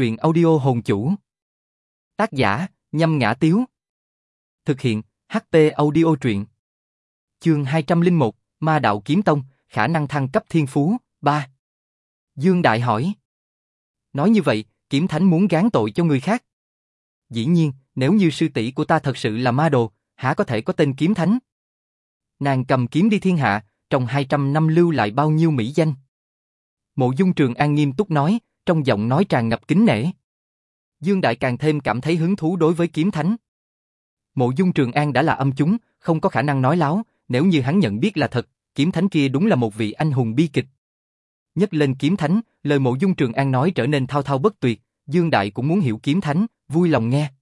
truyện audio hồn chủ. Tác giả, nhâm ngã tiếu. Thực hiện, ht audio truyện. Chương 201, Ma Đạo Kiếm Tông, khả năng thăng cấp thiên phú, 3. Dương Đại hỏi. Nói như vậy, kiếm thánh muốn gán tội cho người khác. Dĩ nhiên, nếu như sư tỷ của ta thật sự là ma đồ, há có thể có tên kiếm thánh? Nàng cầm kiếm đi thiên hạ, trong 200 năm lưu lại bao nhiêu mỹ danh? Mộ Dung Trường An nghiêm túc nói, trong giọng nói tràn ngập kính nể. Dương Đại càng thêm cảm thấy hứng thú đối với kiếm thánh. Mộ Dung Trường An đã là âm chúng, không có khả năng nói láo, nếu như hắn nhận biết là thật, kiếm thánh kia đúng là một vị anh hùng bi kịch. Nhất lên kiếm thánh, lời mộ Dung Trường An nói trở nên thao thao bất tuyệt, Dương Đại cũng muốn hiểu kiếm thánh, vui lòng nghe.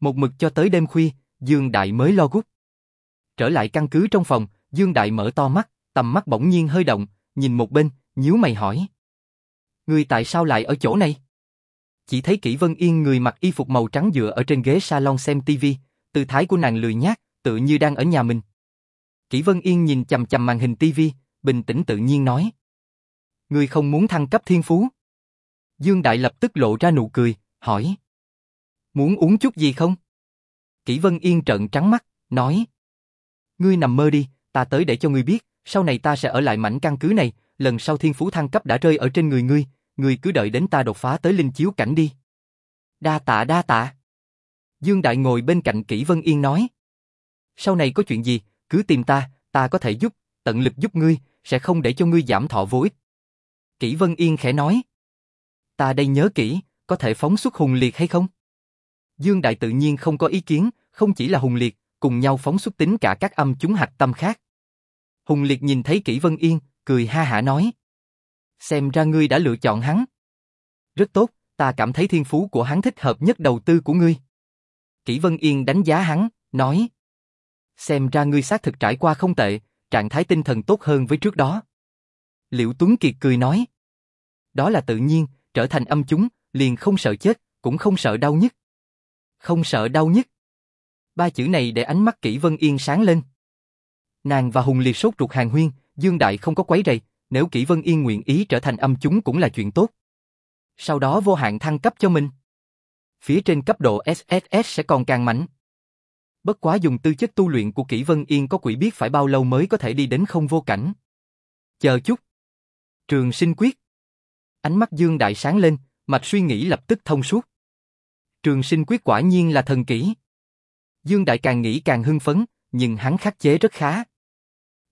Một mực cho tới đêm khuya, Dương Đại mới lo gút. Trở lại căn cứ trong phòng, Dương Đại mở to mắt, tầm mắt bỗng nhiên hơi động, nhìn một bên, nhíu mày hỏi. Người tại sao lại ở chỗ này? Chỉ thấy Kỷ Vân Yên người mặc y phục màu trắng dựa ở trên ghế salon xem tivi, tư thái của nàng lười nhác, tự như đang ở nhà mình. Kỷ Vân Yên nhìn chầm chầm màn hình tivi, bình tĩnh tự nhiên nói. Người không muốn thăng cấp thiên phú. Dương Đại lập tức lộ ra nụ cười, hỏi. Muốn uống chút gì không? Kỷ Vân Yên trợn trắng mắt, nói. Ngươi nằm mơ đi, ta tới để cho ngươi biết, sau này ta sẽ ở lại mảnh căn cứ này, lần sau thiên phú thăng cấp đã rơi ở trên người ngươi, ngươi cứ đợi đến ta đột phá tới linh chiếu cảnh đi. Đa tạ đa tạ. Dương Đại ngồi bên cạnh Kỷ Vân Yên nói. Sau này có chuyện gì, cứ tìm ta, ta có thể giúp, tận lực giúp ngươi, sẽ không để cho ngươi giảm thọ vô ích. Kỷ Vân Yên khẽ nói. Ta đây nhớ kỹ, có thể phóng xuất hùng liệt hay không? Dương Đại tự nhiên không có ý kiến, không chỉ là hùng liệt, cùng nhau phóng xuất tính cả các âm chúng hạch tâm khác. Hùng liệt nhìn thấy Kỷ Vân Yên, cười ha hả nói. Xem ra ngươi đã lựa chọn hắn. Rất tốt, ta cảm thấy thiên phú của hắn thích hợp nhất đầu tư của ngươi. Kỷ Vân Yên đánh giá hắn, nói. Xem ra ngươi xác thực trải qua không tệ, trạng thái tinh thần tốt hơn với trước đó. Liễu Tuấn Kiệt cười nói. Đó là tự nhiên, trở thành âm chúng, liền không sợ chết, cũng không sợ đau nhất. Không sợ đau nhất. Ba chữ này để ánh mắt Kỷ Vân Yên sáng lên. Nàng và Hùng Liệt sốt ruột hàng huyên, Dương Đại không có quấy rầy, nếu Kỷ Vân Yên nguyện ý trở thành âm chúng cũng là chuyện tốt. Sau đó vô hạn thăng cấp cho mình. Phía trên cấp độ SSS sẽ còn càng mạnh. Bất quá dùng tư chất tu luyện của Kỷ Vân Yên có quỷ biết phải bao lâu mới có thể đi đến không vô cảnh. Chờ chút. Trường sinh quyết. Ánh mắt Dương Đại sáng lên, mạch suy nghĩ lập tức thông suốt. Trường sinh quyết quả nhiên là thần kỹ. Dương Đại càng nghĩ càng hưng phấn, nhưng hắn khắc chế rất khá.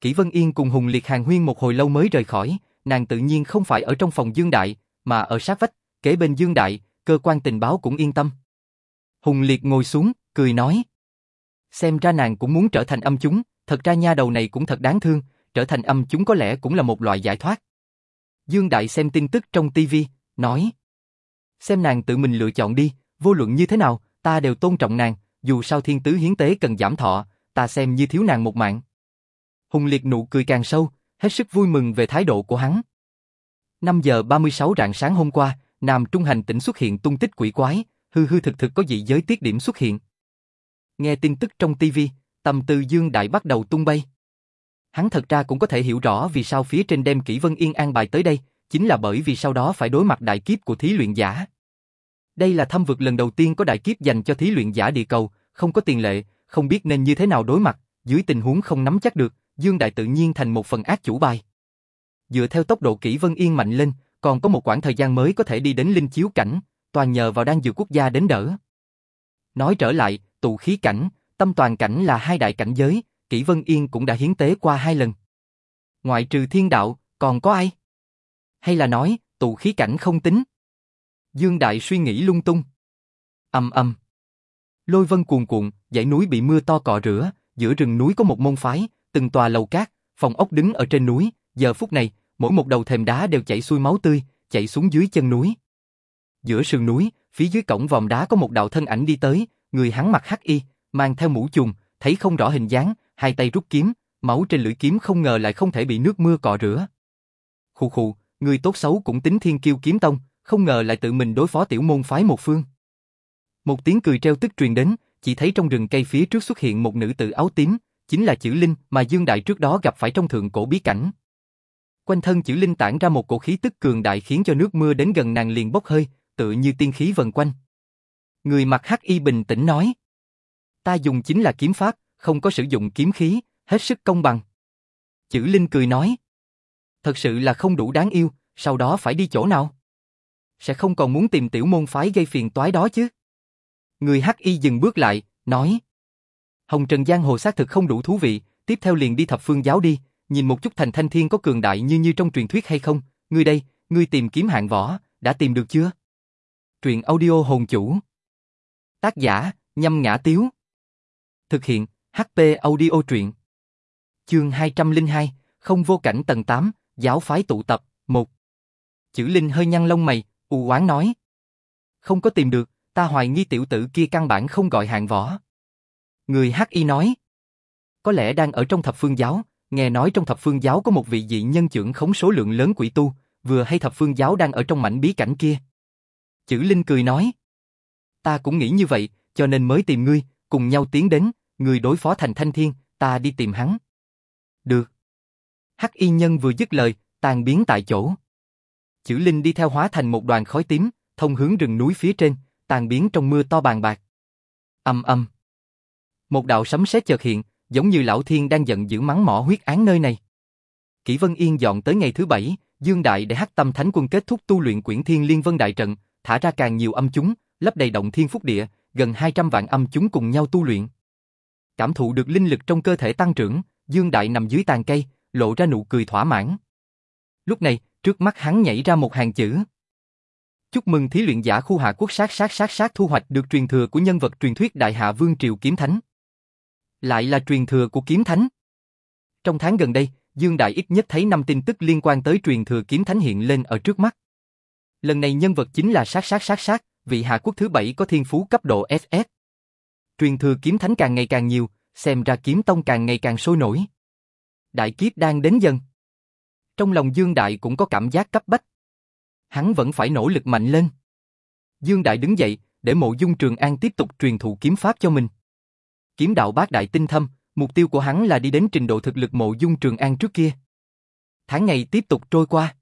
Kỷ Vân Yên cùng Hùng Liệt hàng huyên một hồi lâu mới rời khỏi, nàng tự nhiên không phải ở trong phòng Dương Đại, mà ở sát vách, kế bên Dương Đại, cơ quan tình báo cũng yên tâm. Hùng Liệt ngồi xuống, cười nói. Xem ra nàng cũng muốn trở thành âm chúng, thật ra nha đầu này cũng thật đáng thương, trở thành âm chúng có lẽ cũng là một loại giải thoát. Dương Đại xem tin tức trong TV, nói. Xem nàng tự mình lựa chọn đi, vô luận như thế nào, ta đều tôn trọng nàng, dù sao thiên tứ hiến tế cần giảm thọ, ta xem như thiếu nàng một mạng. Hùng Liệt nụ cười càng sâu, hết sức vui mừng về thái độ của hắn. 5 giờ 36 rạng sáng hôm qua, Nam Trung hành tỉnh xuất hiện tung tích quỷ quái, hư hư thực thực có dị giới tiết điểm xuất hiện. Nghe tin tức trong TV, tâm tư Dương Đại bắt đầu tung bay. Hắn thật ra cũng có thể hiểu rõ vì sao phía trên đem Kỷ Vân Yên an bài tới đây, chính là bởi vì sau đó phải đối mặt đại kiếp của thí luyện giả. Đây là thâm vực lần đầu tiên có đại kiếp dành cho thí luyện giả địa cầu, không có tiền lệ, không biết nên như thế nào đối mặt, dưới tình huống không nắm chắc được, Dương Đại tự nhiên thành một phần ác chủ bài. Dựa theo tốc độ kỹ Vân Yên mạnh lên, còn có một khoảng thời gian mới có thể đi đến linh chiếu cảnh, toàn nhờ vào đan dược quốc gia đến đỡ. Nói trở lại, tụ khí cảnh, tâm toàn cảnh là hai đại cảnh giới, kỹ Vân Yên cũng đã hiến tế qua hai lần. Ngoại trừ thiên đạo, còn có ai? Hay là nói, tụ khí cảnh không tính? Dương Đại suy nghĩ lung tung. Âm âm. Lôi vân cuồn cuộn, dãy núi bị mưa to cọ rửa, giữa rừng núi có một môn phái, từng tòa lầu cát, phòng ốc đứng ở trên núi, giờ phút này, mỗi một đầu thềm đá đều chảy xuôi máu tươi, chảy xuống dưới chân núi. Giữa sườn núi, phía dưới cổng vòm đá có một đạo thân ảnh đi tới, người hắn mặc hắc y, mang theo mũ trùng, thấy không rõ hình dáng, hai tay rút kiếm, máu trên lưỡi kiếm không ngờ lại không thể bị nước mưa cọ rửa. Khụ khụ, người tốt xấu cũng tính thiên kiêu kiếm tông, không ngờ lại tự mình đối phó tiểu môn phái một phương. Một tiếng cười treo tức truyền đến, chỉ thấy trong rừng cây phía trước xuất hiện một nữ tử áo tím, chính là chữ linh mà Dương Đại trước đó gặp phải trong thượng cổ bí cảnh. Quanh thân chữ linh tản ra một cổ khí tức cường đại khiến cho nước mưa đến gần nàng liền bốc hơi, tự như tiên khí vần quanh. Người mặc hắc y bình tĩnh nói. Ta dùng chính là kiếm pháp, không có sử dụng kiếm khí, hết sức công bằng. Chữ Linh cười nói. Thật sự là không đủ đáng yêu, sau đó phải đi chỗ nào? Sẽ không còn muốn tìm tiểu môn phái gây phiền toái đó chứ? Người hắc y dừng bước lại, nói. Hồng Trần Giang Hồ xác thực không đủ thú vị, tiếp theo liền đi thập phương giáo đi, nhìn một chút thành thanh thiên có cường đại như như trong truyền thuyết hay không, ngươi đây, ngươi tìm kiếm hạng võ, đã tìm được chưa? Truyện audio hồn chủ. Tác giả, nhâm ngã tiếu. Thực hiện, HP audio truyện. Chương 202, không vô cảnh tầng 8, giáo phái tụ tập, 1. Chữ Linh hơi nhăn lông mày, u oán nói. Không có tìm được, ta hoài nghi tiểu tử kia căn bản không gọi hạng võ. Người hắc y nói. Có lẽ đang ở trong thập phương giáo, nghe nói trong thập phương giáo có một vị dị nhân trưởng khống số lượng lớn quỷ tu, vừa hay thập phương giáo đang ở trong mảnh bí cảnh kia. Chữ Linh cười nói. Ta cũng nghĩ như vậy, cho nên mới tìm ngươi, cùng nhau tiến đến, người đối phó thành thanh thiên, ta đi tìm hắn. Được. Hắc y nhân vừa dứt lời, tan biến tại chỗ. Chữ Linh đi theo hóa thành một đoàn khói tím, thông hướng rừng núi phía trên, tan biến trong mưa to bàn bạc. Âm âm. Một đạo sấm sét chợt hiện, giống như lão thiên đang giận dữ mắng mỏ huyết án nơi này. Kỷ Vân Yên dọn tới ngày thứ bảy, Dương Đại để Hắc Tâm Thánh Quân kết thúc tu luyện Quyển Thiên Liên Vân Đại trận, thả ra càng nhiều âm chúng, lấp đầy động thiên phúc địa, gần 200 vạn âm chúng cùng nhau tu luyện. Cảm thụ được linh lực trong cơ thể tăng trưởng, Dương Đại nằm dưới tàn cây, lộ ra nụ cười thỏa mãn. Lúc này, trước mắt hắn nhảy ra một hàng chữ. Chúc mừng thí luyện giả khu hạ quốc sát sát sát sát thu hoạch được truyền thừa của nhân vật truyền thuyết Đại Hạ Vương Triều Kiếm Thánh. Lại là truyền thừa của Kiếm Thánh. Trong tháng gần đây, Dương Đại ít nhất thấy năm tin tức liên quan tới truyền thừa Kiếm Thánh hiện lên ở trước mắt. Lần này nhân vật chính là sát sát sát sát, vị hạ quốc thứ bảy có thiên phú cấp độ SS. Truyền thừa kiếm thánh càng ngày càng nhiều, xem ra kiếm tông càng ngày càng sôi nổi. Đại kiếp đang đến dần. Trong lòng Dương Đại cũng có cảm giác cấp bách. Hắn vẫn phải nỗ lực mạnh lên. Dương Đại đứng dậy, để mộ dung Trường An tiếp tục truyền thụ kiếm pháp cho mình. Kiếm đạo bát đại tinh thâm, mục tiêu của hắn là đi đến trình độ thực lực mộ dung Trường An trước kia. Tháng ngày tiếp tục trôi qua.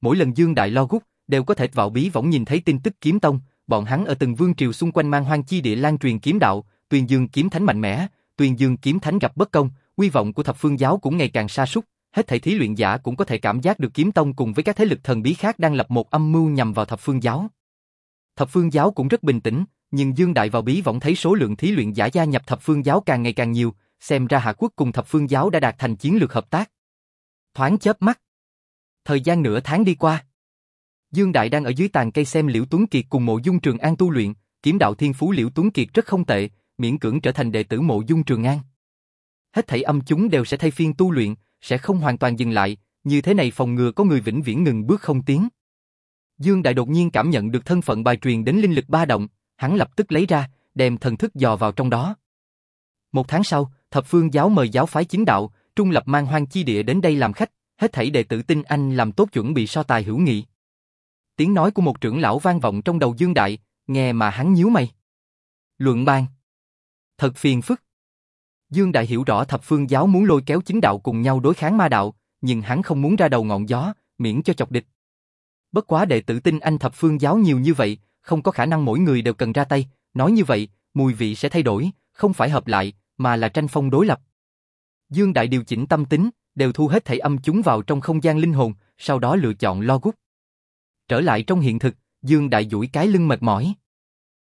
Mỗi lần Dương Đại lo gút, đều có thể vào bí võng nhìn thấy tin tức kiếm tông, bọn hắn ở từng vương triều xung quanh mang hoang chi địa lan truyền kiếm đạo, Tuyền Dương kiếm thánh mạnh mẽ, Tuyền Dương kiếm thánh gặp bất công, uy vọng của thập phương giáo cũng ngày càng sa sút, hết thảy thí luyện giả cũng có thể cảm giác được kiếm tông cùng với các thế lực thần bí khác đang lập một âm mưu nhằm vào thập phương giáo. Thập phương giáo cũng rất bình tĩnh, nhưng Dương Đại vào bí võng thấy số lượng thí luyện giả gia nhập thập phương giáo càng ngày càng nhiều, xem ra Hạ Quốc cùng thập phương giáo đã đạt thành chiến lược hợp tác. Thoáng chớp mắt. Thời gian nửa tháng đi qua. Dương Đại đang ở dưới tàn cây xem Liễu Tuấn Kiệt cùng Mộ Dung Trường An tu luyện, kiếm đạo thiên phú Liễu Tuấn Kiệt rất không tệ, miễn cưỡng trở thành đệ tử Mộ Dung Trường An. Hết thảy âm chúng đều sẽ thay phiên tu luyện, sẽ không hoàn toàn dừng lại, như thế này phòng ngừa có người vĩnh viễn ngừng bước không tiến. Dương Đại đột nhiên cảm nhận được thân phận bài truyền đến linh lực ba động, hắn lập tức lấy ra, đem thần thức dò vào trong đó. Một tháng sau, thập phương giáo mời giáo phái chính đạo, trung lập mang hoang chi địa đến đây làm khách, hết thảy đệ tử tinh anh làm tốt chuẩn bị so tài hữu nghị. Tiếng nói của một trưởng lão vang vọng trong đầu Dương Đại, nghe mà hắn nhíu mày. Luận ban. Thật phiền phức. Dương Đại hiểu rõ thập phương giáo muốn lôi kéo chính đạo cùng nhau đối kháng ma đạo, nhưng hắn không muốn ra đầu ngọn gió, miễn cho chọc địch. Bất quá đệ tử tinh anh thập phương giáo nhiều như vậy, không có khả năng mỗi người đều cần ra tay, nói như vậy, mùi vị sẽ thay đổi, không phải hợp lại, mà là tranh phong đối lập. Dương Đại điều chỉnh tâm tính, đều thu hết thảy âm chúng vào trong không gian linh hồn, sau đó lựa chọn lo gút. Trở lại trong hiện thực, Dương Đại duỗi cái lưng mệt mỏi.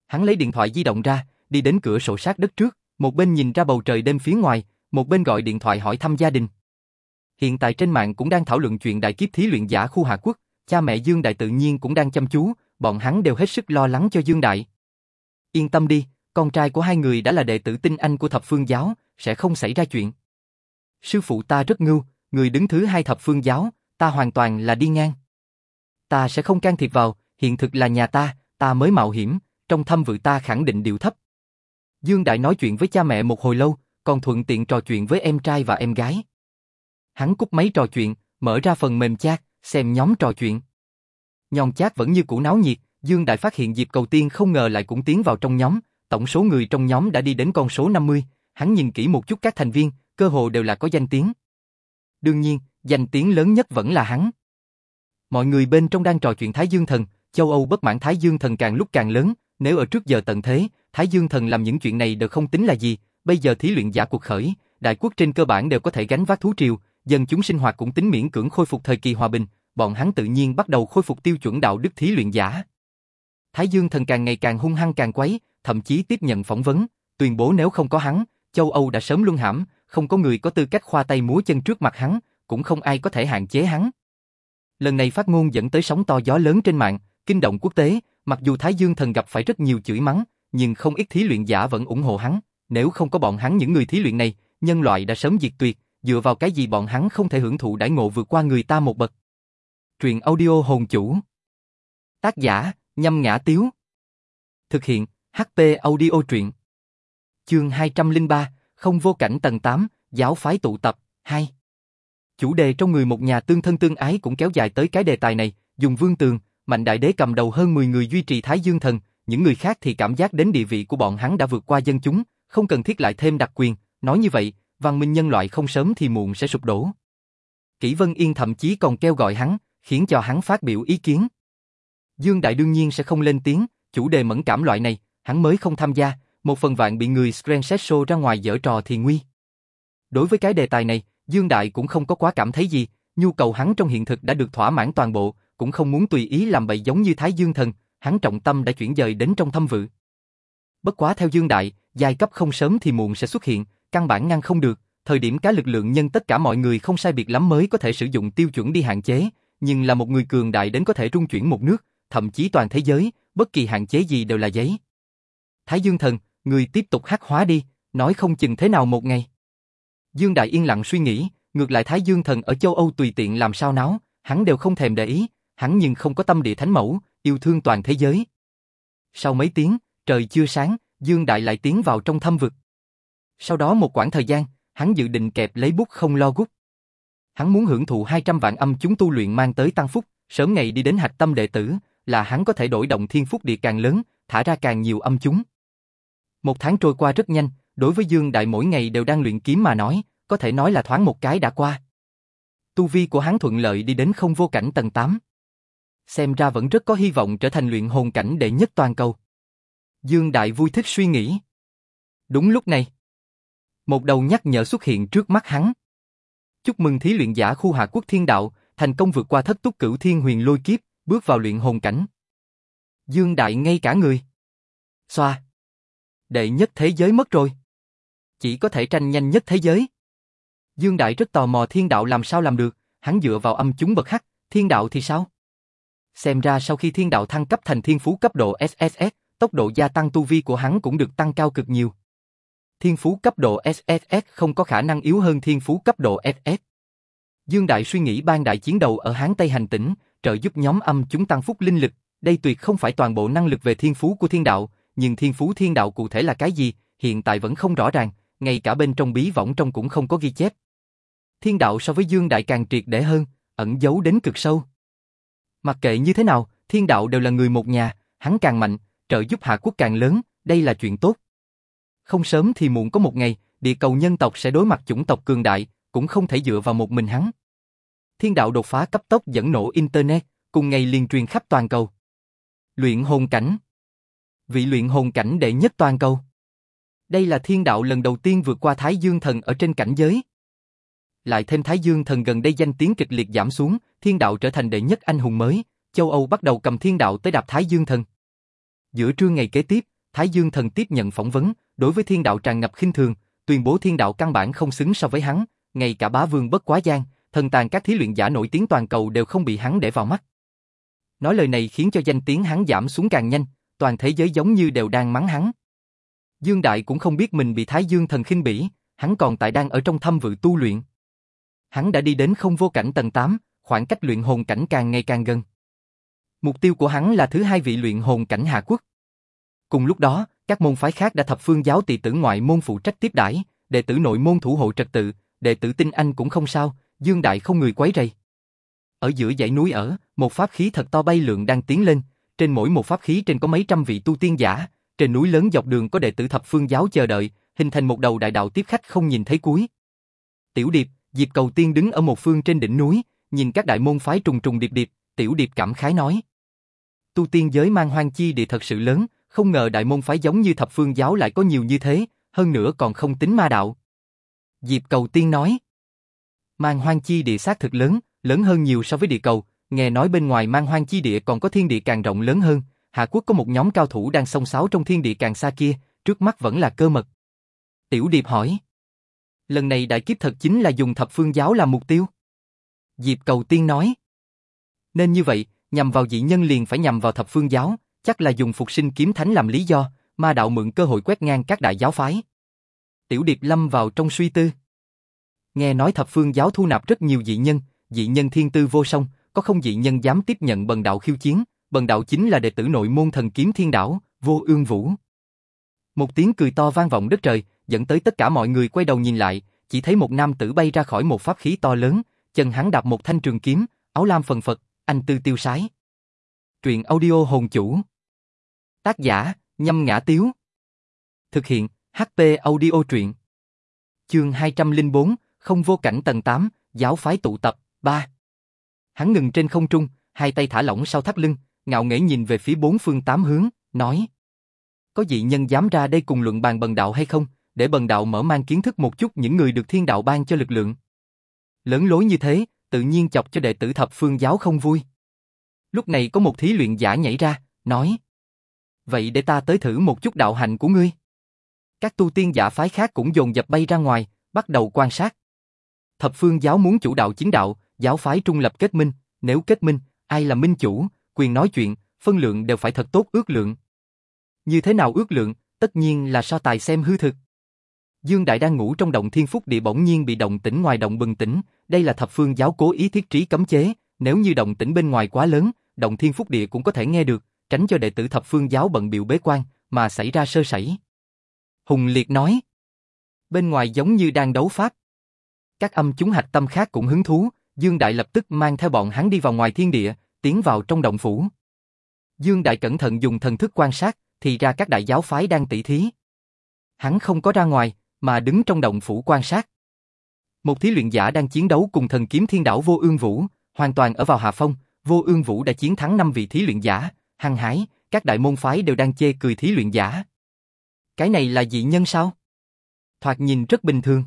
Hắn lấy điện thoại di động ra, đi đến cửa sổ sát đất trước, một bên nhìn ra bầu trời đêm phía ngoài, một bên gọi điện thoại hỏi thăm gia đình. Hiện tại trên mạng cũng đang thảo luận chuyện đại kiếp thí luyện giả khu Hạ Quốc, cha mẹ Dương Đại tự nhiên cũng đang chăm chú, bọn hắn đều hết sức lo lắng cho Dương Đại. Yên tâm đi, con trai của hai người đã là đệ tử tinh anh của thập phương giáo, sẽ không xảy ra chuyện. Sư phụ ta rất ngưu, người đứng thứ hai thập phương giáo, ta hoàn toàn là đi ngang. Ta sẽ không can thiệp vào, hiện thực là nhà ta, ta mới mạo hiểm, trong thâm vự ta khẳng định điều thấp. Dương Đại nói chuyện với cha mẹ một hồi lâu, còn thuận tiện trò chuyện với em trai và em gái. Hắn cúp máy trò chuyện, mở ra phần mềm chat, xem nhóm trò chuyện. Nhon chát vẫn như cũ náo nhiệt, Dương Đại phát hiện dịp cầu tiên không ngờ lại cũng tiến vào trong nhóm, tổng số người trong nhóm đã đi đến con số 50, hắn nhìn kỹ một chút các thành viên, cơ hồ đều là có danh tiếng. Đương nhiên, danh tiếng lớn nhất vẫn là hắn. Mọi người bên trong đang trò chuyện Thái Dương Thần, châu Âu bất mãn Thái Dương Thần càng lúc càng lớn, nếu ở trước giờ tận thế, Thái Dương Thần làm những chuyện này đều không tính là gì, bây giờ thí luyện giả cuộc khởi, đại quốc trên cơ bản đều có thể gánh vác thú triều, dân chúng sinh hoạt cũng tính miễn cưỡng khôi phục thời kỳ hòa bình, bọn hắn tự nhiên bắt đầu khôi phục tiêu chuẩn đạo đức thí luyện giả. Thái Dương Thần càng ngày càng hung hăng càng quấy, thậm chí tiếp nhận phỏng vấn, tuyên bố nếu không có hắn, châu Âu đã sớm luân hãm, không có người có tư cách khoa tay múa chân trước mặt hắn, cũng không ai có thể hạn chế hắn. Lần này phát ngôn dẫn tới sóng to gió lớn trên mạng, kinh động quốc tế, mặc dù Thái Dương Thần gặp phải rất nhiều chửi mắng, nhưng không ít thí luyện giả vẫn ủng hộ hắn, nếu không có bọn hắn những người thí luyện này, nhân loại đã sớm diệt tuyệt, dựa vào cái gì bọn hắn không thể hưởng thụ đãi ngộ vượt qua người ta một bậc. Truyện audio hồn chủ. Tác giả, nhâm ngã tiếu. Thực hiện, HP audio truyện. Chương 203, không vô cảnh tầng 8, giáo phái tụ tập, 2 Chủ đề trong người một nhà tương thân tương ái cũng kéo dài tới cái đề tài này, dùng vương tường, mạnh đại đế cầm đầu hơn 10 người duy trì Thái Dương Thần, những người khác thì cảm giác đến địa vị của bọn hắn đã vượt qua dân chúng, không cần thiết lại thêm đặc quyền, nói như vậy, văn minh nhân loại không sớm thì muộn sẽ sụp đổ. Kỷ Vân Yên thậm chí còn kêu gọi hắn, khiến cho hắn phát biểu ý kiến. Dương Đại đương nhiên sẽ không lên tiếng, chủ đề mẫn cảm loại này, hắn mới không tham gia, một phần vạn bị người Screenshot show ra ngoài dở trò thì nguy. Đối với cái đề tài này, Dương Đại cũng không có quá cảm thấy gì, nhu cầu hắn trong hiện thực đã được thỏa mãn toàn bộ, cũng không muốn tùy ý làm bậy giống như Thái Dương Thần, hắn trọng tâm đã chuyển dời đến trong thâm vự. Bất quá theo Dương Đại, giai cấp không sớm thì muộn sẽ xuất hiện, căn bản ngăn không được, thời điểm cá lực lượng nhân tất cả mọi người không sai biệt lắm mới có thể sử dụng tiêu chuẩn đi hạn chế, nhưng là một người cường đại đến có thể trung chuyển một nước, thậm chí toàn thế giới, bất kỳ hạn chế gì đều là giấy. Thái Dương Thần, người tiếp tục hắc hóa đi, nói không chừng thế nào một ngày. Dương Đại yên lặng suy nghĩ, ngược lại Thái Dương Thần ở châu Âu tùy tiện làm sao náo, hắn đều không thèm để ý, hắn nhưng không có tâm địa thánh mẫu, yêu thương toàn thế giới. Sau mấy tiếng, trời chưa sáng, Dương Đại lại tiến vào trong thâm vực. Sau đó một quãng thời gian, hắn dự định kẹp lấy bút không lo gút. Hắn muốn hưởng thụ 200 vạn âm chúng tu luyện mang tới tăng phúc, sớm ngày đi đến hạch tâm đệ tử, là hắn có thể đổi động thiên phúc địa càng lớn, thả ra càng nhiều âm chúng. Một tháng trôi qua rất nhanh, đối với Dương Đại mỗi ngày đều đang luyện kiếm mà nói, có thể nói là thoáng một cái đã qua. Tu vi của hắn thuận lợi đi đến không vô cảnh tầng 8. Xem ra vẫn rất có hy vọng trở thành luyện hồn cảnh đệ nhất toàn cầu. Dương Đại vui thích suy nghĩ. Đúng lúc này, một đầu nhắc nhở xuất hiện trước mắt hắn. Chúc mừng thí luyện giả khu hạ quốc thiên đạo, thành công vượt qua thất túc cửu thiên huyền lôi kiếp, bước vào luyện hồn cảnh. Dương Đại ngay cả người. Xoa. Đệ nhất thế giới mất rồi. Chỉ có thể tranh nhanh nhất thế giới. Dương Đại rất tò mò thiên đạo làm sao làm được, hắn dựa vào âm chúng bậc hắc, thiên đạo thì sao? Xem ra sau khi thiên đạo thăng cấp thành thiên phú cấp độ SSS, tốc độ gia tăng tu vi của hắn cũng được tăng cao cực nhiều. Thiên phú cấp độ SSS không có khả năng yếu hơn thiên phú cấp độ SS. Dương Đại suy nghĩ ban đại chiến đầu ở Hán Tây hành tỉnh, trợ giúp nhóm âm chúng tăng phúc linh lực, đây tuyệt không phải toàn bộ năng lực về thiên phú của thiên đạo, nhưng thiên phú thiên đạo cụ thể là cái gì, hiện tại vẫn không rõ ràng, ngay cả bên trong bí võng trong cũng không có ghi chép. Thiên đạo so với Dương Đại càng triệt để hơn, ẩn giấu đến cực sâu. Mặc kệ như thế nào, thiên đạo đều là người một nhà, hắn càng mạnh, trợ giúp hạ quốc càng lớn, đây là chuyện tốt. Không sớm thì muộn có một ngày, địa cầu nhân tộc sẽ đối mặt chủng tộc cường đại, cũng không thể dựa vào một mình hắn. Thiên đạo đột phá cấp tốc dẫn nổ Internet, cùng ngày liền truyền khắp toàn cầu. Luyện hồn cảnh Vị luyện hồn cảnh đệ nhất toàn cầu. Đây là thiên đạo lần đầu tiên vượt qua Thái Dương Thần ở trên cảnh giới. Lại thêm Thái Dương Thần gần đây danh tiếng kịch liệt giảm xuống, thiên đạo trở thành đệ nhất anh hùng mới, châu Âu bắt đầu cầm thiên đạo tới đạp Thái Dương Thần. Giữa trưa ngày kế tiếp, Thái Dương Thần tiếp nhận phỏng vấn, đối với thiên đạo tràn ngập khinh thường, tuyên bố thiên đạo căn bản không xứng so với hắn, ngay cả bá vương bất quá gian, thần tàn các thí luyện giả nổi tiếng toàn cầu đều không bị hắn để vào mắt. Nói lời này khiến cho danh tiếng hắn giảm xuống càng nhanh, toàn thế giới giống như đều đang mắng hắn. Dương Đại cũng không biết mình bị Thái Dương thần khinh bỉ, hắn còn tại đang ở trong thâm vự tu luyện. Hắn đã đi đến không vô cảnh tầng 8, khoảng cách luyện hồn cảnh càng ngày càng gần. Mục tiêu của hắn là thứ hai vị luyện hồn cảnh Hạ Quốc. Cùng lúc đó, các môn phái khác đã thập phương giáo tỳ tử ngoại môn phụ trách tiếp đãi, đệ tử nội môn thủ hộ trật tự, đệ tử tinh anh cũng không sao, Dương Đại không người quấy rầy. Ở giữa dãy núi ở, một pháp khí thật to bay lượn đang tiến lên, trên mỗi một pháp khí trên có mấy trăm vị tu tiên giả, trên núi lớn dọc đường có đệ tử thập phương giáo chờ đợi, hình thành một đầu đại đạo tiếp khách không nhìn thấy cuối. Tiểu Điệp, Diệp Cầu Tiên đứng ở một phương trên đỉnh núi, nhìn các đại môn phái trùng trùng điệp điệp, Tiểu Điệp cảm khái nói. tu tiên giới mang hoang chi địa thật sự lớn, không ngờ đại môn phái giống như thập phương giáo lại có nhiều như thế, hơn nữa còn không tính ma đạo. Diệp Cầu Tiên nói, mang hoang chi địa xác thực lớn, lớn hơn nhiều so với địa cầu, nghe nói bên ngoài mang hoang chi địa còn có thiên địa càng rộng lớn hơn, Hạ Quốc có một nhóm cao thủ đang song sáo trong thiên địa càng xa kia, trước mắt vẫn là cơ mật. Tiểu Điệp hỏi, lần này đại kiếp thật chính là dùng thập phương giáo làm mục tiêu? Diệp Cầu Tiên nói, nên như vậy, nhằm vào dị nhân liền phải nhằm vào thập phương giáo, chắc là dùng phục sinh kiếm thánh làm lý do, ma đạo mượn cơ hội quét ngang các đại giáo phái. Tiểu Điệp lâm vào trong suy tư. Nghe nói thập phương giáo thu nạp rất nhiều dị nhân, dị nhân thiên tư vô song, có không dị nhân dám tiếp nhận bần đạo khiêu chiến, bần đạo chính là đệ tử nội môn thần kiếm thiên đảo, vô ương vũ. Một tiếng cười to vang vọng đất trời, dẫn tới tất cả mọi người quay đầu nhìn lại, chỉ thấy một nam tử bay ra khỏi một pháp khí to lớn, chân hắn đạp một thanh trường kiếm, áo lam phần phật, anh tư tiêu sái. Truyện audio hồn chủ. Tác giả, nhâm ngã tiếu. Thực hiện, HP audio truyện. Chương 204, không vô cảnh tầng 8, giáo phái tụ tập, 3. Hắn ngừng trên không trung, hai tay thả lỏng sau thắt lưng, ngạo nghễ nhìn về phía bốn phương tám hướng, nói. Có dị nhân dám ra đây cùng luận bàn bần đạo hay không, để bần đạo mở mang kiến thức một chút những người được thiên đạo ban cho lực lượng. Lớn lối như thế, tự nhiên chọc cho đệ tử thập phương giáo không vui. Lúc này có một thí luyện giả nhảy ra, nói. Vậy để ta tới thử một chút đạo hạnh của ngươi. Các tu tiên giả phái khác cũng dồn dập bay ra ngoài, bắt đầu quan sát. Thập phương giáo muốn chủ đạo chính đạo, giáo phái trung lập kết minh, nếu kết minh, ai là minh chủ, quyền nói chuyện, phân lượng đều phải thật tốt ước lượng. Như thế nào ước lượng, tất nhiên là so tài xem hư thực. Dương Đại đang ngủ trong động thiên phúc địa bỗng nhiên bị động tĩnh ngoài động bừng tỉnh, đây là thập phương giáo cố ý thiết trí cấm chế, nếu như động tĩnh bên ngoài quá lớn, động thiên phúc địa cũng có thể nghe được, tránh cho đệ tử thập phương giáo bận biểu bế quan, mà xảy ra sơ sẩy. Hùng Liệt nói, bên ngoài giống như đang đấu pháp. Các âm chúng hạch tâm khác cũng hứng thú, Dương Đại lập tức mang theo bọn hắn đi vào ngoài thiên địa, tiến vào trong động phủ. Dương Đại cẩn thận dùng thần thức quan sát, thì ra các đại giáo phái đang tỷ thí. Hắn không có ra ngoài, mà đứng trong động phủ quan sát. Một thí luyện giả đang chiến đấu cùng thần kiếm thiên đảo vô ương vũ, hoàn toàn ở vào hạ phong, vô ương vũ đã chiến thắng năm vị thí luyện giả, hăng hái, các đại môn phái đều đang chê cười thí luyện giả. Cái này là dị nhân sao? Thoạt nhìn rất bình thường.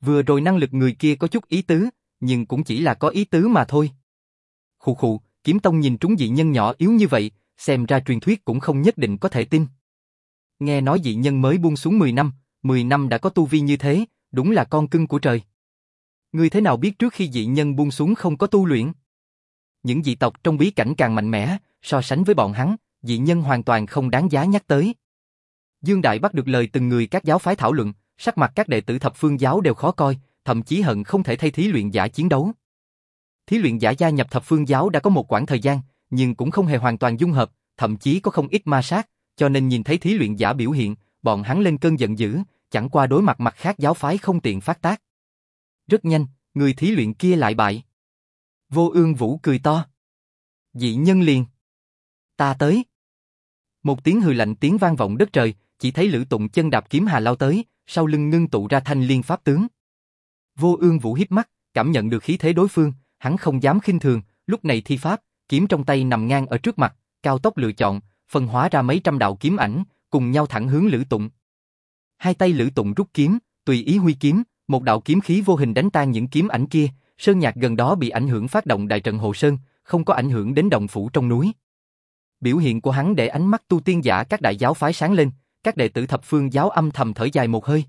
Vừa rồi năng lực người kia có chút ý tứ, nhưng cũng chỉ là có ý tứ mà thôi. Khụ khụ, kiếm tông nhìn trúng dị nhân nhỏ yếu như vậy, xem ra truyền thuyết cũng không nhất định có thể tin. Nghe nói dị nhân mới buông xuống 10 năm, 10 năm đã có tu vi như thế, đúng là con cưng của trời. Ngươi thế nào biết trước khi dị nhân buông xuống không có tu luyện? Những dị tộc trong bí cảnh càng mạnh mẽ, so sánh với bọn hắn, dị nhân hoàn toàn không đáng giá nhắc tới. Dương Đại bắt được lời từng người các giáo phái thảo luận, sắc mặt các đệ tử thập phương giáo đều khó coi, thậm chí hận không thể thay thí luyện giả chiến đấu. Thí luyện giả gia nhập thập phương giáo đã có một quãng thời gian, nhưng cũng không hề hoàn toàn dung hợp, thậm chí có không ít ma sát, cho nên nhìn thấy thí luyện giả biểu hiện, bọn hắn lên cơn giận dữ, chẳng qua đối mặt mặt khác giáo phái không tiện phát tác. Rất nhanh, người thí luyện kia lại bại. Vô ương vũ cười to. Dị nhân liền. Ta tới. Một tiếng hừ lạnh tiếng vang vọng đất trời, chỉ thấy Lữ Tụng chân đạp kiếm hà lao tới, sau lưng ngưng tụ ra thanh liên pháp tướng. Vô ương vũ híp mắt, cảm nhận được khí thế đối phương, hắn không dám khinh thường, lúc này thi pháp, kiếm trong tay nằm ngang ở trước mặt, cao tốc lựa chọn, phân hóa ra mấy trăm đạo kiếm ảnh, cùng nhau thẳng hướng Lữ Tụng. Hai tay Lữ Tụng rút kiếm, tùy ý huy kiếm, một đạo kiếm khí vô hình đánh tan những kiếm ảnh kia, sơn nhạc gần đó bị ảnh hưởng phát động đại trận Hồ Sơn, không có ảnh hưởng đến động phủ trong núi. Biểu hiện của hắn để ánh mắt tu tiên giả các đại giáo phái sáng lên, các đệ tử thập phương giáo âm thầm thở dài một hơi.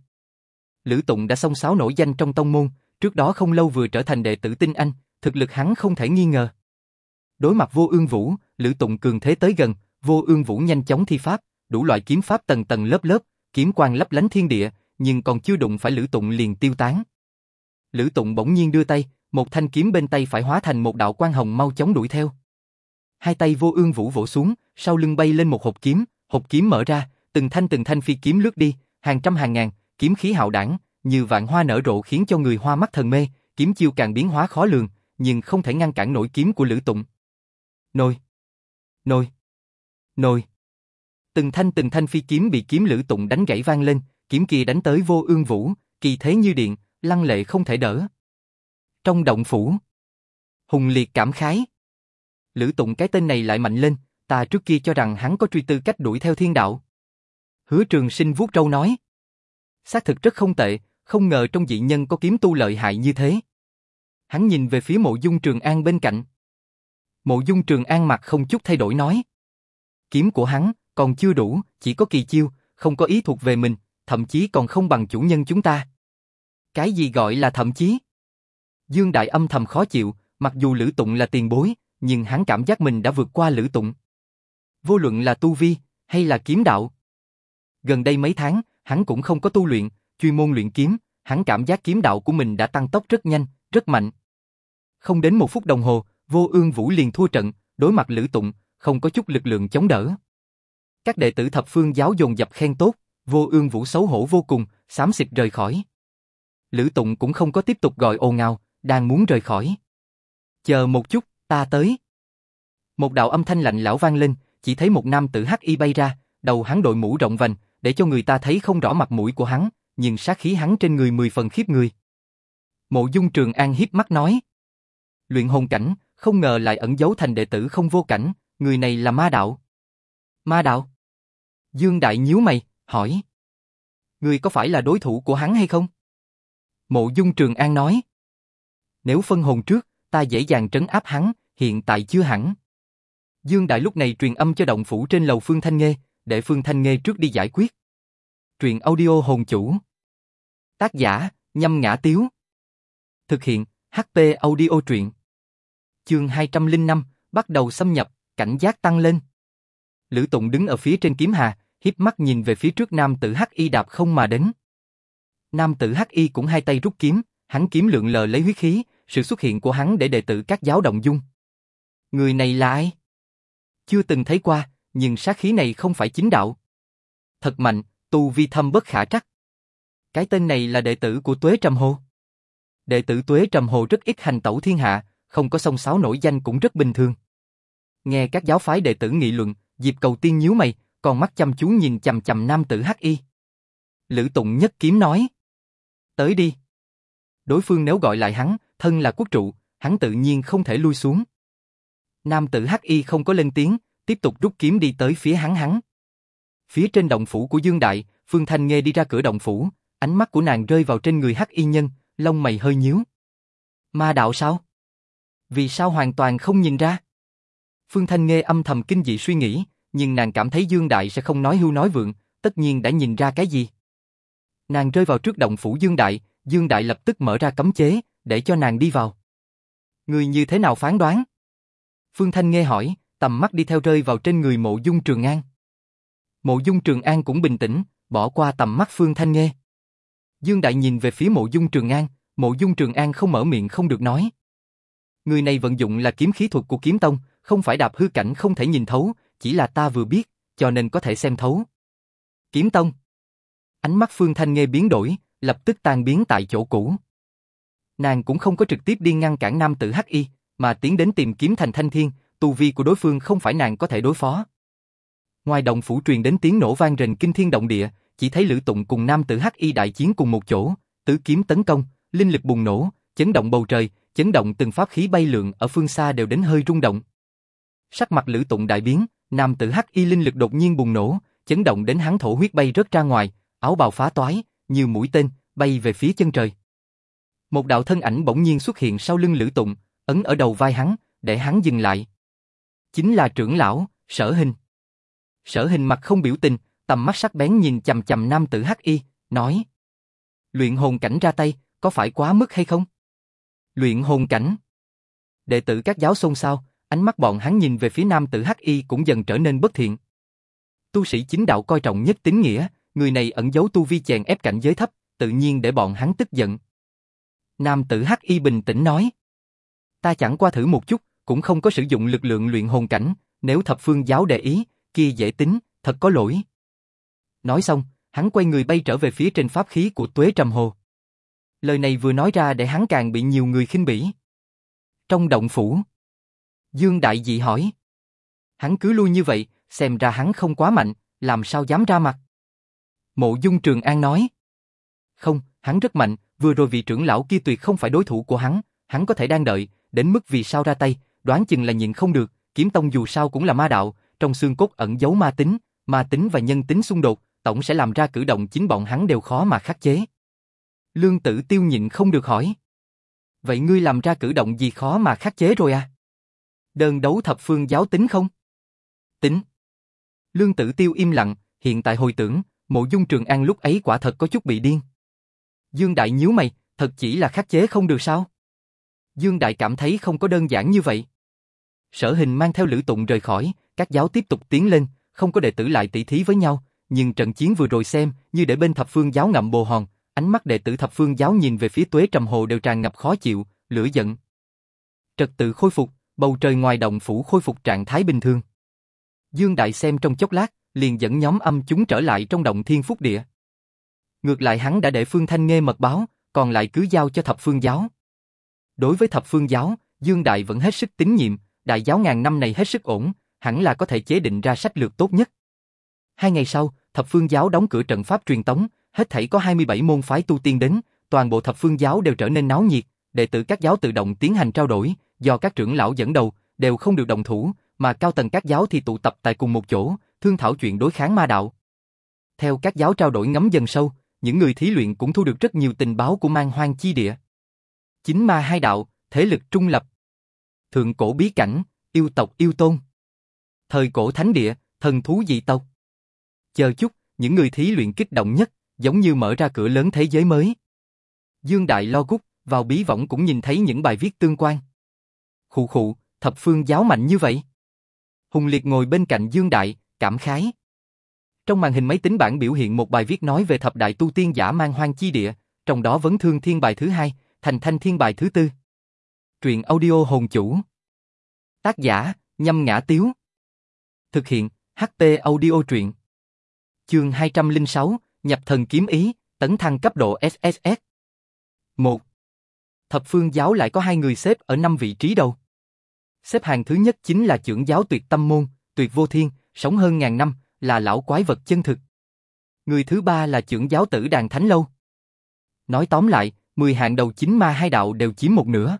Lữ Tụng đã xông xáo nổi danh trong tông môn, trước đó không lâu vừa trở thành đệ tử tinh anh, thực lực hắn không thể nghi ngờ. Đối mặt vô ương vũ, Lữ Tụng cường thế tới gần, vô ương vũ nhanh chóng thi pháp, đủ loại kiếm pháp tầng tầng lớp lớp, kiếm quang lấp lánh thiên địa, nhưng còn chưa đụng phải Lữ Tụng liền tiêu tán. Lữ Tụng bỗng nhiên đưa tay, một thanh kiếm bên tay phải hóa thành một đạo quang hồng mau chóng đuổi theo. Hai tay vô ương vũ vỗ xuống, sau lưng bay lên một hộp kiếm, hộp kiếm mở ra, từng thanh từng thanh phi kiếm lướt đi, hàng trăm hàng ngàn, kiếm khí hạo đảng, như vạn hoa nở rộ khiến cho người hoa mắt thần mê, kiếm chiêu càng biến hóa khó lường, nhưng không thể ngăn cản nổi kiếm của Lữ Tụng. Nôi, nôi, nôi. Từng thanh từng thanh phi kiếm bị kiếm Lữ Tụng đánh gãy vang lên, kiếm kia đánh tới vô ương vũ, kỳ thế như điện, lăng lệ không thể đỡ. Trong động phủ, Hùng Liệt cảm khái. Lữ Tụng cái tên này lại mạnh lên, ta trước kia cho rằng hắn có truy tư cách đuổi theo thiên đạo. Hứa trường sinh vuốt râu nói. Xác thực rất không tệ, không ngờ trong dị nhân có kiếm tu lợi hại như thế. Hắn nhìn về phía mộ dung trường an bên cạnh. Mộ dung trường an mặt không chút thay đổi nói. Kiếm của hắn còn chưa đủ, chỉ có kỳ chiêu, không có ý thuộc về mình, thậm chí còn không bằng chủ nhân chúng ta. Cái gì gọi là thậm chí? Dương Đại âm thầm khó chịu, mặc dù Lữ Tụng là tiền bối, nhưng hắn cảm giác mình đã vượt qua Lữ Tụng. Vô luận là tu vi, hay là kiếm đạo. Gần đây mấy tháng, hắn cũng không có tu luyện, chuyên môn luyện kiếm, hắn cảm giác kiếm đạo của mình đã tăng tốc rất nhanh, rất mạnh. Không đến một phút đồng hồ, vô ương vũ liền thua trận, đối mặt Lữ Tụng, không có chút lực lượng chống đỡ. Các đệ tử thập phương giáo dồn dập khen tốt, vô ương vũ xấu hổ vô cùng, xám xịt rời khỏi. Lữ Tụng cũng không có tiếp tục gọi ồn ào, đang muốn rời khỏi. Chờ một chút, ta tới. Một đạo âm thanh lạnh lão vang lên, chỉ thấy một nam tử hắc y bay ra, đầu hắn đội mũ rộng vành, để cho người ta thấy không rõ mặt mũi của hắn, nhưng sát khí hắn trên người mười phần khiếp người. Mộ Dung Trường An hiếp mắt nói. Luyện hồn cảnh, không ngờ lại ẩn giấu thành đệ tử không vô cảnh, người này là ma đạo. Ma đạo? Dương Đại nhíu mày, hỏi. Người có phải là đối thủ của hắn hay không? Mộ Dung Trường An nói. Nếu phân hồn trước, ta dễ dàng trấn áp hắn, hiện tại chưa hẳn. Dương Đại lúc này truyền âm cho động phủ trên lầu Phương Thanh Nghê, để Phương Thanh Nghê trước đi giải quyết. Truyện audio hồn chủ. Tác giả, nhâm ngã tiếu. Thực hiện, HP audio truyện. Chương 205, bắt đầu xâm nhập, cảnh giác tăng lên. Lữ Tụng đứng ở phía trên kiếm hà, hiếp mắt nhìn về phía trước nam tử Hắc Y đạp không mà đến. Nam tử Hắc Y cũng hai tay rút kiếm, hắn kiếm lượng lờ lấy huyết khí, sự xuất hiện của hắn để đệ tử các giáo động dung. Người này là ai? Chưa từng thấy qua, nhưng sát khí này không phải chính đạo. Thật mạnh, tu vi thâm bất khả trắc. Cái tên này là đệ tử của Tuế Trầm Hồ. Đệ tử Tuế Trầm Hồ rất ít hành tẩu thiên hạ, không có song sáo nổi danh cũng rất bình thường. Nghe các giáo phái đệ tử nghị luận, Diệp Cầu Tiên nhíu mày, còn mắt chăm chú nhìn chầm chầm nam tử Hắc Y. Lữ Tụng nhất kiếm nói: "Tới đi." Đối phương nếu gọi lại hắn, thân là quốc trụ, hắn tự nhiên không thể lui xuống. Nam tử Hắc Y không có lên tiếng, tiếp tục rút kiếm đi tới phía hắn hắn. Phía trên động phủ của Dương Đại, Phương Thanh Nghê đi ra cửa động phủ, ánh mắt của nàng rơi vào trên người Hắc Y nhân, lông mày hơi nhíu. Ma đạo sao? Vì sao hoàn toàn không nhìn ra? Phương Thanh Nghê âm thầm kinh dị suy nghĩ, nhưng nàng cảm thấy Dương Đại sẽ không nói hưu nói vượng, tất nhiên đã nhìn ra cái gì. Nàng rơi vào trước động phủ Dương Đại, Dương Đại lập tức mở ra cấm chế, để cho nàng đi vào. Người như thế nào phán đoán? Phương Thanh nghe hỏi, tầm mắt đi theo rơi vào trên người mộ dung Trường An. Mộ dung Trường An cũng bình tĩnh, bỏ qua tầm mắt Phương Thanh nghe. Dương Đại nhìn về phía mộ dung Trường An, mộ dung Trường An không mở miệng không được nói. Người này vận dụng là kiếm khí thuật của kiếm tông, không phải đạp hư cảnh không thể nhìn thấu, chỉ là ta vừa biết, cho nên có thể xem thấu. Kiếm tông. Ánh mắt Phương Thanh nghe biến đổi, lập tức tan biến tại chỗ cũ. Nàng cũng không có trực tiếp đi ngăn cản nam tử Hắc Y, mà tiến đến tìm kiếm thành thanh thiên, tu vi của đối phương không phải nàng có thể đối phó. Ngoài động phủ truyền đến tiếng nổ vang rền kinh thiên động địa, chỉ thấy Lữ Tụng cùng nam tử Hắc Y đại chiến cùng một chỗ, tứ kiếm tấn công, linh lực bùng nổ, chấn động bầu trời, chấn động từng pháp khí bay lượn ở phương xa đều đến hơi rung động. Sắc mặt Lữ Tụng đại biến, nam tử Hắc Y linh lực đột nhiên bùng nổ, chấn động đến hắn thổ huyết bay rớt ra ngoài, áo bào phá toái, như mũi tên, bay về phía chân trời. Một đạo thân ảnh bỗng nhiên xuất hiện sau lưng Lữ Tụng, ấn ở đầu vai hắn, để hắn dừng lại. Chính là trưởng lão, sở hình. Sở hình mặt không biểu tình, tầm mắt sắc bén nhìn chầm chầm nam tử Hắc Y, nói. Luyện hồn cảnh ra tay, có phải quá mức hay không? Luyện hồn cảnh. Đệ tử các giáo xôn xao, ánh mắt bọn hắn nhìn về phía nam tử Hắc Y cũng dần trở nên bất thiện. Tu sĩ chính đạo coi trọng nhất tính nghĩa, người này ẩn giấu tu vi chèn ép cảnh giới thấp, tự nhiên để bọn hắn tức giận. Nam tử Hắc Y bình tĩnh nói. Ta chẳng qua thử một chút, cũng không có sử dụng lực lượng luyện hồn cảnh, nếu thập phương giáo để ý, kia dễ tính, thật có lỗi. Nói xong, hắn quay người bay trở về phía trên pháp khí của Tuế Trầm Hồ. Lời này vừa nói ra để hắn càng bị nhiều người khinh bỉ. Trong động phủ, Dương Đại Dị hỏi. Hắn cứ lui như vậy, xem ra hắn không quá mạnh, làm sao dám ra mặt. Mộ Dung Trường An nói. Không, hắn rất mạnh, vừa rồi vị trưởng lão kia tuyệt không phải đối thủ của hắn, hắn có thể đang đợi, đến mức vì sao ra tay, đoán chừng là nhịn không được, kiếm tông dù sao cũng là ma đạo, trong xương cốt ẩn giấu ma tính, ma tính và nhân tính xung đột, tổng sẽ làm ra cử động chính bọn hắn đều khó mà khắc chế. Lương tử tiêu nhịn không được hỏi. Vậy ngươi làm ra cử động gì khó mà khắc chế rồi à? Đơn đấu thập phương giáo tính không? Tính. Lương tử tiêu im lặng, hiện tại hồi tưởng, mộ dung trường an lúc ấy quả thật có chút bị điên. Dương Đại nhíu mày, thật chỉ là khắc chế không được sao? Dương Đại cảm thấy không có đơn giản như vậy. Sở hình mang theo Lữ Tụng rời khỏi, các giáo tiếp tục tiến lên, không có đệ tử lại tỷ thí với nhau, nhưng trận chiến vừa rồi xem, như để bên thập phương giáo ngậm bồ hòn, ánh mắt đệ tử thập phương giáo nhìn về phía tuế trầm hồ đều tràn ngập khó chịu, lửa giận. Trật tự khôi phục, bầu trời ngoài động phủ khôi phục trạng thái bình thường. Dương Đại xem trong chốc lát, liền dẫn nhóm âm chúng trở lại trong động thiên phúc địa. Ngược lại hắn đã để Phương Thanh nghe mật báo, còn lại cứ giao cho thập phương giáo. Đối với thập phương giáo, Dương Đại vẫn hết sức tín nhiệm, đại giáo ngàn năm này hết sức ổn, hẳn là có thể chế định ra sách lược tốt nhất. Hai ngày sau, thập phương giáo đóng cửa trận pháp truyền tống, hết thảy có 27 môn phái tu tiên đến, toàn bộ thập phương giáo đều trở nên náo nhiệt, đệ tử các giáo tự động tiến hành trao đổi, do các trưởng lão dẫn đầu, đều không được đồng thủ, mà cao tầng các giáo thì tụ tập tại cùng một chỗ, thương thảo chuyện đối kháng ma đạo. Theo các giáo trao đổi ngấm dần sâu, những người thí luyện cũng thu được rất nhiều tình báo của mang hoang chi địa. Chính ma hai đạo, thế lực trung lập. Thượng cổ bí cảnh, yêu tộc yêu tôn. Thời cổ thánh địa, thần thú dị tộc. Chờ chút, những người thí luyện kích động nhất, giống như mở ra cửa lớn thế giới mới. Dương Đại lo gút, vào bí võng cũng nhìn thấy những bài viết tương quan. Khụ khụ, thập phương giáo mạnh như vậy. Hùng Liệt ngồi bên cạnh Dương Đại, cảm khái. Trong màn hình máy tính bảng biểu hiện một bài viết nói về thập đại tu tiên giả mang hoang chi địa, trong đó vấn thương thiên bài thứ hai, thành thanh thiên bài thứ tư. Truyện audio hồn chủ. Tác giả, nhâm ngã tiếu. Thực hiện, HT audio truyện. Chương 206, nhập thần kiếm ý, tấn thăng cấp độ SSS. 1. Thập phương giáo lại có hai người xếp ở năm vị trí đầu. Xếp hàng thứ nhất chính là trưởng giáo tuyệt tâm môn, tuyệt vô thiên, sống hơn ngàn năm, là lão quái vật chân thực. Người thứ ba là trưởng giáo tử đàn thánh lâu. Nói tóm lại, 10 hạng đầu chính ma hai đạo đều chiếm một nửa.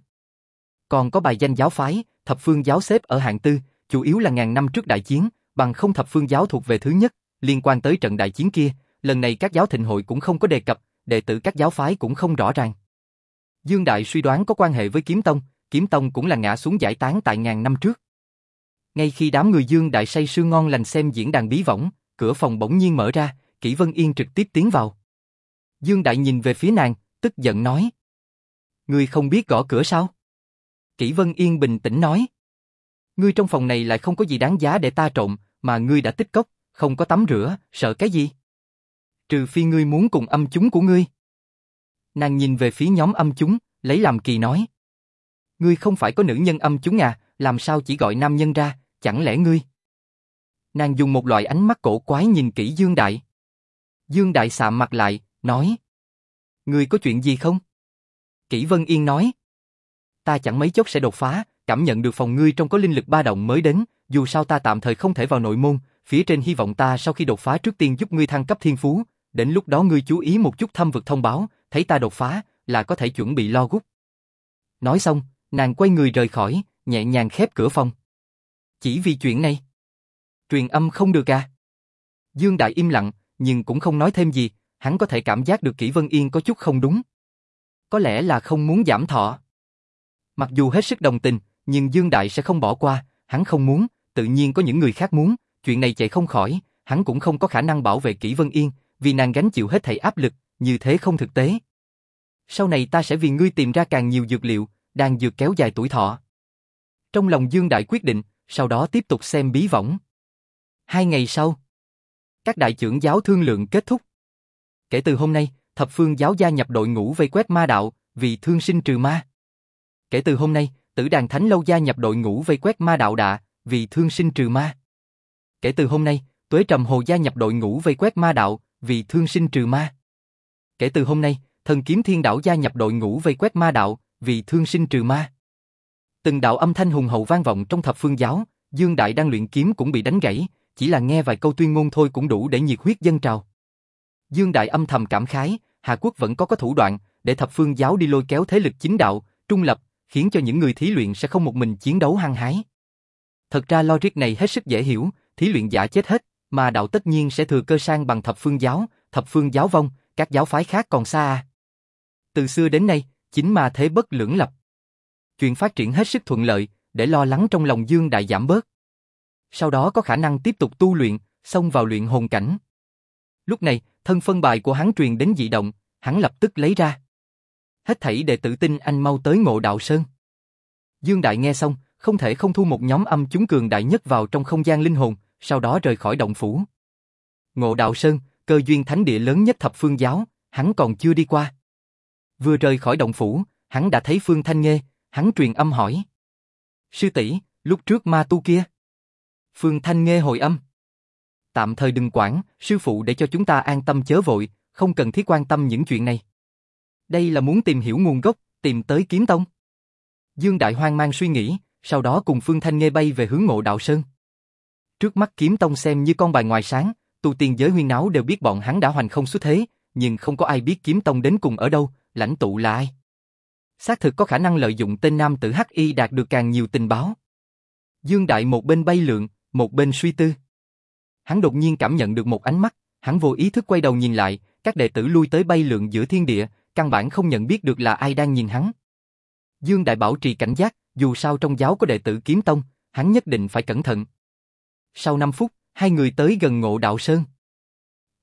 Còn có bài danh giáo phái, thập phương giáo xếp ở hạng tư, chủ yếu là ngàn năm trước đại chiến, bằng không thập phương giáo thuộc về thứ nhất, liên quan tới trận đại chiến kia, lần này các giáo thịnh hội cũng không có đề cập, đệ tử các giáo phái cũng không rõ ràng. Dương Đại suy đoán có quan hệ với Kiếm Tông, Kiếm Tông cũng là ngã xuống giải tán tại ngàn năm trước. Ngay khi đám người Dương Đại say sưa ngon lành xem diễn đàn bí võng, cửa phòng bỗng nhiên mở ra, Kỷ Vân Yên trực tiếp tiến vào. Dương Đại nhìn về phía nàng, tức giận nói. Ngươi không biết gõ cửa sao? Kỷ Vân Yên bình tĩnh nói. Ngươi trong phòng này lại không có gì đáng giá để ta trộm, mà ngươi đã tích cốc, không có tắm rửa, sợ cái gì? Trừ phi ngươi muốn cùng âm chúng của ngươi. Nàng nhìn về phía nhóm âm chúng, lấy làm kỳ nói. Ngươi không phải có nữ nhân âm chúng à, làm sao chỉ gọi nam nhân ra, chẳng lẽ ngươi? Nàng dùng một loại ánh mắt cổ quái nhìn kỹ Dương Đại. Dương Đại sạm mặt lại, nói. Ngươi có chuyện gì không? Kỷ Vân Yên nói. Ta chẳng mấy chốc sẽ đột phá, cảm nhận được phòng ngươi trong có linh lực ba động mới đến, dù sao ta tạm thời không thể vào nội môn, phía trên hy vọng ta sau khi đột phá trước tiên giúp ngươi thăng cấp thiên phú, đến lúc đó ngươi chú ý một chút thâm vực thông báo, thấy ta đột phá, là có thể chuẩn bị lo gút. Nói xong, nàng quay người rời khỏi, nhẹ nhàng khép cửa phòng. Chỉ vì chuyện này. Truyền âm không được à? Dương Đại im lặng, nhưng cũng không nói thêm gì, hắn có thể cảm giác được Kỷ Vân Yên có chút không đúng. Có lẽ là không muốn giảm thọ. Mặc dù hết sức đồng tình, nhưng Dương Đại sẽ không bỏ qua, hắn không muốn, tự nhiên có những người khác muốn, chuyện này chạy không khỏi, hắn cũng không có khả năng bảo vệ Kỷ Vân Yên, vì nàng gánh chịu hết thảy áp lực, như thế không thực tế. Sau này ta sẽ vì ngươi tìm ra càng nhiều dược liệu, đang dược kéo dài tuổi thọ. Trong lòng Dương Đại quyết định, sau đó tiếp tục xem bí võng. Hai ngày sau, các đại trưởng giáo thương lượng kết thúc. Kể từ hôm nay, thập phương giáo gia nhập đội ngũ vây quét ma đạo, vì thương sinh trừ ma. Kể từ hôm nay, tử đàn thánh lâu gia nhập đội ngũ vây quét ma đạo đạ, vì thương sinh trừ ma. Kể từ hôm nay, tuế trầm hồ gia nhập đội ngũ vây quét ma đạo, vì thương sinh trừ ma. Kể từ hôm nay, thần kiếm thiên đạo gia nhập đội ngũ vây quét ma đạo, vì thương sinh trừ ma. Từng đạo âm thanh hùng hậu vang vọng trong thập phương giáo, Dương Đại đang luyện kiếm cũng bị đánh gãy, chỉ là nghe vài câu tuyên ngôn thôi cũng đủ để nhiệt huyết dân trào. Dương Đại âm thầm cảm khái, Hà Quốc vẫn có có thủ đoạn để thập phương giáo đi lôi kéo thế lực chính đạo, trung lập, khiến cho những người thí luyện sẽ không một mình chiến đấu hăng hái. Thật ra logic này hết sức dễ hiểu, thí luyện giả chết hết, mà đạo tất nhiên sẽ thừa cơ sang bằng thập phương giáo, thập phương giáo vong, các giáo phái khác còn xa à. Từ xưa đến nay, chính mà thế bất lưỡng lập. Chuyện phát triển hết sức thuận lợi, để lo lắng trong lòng Dương Đại giảm bớt. Sau đó có khả năng tiếp tục tu luyện, xông vào luyện hồn cảnh. Lúc này, thân phân bài của hắn truyền đến dị động, hắn lập tức lấy ra. Hết thảy đệ tử tin anh mau tới ngộ đạo sơn. Dương Đại nghe xong, không thể không thu một nhóm âm chúng cường đại nhất vào trong không gian linh hồn, sau đó rời khỏi động phủ. Ngộ đạo sơn, cơ duyên thánh địa lớn nhất thập phương giáo, hắn còn chưa đi qua. Vừa rời khỏi động phủ, hắn đã thấy Phương Thanh Nghê, hắn truyền âm hỏi. Sư tỷ, lúc trước ma tu kia. Phương Thanh Nghê hồi âm. Tạm thời đừng quản, sư phụ để cho chúng ta an tâm chớ vội, không cần thiết quan tâm những chuyện này. Đây là muốn tìm hiểu nguồn gốc, tìm tới kiếm tông. Dương Đại hoang mang suy nghĩ, sau đó cùng Phương Thanh Nghê bay về hướng ngộ đạo sơn. Trước mắt kiếm tông xem như con bài ngoài sáng, tu tiên giới huyên náo đều biết bọn hắn đã hoành không xuất thế, nhưng không có ai biết kiếm tông đến cùng ở đâu, lãnh tụ là ai. Xác thực có khả năng lợi dụng tên nam tử Hắc Y đạt được càng nhiều tình báo. Dương Đại một bên bay lượn, một bên suy tư. Hắn đột nhiên cảm nhận được một ánh mắt, hắn vô ý thức quay đầu nhìn lại, các đệ tử lui tới bay lượn giữa thiên địa, căn bản không nhận biết được là ai đang nhìn hắn. Dương Đại bảo trì cảnh giác, dù sao trong giáo có đệ tử kiếm tông, hắn nhất định phải cẩn thận. Sau 5 phút, hai người tới gần Ngộ Đạo Sơn.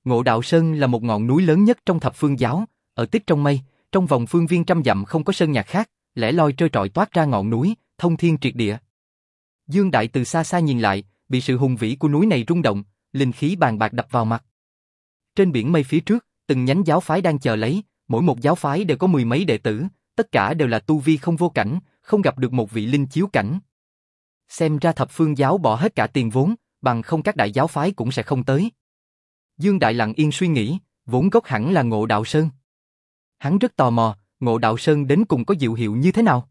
Ngộ Đạo Sơn là một ngọn núi lớn nhất trong thập phương giáo, ở tích trong mây, trong vòng phương viên trăm dặm không có sơn nhạc khác, lẻ loi trơ trọi toát ra ngọn núi, thông thiên triệt địa. Dương Đại từ xa xa nhìn lại, bị sự hùng vĩ của núi này rung động, linh khí bàn bạc đập vào mặt. Trên biển mây phía trước, từng nhánh giáo phái đang chờ lấy, mỗi một giáo phái đều có mười mấy đệ tử, tất cả đều là tu vi không vô cảnh, không gặp được một vị linh chiếu cảnh. Xem ra thập phương giáo bỏ hết cả tiền vốn, bằng không các đại giáo phái cũng sẽ không tới. Dương Đại lặng yên suy nghĩ, vốn gốc hẳn là ngộ đạo sơn. Hắn rất tò mò, ngộ đạo sơn đến cùng có diệu hiệu như thế nào?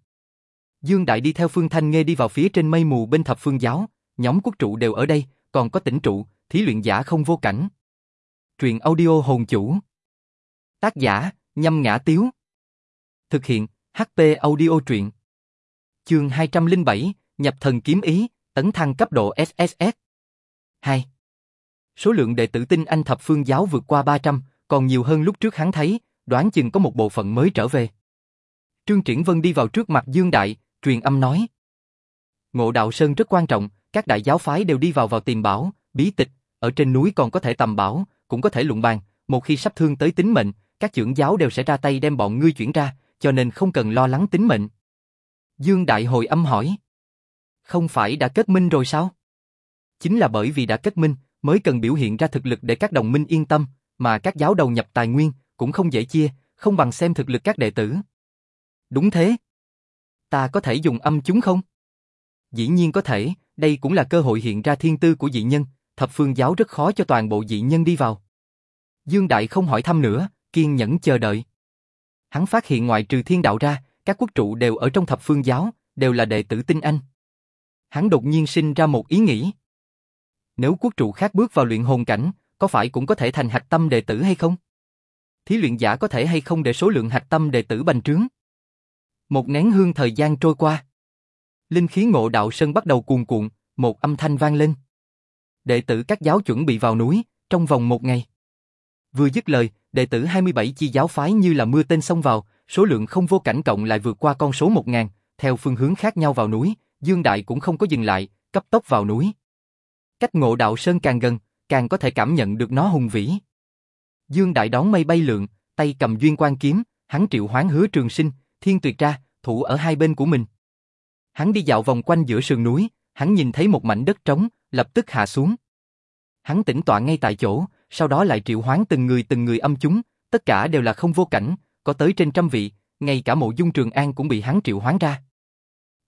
Dương Đại đi theo Phương Thanh Nghê đi vào phía trên mây mù bên thập phương giáo, nhóm quốc trụ đều ở đây, còn có tỉnh trụ, thí luyện giả không vô cảnh. Truyện audio hồn chủ. Tác giả, nhâm ngã tiếu. Thực hiện, HP audio truyện. Chương 207, nhập thần kiếm ý, tấn thăng cấp độ SSS. 2. Số lượng đệ tử tinh anh thập phương giáo vượt qua 300, còn nhiều hơn lúc trước hắn thấy, đoán chừng có một bộ phận mới trở về. Trương Triển Vân đi vào trước mặt Dương Đại, truyền âm nói. Ngộ đạo Sơn rất quan trọng, các đại giáo phái đều đi vào vào tìm bảo, bí tịch, ở trên núi còn có thể tầm bảo, cũng có thể luận bàn, một khi sắp thương tới tính mệnh, các trưởng giáo đều sẽ ra tay đem bọn ngươi chuyển ra, cho nên không cần lo lắng tính mệnh. Dương Đại hồi âm hỏi. Không phải đã kết minh rồi sao? Chính là bởi vì đã kết minh, mới cần biểu hiện ra thực lực để các đồng minh yên tâm, mà các giáo đầu nhập tài nguyên, cũng không dễ chia, không bằng xem thực lực các đệ tử. Đúng thế. Ta có thể dùng âm chúng không? Dĩ nhiên có thể, đây cũng là cơ hội hiện ra thiên tư của dị nhân, thập phương giáo rất khó cho toàn bộ dị nhân đi vào. Dương Đại không hỏi thăm nữa, kiên nhẫn chờ đợi. Hắn phát hiện ngoại trừ thiên đạo ra, các quốc trụ đều ở trong thập phương giáo, đều là đệ tử tinh anh. Hắn đột nhiên sinh ra một ý nghĩ. Nếu quốc trụ khác bước vào luyện hồn cảnh, có phải cũng có thể thành hạch tâm đệ tử hay không? Thí luyện giả có thể hay không để số lượng hạch tâm đệ tử bành trướng? Một nén hương thời gian trôi qua. Linh khí ngộ đạo sơn bắt đầu cuồn cuộn, một âm thanh vang lên. Đệ tử các giáo chuẩn bị vào núi, trong vòng một ngày. Vừa dứt lời, đệ tử 27 chi giáo phái như là mưa tên xông vào, số lượng không vô cảnh cộng lại vượt qua con số 1000, theo phương hướng khác nhau vào núi, Dương Đại cũng không có dừng lại, cấp tốc vào núi. Cách ngộ đạo sơn càng gần, càng có thể cảm nhận được nó hùng vĩ. Dương Đại đón mây bay lượn, tay cầm duyên quan kiếm, hắn triệu hoán hứa trường sinh, thiên tuyệt ra, thủ ở hai bên của mình. Hắn đi dạo vòng quanh giữa sườn núi, hắn nhìn thấy một mảnh đất trống, lập tức hạ xuống. Hắn tĩnh tọa ngay tại chỗ, sau đó lại triệu hoán từng người từng người âm chúng, tất cả đều là không vô cảnh, có tới trên trăm vị, ngay cả mộ dung trường an cũng bị hắn triệu hoán ra.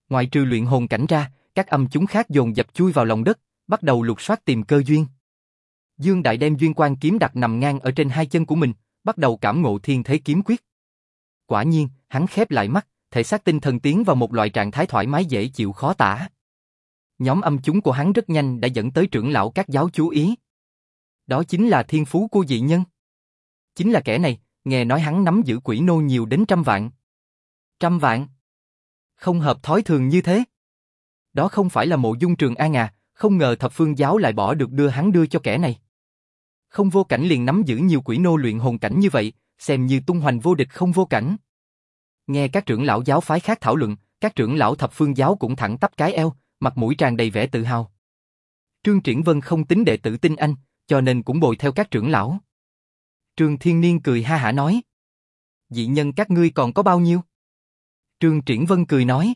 Ngoài trừ luyện hồn cảnh ra, các âm chúng khác dồn dập chui vào lòng đất, bắt đầu lục soát tìm cơ duyên. Dương Đại đem duyên quan kiếm đặt nằm ngang ở trên hai chân của mình, bắt đầu cảm ngộ thiên thế kiếm quyết. Quả nhiên, hắn khép lại mắt, thể xác tinh thần tiến vào một loại trạng thái thoải mái dễ chịu khó tả. Nhóm âm chúng của hắn rất nhanh đã dẫn tới trưởng lão các giáo chú ý. Đó chính là thiên phú của dị nhân. Chính là kẻ này, nghe nói hắn nắm giữ quỷ nô nhiều đến trăm vạn. Trăm vạn? Không hợp thói thường như thế. Đó không phải là mộ dung trường an à, không ngờ thập phương giáo lại bỏ được đưa hắn đưa cho kẻ này. Không vô cảnh liền nắm giữ nhiều quỷ nô luyện hồn cảnh như vậy, xem như tung hoành vô địch không vô cảnh. Nghe các trưởng lão giáo phái khác thảo luận, các trưởng lão thập phương giáo cũng thẳng tắp cái eo, mặt mũi tràn đầy vẻ tự hào. Trương Triển Vân không tính đệ tử tin anh, cho nên cũng bồi theo các trưởng lão. Trương Thiên Niên cười ha hả nói. Dị nhân các ngươi còn có bao nhiêu? Trương Triển Vân cười nói.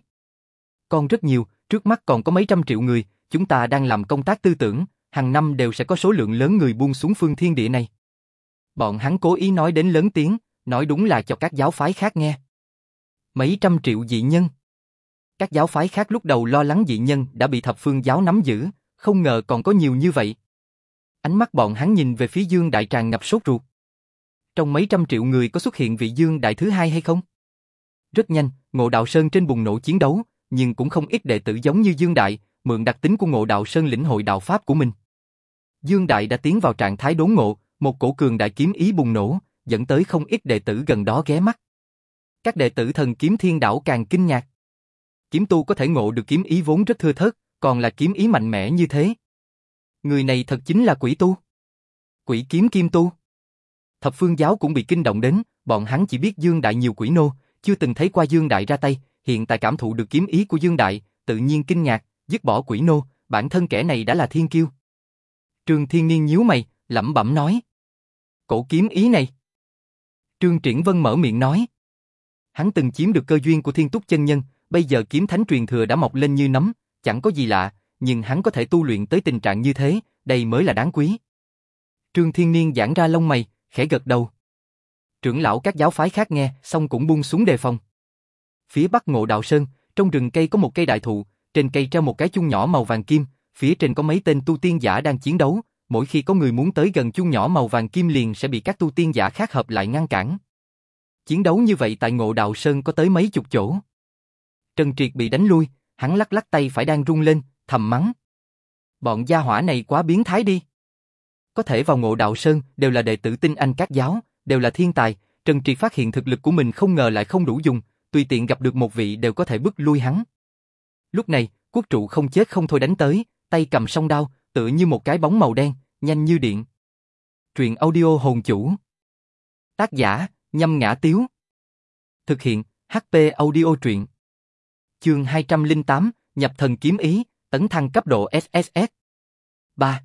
Còn rất nhiều, trước mắt còn có mấy trăm triệu người, chúng ta đang làm công tác tư tưởng, hàng năm đều sẽ có số lượng lớn người buông xuống phương thiên địa này. Bọn hắn cố ý nói đến lớn tiếng, nói đúng là cho các giáo phái khác nghe. Mấy trăm triệu dị nhân. Các giáo phái khác lúc đầu lo lắng dị nhân đã bị thập phương giáo nắm giữ, không ngờ còn có nhiều như vậy. Ánh mắt bọn hắn nhìn về phía Dương Đại tràn ngập sốt ruột. Trong mấy trăm triệu người có xuất hiện vị Dương Đại thứ hai hay không? Rất nhanh, Ngộ Đạo Sơn trên bùng nổ chiến đấu, nhưng cũng không ít đệ tử giống như Dương Đại, mượn đặc tính của Ngộ Đạo Sơn lĩnh hội đạo pháp của mình. Dương Đại đã tiến vào trạng thái đốn ngộ, một cổ cường đại kiếm ý bùng nổ, dẫn tới không ít đệ tử gần đó ghé mắt. Các đệ tử thần kiếm thiên đảo càng kinh ngạc. Kiếm tu có thể ngộ được kiếm ý vốn rất thưa thớt, còn là kiếm ý mạnh mẽ như thế. Người này thật chính là quỷ tu. Quỷ kiếm kim tu. Thập phương giáo cũng bị kinh động đến, bọn hắn chỉ biết Dương Đại nhiều quỷ nô, chưa từng thấy qua Dương Đại ra tay, hiện tại cảm thụ được kiếm ý của Dương Đại, tự nhiên kinh ngạc, dứt bỏ quỷ nô, bản thân kẻ này đã là thiên kiêu. Trương Thiên Niên nhíu mày, lẩm bẩm nói. Cổ kiếm ý này. Trương Triển Vân mở miệng nói. Hắn từng chiếm được cơ duyên của thiên túc chân nhân, bây giờ kiếm thánh truyền thừa đã mọc lên như nấm, chẳng có gì lạ, nhưng hắn có thể tu luyện tới tình trạng như thế, đây mới là đáng quý. Trương Thiên Niên giãn ra lông mày, khẽ gật đầu. Trưởng lão các giáo phái khác nghe, xong cũng buông xuống đề phòng. Phía bắc ngộ đạo sơn, trong rừng cây có một cây đại thụ, trên cây treo một cái chung nhỏ màu vàng kim, phía trên có mấy tên tu tiên giả đang chiến đấu, mỗi khi có người muốn tới gần chung nhỏ màu vàng kim liền sẽ bị các tu tiên giả khác hợp lại ngăn cản. Chiến đấu như vậy tại ngộ đạo sơn có tới mấy chục chỗ. Trần Triệt bị đánh lui, hắn lắc lắc tay phải đang rung lên, thầm mắng. Bọn gia hỏa này quá biến thái đi. Có thể vào ngộ đạo sơn đều là đệ tử tinh anh các giáo, đều là thiên tài, Trần Triệt phát hiện thực lực của mình không ngờ lại không đủ dùng, tùy tiện gặp được một vị đều có thể bức lui hắn. Lúc này, quốc trụ không chết không thôi đánh tới, tay cầm song đao, tựa như một cái bóng màu đen, nhanh như điện. Truyện audio hồn chủ. Tác giả, nhâm ngã tiếu. Thực hiện, HP audio truyện. Chương 208, nhập thần kiếm ý, tấn thăng cấp độ SSS. 3.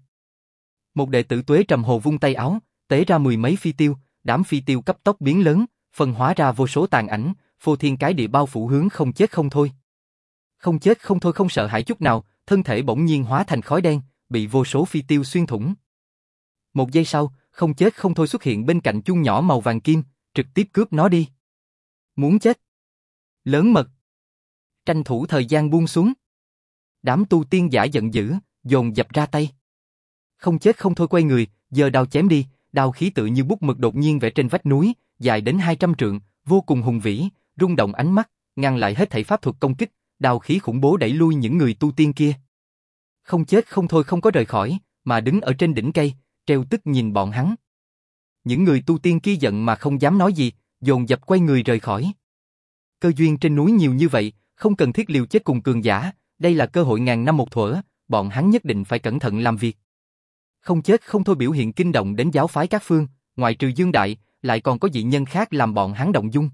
Một đệ tử tuế trầm hồ vung tay áo, tế ra mười mấy phi tiêu, đám phi tiêu cấp tốc biến lớn, phân hóa ra vô số tàn ảnh, phô thiên cái địa bao phủ hướng không chết không thôi. Không chết không thôi không sợ hãi chút nào, thân thể bỗng nhiên hóa thành khói đen, bị vô số phi tiêu xuyên thủng. Một giây sau, không chết không thôi xuất hiện bên cạnh chung nhỏ màu vàng kim, trực tiếp cướp nó đi. Muốn chết. Lớn mật. Tranh thủ thời gian buông xuống. Đám tu tiên giả giận dữ, dồn dập ra tay. Không chết không thôi quay người, giờ đào chém đi, đào khí tự như bút mực đột nhiên vẽ trên vách núi, dài đến 200 trượng, vô cùng hùng vĩ, rung động ánh mắt, ngăn lại hết thảy pháp thuật công kích, đào khí khủng bố đẩy lui những người tu tiên kia. Không chết không thôi không có rời khỏi, mà đứng ở trên đỉnh cây, treo tức nhìn bọn hắn. Những người tu tiên kia giận mà không dám nói gì, dồn dập quay người rời khỏi. Cơ duyên trên núi nhiều như vậy, không cần thiết liều chết cùng cường giả, đây là cơ hội ngàn năm một thuở, bọn hắn nhất định phải cẩn thận làm việc. Không chết không thôi biểu hiện kinh động đến giáo phái các phương, ngoại trừ Dương Đại, lại còn có dị nhân khác làm bọn hắn động dung.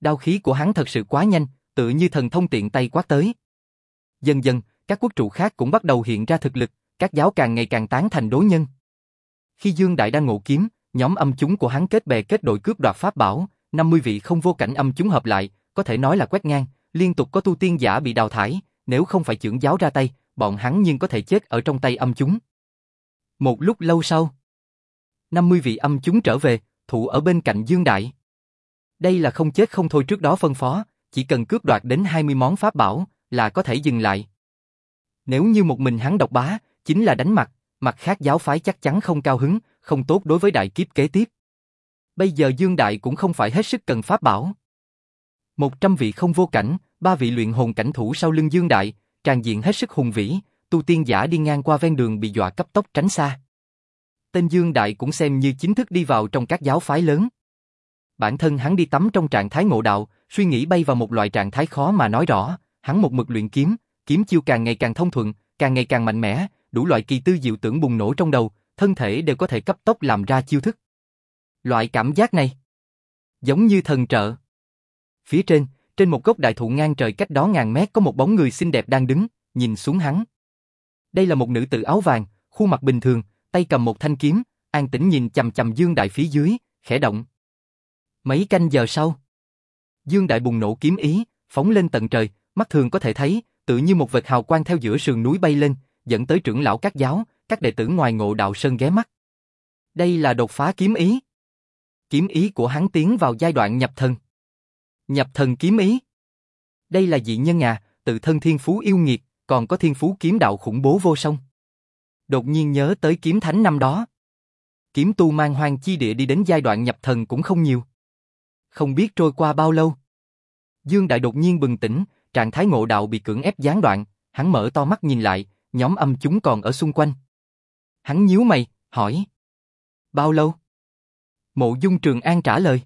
Đao khí của hắn thật sự quá nhanh, tự như thần thông tiện tay quát tới. Dần dần, các quốc trụ khác cũng bắt đầu hiện ra thực lực, các giáo càng ngày càng tán thành đối nhân. Khi Dương Đại đang ngộ kiếm, nhóm âm chúng của hắn kết bè kết đội cướp đoạt pháp bảo, 50 vị không vô cảnh âm chúng hợp lại, có thể nói là quét ngang, liên tục có tu tiên giả bị đào thải, nếu không phải trưởng giáo ra tay, bọn hắn nhưng có thể chết ở trong tay âm chúng. Một lúc lâu sau, 50 vị âm chúng trở về, thủ ở bên cạnh Dương Đại. Đây là không chết không thôi trước đó phân phó, chỉ cần cướp đoạt đến 20 món pháp bảo là có thể dừng lại. Nếu như một mình hắn độc bá, chính là đánh mặt, mặt khác giáo phái chắc chắn không cao hứng, không tốt đối với đại kiếp kế tiếp. Bây giờ Dương Đại cũng không phải hết sức cần pháp bảo. Một trăm vị không vô cảnh, ba vị luyện hồn cảnh thủ sau lưng Dương Đại, tràn diện hết sức hùng vĩ, tu tiên giả đi ngang qua ven đường bị dọa cấp tốc tránh xa. Tên Dương Đại cũng xem như chính thức đi vào trong các giáo phái lớn. Bản thân hắn đi tắm trong trạng thái ngộ đạo, suy nghĩ bay vào một loại trạng thái khó mà nói rõ, hắn một mực luyện kiếm, kiếm chiêu càng ngày càng thông thuận, càng ngày càng mạnh mẽ, đủ loại kỳ tư diệu tưởng bùng nổ trong đầu, thân thể đều có thể cấp tốc làm ra chiêu thức. Loại cảm giác này, giống như thần trợ. Phía trên, trên một gốc đại thụ ngang trời cách đó ngàn mét có một bóng người xinh đẹp đang đứng, nhìn xuống hắn. Đây là một nữ tử áo vàng, khuôn mặt bình thường, tay cầm một thanh kiếm, an tĩnh nhìn chầm chầm Dương Đại phía dưới, khẽ động. Mấy canh giờ sau, Dương Đại bùng nổ kiếm ý, phóng lên tận trời, mắt thường có thể thấy, tự như một vệt hào quang theo giữa sườn núi bay lên, dẫn tới trưởng lão các giáo, các đệ tử ngoài ngộ đạo sơn ghé mắt. Đây là đột phá kiếm ý. Kiếm ý của hắn tiến vào giai đoạn nhập thần. Nhập thần kiếm ý. Đây là dị nhân à, tự thân thiên phú yêu nghiệt, còn có thiên phú kiếm đạo khủng bố vô song. Đột nhiên nhớ tới kiếm thánh năm đó. Kiếm tu mang hoang chi địa đi đến giai đoạn nhập thần cũng không nhiều. Không biết trôi qua bao lâu. Dương Đại đột nhiên bừng tỉnh, trạng thái ngộ đạo bị cưỡng ép gián đoạn, hắn mở to mắt nhìn lại, nhóm âm chúng còn ở xung quanh. Hắn nhíu mày, hỏi. Bao lâu? Mộ Dung Trường An trả lời.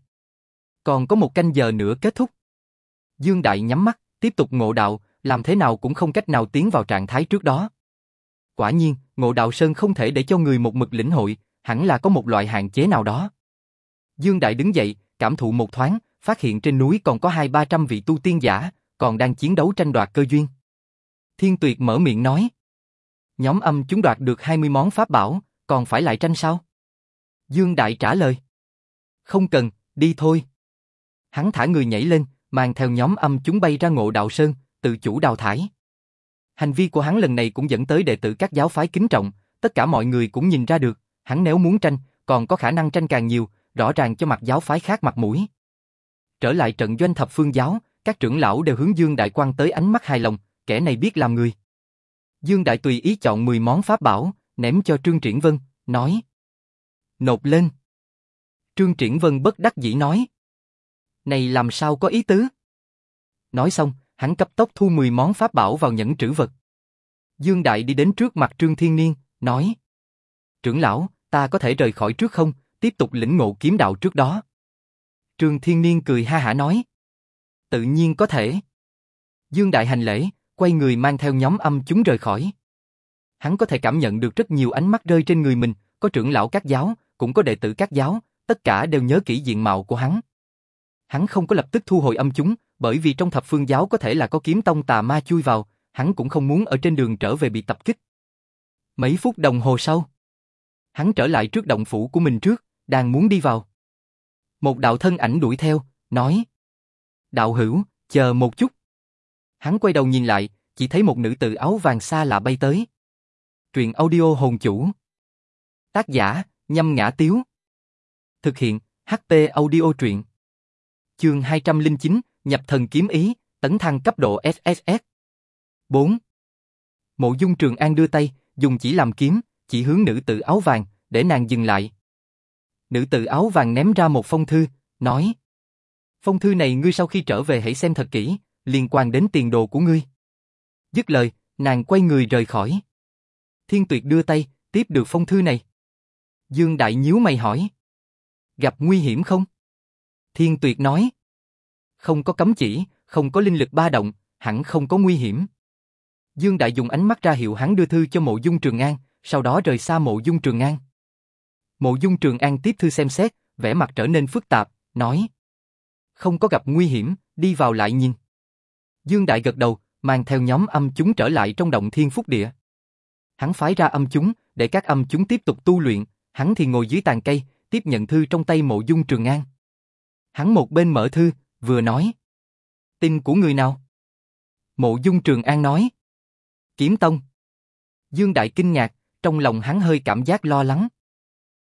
Còn có một canh giờ nữa kết thúc. Dương Đại nhắm mắt, tiếp tục ngộ đạo, làm thế nào cũng không cách nào tiến vào trạng thái trước đó. Quả nhiên, ngộ đạo sơn không thể để cho người một mực lĩnh hội, hẳn là có một loại hạn chế nào đó. Dương Đại đứng dậy, cảm thụ một thoáng, phát hiện trên núi còn có hai ba trăm vị tu tiên giả, còn đang chiến đấu tranh đoạt cơ duyên. Thiên Tuyệt mở miệng nói. Nhóm âm chúng đoạt được 20 món pháp bảo, còn phải lại tranh sao? Dương Đại trả lời. Không cần, đi thôi. Hắn thả người nhảy lên, mang theo nhóm âm chúng bay ra ngộ đạo sơn, tự chủ đào thải. Hành vi của hắn lần này cũng dẫn tới đệ tử các giáo phái kính trọng, tất cả mọi người cũng nhìn ra được, hắn nếu muốn tranh, còn có khả năng tranh càng nhiều, rõ ràng cho mặt giáo phái khác mặt mũi. Trở lại trận doanh thập phương giáo, các trưởng lão đều hướng Dương Đại quan tới ánh mắt hài lòng, kẻ này biết làm người. Dương Đại tùy ý chọn 10 món pháp bảo, ném cho Trương Triển Vân, nói. Nộp lên. Trương Triển Vân bất đắc dĩ nói. Này làm sao có ý tứ? Nói xong, hắn cấp tốc thu 10 món pháp bảo vào nhẫn trữ vật. Dương Đại đi đến trước mặt Trương Thiên Niên, nói. Trưởng lão, ta có thể rời khỏi trước không, tiếp tục lĩnh ngộ kiếm đạo trước đó. Trương Thiên Niên cười ha hả nói. Tự nhiên có thể. Dương Đại hành lễ, quay người mang theo nhóm âm chúng rời khỏi. Hắn có thể cảm nhận được rất nhiều ánh mắt rơi trên người mình, có trưởng lão các giáo, cũng có đệ tử các giáo, tất cả đều nhớ kỹ diện mạo của hắn. Hắn không có lập tức thu hồi âm chúng, bởi vì trong thập phương giáo có thể là có kiếm tông tà ma chui vào, hắn cũng không muốn ở trên đường trở về bị tập kích. Mấy phút đồng hồ sau, hắn trở lại trước động phủ của mình trước, đang muốn đi vào. Một đạo thân ảnh đuổi theo, nói Đạo hữu, chờ một chút. Hắn quay đầu nhìn lại, chỉ thấy một nữ tử áo vàng xa lạ bay tới. Truyện audio hồn chủ. Tác giả, nhâm ngã tiếu. Thực hiện, HT audio truyện. Chương 209, nhập thần kiếm ý, tấn thăng cấp độ SSS. 4. Mộ Dung Trường An đưa tay, dùng chỉ làm kiếm, chỉ hướng nữ tử áo vàng, để nàng dừng lại. Nữ tử áo vàng ném ra một phong thư, nói Phong thư này ngươi sau khi trở về hãy xem thật kỹ, liên quan đến tiền đồ của ngươi. Dứt lời, nàng quay người rời khỏi. Thiên Tuyệt đưa tay, tiếp được phong thư này. Dương Đại nhíu mày hỏi. Gặp nguy hiểm không? Thiên Tuyệt nói. Không có cấm chỉ, không có linh lực ba động, hẳn không có nguy hiểm. Dương Đại dùng ánh mắt ra hiệu hắn đưa thư cho mộ dung Trường An, sau đó rời xa mộ dung Trường An. Mộ dung Trường An tiếp thư xem xét, vẻ mặt trở nên phức tạp, nói. Không có gặp nguy hiểm, đi vào lại nhìn. Dương Đại gật đầu, mang theo nhóm âm chúng trở lại trong động thiên phúc địa. Hắn phái ra âm chúng, để các âm chúng tiếp tục tu luyện, hắn thì ngồi dưới tàn cây, tiếp nhận thư trong tay mộ dung Trường An. Hắn một bên mở thư, vừa nói. Tin của người nào? Mộ dung Trường An nói. Kiếm Tông. Dương Đại kinh ngạc, trong lòng hắn hơi cảm giác lo lắng.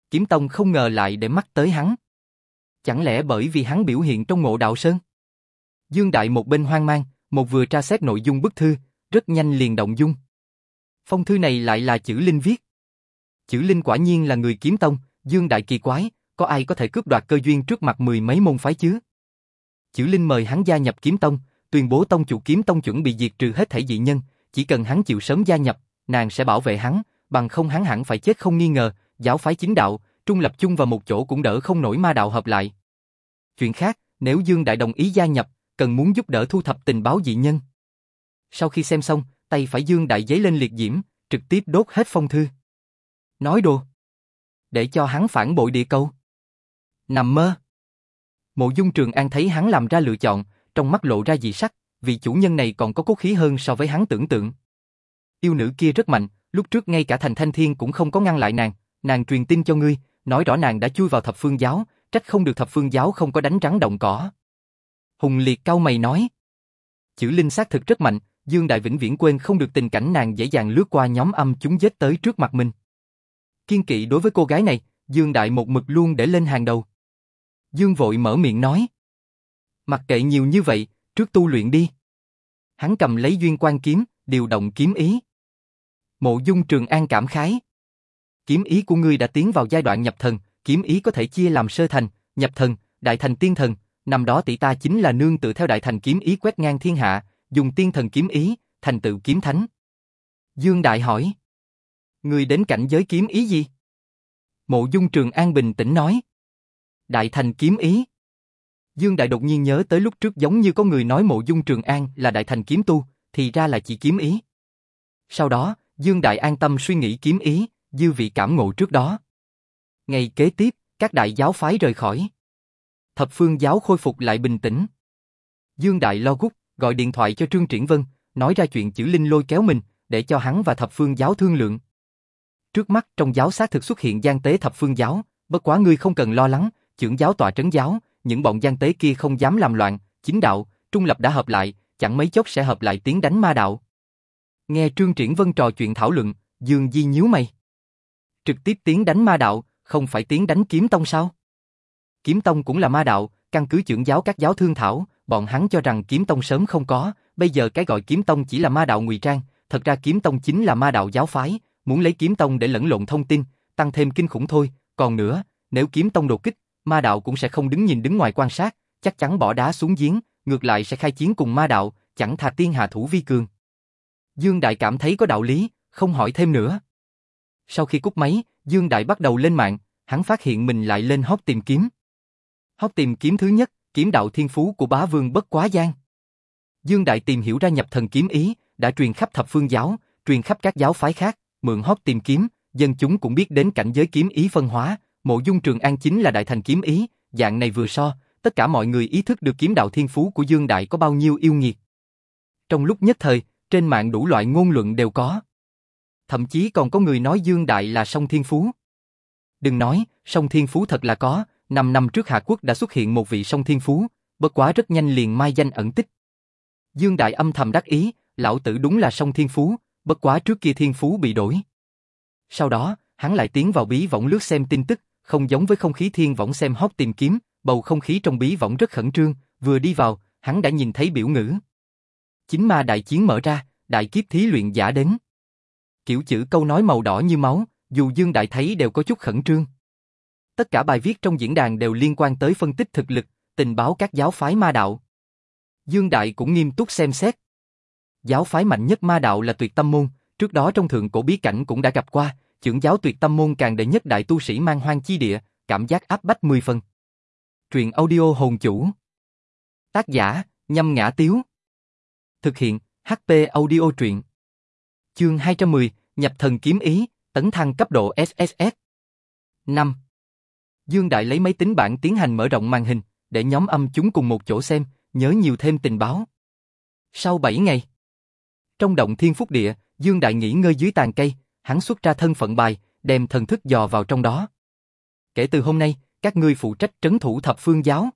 Kiếm Tông không ngờ lại để mắt tới hắn. Chẳng lẽ bởi vì hắn biểu hiện trong ngộ đạo sơn? Dương Đại một bên hoang mang, một vừa tra xét nội dung bức thư, rất nhanh liền động dung. Phong thư này lại là chữ Linh viết. Chữ Linh quả nhiên là người kiếm tông, Dương Đại kỳ quái, có ai có thể cướp đoạt cơ duyên trước mặt mười mấy môn phái chứ? Chữ Linh mời hắn gia nhập kiếm tông, tuyên bố tông chủ kiếm tông chuẩn bị diệt trừ hết thể dị nhân, chỉ cần hắn chịu sớm gia nhập, nàng sẽ bảo vệ hắn, bằng không hắn hẳn phải chết không nghi ngờ, giáo phái chính đạo, trung lập chung vào một chỗ cũng đỡ không nổi ma đạo hợp lại. Chuyện khác, nếu Dương Đại đồng ý gia nhập, cần muốn giúp đỡ thu thập tình báo dị nhân. Sau khi xem xong, tay phải Dương Đại giấy lên liệt diễm, trực tiếp đốt hết phong thư. Nói đồ. Để cho hắn phản bội địa câu. Nằm mơ. Mộ Dung Trường An thấy hắn làm ra lựa chọn, trong mắt lộ ra dị sắc, vì chủ nhân này còn có cốt khí hơn so với hắn tưởng tượng. Yêu nữ kia rất mạnh, lúc trước ngay cả thành thanh thiên cũng không có ngăn lại nàng, nàng truyền tin cho ngươi, nói rõ nàng đã chui vào thập phương giáo, trách không được thập phương giáo không có đánh rắn động cỏ. Hùng liệt cao mày nói. Chữ linh xác thực rất mạnh, Dương Đại Vĩnh viễn quên không được tình cảnh nàng dễ dàng lướt qua nhóm âm chúng dết tới trước mặt mình. Kiên kỵ đối với cô gái này, Dương Đại một mực luôn để lên hàng đầu. Dương vội mở miệng nói. Mặc kệ nhiều như vậy, trước tu luyện đi. Hắn cầm lấy duyên quan kiếm, điều động kiếm ý. Mộ dung trường an cảm khái. Kiếm ý của ngươi đã tiến vào giai đoạn nhập thần, kiếm ý có thể chia làm sơ thành, nhập thần, đại thành tiên thần, năm đó tỷ ta chính là nương tự theo đại thành kiếm ý quét ngang thiên hạ, dùng tiên thần kiếm ý, thành tựu kiếm thánh. Dương Đại hỏi. Ngươi đến cảnh giới kiếm ý gì? Mộ dung trường an bình tĩnh nói. Đại thành kiếm ý. Dương Đại đột nhiên nhớ tới lúc trước giống như có người nói mộ dung trường an là đại thành kiếm tu, thì ra là chỉ kiếm ý. Sau đó, Dương Đại an tâm suy nghĩ kiếm ý, dư vị cảm ngộ trước đó. Ngày kế tiếp, các đại giáo phái rời khỏi. Thập phương giáo khôi phục lại bình tĩnh. Dương Đại lo gút, gọi điện thoại cho Trương Triển Vân, nói ra chuyện chữ Linh lôi kéo mình, để cho hắn và thập phương giáo thương lượng. Trước mắt trong giáo xác thực xuất hiện gian tế thập phương giáo, bất quá ngươi không cần lo lắng, trưởng giáo tòa trấn giáo, những bọn gian tế kia không dám làm loạn, chính đạo, trung lập đã hợp lại, chẳng mấy chốc sẽ hợp lại tiến đánh ma đạo. Nghe Trương Triển Vân trò chuyện thảo luận, Dương Di nhíu mày. Trực tiếp tiến đánh ma đạo, không phải tiến đánh kiếm tông sao? Kiếm tông cũng là ma đạo, căn cứ trưởng giáo các giáo thương thảo, bọn hắn cho rằng kiếm tông sớm không có, bây giờ cái gọi kiếm tông chỉ là ma đạo ngụy trang, thật ra kiếm tông chính là ma đạo giáo phái, muốn lấy kiếm tông để lẫn lộn thông tin, tăng thêm kinh khủng thôi, còn nữa, nếu kiếm tông đột kích, ma đạo cũng sẽ không đứng nhìn đứng ngoài quan sát, chắc chắn bỏ đá xuống giếng, ngược lại sẽ khai chiến cùng ma đạo, chẳng thà tiên hạ thủ vi cường. Dương Đại cảm thấy có đạo lý, không hỏi thêm nữa. Sau khi cúp máy, Dương Đại bắt đầu lên mạng, hắn phát hiện mình lại lên hot tìm kiếm. Hot tìm kiếm thứ nhất, kiếm đạo thiên phú của bá vương bất quá gian. Dương Đại tìm hiểu ra nhập thần kiếm ý, đã truyền khắp thập phương giáo, truyền khắp các giáo phái khác, mượn hot tìm kiếm, dân chúng cũng biết đến cảnh giới kiếm ý phân hóa, mộ dung trường an chính là đại thành kiếm ý, dạng này vừa so, tất cả mọi người ý thức được kiếm đạo thiên phú của Dương Đại có bao nhiêu yêu nghiệt. Trong lúc nhất thời, trên mạng đủ loại ngôn luận đều có. Thậm chí còn có người nói Dương Đại là song thiên phú. Đừng nói, song thiên phú thật là có, năm năm trước Hạ Quốc đã xuất hiện một vị song thiên phú, bất quá rất nhanh liền mai danh ẩn tích. Dương Đại âm thầm đắc ý, lão tử đúng là song thiên phú, bất quá trước kia thiên phú bị đổi. Sau đó, hắn lại tiến vào bí võng lướt xem tin tức, không giống với không khí thiên võng xem hót tìm kiếm, bầu không khí trong bí võng rất khẩn trương, vừa đi vào, hắn đã nhìn thấy biểu ngữ. Chính ma đại chiến mở ra, đại kiếp thí luyện giả đến. Kiểu chữ câu nói màu đỏ như máu, dù Dương Đại thấy đều có chút khẩn trương. Tất cả bài viết trong diễn đàn đều liên quan tới phân tích thực lực, tình báo các giáo phái ma đạo. Dương Đại cũng nghiêm túc xem xét. Giáo phái mạnh nhất ma đạo là tuyệt tâm môn, trước đó trong thượng cổ bí cảnh cũng đã gặp qua, trưởng giáo tuyệt tâm môn càng đệ nhất đại tu sĩ mang hoang chi địa, cảm giác áp bách 10 phần. Truyện audio hồn chủ. Tác giả, nhâm ngã tiếu. Thực hiện, HP audio truyện. Chương 210, nhập thần kiếm ý, tấn thăng cấp độ SSS. 5. Dương Đại lấy máy tính bảng tiến hành mở rộng màn hình, để nhóm âm chúng cùng một chỗ xem, nhớ nhiều thêm tình báo. Sau 7 ngày, trong động thiên phúc địa, Dương Đại nghỉ ngơi dưới tàn cây, hắn xuất ra thân phận bài, đem thần thức dò vào trong đó. Kể từ hôm nay, các ngươi phụ trách trấn thủ thập phương giáo.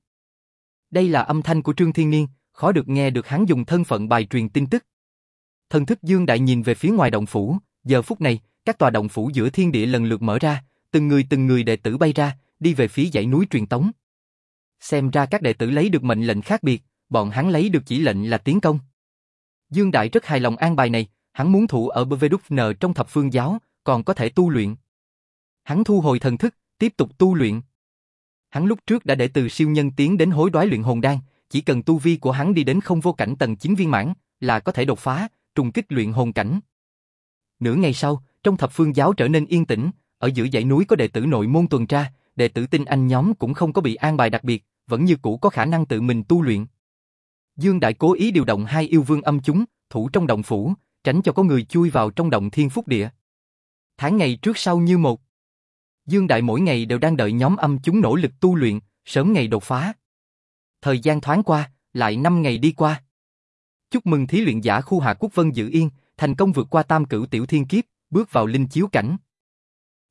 Đây là âm thanh của Trương Thiên Niên, khó được nghe được hắn dùng thân phận bài truyền tin tức. Thần thức Dương Đại nhìn về phía ngoài động phủ, giờ phút này, các tòa động phủ giữa thiên địa lần lượt mở ra, từng người từng người đệ tử bay ra, đi về phía dãy núi truyền tống. Xem ra các đệ tử lấy được mệnh lệnh khác biệt, bọn hắn lấy được chỉ lệnh là tiến công. Dương Đại rất hài lòng an bài này, hắn muốn thủ ở BVDN trong thập phương giáo, còn có thể tu luyện. Hắn thu hồi thần thức, tiếp tục tu luyện. Hắn lúc trước đã để từ siêu nhân tiến đến hối đoái luyện hồn đan, chỉ cần tu vi của hắn đi đến không vô cảnh tầng 9 viên mãn, là có thể đột phá, trùng kích luyện hồn cảnh. Nửa ngày sau, trong thập phương giáo trở nên yên tĩnh, ở giữa dãy núi có đệ tử nội môn tuần tra, đệ tử tinh anh nhóm cũng không có bị an bài đặc biệt, vẫn như cũ có khả năng tự mình tu luyện. Dương Đại cố ý điều động hai yêu vương âm chúng, thủ trong động phủ, tránh cho có người chui vào trong động thiên phúc địa. Tháng ngày trước sau như một. Dương Đại mỗi ngày đều đang đợi nhóm âm chúng nỗ lực tu luyện, sớm ngày đột phá. Thời gian thoáng qua, lại 5 ngày đi qua. Chúc mừng thí luyện giả khu Hạ Quốc Vân Dự Yên, thành công vượt qua tam cửu tiểu thiên kiếp, bước vào linh chiếu cảnh.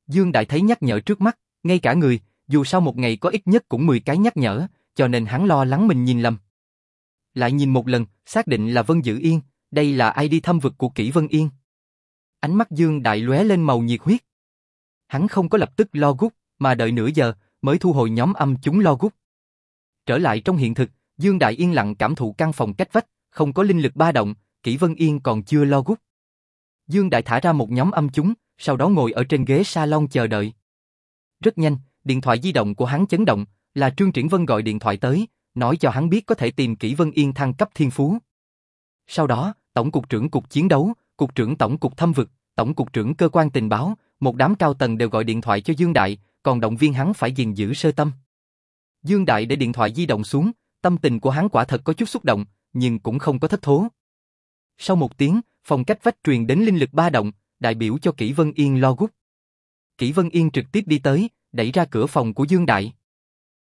Dương Đại thấy nhắc nhở trước mắt, ngay cả người, dù sau một ngày có ít nhất cũng 10 cái nhắc nhở, cho nên hắn lo lắng mình nhìn lầm. Lại nhìn một lần, xác định là Vân Dự Yên, đây là ai đi thăm vực của Kỷ Vân Yên. Ánh mắt Dương Đại lóe lên màu nhiệt huyết. Hắn không có lập tức lo gút, mà đợi nửa giờ, mới thu hồi nhóm âm chúng lo gút. Trở lại trong hiện thực, Dương Đại yên lặng cảm thụ căn phòng cách vách, không có linh lực ba động, Kỷ Vân Yên còn chưa lo gút. Dương Đại thả ra một nhóm âm chúng, sau đó ngồi ở trên ghế salon chờ đợi. Rất nhanh, điện thoại di động của hắn chấn động, là Trương Triển Vân gọi điện thoại tới, nói cho hắn biết có thể tìm Kỷ Vân Yên thăng cấp thiên phú. Sau đó, Tổng cục trưởng cục chiến đấu, cục trưởng tổng cục thâm vực, tổng cục trưởng cơ quan tình báo, một đám cao tầng đều gọi điện thoại cho Dương Đại, còn động viên hắn phải gìn giữ sơ tâm. Dương Đại để điện thoại di động xuống, tâm tình của hắn quả thật có chút xúc động, nhưng cũng không có thất thố. Sau một tiếng, phòng cách vách truyền đến linh lực ba động, đại biểu cho Kỷ Vân Yên lo gút. Kỷ Vân Yên trực tiếp đi tới, đẩy ra cửa phòng của Dương Đại.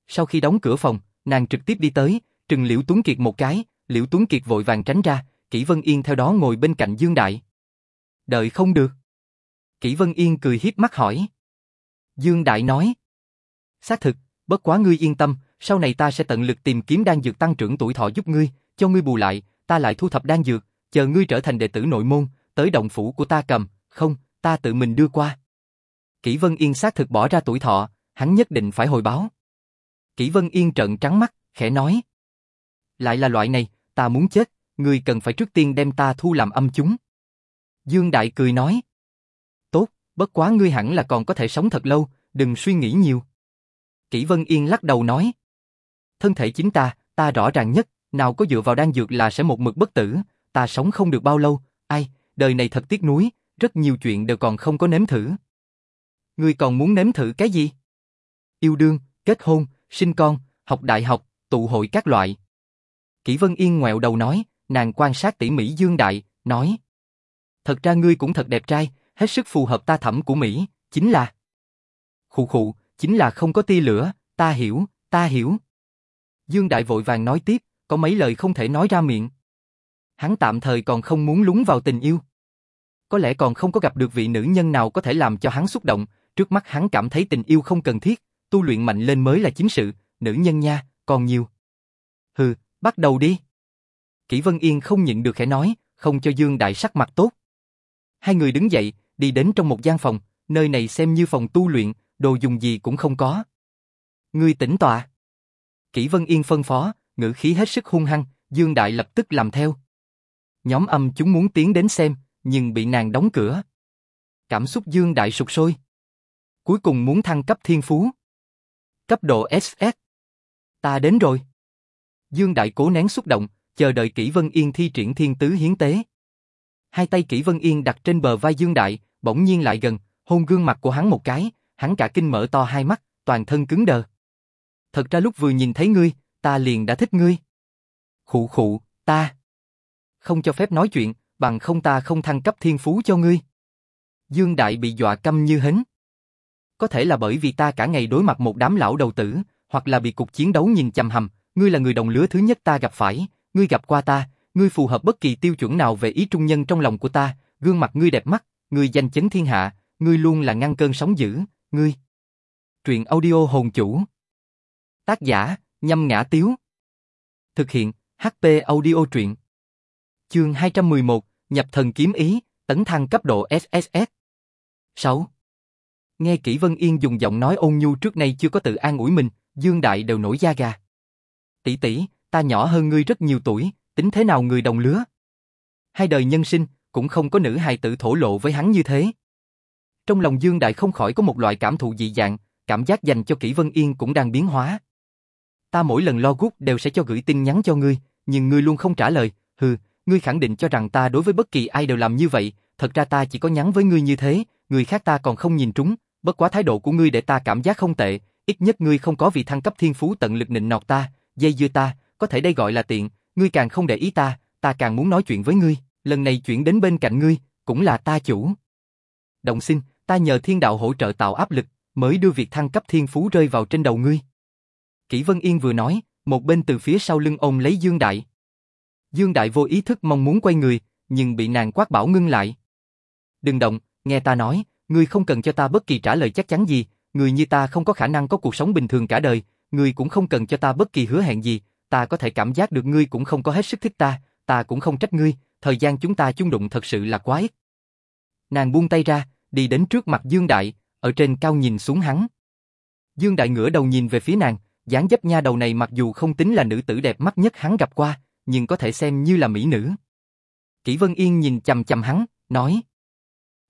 Sau khi đóng cửa phòng, nàng trực tiếp đi tới, trừng Liễu Tuấn Kiệt một cái, Liễu Tuấn Kiệt vội vàng tránh ra, Kỷ Vân Yên theo đó ngồi bên cạnh Dương Đại. Đợi không được. Kỷ Vân Yên cười hiếp mắt hỏi. Dương Đại nói. Xác thực, bất quá ngươi yên tâm, sau này ta sẽ tận lực tìm kiếm đan dược tăng trưởng tuổi thọ giúp ngươi, cho ngươi bù lại, ta lại thu thập đan dược, chờ ngươi trở thành đệ tử nội môn, tới động phủ của ta cầm, không, ta tự mình đưa qua. Kỷ Vân Yên xác thực bỏ ra tuổi thọ, hắn nhất định phải hồi báo. Kỷ Vân Yên trợn trắng mắt, khẽ nói. Lại là loại này, ta muốn chết, ngươi cần phải trước tiên đem ta thu làm âm chúng. Dương Đại cười nói. Tốt, bất quá ngươi hẳn là còn có thể sống thật lâu, đừng suy nghĩ nhiều. Kỷ Vân Yên lắc đầu nói. Thân thể chính ta, ta rõ ràng nhất, nào có dựa vào đan dược là sẽ một mực bất tử, ta sống không được bao lâu, ai, đời này thật tiếc nuối, rất nhiều chuyện đều còn không có nếm thử. Ngươi còn muốn nếm thử cái gì? Yêu đương, kết hôn, sinh con, học đại học, tụ hội các loại. Kỷ Vân Yên ngoẹo đầu nói, nàng quan sát tỉ mỉ Dương Đại, nói. Thật ra ngươi cũng thật đẹp trai, hết sức phù hợp ta thẩm của Mỹ, chính là... Khụ khụ, chính là không có tia lửa, ta hiểu, ta hiểu. Dương Đại vội vàng nói tiếp, có mấy lời không thể nói ra miệng. Hắn tạm thời còn không muốn lúng vào tình yêu. Có lẽ còn không có gặp được vị nữ nhân nào có thể làm cho hắn xúc động, trước mắt hắn cảm thấy tình yêu không cần thiết, tu luyện mạnh lên mới là chính sự, nữ nhân nha, còn nhiều. Hừ, bắt đầu đi. Kỷ Vân Yên không nhịn được khẽ nói, không cho Dương Đại sắc mặt tốt. Hai người đứng dậy, đi đến trong một gian phòng, nơi này xem như phòng tu luyện, đồ dùng gì cũng không có. Ngươi tỉnh tọa. Kỷ Vân Yên phân phó, ngữ khí hết sức hung hăng, Dương Đại lập tức làm theo. Nhóm âm chúng muốn tiến đến xem, nhưng bị nàng đóng cửa. Cảm xúc Dương Đại sụp sôi. Cuối cùng muốn thăng cấp thiên phú. Cấp độ SS. Ta đến rồi. Dương Đại cố nén xúc động, chờ đợi Kỷ Vân Yên thi triển thiên tứ hiến tế. Hai tay Kỷ Vân Yên đặt trên bờ vai Dương Đại, bỗng nhiên lại gần, hôn gương mặt của hắn một cái, hắn cả kinh mở to hai mắt, toàn thân cứng đờ. Thật ra lúc vừa nhìn thấy ngươi, ta liền đã thích ngươi. Khụ khụ, ta. Không cho phép nói chuyện, bằng không ta không thăng cấp thiên phú cho ngươi. Dương Đại bị dọa câm như hến. Có thể là bởi vì ta cả ngày đối mặt một đám lão đầu tử, hoặc là bị cục chiến đấu nhìn chằm hầm, ngươi là người đồng lứa thứ nhất ta gặp phải, ngươi gặp qua ta, ngươi phù hợp bất kỳ tiêu chuẩn nào về ý trung nhân trong lòng của ta, gương mặt ngươi đẹp mắt, ngươi danh chấn thiên hạ, ngươi luôn là ngăn cơn sóng dữ, ngươi. Truyện audio hồn chủ. Tác giả, nhâm ngã tiếu. Thực hiện, HP audio truyện. Chương 211, nhập thần kiếm ý, tấn thăng cấp độ SSS. 6. Nghe Kỷ Vân Yên dùng giọng nói ôn nhu trước nay chưa có tự an ủi mình, Dương Đại đều nổi da gà. Tỷ tỷ, ta nhỏ hơn ngươi rất nhiều tuổi, tính thế nào người đồng lứa? Hai đời nhân sinh, cũng không có nữ hài tự thổ lộ với hắn như thế. Trong lòng Dương Đại không khỏi có một loại cảm thụ dị dạng, cảm giác dành cho Kỷ Vân Yên cũng đang biến hóa. Ta mỗi lần lo gút đều sẽ cho gửi tin nhắn cho ngươi, nhưng ngươi luôn không trả lời, hừ, ngươi khẳng định cho rằng ta đối với bất kỳ ai đều làm như vậy, thật ra ta chỉ có nhắn với ngươi như thế, người khác ta còn không nhìn trúng, bất quá thái độ của ngươi để ta cảm giác không tệ, ít nhất ngươi không có vì thăng cấp thiên phú tận lực nịnh nọt ta, dây dưa ta, có thể đây gọi là tiện, ngươi càng không để ý ta, ta càng muốn nói chuyện với ngươi, lần này chuyện đến bên cạnh ngươi, cũng là ta chủ. đồng sinh, ta nhờ thiên đạo hỗ trợ tạo áp lực, mới đưa việc thăng cấp thiên phú rơi vào trên đầu ngươi. Kỷ Vân Yên vừa nói, một bên từ phía sau lưng ôm lấy Dương Đại. Dương Đại vô ý thức mong muốn quay người, nhưng bị nàng quát bảo ngưng lại. Đừng động, nghe ta nói, ngươi không cần cho ta bất kỳ trả lời chắc chắn gì, người như ta không có khả năng có cuộc sống bình thường cả đời, ngươi cũng không cần cho ta bất kỳ hứa hẹn gì, ta có thể cảm giác được ngươi cũng không có hết sức thích ta, ta cũng không trách ngươi, thời gian chúng ta chung đụng thật sự là quá ít. Nàng buông tay ra, đi đến trước mặt Dương Đại, ở trên cao nhìn xuống hắn. Dương Đại ngửa đầu nhìn về phía nàng, dáng dấp nha đầu này mặc dù không tính là nữ tử đẹp mắt nhất hắn gặp qua, nhưng có thể xem như là mỹ nữ. Kỷ Vân Yên nhìn chầm chầm hắn, nói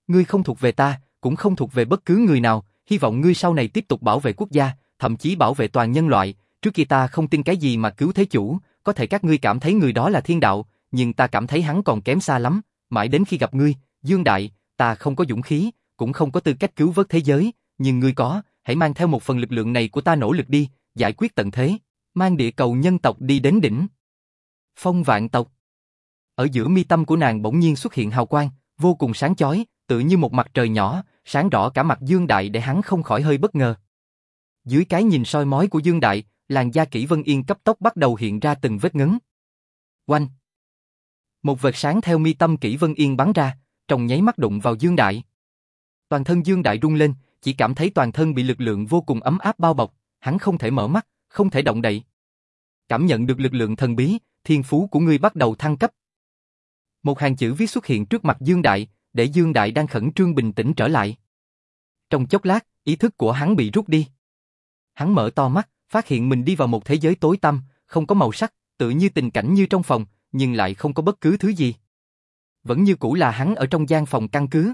Ngươi không thuộc về ta, cũng không thuộc về bất cứ người nào, hy vọng ngươi sau này tiếp tục bảo vệ quốc gia, thậm chí bảo vệ toàn nhân loại, trước khi ta không tin cái gì mà cứu thế chủ, có thể các ngươi cảm thấy người đó là thiên đạo, nhưng ta cảm thấy hắn còn kém xa lắm, mãi đến khi gặp ngươi, Dương Đại, ta không có dũng khí, cũng không có tư cách cứu vớt thế giới, nhưng ngươi có, hãy mang theo một phần lực lượng này của ta nỗ lực đi, giải quyết tận thế, mang địa cầu nhân tộc đi đến đỉnh. Phong vạn tộc Ở giữa mi tâm của nàng bỗng nhiên xuất hiện hào quang, vô cùng sáng chói, tự như một mặt trời nhỏ, sáng rõ cả mặt Dương Đại để hắn không khỏi hơi bất ngờ. Dưới cái nhìn soi mói của Dương Đại, làn da kỹ Vân Yên cấp tốc bắt đầu hiện ra từng vết ngấn. Oanh! Một vệt sáng theo mi tâm kỹ Vân Yên bắn ra, trong nháy mắt đụng vào Dương Đại. Toàn thân Dương Đại rung lên, chỉ cảm thấy toàn thân bị lực lượng vô cùng ấm áp bao bọc, hắn không thể mở mắt, không thể động đậy. Cảm nhận được lực lượng thần bí, thiên phú của ngươi bắt đầu thăng cấp. Một hàng chữ viết xuất hiện trước mặt Dương Đại, để Dương Đại đang khẩn trương bình tĩnh trở lại. Trong chốc lát, ý thức của hắn bị rút đi. Hắn mở to mắt, phát hiện mình đi vào một thế giới tối tăm, không có màu sắc, tự như tình cảnh như trong phòng, nhưng lại không có bất cứ thứ gì. Vẫn như cũ là hắn ở trong gian phòng căn cứ.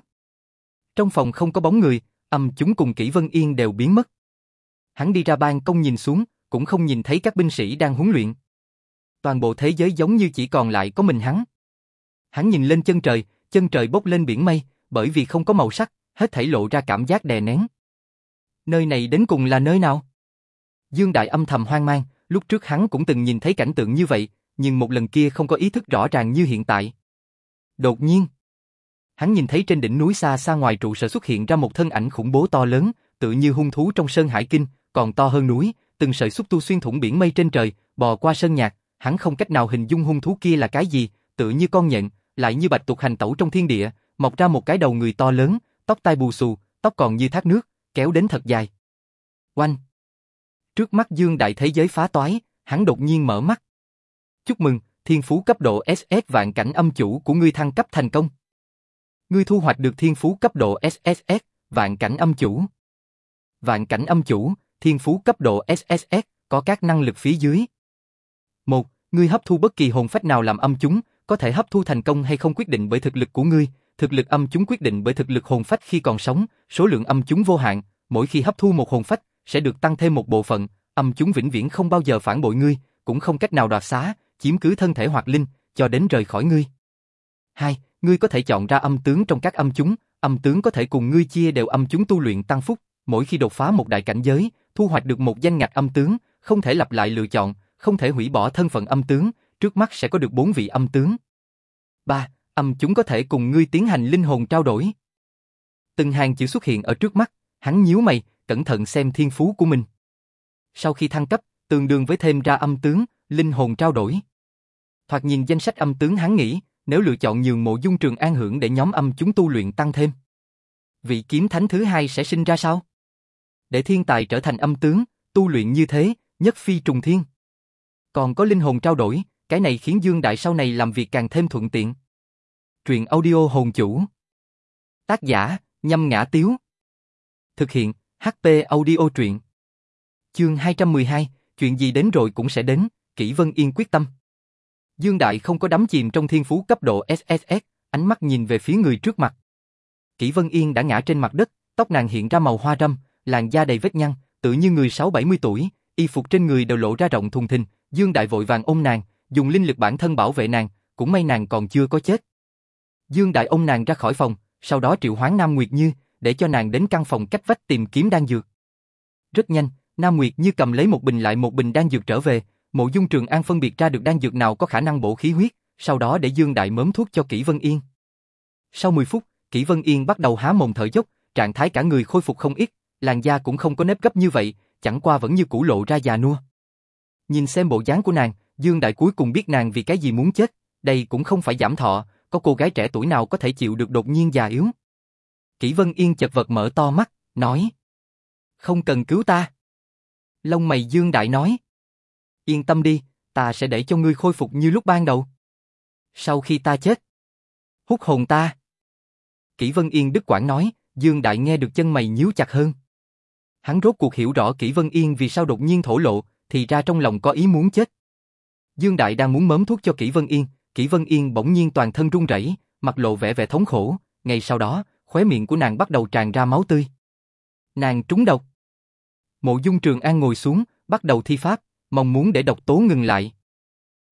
Trong phòng không có bóng người, âm chúng cùng Kỷ Vân Yên đều biến mất. Hắn đi ra ban công nhìn xuống, cũng không nhìn thấy các binh sĩ đang huấn luyện. Toàn bộ thế giới giống như chỉ còn lại có mình hắn. Hắn nhìn lên chân trời, chân trời bốc lên biển mây, bởi vì không có màu sắc, hết thảy lộ ra cảm giác đè nén. Nơi này đến cùng là nơi nào? Dương Đại âm thầm hoang mang, lúc trước hắn cũng từng nhìn thấy cảnh tượng như vậy, nhưng một lần kia không có ý thức rõ ràng như hiện tại. Đột nhiên, hắn nhìn thấy trên đỉnh núi xa xa ngoài trụ sở xuất hiện ra một thân ảnh khủng bố to lớn, tự như hung thú trong sơn hải kinh, còn to hơn núi, từng sợi xúc tu xuyên thủng biển mây trên trời, bò qua sơn nhạc, hắn không cách nào hình dung hung thú kia là cái gì, tự như con nhện, lại như bạch tuộc hành tẩu trong thiên địa, mọc ra một cái đầu người to lớn, tóc tai bù xù, tóc còn như thác nước, kéo đến thật dài. Oanh! Trước mắt Dương Đại thế giới phá toái, hắn đột nhiên mở mắt. Chúc mừng, thiên phú cấp độ SS vạn cảnh âm chủ của ngươi thăng cấp thành công. Ngươi thu hoạch được thiên phú cấp độ SSS, vạn cảnh âm chủ. Vạn cảnh âm chủ, thiên phú cấp độ SSS, có các năng lực phía dưới. 1. Ngươi hấp thu bất kỳ hồn phách nào làm âm chúng, có thể hấp thu thành công hay không quyết định bởi thực lực của ngươi, thực lực âm chúng quyết định bởi thực lực hồn phách khi còn sống, số lượng âm chúng vô hạn, mỗi khi hấp thu một hồn phách, sẽ được tăng thêm một bộ phận, âm chúng vĩnh viễn không bao giờ phản bội ngươi, cũng không cách nào đoạt xá, chiếm cứ thân thể hoặc linh, cho đến rời khỏi ngươi. 2. Ngươi có thể chọn ra âm tướng trong các âm chúng, âm tướng có thể cùng ngươi chia đều âm chúng tu luyện tăng phúc, mỗi khi đột phá một đại cảnh giới, thu hoạch được một danh ngạch âm tướng, không thể lặp lại lựa chọn, không thể hủy bỏ thân phận âm tướng, trước mắt sẽ có được bốn vị âm tướng. 3. Âm chúng có thể cùng ngươi tiến hành linh hồn trao đổi. Từng hàng chữ xuất hiện ở trước mắt, hắn nhíu mày, cẩn thận xem thiên phú của mình. Sau khi thăng cấp, tương đương với thêm ra âm tướng, linh hồn trao đổi. Thoạt nhìn danh sách âm tướng hắn nghĩ, nếu lựa chọn nhường mộ dung trường an hưởng để nhóm âm chúng tu luyện tăng thêm. Vị kiếm thánh thứ hai sẽ sinh ra sao? Để thiên tài trở thành âm tướng, tu luyện như thế, nhất phi trùng thiên. Còn có linh hồn trao đổi, cái này khiến Dương Đại sau này làm việc càng thêm thuận tiện. Truyện audio hồn chủ. Tác giả, nhâm ngã tiếu. Thực hiện, HP audio truyện. Chương 212, chuyện gì đến rồi cũng sẽ đến, Kỷ Vân Yên quyết tâm. Dương Đại không có đắm chìm trong thiên phú cấp độ SSS, ánh mắt nhìn về phía người trước mặt. Kỷ Vân Yên đã ngã trên mặt đất, tóc nàng hiện ra màu hoa râm, làn da đầy vết nhăn, tự như người 6-70 tuổi, y phục trên người đều lộ ra rộng thùng thình, Dương Đại vội vàng ôm nàng, dùng linh lực bản thân bảo vệ nàng, cũng may nàng còn chưa có chết. Dương Đại ôm nàng ra khỏi phòng, sau đó triệu hoán Nam Nguyệt Như, để cho nàng đến căn phòng cách vách tìm kiếm đan dược. Rất nhanh, Nam Nguyệt Như cầm lấy một bình lại một bình đan dược trở về, Mộ Dung Trường An phân biệt ra được đan dược nào có khả năng bổ khí huyết, sau đó để Dương Đại mớm thuốc cho Kỷ Vân Yên. Sau 10 phút, Kỷ Vân Yên bắt đầu há mồm thở dốc, trạng thái cả người khôi phục không ít, làn da cũng không có nếp gấp như vậy, chẳng qua vẫn như cũ lộ ra già nua. Nhìn xem bộ dáng của nàng, Dương Đại cuối cùng biết nàng vì cái gì muốn chết, đây cũng không phải giảm thọ, có cô gái trẻ tuổi nào có thể chịu được đột nhiên già yếu. Kỷ Vân Yên chật vật mở to mắt, nói. Không cần cứu ta. Lông mày Dương Đại nói. Yên tâm đi, ta sẽ để cho ngươi khôi phục như lúc ban đầu. Sau khi ta chết. Hút hồn ta. Kỷ Vân Yên Đức Quảng nói, Dương Đại nghe được chân mày nhíu chặt hơn. Hắn rốt cuộc hiểu rõ Kỷ Vân Yên vì sao đột nhiên thổ lộ, thì ra trong lòng có ý muốn chết. Dương Đại đang muốn mớm thuốc cho Kỷ Vân Yên, Kỷ Vân Yên bỗng nhiên toàn thân run rẩy, mặt lộ vẻ vẻ thống khổ, ngay sau đó, khóe miệng của nàng bắt đầu tràn ra máu tươi. Nàng trúng độc. Mộ Dung Trường An ngồi xuống, bắt đầu thi pháp, mong muốn để độc tố ngừng lại.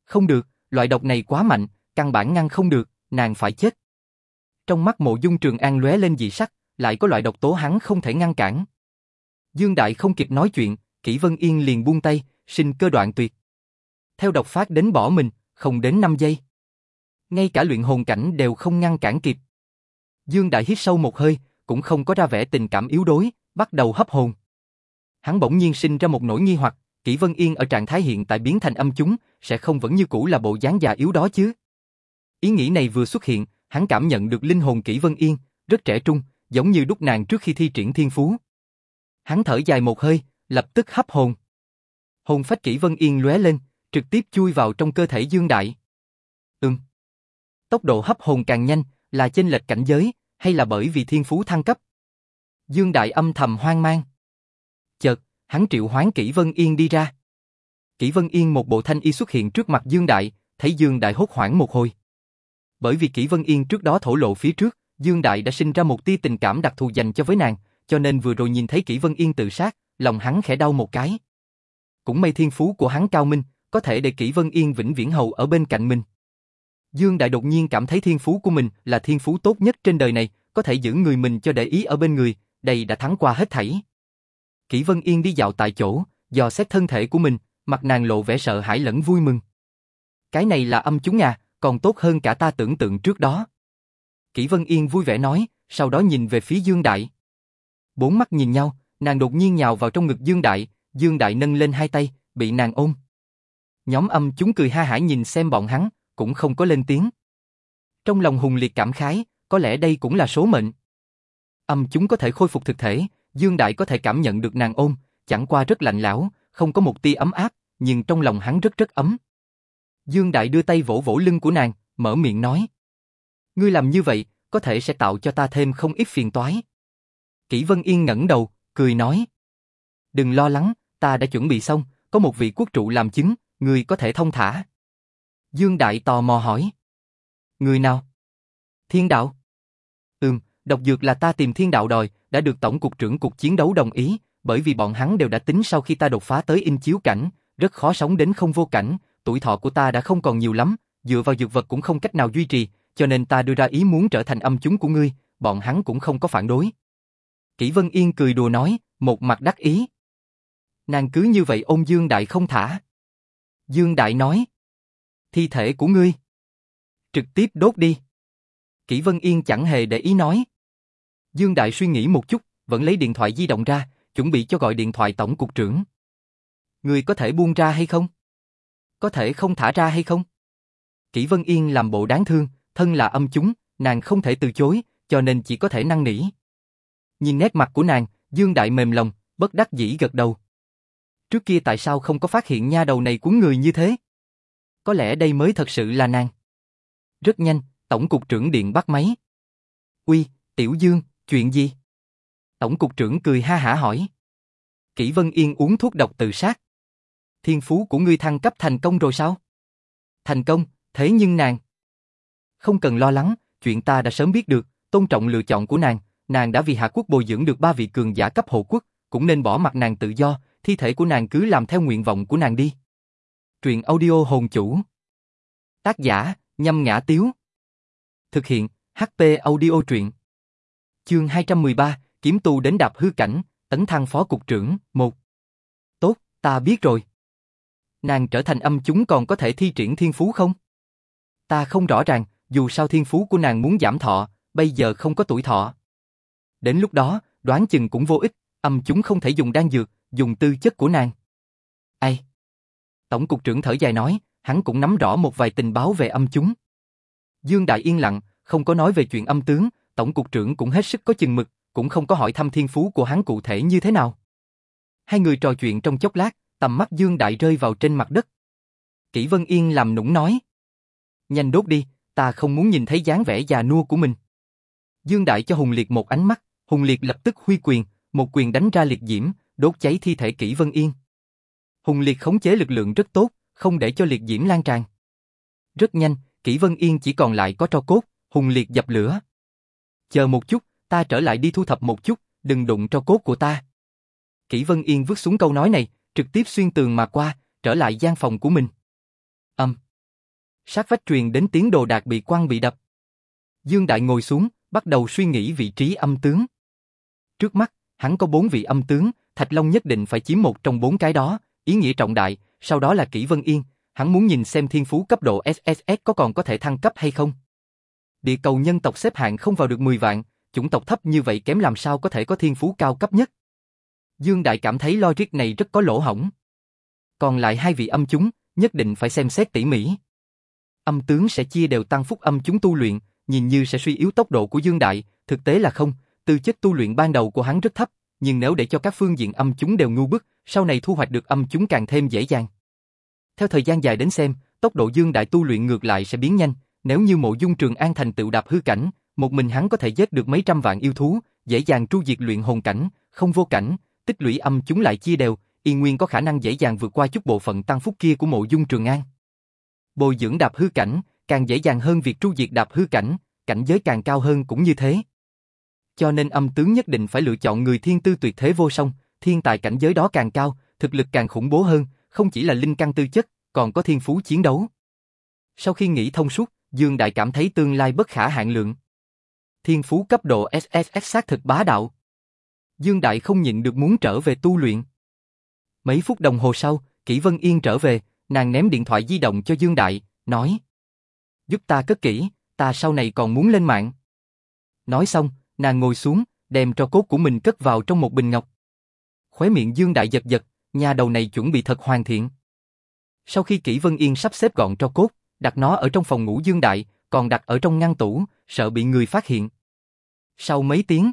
Không được, loại độc này quá mạnh, căn bản ngăn không được, nàng phải chết. Trong mắt Mộ Dung Trường An lóe lên dị sắc, lại có loại độc tố hắn không thể ngăn cản. Dương Đại không kịp nói chuyện, Kỷ Vân Yên liền buông tay, sinh cơ đoạn tuyệt. Theo độc phát đến bỏ mình, không đến 5 giây. Ngay cả luyện hồn cảnh đều không ngăn cản kịp. Dương Đại hít sâu một hơi, cũng không có ra vẻ tình cảm yếu đuối, bắt đầu hấp hồn. Hắn bỗng nhiên sinh ra một nỗi nghi hoặc, Kỷ Vân Yên ở trạng thái hiện tại biến thành âm chúng, sẽ không vẫn như cũ là bộ dáng già yếu đó chứ? Ý nghĩ này vừa xuất hiện, hắn cảm nhận được linh hồn Kỷ Vân Yên, rất trẻ trung, giống như đúc nàng trước khi thi triển thiên phú. Hắn thở dài một hơi, lập tức hấp hồn. Hồn phách Kỷ Vân Yên lóe lên, trực tiếp chui vào trong cơ thể Dương Đại. Ừm. Tốc độ hấp hồn càng nhanh, là chênh lệch cảnh giới, hay là bởi vì thiên phú thăng cấp? Dương Đại âm thầm hoang mang. Chợt, hắn triệu hoán Kỷ Vân Yên đi ra. Kỷ Vân Yên một bộ thanh y xuất hiện trước mặt Dương Đại, thấy Dương Đại hốt hoảng một hồi. Bởi vì Kỷ Vân Yên trước đó thổ lộ phía trước, Dương Đại đã sinh ra một tia tình cảm đặc thù dành cho với nàng, cho nên vừa rồi nhìn thấy Kỷ Vân Yên tự sát, lòng hắn khẽ đau một cái. Cũng may thiên phú của hắn cao minh, có thể để Kỷ Vân Yên vĩnh viễn hầu ở bên cạnh mình. Dương Đại đột nhiên cảm thấy thiên phú của mình là thiên phú tốt nhất trên đời này, có thể giữ người mình cho để ý ở bên người, đây đã thắng qua hết thảy. Kỷ Vân Yên đi dạo tại chỗ, dò xét thân thể của mình, mặt nàng lộ vẻ sợ hãi lẫn vui mừng. Cái này là âm chúng à, còn tốt hơn cả ta tưởng tượng trước đó. Kỷ Vân Yên vui vẻ nói, sau đó nhìn về phía Dương Đại. Bốn mắt nhìn nhau, nàng đột nhiên nhào vào trong ngực Dương Đại, Dương Đại nâng lên hai tay, bị nàng ôm. Nhóm âm chúng cười ha hả nhìn xem bọn hắn, cũng không có lên tiếng. Trong lòng hùng liệt cảm khái, có lẽ đây cũng là số mệnh. Âm chúng có thể khôi phục thực thể, Dương Đại có thể cảm nhận được nàng ôm, chẳng qua rất lạnh lão, không có một tia ấm áp, nhưng trong lòng hắn rất rất ấm. Dương Đại đưa tay vỗ vỗ lưng của nàng, mở miệng nói. Ngươi làm như vậy, có thể sẽ tạo cho ta thêm không ít phiền toái. Kỷ Vân Yên ngẩng đầu, cười nói. Đừng lo lắng, ta đã chuẩn bị xong, có một vị quốc trụ làm chứng, ngươi có thể thông thả. Dương Đại tò mò hỏi. Người nào? Thiên đạo. Ừm, độc dược là ta tìm thiên đạo đòi, đã được Tổng cục trưởng cục chiến đấu đồng ý, bởi vì bọn hắn đều đã tính sau khi ta đột phá tới in chiếu cảnh, rất khó sống đến không vô cảnh, tuổi thọ của ta đã không còn nhiều lắm, dựa vào dược vật cũng không cách nào duy trì, cho nên ta đưa ra ý muốn trở thành âm chúng của ngươi, bọn hắn cũng không có phản đối. Kỷ Vân Yên cười đùa nói, một mặt đắc ý. Nàng cứ như vậy ôm Dương Đại không thả. Dương Đại nói, thi thể của ngươi. Trực tiếp đốt đi. Kỷ Vân Yên chẳng hề để ý nói. Dương Đại suy nghĩ một chút, vẫn lấy điện thoại di động ra, chuẩn bị cho gọi điện thoại tổng cục trưởng. Người có thể buông ra hay không? Có thể không thả ra hay không? Kỷ Vân Yên làm bộ đáng thương, thân là âm chúng, nàng không thể từ chối, cho nên chỉ có thể năn nỉ. Nhìn nét mặt của nàng, Dương Đại mềm lòng, bất đắc dĩ gật đầu. Trước kia tại sao không có phát hiện nha đầu này cuốn người như thế? Có lẽ đây mới thật sự là nàng. Rất nhanh, Tổng cục trưởng điện bắt máy. Uy, Tiểu Dương, chuyện gì? Tổng cục trưởng cười ha hả hỏi. Kỷ Vân Yên uống thuốc độc tự sát. Thiên phú của ngươi thăng cấp thành công rồi sao? Thành công, thế nhưng nàng... Không cần lo lắng, chuyện ta đã sớm biết được, tôn trọng lựa chọn của nàng, nàng đã vì Hạ Quốc bồi dưỡng được ba vị cường giả cấp hộ quốc, cũng nên bỏ mặt nàng tự do, thi thể của nàng cứ làm theo nguyện vọng của nàng đi. Truyện audio hồn chủ. Tác giả, nhâm ngã tiếu. Thực hiện, HP audio truyện. Chương 213, kiếm tu đến đạp hư cảnh, tấn thăng phó cục trưởng, một. Tốt, ta biết rồi. Nàng trở thành âm chúng còn có thể thi triển thiên phú không? ta không rõ ràng, dù sao thiên phú của nàng muốn giảm thọ, bây giờ không có tuổi thọ. Đến lúc đó, đoán chừng cũng vô ích, âm chúng không thể dùng đan dược, dùng tư chất của nàng. Ai? Tổng cục trưởng thở dài nói, hắn cũng nắm rõ một vài tình báo về âm chúng. Dương Đại yên lặng, không có nói về chuyện âm tướng, tổng cục trưởng cũng hết sức có chừng mực, cũng không có hỏi thăm thiên phú của hắn cụ thể như thế nào. Hai người trò chuyện trong chốc lát, tầm mắt Dương Đại rơi vào trên mặt đất. Kỷ Vân Yên làm nũng nói. Nhanh đốt đi, ta không muốn nhìn thấy dáng vẻ già nua của mình. Dương Đại cho Hùng Liệt một ánh mắt, Hùng Liệt lập tức huy quyền, một quyền đánh ra liệt diễm, đốt cháy thi thể Kỷ Vân Yên. Hùng Liệt khống chế lực lượng rất tốt, không để cho liệt diễm lan tràn. Rất nhanh, Kỷ Vân Yên chỉ còn lại có tro cốt, Hùng Liệt dập lửa. Chờ một chút, ta trở lại đi thu thập một chút, đừng đụng tro cốt của ta. Kỷ Vân Yên vứt xuống câu nói này, trực tiếp xuyên tường mà qua, trở lại gian phòng của mình. Âm. Sát vách truyền đến tiếng đồ đạc bị quăng bị đập. Dương Đại ngồi xuống, bắt đầu suy nghĩ vị trí âm tướng. Trước mắt, hắn có bốn vị âm tướng, Thạch Long nhất định phải chiếm một trong bốn cái đó, ý nghĩa trọng đại, sau đó là Kỷ Vân Yên, hắn muốn nhìn xem thiên phú cấp độ SSS có còn có thể thăng cấp hay không. Địa cầu nhân tộc xếp hạng không vào được 10 vạn, chủng tộc thấp như vậy kém làm sao có thể có thiên phú cao cấp nhất. Dương Đại cảm thấy logic này rất có lỗ hổng. Còn lại hai vị âm chúng, nhất định phải xem xét tỉ mỉ. Âm tướng sẽ chia đều tăng phúc âm chúng tu luyện, nhìn như sẽ suy yếu tốc độ của Dương Đại, thực tế là không, tư chất tu luyện ban đầu của hắn rất thấp, nhưng nếu để cho các phương diện âm chúng đều ngu bức, sau này thu hoạch được âm chúng càng thêm dễ dàng. Theo thời gian dài đến xem, tốc độ Dương Đại tu luyện ngược lại sẽ biến nhanh, nếu như mộ dung trường an thành tựu đạp hư cảnh, một mình hắn có thể giết được mấy trăm vạn yêu thú, dễ dàng tru diệt luyện hồn cảnh, không vô cảnh, tích lũy âm chúng lại chia đều, y nguyên có khả năng dễ dàng vượt qua chút bộ phận tăng phúc kia của mộ dung trường an. Bồi dưỡng đạp hư cảnh, càng dễ dàng hơn việc tru diệt đạp hư cảnh, cảnh giới càng cao hơn cũng như thế. Cho nên âm tướng nhất định phải lựa chọn người thiên tư tuyệt thế vô song, thiên tài cảnh giới đó càng cao, thực lực càng khủng bố hơn, không chỉ là linh căn tư chất, còn có thiên phú chiến đấu. Sau khi nghĩ thông suốt, Dương Đại cảm thấy tương lai bất khả hạn lượng. Thiên phú cấp độ SSS xác thực bá đạo. Dương Đại không nhịn được muốn trở về tu luyện. Mấy phút đồng hồ sau, Kỷ Vân Yên trở về, nàng ném điện thoại di động cho Dương Đại, nói Giúp ta cất kỹ, ta sau này còn muốn lên mạng. Nói xong, nàng ngồi xuống, đem tro cốt của mình cất vào trong một bình ngọc. Khóe miệng Dương Đại giật giật, nhà đầu này chuẩn bị thật hoàn thiện. Sau khi Kỷ Vân Yên sắp xếp gọn tro cốt, đặt nó ở trong phòng ngủ Dương Đại, còn đặt ở trong ngăn tủ, sợ bị người phát hiện. Sau mấy tiếng,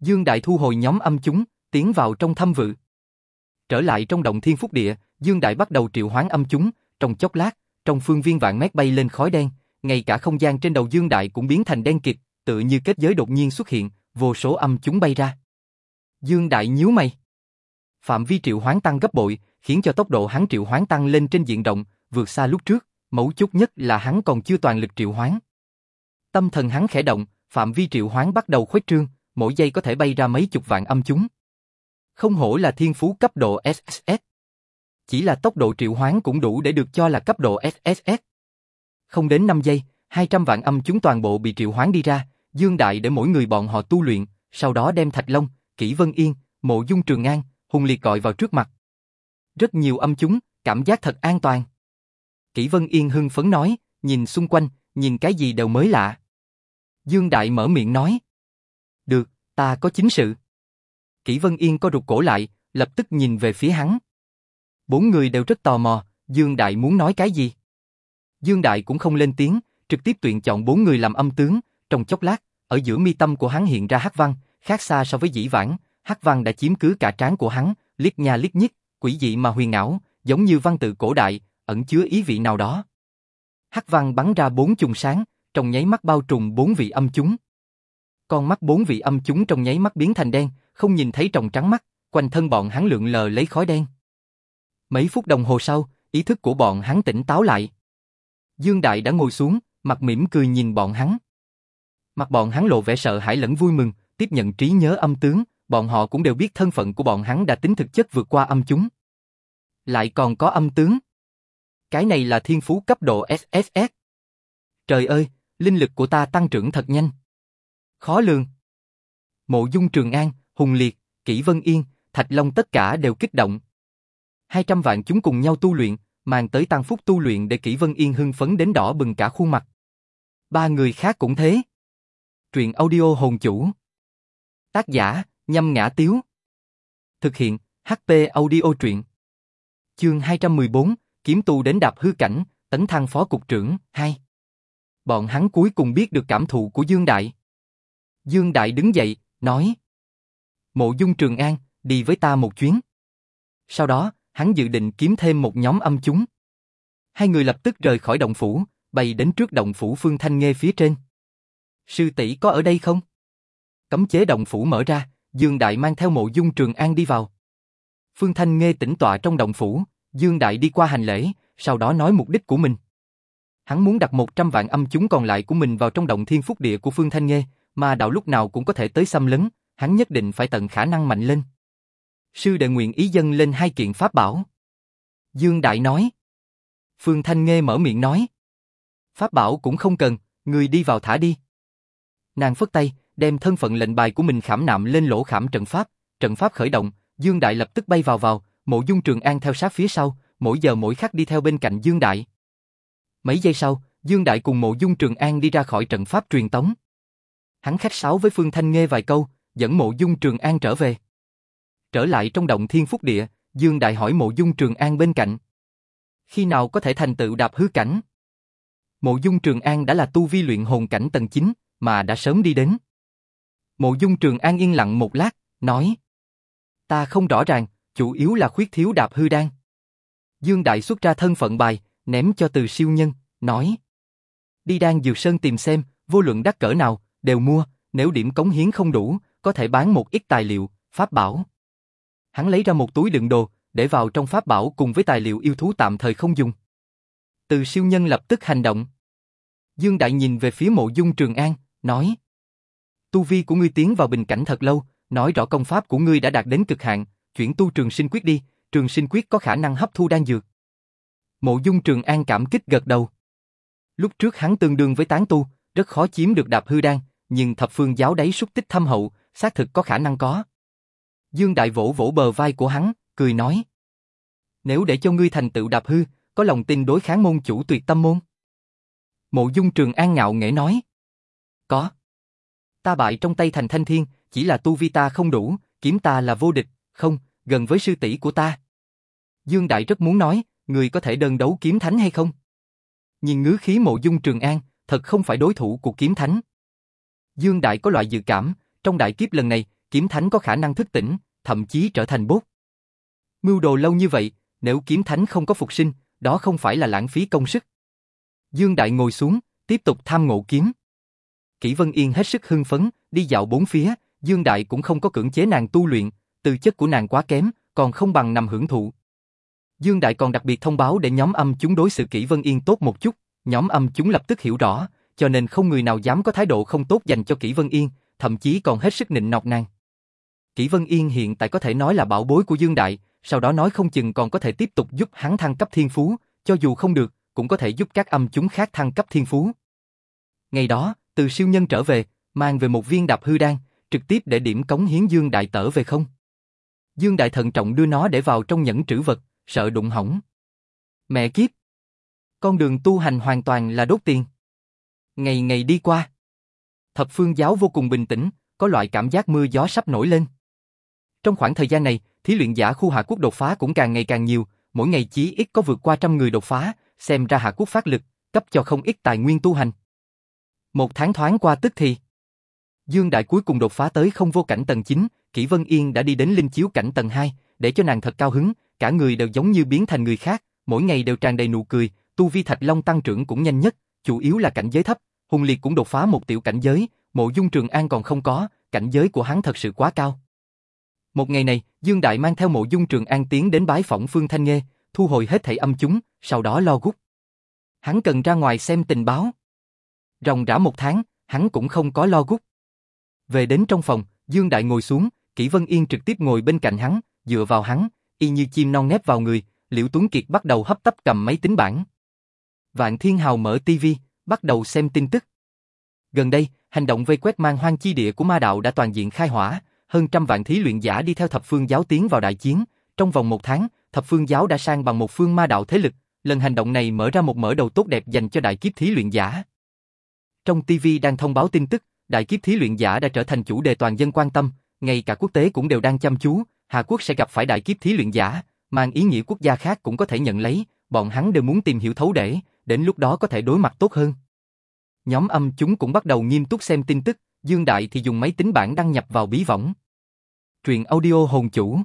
Dương Đại thu hồi nhóm âm chúng, tiến vào trong thâm vự. Trở lại trong động thiên phúc địa, Dương Đại bắt đầu triệu hoán âm chúng, trong chốc lát, trong phương viên vạn mét bay lên khói đen, ngay cả không gian trên đầu Dương Đại cũng biến thành đen kịt, tự như kết giới đột nhiên xuất hiện, vô số âm chúng bay ra. Dương Đại nhíu mày. Phạm vi triệu hoán tăng gấp bội, khiến cho tốc độ hắn triệu hoán tăng lên trên diện rộng, vượt xa lúc trước, mấu chốt nhất là hắn còn chưa toàn lực triệu hoán. Tâm thần hắn khẽ động, phạm vi triệu hoán bắt đầu khuếch trương, mỗi giây có thể bay ra mấy chục vạn âm chúng. Không hổ là thiên phú cấp độ SSS. Chỉ là tốc độ triệu hoán cũng đủ để được cho là cấp độ SSS. Không đến 5 giây, 200 vạn âm chúng toàn bộ bị triệu hoán đi ra, Dương Đại để mỗi người bọn họ tu luyện, sau đó đem Thạch Long, Kỷ Vân Yên, Mộ Dung Trường An, Hùng Liệt gọi vào trước mặt. Rất nhiều âm chúng, cảm giác thật an toàn. Kỷ Vân Yên hưng phấn nói, nhìn xung quanh, nhìn cái gì đều mới lạ. Dương Đại mở miệng nói. Được, ta có chính sự. Kỷ Vân Yên co rụt cổ lại, lập tức nhìn về phía hắn. Bốn người đều rất tò mò, Dương Đại muốn nói cái gì? Dương Đại cũng không lên tiếng, trực tiếp tuyển chọn bốn người làm âm tướng, trong chốc lát, ở giữa mi tâm của hắn hiện ra hắc văn, khác xa so với dĩ vãng, hắc văn đã chiếm cứ cả trán của hắn, liếc nha liếc nhích, quỷ dị mà huyền ảo, giống như văn tự cổ đại, ẩn chứa ý vị nào đó. Hắc văn bắn ra bốn chùm sáng, trong nháy mắt bao trùm bốn vị âm chúng. Con mắt bốn vị âm chúng trong nháy mắt biến thành đen, không nhìn thấy tròng trắng mắt, quanh thân bọn hắn lượn lờ lấy khói đen. Mấy phút đồng hồ sau, ý thức của bọn hắn tỉnh táo lại. Dương Đại đã ngồi xuống, mặt mỉm cười nhìn bọn hắn. Mặt bọn hắn lộ vẻ sợ hãi lẫn vui mừng, tiếp nhận trí nhớ âm tướng, bọn họ cũng đều biết thân phận của bọn hắn đã tính thực chất vượt qua âm chúng. Lại còn có âm tướng. Cái này là thiên phú cấp độ SSS. Trời ơi, linh lực của ta tăng trưởng thật nhanh. Khó lường. Mộ Dung Trường An, Hùng Liệt, Kỷ Vân Yên, Thạch Long tất cả đều kích động. 200 vạn chúng cùng nhau tu luyện, mang tới tăng phúc tu luyện để Kỷ Vân Yên hưng phấn đến đỏ bừng cả khuôn mặt. Ba người khác cũng thế. Truyện audio hồn chủ. Tác giả, nhâm ngã tiếu. Thực hiện, HP audio truyện. Chương 214, kiếm tu đến đạp hư cảnh, tấn thăng phó cục trưởng, 2. Bọn hắn cuối cùng biết được cảm thụ của Dương Đại. Dương Đại đứng dậy, nói. Mộ dung Trường An, đi với ta một chuyến. Sau đó, hắn dự định kiếm thêm một nhóm âm chúng. Hai người lập tức rời khỏi động phủ, bay đến trước động phủ Phương Thanh Nghê phía trên. Sư tỷ có ở đây không? Cấm chế động phủ mở ra, Dương Đại mang theo mộ dung Trường An đi vào. Phương Thanh Nghe tĩnh tọa trong động phủ, Dương Đại đi qua hành lễ, sau đó nói mục đích của mình. Hắn muốn đặt 100 vạn âm chúng còn lại của mình vào trong động thiên phúc địa của Phương Thanh Nghê, mà đạo lúc nào cũng có thể tới xâm lấn, hắn nhất định phải tận khả năng mạnh lên. Sư đệ nguyện ý dâng lên hai kiện pháp bảo. Dương Đại nói. Phương Thanh Nghê mở miệng nói. Pháp bảo cũng không cần, người đi vào thả đi. Nàng phất tay, đem thân phận lệnh bài của mình khảm nạm lên lỗ khảm trận pháp, trận pháp khởi động, Dương Đại lập tức bay vào vào, Mộ Dung Trường An theo sát phía sau, mỗi giờ mỗi khắc đi theo bên cạnh Dương Đại. Mấy giây sau, Dương Đại cùng Mộ Dung Trường An đi ra khỏi trận pháp truyền tống. Hắn khách sáo với Phương Thanh Nghê vài câu, dẫn Mộ Dung Trường An trở về. Trở lại trong động thiên phúc địa, Dương Đại hỏi Mộ Dung Trường An bên cạnh. Khi nào có thể thành tựu đạp hư cảnh? Mộ Dung Trường An đã là tu vi luyện hồn cảnh tầng 9, mà đã sớm đi đến. Mộ Dung Trường An yên lặng một lát, nói. Ta không rõ ràng, chủ yếu là khuyết thiếu đạp hư đan. Dương Đại xuất ra thân phận bài, ném cho từ siêu nhân, nói. Đi đan dược sơn tìm xem, vô luận đắt cỡ nào, đều mua, nếu điểm cống hiến không đủ, có thể bán một ít tài liệu, pháp bảo. Hắn lấy ra một túi đựng đồ, để vào trong pháp bảo cùng với tài liệu yêu thú tạm thời không dùng. Từ siêu nhân lập tức hành động. Dương Đại nhìn về phía mộ dung Trường An, nói. Tu vi của ngươi tiến vào bình cảnh thật lâu, nói rõ công pháp của ngươi đã đạt đến cực hạn, chuyển tu trường sinh quyết đi, trường sinh quyết có khả năng hấp thu đan dược. Mộ dung Trường An cảm kích gật đầu. Lúc trước hắn tương đương với tán tu, rất khó chiếm được đạp hư đan, nhưng thập phương giáo đấy xúc tích thâm hậu, xác thực có khả năng có. Dương Đại vỗ vỗ bờ vai của hắn, cười nói. Nếu để cho ngươi thành tựu đạp hư, có lòng tin đối kháng môn chủ tuyệt tâm môn? Mộ dung Trường An ngạo nghễ nói. Có. Ta bại trong tay thành thanh thiên, chỉ là tu vi ta không đủ, kiếm ta là vô địch, không, gần với sư tỷ của ta. Dương Đại rất muốn nói, người có thể đơn đấu kiếm thánh hay không? Nhìn ngứa khí mộ dung Trường An, thật không phải đối thủ của kiếm thánh. Dương Đại có loại dự cảm, trong đại kiếp lần này, kiếm thánh có khả năng thức tỉnh, thậm chí trở thành bốt. Mưu đồ lâu như vậy, nếu kiếm thánh không có phục sinh, đó không phải là lãng phí công sức. Dương Đại ngồi xuống, tiếp tục tham ngộ kiếm. Kỷ Vân Yên hết sức hưng phấn, đi dạo bốn phía, Dương Đại cũng không có cưỡng chế nàng tu luyện, tư chất của nàng quá kém, còn không bằng nằm hưởng thụ. Dương Đại còn đặc biệt thông báo để nhóm âm chúng đối xử Kỷ Vân Yên tốt một chút, nhóm âm chúng lập tức hiểu rõ, cho nên không người nào dám có thái độ không tốt dành cho Kỷ Vân Yên, thậm chí còn hết sức nịnh nọt nàng. Kỷ Vân Yên hiện tại có thể nói là bảo bối của Dương Đại, sau đó nói không chừng còn có thể tiếp tục giúp hắn thăng cấp thiên phú, cho dù không được, cũng có thể giúp các âm chúng khác thăng cấp thiên phú. Ngày đó, từ siêu nhân trở về, mang về một viên đạp hư đan, trực tiếp để điểm cống hiến Dương Đại tở về không. Dương Đại thận trọng đưa nó để vào trong nhẫn trữ vật, sợ đụng hỏng. Mẹ kiếp! Con đường tu hành hoàn toàn là đốt tiền. Ngày ngày đi qua. Thập phương giáo vô cùng bình tĩnh, có loại cảm giác mưa gió sắp nổi lên. Trong khoảng thời gian này, thí luyện giả khu Hạ Quốc đột phá cũng càng ngày càng nhiều, mỗi ngày chí ít có vượt qua trăm người đột phá, xem ra Hạ Quốc phát lực, cấp cho không ít tài nguyên tu hành. Một tháng thoáng qua tức thì. Dương Đại cuối cùng đột phá tới không vô cảnh tầng 9, Kỷ Vân Yên đã đi đến linh chiếu cảnh tầng 2, để cho nàng thật cao hứng, cả người đều giống như biến thành người khác, mỗi ngày đều tràn đầy nụ cười, tu vi Thạch Long tăng trưởng cũng nhanh nhất, chủ yếu là cảnh giới thấp, Hùng Liệt cũng đột phá một tiểu cảnh giới, Mộ Dung Trường An còn không có, cảnh giới của hắn thật sự quá cao. Một ngày này, Dương Đại mang theo Mộ Dung Trường An tiến đến bái phỏng Phương Thanh Nghê, thu hồi hết thảy âm chúng, sau đó lo gút. Hắn cần ra ngoài xem tình báo. Ròng rã một tháng, hắn cũng không có lo gút. Về đến trong phòng, Dương Đại ngồi xuống, Kỷ Vân Yên trực tiếp ngồi bên cạnh hắn, dựa vào hắn, y như chim non nép vào người, Liễu Tuấn Kiệt bắt đầu hấp tấp cầm máy tính bảng. Vạn Thiên Hào mở TV, bắt đầu xem tin tức. Gần đây, hành động vây quét mang hoang chi địa của ma đạo đã toàn diện khai hỏa, hơn trăm vạn thí luyện giả đi theo thập phương giáo tiến vào đại chiến, trong vòng một tháng, thập phương giáo đã sang bằng một phương ma đạo thế lực, lần hành động này mở ra một mở đầu tốt đẹp dành cho đại kiếp thí luyện giả. Trong TV đang thông báo tin tức, đại kiếp thí luyện giả đã trở thành chủ đề toàn dân quan tâm, ngay cả quốc tế cũng đều đang chăm chú, Hà Quốc sẽ gặp phải đại kiếp thí luyện giả, mang ý nghĩa quốc gia khác cũng có thể nhận lấy, bọn hắn đều muốn tìm hiểu thấu để, đến lúc đó có thể đối mặt tốt hơn. Nhóm âm chúng cũng bắt đầu nghiêm túc xem tin tức, Dương Đại thì dùng máy tính bảng đăng nhập vào bí võng. Truyện audio hồn chủ.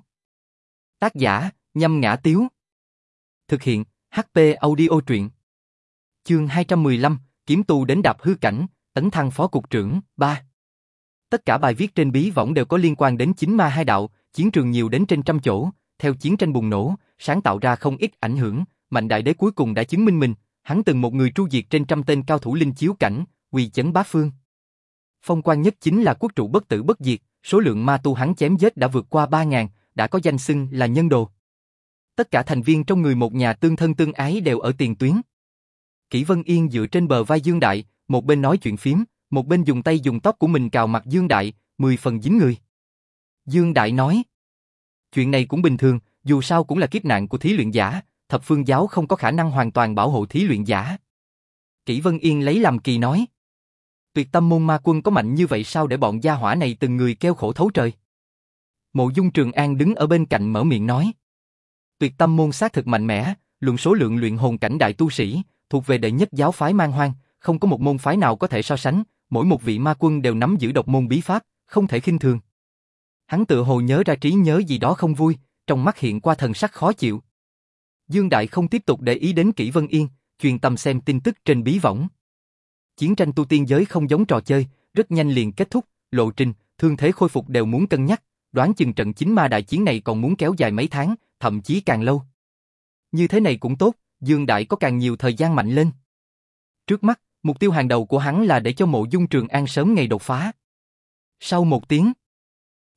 Tác giả, nhâm ngã tiếu. Thực hiện, HP audio truyện. Chương 215, Kiếm tu đến đạp hư cảnh, tấn thăng phó cục trưởng, 3. Tất cả bài viết trên bí võng đều có liên quan đến chính ma hai đạo, chiến trường nhiều đến trên trăm chỗ, theo chiến tranh bùng nổ, sáng tạo ra không ít ảnh hưởng, mạnh đại đế cuối cùng đã chứng minh mình, hắn từng một người tru diệt trên trăm tên cao thủ linh chiếu cảnh, quỳ chấn bá phương. Phong quan nhất chính là quốc trụ bất tử bất diệt, số lượng ma tu hắn chém giết đã vượt qua 3.000, đã có danh xưng là nhân đồ. Tất cả thành viên trong người một nhà tương thân tương ái đều ở tiền tuyến. Kỷ Vân Yên dựa trên bờ vai Dương Đại, một bên nói chuyện phím, một bên dùng tay dùng tóc của mình cào mặt Dương Đại, mười phần dính người. Dương Đại nói, chuyện này cũng bình thường, dù sao cũng là kiếp nạn của thí luyện giả, thập phương giáo không có khả năng hoàn toàn bảo hộ thí luyện giả. Kỷ Vân Yên lấy làm kỳ nói, tuyệt tâm môn ma quân có mạnh như vậy sao để bọn gia hỏa này từng người kêu khổ thấu trời. Mộ Dung Trường An đứng ở bên cạnh mở miệng nói, tuyệt tâm môn xác thực mạnh mẽ, luận số lượng luyện hồn cảnh đại tu sĩ, thuộc về đệ nhất giáo phái mang hoang, không có một môn phái nào có thể so sánh, mỗi một vị ma quân đều nắm giữ độc môn bí pháp, không thể khinh thường. Hắn tự hồ nhớ ra trí nhớ gì đó không vui, trong mắt hiện qua thần sắc khó chịu. Dương Đại không tiếp tục để ý đến Kỷ Vân Yên, truyền tâm xem tin tức trên bí võng. Chiến tranh tu tiên giới không giống trò chơi, rất nhanh liền kết thúc, lộ trình, thương thế khôi phục đều muốn cân nhắc, đoán chừng trận chính ma đại chiến này còn muốn kéo dài mấy tháng, thậm chí càng lâu. Như thế này cũng tốt, Dương Đại có càng nhiều thời gian mạnh lên. Trước mắt, mục tiêu hàng đầu của hắn là để cho mộ dung trường an sớm ngày đột phá. Sau một tiếng,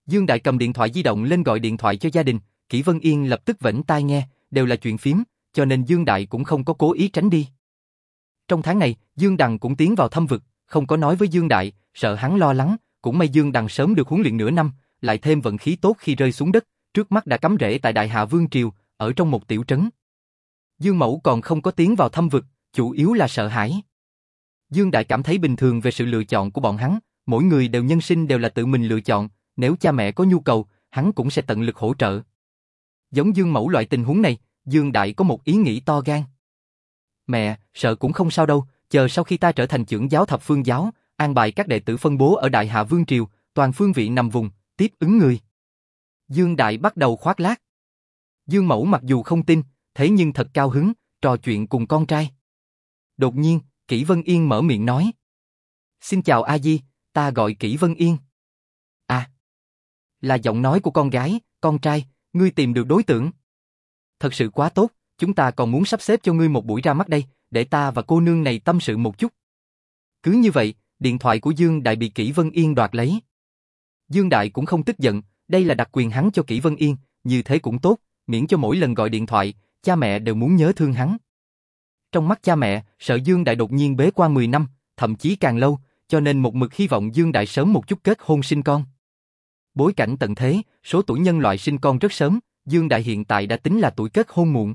Dương Đại cầm điện thoại di động lên gọi điện thoại cho gia đình, Kỷ Vân Yên lập tức vẫn tai nghe, đều là chuyện phím, cho nên Dương Đại cũng không có cố ý tránh đi. Trong tháng này, Dương Đằng cũng tiến vào thâm vực, không có nói với Dương Đại, sợ hắn lo lắng, cũng may Dương Đằng sớm được huấn luyện nửa năm, lại thêm vận khí tốt khi rơi xuống đất, trước mắt đã cắm rễ tại Đại Hạ Vương Triều, ở trong một tiểu trấn. Dương Mẫu còn không có tiến vào thâm vực, chủ yếu là sợ hãi. Dương Đại cảm thấy bình thường về sự lựa chọn của bọn hắn, mỗi người đều nhân sinh đều là tự mình lựa chọn, nếu cha mẹ có nhu cầu, hắn cũng sẽ tận lực hỗ trợ. Giống Dương Mẫu loại tình huống này, Dương Đại có một ý nghĩ to gan. Mẹ, sợ cũng không sao đâu, chờ sau khi ta trở thành trưởng giáo thập phương giáo, an bài các đệ tử phân bố ở Đại Hạ Vương Triều, toàn phương vị nằm vùng, tiếp ứng người. Dương Đại bắt đầu khoác lác. Dương Mẫu mặc dù không tin, thế nhưng thật cao hứng, trò chuyện cùng con trai. Đột nhiên, Kỷ Vân Yên mở miệng nói. Xin chào A Di, ta gọi Kỷ Vân Yên. À, là giọng nói của con gái, con trai, ngươi tìm được đối tượng. Thật sự quá tốt, chúng ta còn muốn sắp xếp cho ngươi một buổi ra mắt đây, để ta và cô nương này tâm sự một chút. Cứ như vậy, điện thoại của Dương Đại bị Kỷ Vân Yên đoạt lấy. Dương Đại cũng không tức giận, đây là đặc quyền hắn cho Kỷ Vân Yên, như thế cũng tốt, miễn cho mỗi lần gọi điện thoại, cha mẹ đều muốn nhớ thương hắn. Trong mắt cha mẹ, sợ Dương Đại đột nhiên bế quan 10 năm, thậm chí càng lâu, cho nên một mực hy vọng Dương Đại sớm một chút kết hôn sinh con. Bối cảnh tận thế, số tuổi nhân loại sinh con rất sớm, Dương Đại hiện tại đã tính là tuổi kết hôn muộn.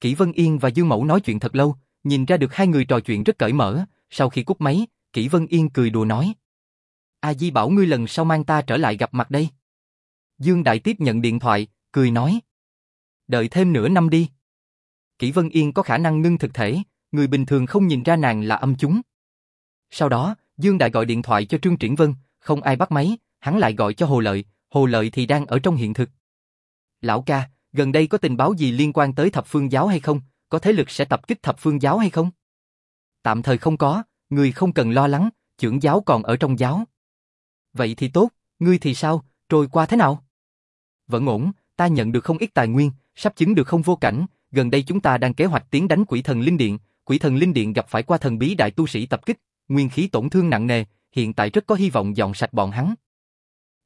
Kỷ Vân Yên và Dương Mẫu nói chuyện thật lâu, nhìn ra được hai người trò chuyện rất cởi mở, sau khi cúp máy, Kỷ Vân Yên cười đùa nói. A Di bảo ngươi lần sau mang ta trở lại gặp mặt đây. Dương Đại tiếp nhận điện thoại, cười nói. Đợi thêm nửa năm đi. Kỷ Vân Yên có khả năng ngưng thực thể, người bình thường không nhìn ra nàng là âm chúng. Sau đó, Dương Đại gọi điện thoại cho Trương Triển Vân, không ai bắt máy, hắn lại gọi cho Hồ Lợi, Hồ Lợi thì đang ở trong hiện thực. Lão ca, gần đây có tình báo gì liên quan tới thập phương giáo hay không, có thế lực sẽ tập kích thập phương giáo hay không? Tạm thời không có, người không cần lo lắng, trưởng giáo còn ở trong giáo. Vậy thì tốt, ngươi thì sao, trôi qua thế nào? Vẫn ổn, ta nhận được không ít tài nguyên, sắp chứng được không vô cảnh, gần đây chúng ta đang kế hoạch tiến đánh quỷ thần linh điện, quỷ thần linh điện gặp phải qua thần bí đại tu sĩ tập kích, nguyên khí tổn thương nặng nề, hiện tại rất có hy vọng dọn sạch bọn hắn.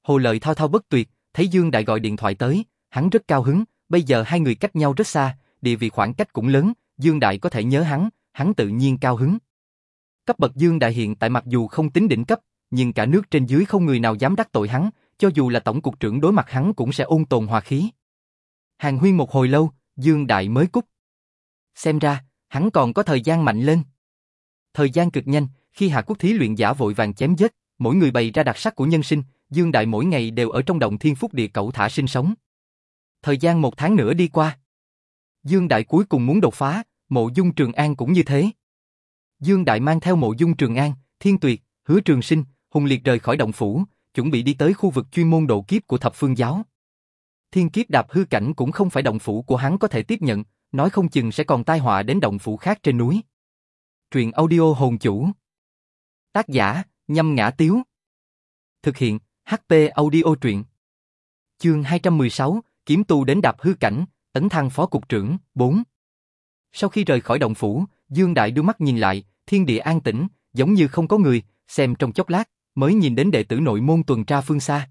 Hồ Lợi thao thao bất tuyệt, thấy Dương Đại gọi điện thoại tới, hắn rất cao hứng, bây giờ hai người cách nhau rất xa, địa vị khoảng cách cũng lớn, Dương Đại có thể nhớ hắn, hắn tự nhiên cao hứng. Cấp bậc Dương Đại hiện tại mặc dù không tính đỉnh cấp, nhưng cả nước trên dưới không người nào dám đắc tội hắn, cho dù là tổng cục trưởng đối mặt hắn cũng sẽ ôn tồn hòa khí. Hàng huyên một hồi lâu, Dương Đại mới cút. xem ra, hắn còn có thời gian mạnh lên. Thời gian cực nhanh, khi Hạ Quốc Thí luyện giả vội vàng chém giết, mỗi người bày ra đặc sắc của nhân sinh, Dương Đại mỗi ngày đều ở trong động thiên phúc địa cậu thả sinh sống. Thời gian một tháng nữa đi qua. Dương Đại cuối cùng muốn đột phá, mộ dung Trường An cũng như thế. Dương Đại mang theo mộ dung Trường An, Thiên Tuyệt, Hứa Trường Sinh, Hùng Liệt rời khỏi động phủ, chuẩn bị đi tới khu vực chuyên môn độ kiếp của thập phương giáo. Thiên kiếp đạp hư cảnh cũng không phải động phủ của hắn có thể tiếp nhận, nói không chừng sẽ còn tai họa đến động phủ khác trên núi. Truyện audio hồn chủ. Tác giả, nhâm ngã tiếu. Thực hiện, HP audio truyện. Chương 216, kiếm tu đến đạp hư cảnh, tấn thăng phó cục trưởng, 4. Sau khi rời khỏi động phủ, Dương Đại đưa mắt nhìn lại, thiên địa an tĩnh, giống như không có người, xem trong chốc lát, mới nhìn đến đệ tử nội môn tuần tra phương xa.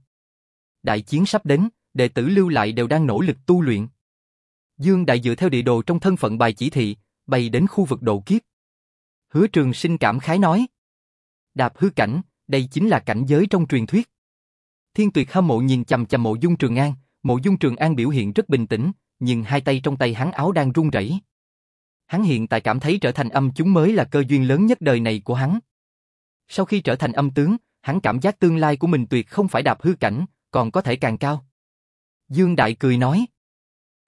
Đại chiến sắp đến, đệ tử lưu lại đều đang nỗ lực tu luyện. Dương Đại dựa theo địa đồ trong thân phận bài chỉ thị, bay đến khu vực độ kiếp. Hứa Trường Sinh cảm khái nói: Đạp hư cảnh, đây chính là cảnh giới trong truyền thuyết. Thiên Tuyệt hâm mộ nhìn chằm chằm Mộ Dung Trường An, Mộ Dung Trường An biểu hiện rất bình tĩnh, nhưng hai tay trong tay hắn áo đang run rẩy. Hắn hiện tại cảm thấy trở thành âm chúng mới là cơ duyên lớn nhất đời này của hắn. Sau khi trở thành âm tướng, hắn cảm giác tương lai của mình tuyệt không phải đạp hư cảnh, còn có thể càng cao. Dương Đại cười nói.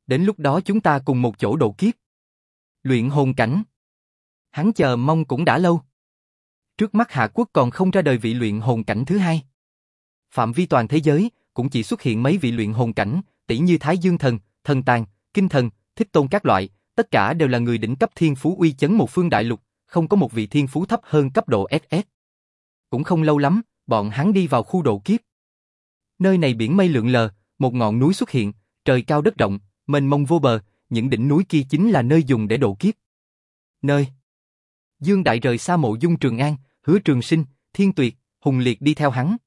Đến lúc đó chúng ta cùng một chỗ độ kiếp. Luyện hồn cảnh. Hắn chờ mong cũng đã lâu. Trước mắt Hạ Quốc còn không ra đời vị luyện hồn cảnh thứ hai. Phạm vi toàn thế giới cũng chỉ xuất hiện mấy vị luyện hồn cảnh, tỷ như Thái Dương Thần, Thần Tàng, Kinh Thần, Thích Tôn các loại, tất cả đều là người đỉnh cấp thiên phú uy chấn một phương đại lục, không có một vị thiên phú thấp hơn cấp độ SS. Cũng không lâu lắm, bọn hắn đi vào khu độ kiếp. Nơi này biển mây lượn lờ, một ngọn núi xuất hiện, trời cao đất rộng, mênh mông vô bờ, những đỉnh núi kia chính là nơi dùng để độ kiếp. Nơi Dương Đại rời xa mộ dung Trường An, hứa Trường Sinh, Thiên Tuyệt, Hùng Liệt đi theo hắn.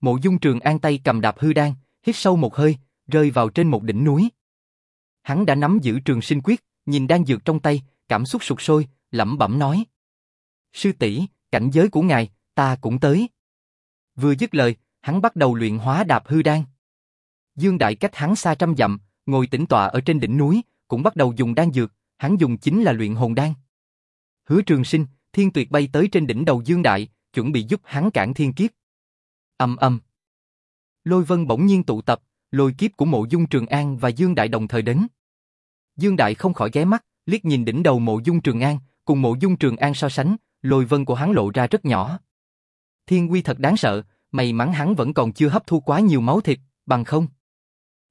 Mộ dung Trường An tay cầm đạp hư đan, hít sâu một hơi, rơi vào trên một đỉnh núi. Hắn đã nắm giữ Trường Sinh quyết, nhìn đan dược trong tay, cảm xúc sụt sôi, lẩm bẩm nói: "Sư tỷ, cảnh giới của ngài, ta cũng tới." Vừa dứt lời, hắn bắt đầu luyện hóa đạp hư đan. Dương Đại cách hắn xa trăm dặm, ngồi tĩnh tọa ở trên đỉnh núi, cũng bắt đầu dùng đan dược, hắn dùng chính là luyện hồn đan. Hứa Trường Sinh, Thiên Tuyệt bay tới trên đỉnh đầu Dương Đại, chuẩn bị giúp hắn cản thiên kiếp. Âm âm. Lôi vân bỗng nhiên tụ tập, lôi kiếp của mộ dung Trường An và Dương Đại đồng thời đến. Dương Đại không khỏi ghé mắt, liếc nhìn đỉnh đầu mộ dung Trường An, cùng mộ dung Trường An so sánh, lôi vân của hắn lộ ra rất nhỏ. Thiên quy thật đáng sợ, may mắn hắn vẫn còn chưa hấp thu quá nhiều máu thịt, bằng không.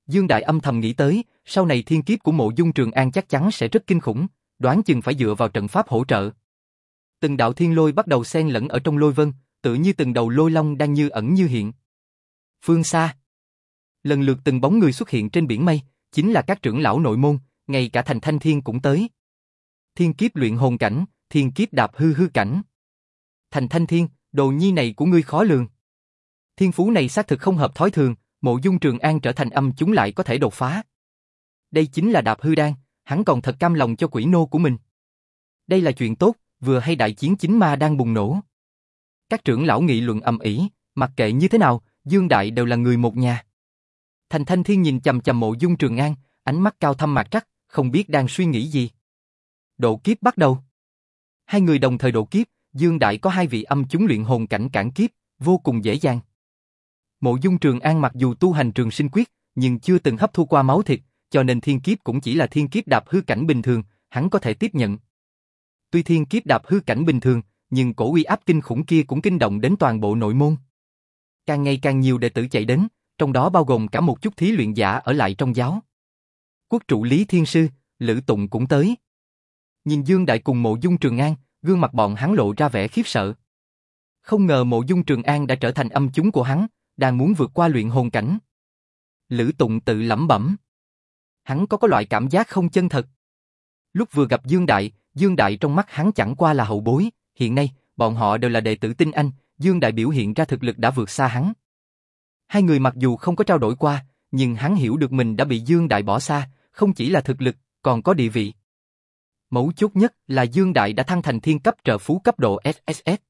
Dương Đại âm thầm nghĩ tới, sau này thiên kiếp của mộ dung Trường An chắc chắn sẽ rất kinh khủng, đoán chừng phải dựa vào trận pháp hỗ trợ. Từng đạo thiên lôi bắt đầu xen lẫn ở trong lôi vân, tự như từng đầu lôi long đang như ẩn như hiện. Phương xa, lần lượt từng bóng người xuất hiện trên biển mây, chính là các trưởng lão nội môn, ngay cả thành thanh thiên cũng tới. Thiên kiếp luyện hồn cảnh, thiên kiếp đạp hư hư cảnh. Thành thanh thiên, đồ nhi này của ngươi khó lường. Thiên phú này xác thực không hợp thói thường, mộ dung trường an trở thành âm chúng lại có thể đột phá. Đây chính là đạp hư đan, hắn còn thật cam lòng cho quỷ nô của mình. Đây là chuyện tốt, vừa hay đại chiến chính ma đang bùng nổ. Các trưởng lão nghị luận ầm ĩ, mặc kệ như thế nào, Dương Đại đều là người một nhà. Thành Thanh Thiên nhìn chầm chầm mộ dung Trường An, ánh mắt cao thâm mạc trắc, không biết đang suy nghĩ gì. Độ kiếp bắt đầu. Hai người đồng thời độ kiếp, Dương Đại có hai vị âm chúng luyện hồn cảnh cản kiếp, vô cùng dễ dàng. Mộ dung Trường An mặc dù tu hành trường sinh quyết, nhưng chưa từng hấp thu qua máu thịt, cho nên thiên kiếp cũng chỉ là thiên kiếp đạp hư cảnh bình thường, hắn có thể tiếp nhận. Tuy thiên kiếp đạp hư cảnh bình thường, nhưng cổ uy áp kinh khủng kia cũng kinh động đến toàn bộ nội môn. Càng ngày càng nhiều đệ tử chạy đến, trong đó bao gồm cả một chút thí luyện giả ở lại trong giáo. Quốc trụ Lý Thiên Sư, Lữ Tụng cũng tới. Nhìn Dương Đại cùng mộ dung Trường An, gương mặt bọn hắn lộ ra vẻ khiếp sợ. Không ngờ mộ dung Trường An đã trở thành âm chúng của hắn, đang muốn vượt qua luyện hồn cảnh. Lữ Tụng tự lẩm bẩm hắn có có loại cảm giác không chân thật. Lúc vừa gặp Dương Đại, Dương Đại trong mắt hắn chẳng qua là hậu bối, hiện nay, bọn họ đều là đệ tử tinh anh, Dương Đại biểu hiện ra thực lực đã vượt xa hắn. Hai người mặc dù không có trao đổi qua, nhưng hắn hiểu được mình đã bị Dương Đại bỏ xa, không chỉ là thực lực, còn có địa vị. Mấu chốt nhất là Dương Đại đã thăng thành thiên cấp trợ phú cấp độ SSS.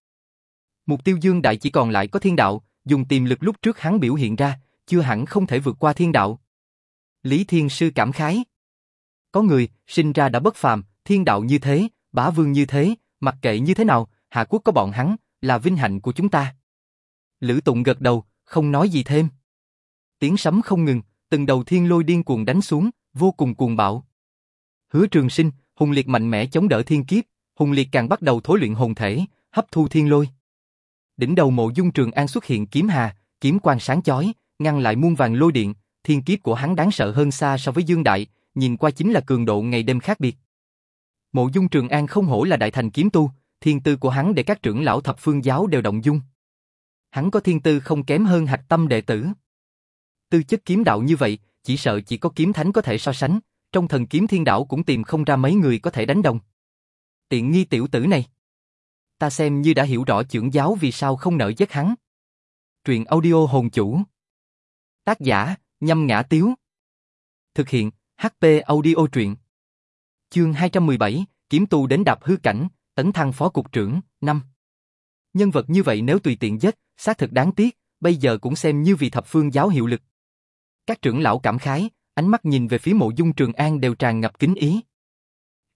Mục tiêu Dương Đại chỉ còn lại có thiên đạo, dùng tiềm lực lúc trước hắn biểu hiện ra, chưa hẳn không thể vượt qua thiên đạo. Lý Thiên Sư cảm khái. Có người, sinh ra đã bất phàm, thiên đạo như thế, bá vương như thế, mặc kệ như thế nào, Hạ Quốc có bọn hắn, là vinh hạnh của chúng ta. Lữ Tụng gật đầu, không nói gì thêm. Tiếng sấm không ngừng, từng đầu thiên lôi điên cuồng đánh xuống, vô cùng cuồng bạo. Hứa Trường Sinh, Hùng Liệt mạnh mẽ chống đỡ thiên kiếp, Hùng Liệt càng bắt đầu thối luyện hồn thể, hấp thu thiên lôi. Đỉnh đầu mộ dung trường an xuất hiện kiếm hà, kiếm quang sáng chói, ngăn lại muôn vàng lôi điện, thiên kiếp của hắn đáng sợ hơn xa so với Dương Đại, nhìn qua chính là cường độ ngày đêm khác biệt. Mộ dung trường an không hổ là đại thành kiếm tu, thiên tư của hắn để các trưởng lão thập phương giáo đều động dung. Hắn có thiên tư không kém hơn hạch tâm đệ tử. Tư chất kiếm đạo như vậy, chỉ sợ chỉ có kiếm thánh có thể so sánh, trong thần kiếm thiên đạo cũng tìm không ra mấy người có thể đánh đồng. Tiện nghi tiểu tử này. Ta xem như đã hiểu rõ trưởng giáo vì sao không nợ giết hắn. Truyện audio hồn chủ. Tác giả, nhâm ngã tiếu. Thực hiện, HP audio truyện. Chương 217, kiếm tu đến đạp hư cảnh, tấn thăng phó cục trưởng, năm. Nhân vật như vậy nếu tùy tiện giết, xác thực đáng tiếc, bây giờ cũng xem như vì thập phương giáo hiệu lực. Các trưởng lão cảm khái, ánh mắt nhìn về phía mộ dung trường an đều tràn ngập kính ý.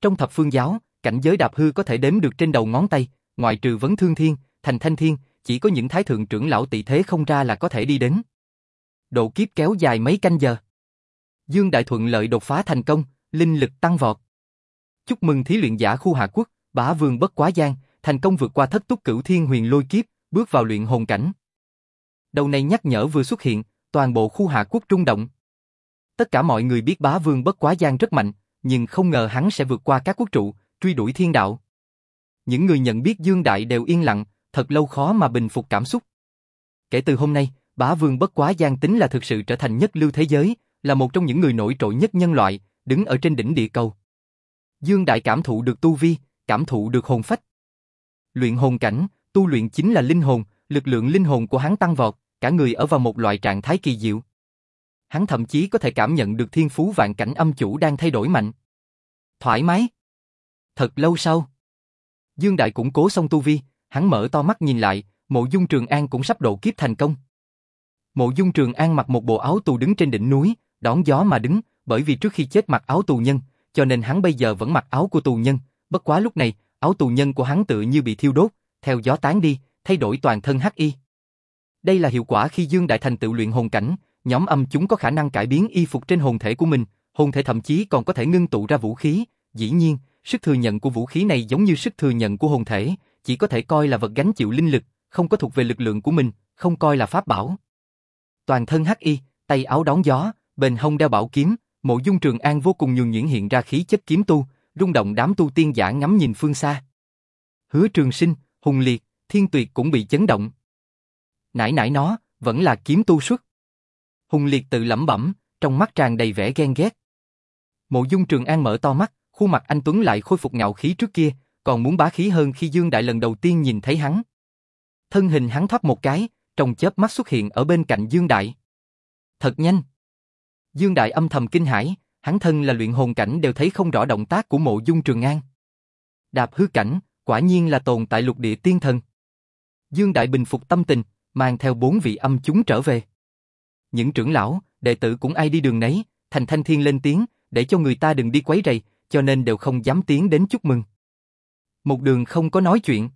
Trong thập phương giáo, cảnh giới đạp hư có thể đếm được trên đầu ngón tay, ngoại trừ vấn thương thiên, thành thanh thiên, chỉ có những thái thượng trưởng lão tỷ thế không ra là có thể đi đến. Độ kiếp kéo dài mấy canh giờ. Dương Đại Thuận lợi đột phá thành công, linh lực tăng vọt. Chúc mừng thí luyện giả khu hạ quốc, bá vương bất quá gian, thành công vượt qua thất túc cửu thiên huyền lôi kiếp, bước vào luyện hồn cảnh. Đầu này nhắc nhở vừa xuất hiện, toàn bộ khu hạ quốc trung động. Tất cả mọi người biết bá vương bất quá gian rất mạnh, nhưng không ngờ hắn sẽ vượt qua các quốc trụ, truy đuổi thiên đạo. Những người nhận biết Dương Đại đều yên lặng, thật lâu khó mà bình phục cảm xúc. Kể từ hôm nay, bá vương bất quá gian tính là thực sự trở thành nhất lưu thế giới, là một trong những người nổi trội nhất nhân loại, đứng ở trên đỉnh địa cầu. Dương Đại cảm thụ được tu vi, cảm thụ được hồn phách. Luyện hồn cảnh, tu luyện chính là linh hồn, lực lượng linh hồn của hắn tăng vọt, cả người ở vào một loại trạng thái kỳ diệu. Hắn thậm chí có thể cảm nhận được thiên phú vạn cảnh âm chủ đang thay đổi mạnh. Thoải mái. Thật lâu sau. Dương Đại củng cố xong tu vi, hắn mở to mắt nhìn lại, mộ dung Trường An cũng sắp độ kiếp thành công. Mộ dung Trường An mặc một bộ áo tù đứng trên đỉnh núi, đón gió mà đứng, bởi vì trước khi chết mặc áo tù nhân, cho nên hắn bây giờ vẫn mặc áo của tù nhân, bất quá lúc này, áo tù nhân của hắn tự như bị thiêu đốt, theo gió tán đi, thay đổi toàn thân hắc y. Đây là hiệu quả khi Dương Đại thành tự luyện hồn cảnh, nhóm âm chúng có khả năng cải biến y phục trên hồn thể của mình, hồn thể thậm chí còn có thể ngưng tụ ra vũ khí, dĩ nhiên, sức thừa nhận của vũ khí này giống như sức thừa nhận của hồn thể, chỉ có thể coi là vật gánh chịu linh lực, không có thuộc về lực lượng của mình, không coi là pháp bảo. Toàn thân hắc y, tay áo đón gió, bên hông đeo bảo kiếm, mộ dung trường an vô cùng nhường nhuyễn hiện ra khí chất kiếm tu, rung động đám tu tiên giả ngắm nhìn phương xa. Hứa trường sinh, hùng liệt, thiên tuyệt cũng bị chấn động. Nãy nãy nó, vẫn là kiếm tu xuất. Hùng liệt tự lẩm bẩm, trong mắt tràn đầy vẻ ghen ghét. Mộ dung trường an mở to mắt, khuôn mặt anh Tuấn lại khôi phục ngạo khí trước kia, còn muốn bá khí hơn khi Dương Đại lần đầu tiên nhìn thấy hắn. Thân hình hắn thoát một cái, trong chớp mắt xuất hiện ở bên cạnh Dương Đại. Thật nhanh. Dương Đại âm thầm kinh hãi, hắn thân là luyện hồn cảnh đều thấy không rõ động tác của mộ dung trường an. Đạp hư cảnh, quả nhiên là tồn tại lục địa tiên thần. Dương Đại bình phục tâm tình, mang theo bốn vị âm chúng trở về. Những trưởng lão, đệ tử cũng ai đi đường nấy, thành thanh thiên lên tiếng, để cho người ta đừng đi quấy rầy, cho nên đều không dám tiến đến chúc mừng. Một đường không có nói chuyện.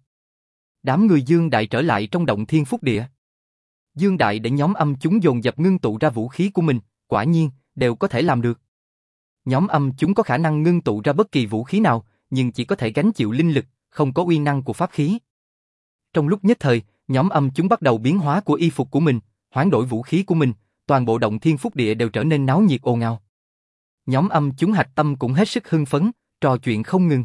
Đám người Dương Đại trở lại trong động thiên phúc địa. Dương Đại để nhóm âm chúng dồn dập ngưng tụ ra vũ khí của mình, quả nhiên, đều có thể làm được. Nhóm âm chúng có khả năng ngưng tụ ra bất kỳ vũ khí nào, nhưng chỉ có thể gánh chịu linh lực, không có uy năng của pháp khí. Trong lúc nhất thời, nhóm âm chúng bắt đầu biến hóa của y phục của mình, hoán đổi vũ khí của mình, toàn bộ động thiên phúc địa đều trở nên náo nhiệt ồn ào. Nhóm âm chúng hạch tâm cũng hết sức hưng phấn, trò chuyện không ngừng.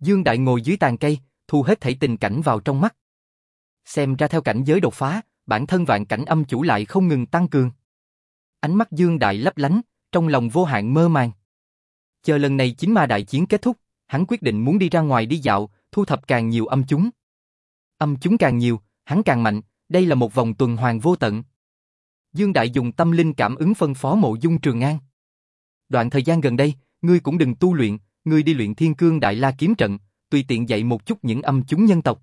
Dương Đại ngồi dưới tàn cây, thu hết thảy tình cảnh vào trong mắt. Xem ra theo cảnh giới đột phá, bản thân vạn cảnh âm chủ lại không ngừng tăng cường. Ánh mắt Dương Đại lấp lánh, trong lòng vô hạn mơ màng. Chờ lần này chính ma đại chiến kết thúc, hắn quyết định muốn đi ra ngoài đi dạo, thu thập càng nhiều âm chúng. Âm chúng càng nhiều, hắn càng mạnh, đây là một vòng tuần hoàn vô tận. Dương Đại dùng tâm linh cảm ứng phân phó mộ dung Trường An. Đoạn thời gian gần đây, ngươi cũng đừng tu luyện, ngươi đi luyện thiên cương đại la kiếm trận, tùy tiện dạy một chút những âm chúng nhân tộc.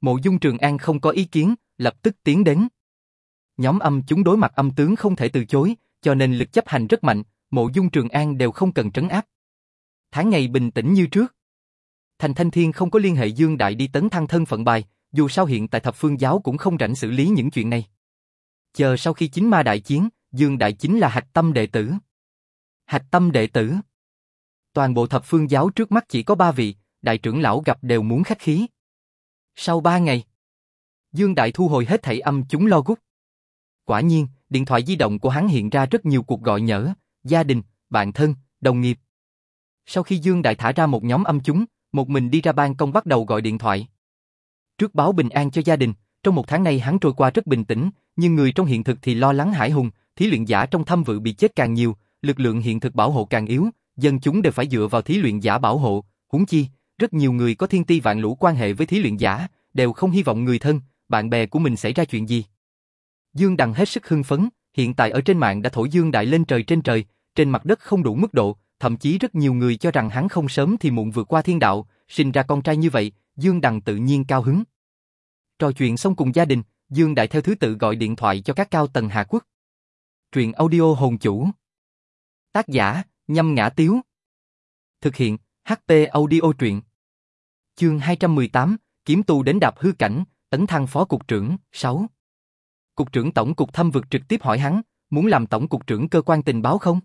Mộ dung Trường An không có ý kiến, lập tức tiến đến. Nhóm âm chúng đối mặt âm tướng không thể từ chối, cho nên lực chấp hành rất mạnh, mộ dung Trường An đều không cần trấn áp. tháng ngày bình tĩnh như trước. Thành Thanh Thiên không có liên hệ Dương Đại đi tấn thăng thân phận bài, dù sao hiện tại thập phương giáo cũng không rảnh xử lý những chuyện này. Chờ sau khi chính ma đại chiến, Dương Đại chính là hạch tâm đệ tử. Hạch tâm đệ tử. Toàn bộ thập phương giáo trước mắt chỉ có ba vị, đại trưởng lão gặp đều muốn khách khí. Sau ba ngày, Dương Đại thu hồi hết thảy âm chúng lo gút. Quả nhiên, điện thoại di động của hắn hiện ra rất nhiều cuộc gọi nhỡ, gia đình, bạn thân, đồng nghiệp. Sau khi Dương Đại thả ra một nhóm âm chúng, một mình đi ra ban công bắt đầu gọi điện thoại. Trước báo bình an cho gia đình, trong một tháng nay hắn trôi qua rất bình tĩnh, nhưng người trong hiện thực thì lo lắng hải hùng, thí luyện giả trong thâm vự bị chết càng nhiều, lực lượng hiện thực bảo hộ càng yếu, dân chúng đều phải dựa vào thí luyện giả bảo hộ, huống chi, rất nhiều người có thiên ti vạn lũ quan hệ với thí luyện giả, đều không hy vọng người thân, bạn bè của mình xảy ra chuyện gì. Dương Đằng hết sức hưng phấn, hiện tại ở trên mạng đã thổi Dương Đại lên trời trên trời, trên mặt đất không đủ mức độ, thậm chí rất nhiều người cho rằng hắn không sớm thì muộn vượt qua thiên đạo, sinh ra con trai như vậy, Dương Đằng tự nhiên cao hứng. Trò chuyện xong cùng gia đình, Dương Đại theo thứ tự gọi điện thoại cho các cao tầng Hà Quốc. Truyện audio hồn chủ. Tác giả, Nhâm Ngã Tiếu. Thực hiện, HP audio truyện. Chương 218, Kiếm tu đến đạp hư cảnh, tấn thăng phó cục trưởng, 6. Cục trưởng tổng cục thâm vực trực tiếp hỏi hắn, muốn làm tổng cục trưởng cơ quan tình báo không?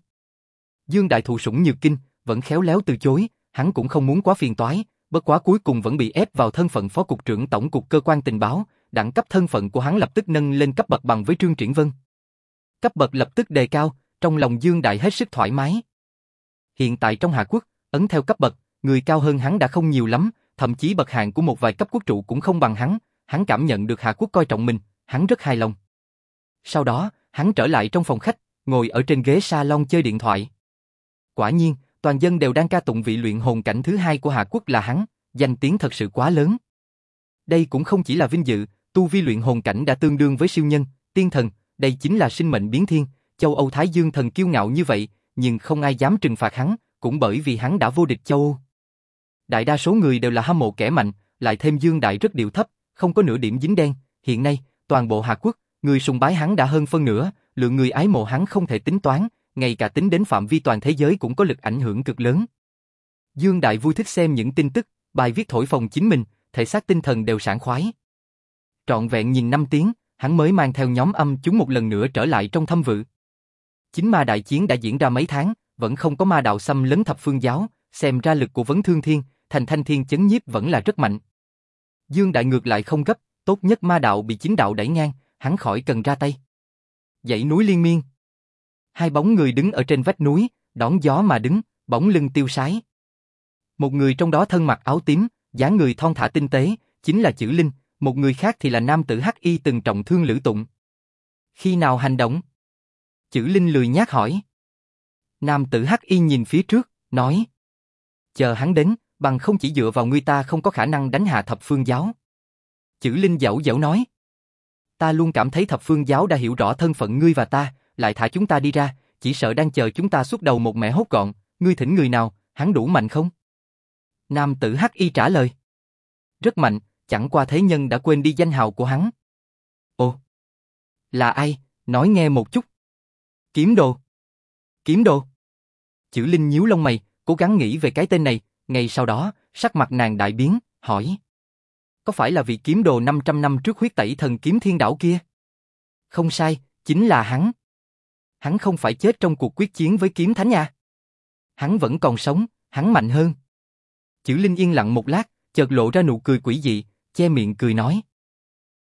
Dương Đại thụ sủng nhược kinh, vẫn khéo léo từ chối, hắn cũng không muốn quá phiền toái, bất quá cuối cùng vẫn bị ép vào thân phận phó cục trưởng tổng cục cơ quan tình báo, đẳng cấp thân phận của hắn lập tức nâng lên cấp bậc bằng với Trương Triển Vân. Cấp bậc lập tức đề cao, trong lòng Dương Đại hết sức thoải mái. Hiện tại trong Hạ Quốc, ấn theo cấp bậc, người cao hơn hắn đã không nhiều lắm, thậm chí bậc hạng của một vài cấp quốc trụ cũng không bằng hắn, hắn cảm nhận được Hạ Quốc coi trọng mình, hắn rất hài lòng. Sau đó, hắn trở lại trong phòng khách, ngồi ở trên ghế salon chơi điện thoại. Quả nhiên, toàn dân đều đang ca tụng vị luyện hồn cảnh thứ hai của Hạ Quốc là hắn, danh tiếng thật sự quá lớn. Đây cũng không chỉ là vinh dự, tu vi luyện hồn cảnh đã tương đương với siêu nhân, tiên thần, đây chính là sinh mệnh biến thiên, châu Âu Thái Dương thần kiêu ngạo như vậy, nhưng không ai dám trừng phạt hắn, cũng bởi vì hắn đã vô địch châu Âu. Đại đa số người đều là hâm mộ kẻ mạnh, lại thêm Dương Đại rất điệu thấp, không có nửa điểm dính đen, hiện nay, toàn bộ Hạ Quốc, người sùng bái hắn đã hơn phân nửa, lượng người ái mộ hắn không thể tính toán, ngay cả tính đến phạm vi toàn thế giới cũng có lực ảnh hưởng cực lớn. Dương Đại vui thích xem những tin tức, bài viết thổi phồng chính mình, thể xác tinh thần đều sảng khoái. Trọn vẹn nhìn năm tiếng, hắn mới mang theo nhóm âm chúng một lần nữa trở lại trong thâm vự. Chính ma đại chiến đã diễn ra mấy tháng, vẫn không có ma đạo xâm lấn thập phương giáo, xem ra lực của vấn thương thiên, thành thanh thiên chấn nhiếp vẫn là rất mạnh. Dương Đại ngược lại không gấp, tốt nhất ma đạo bị chính đạo đẩy ngang, hắn khỏi cần ra tay. Dãy núi liên miên. Hai bóng người đứng ở trên vách núi, đón gió mà đứng, bóng lưng tiêu sái. Một người trong đó thân mặc áo tím, dáng người thon thả tinh tế, chính là chữ Linh, một người khác thì là nam tử Hắc Y từng trọng thương Lữ Tụng. Khi nào hành động? Chữ Linh lười nhát hỏi. Nam tử Hắc Y nhìn phía trước, nói. Chờ hắn đến, bằng không chỉ dựa vào ngươi ta không có khả năng đánh hạ thập phương giáo. Chữ Linh dẫu dẫu nói. Ta luôn cảm thấy thập phương giáo đã hiểu rõ thân phận ngươi và ta, lại thả chúng ta đi ra, chỉ sợ đang chờ chúng ta xuất đầu một mẹ hốt gọn, ngươi thỉnh người nào, hắn đủ mạnh không? Nam tử Hắc Y trả lời. Rất mạnh, chẳng qua thế nhân đã quên đi danh hào của hắn. Ồ, là ai, nói nghe một chút. Kiếm đồ. Kiếm đồ. Chữ Linh nhíu lông mày, cố gắng nghĩ về cái tên này, ngay sau đó, sắc mặt nàng đại biến, hỏi. Có phải là vị kiếm đồ 500 năm trước huyết tẩy thần kiếm thiên đảo kia? Không sai, chính là hắn. Hắn không phải chết trong cuộc quyết chiến với kiếm thánh nha. Hắn vẫn còn sống, hắn mạnh hơn. Chữ Linh yên lặng một lát, chợt lộ ra nụ cười quỷ dị, che miệng cười nói.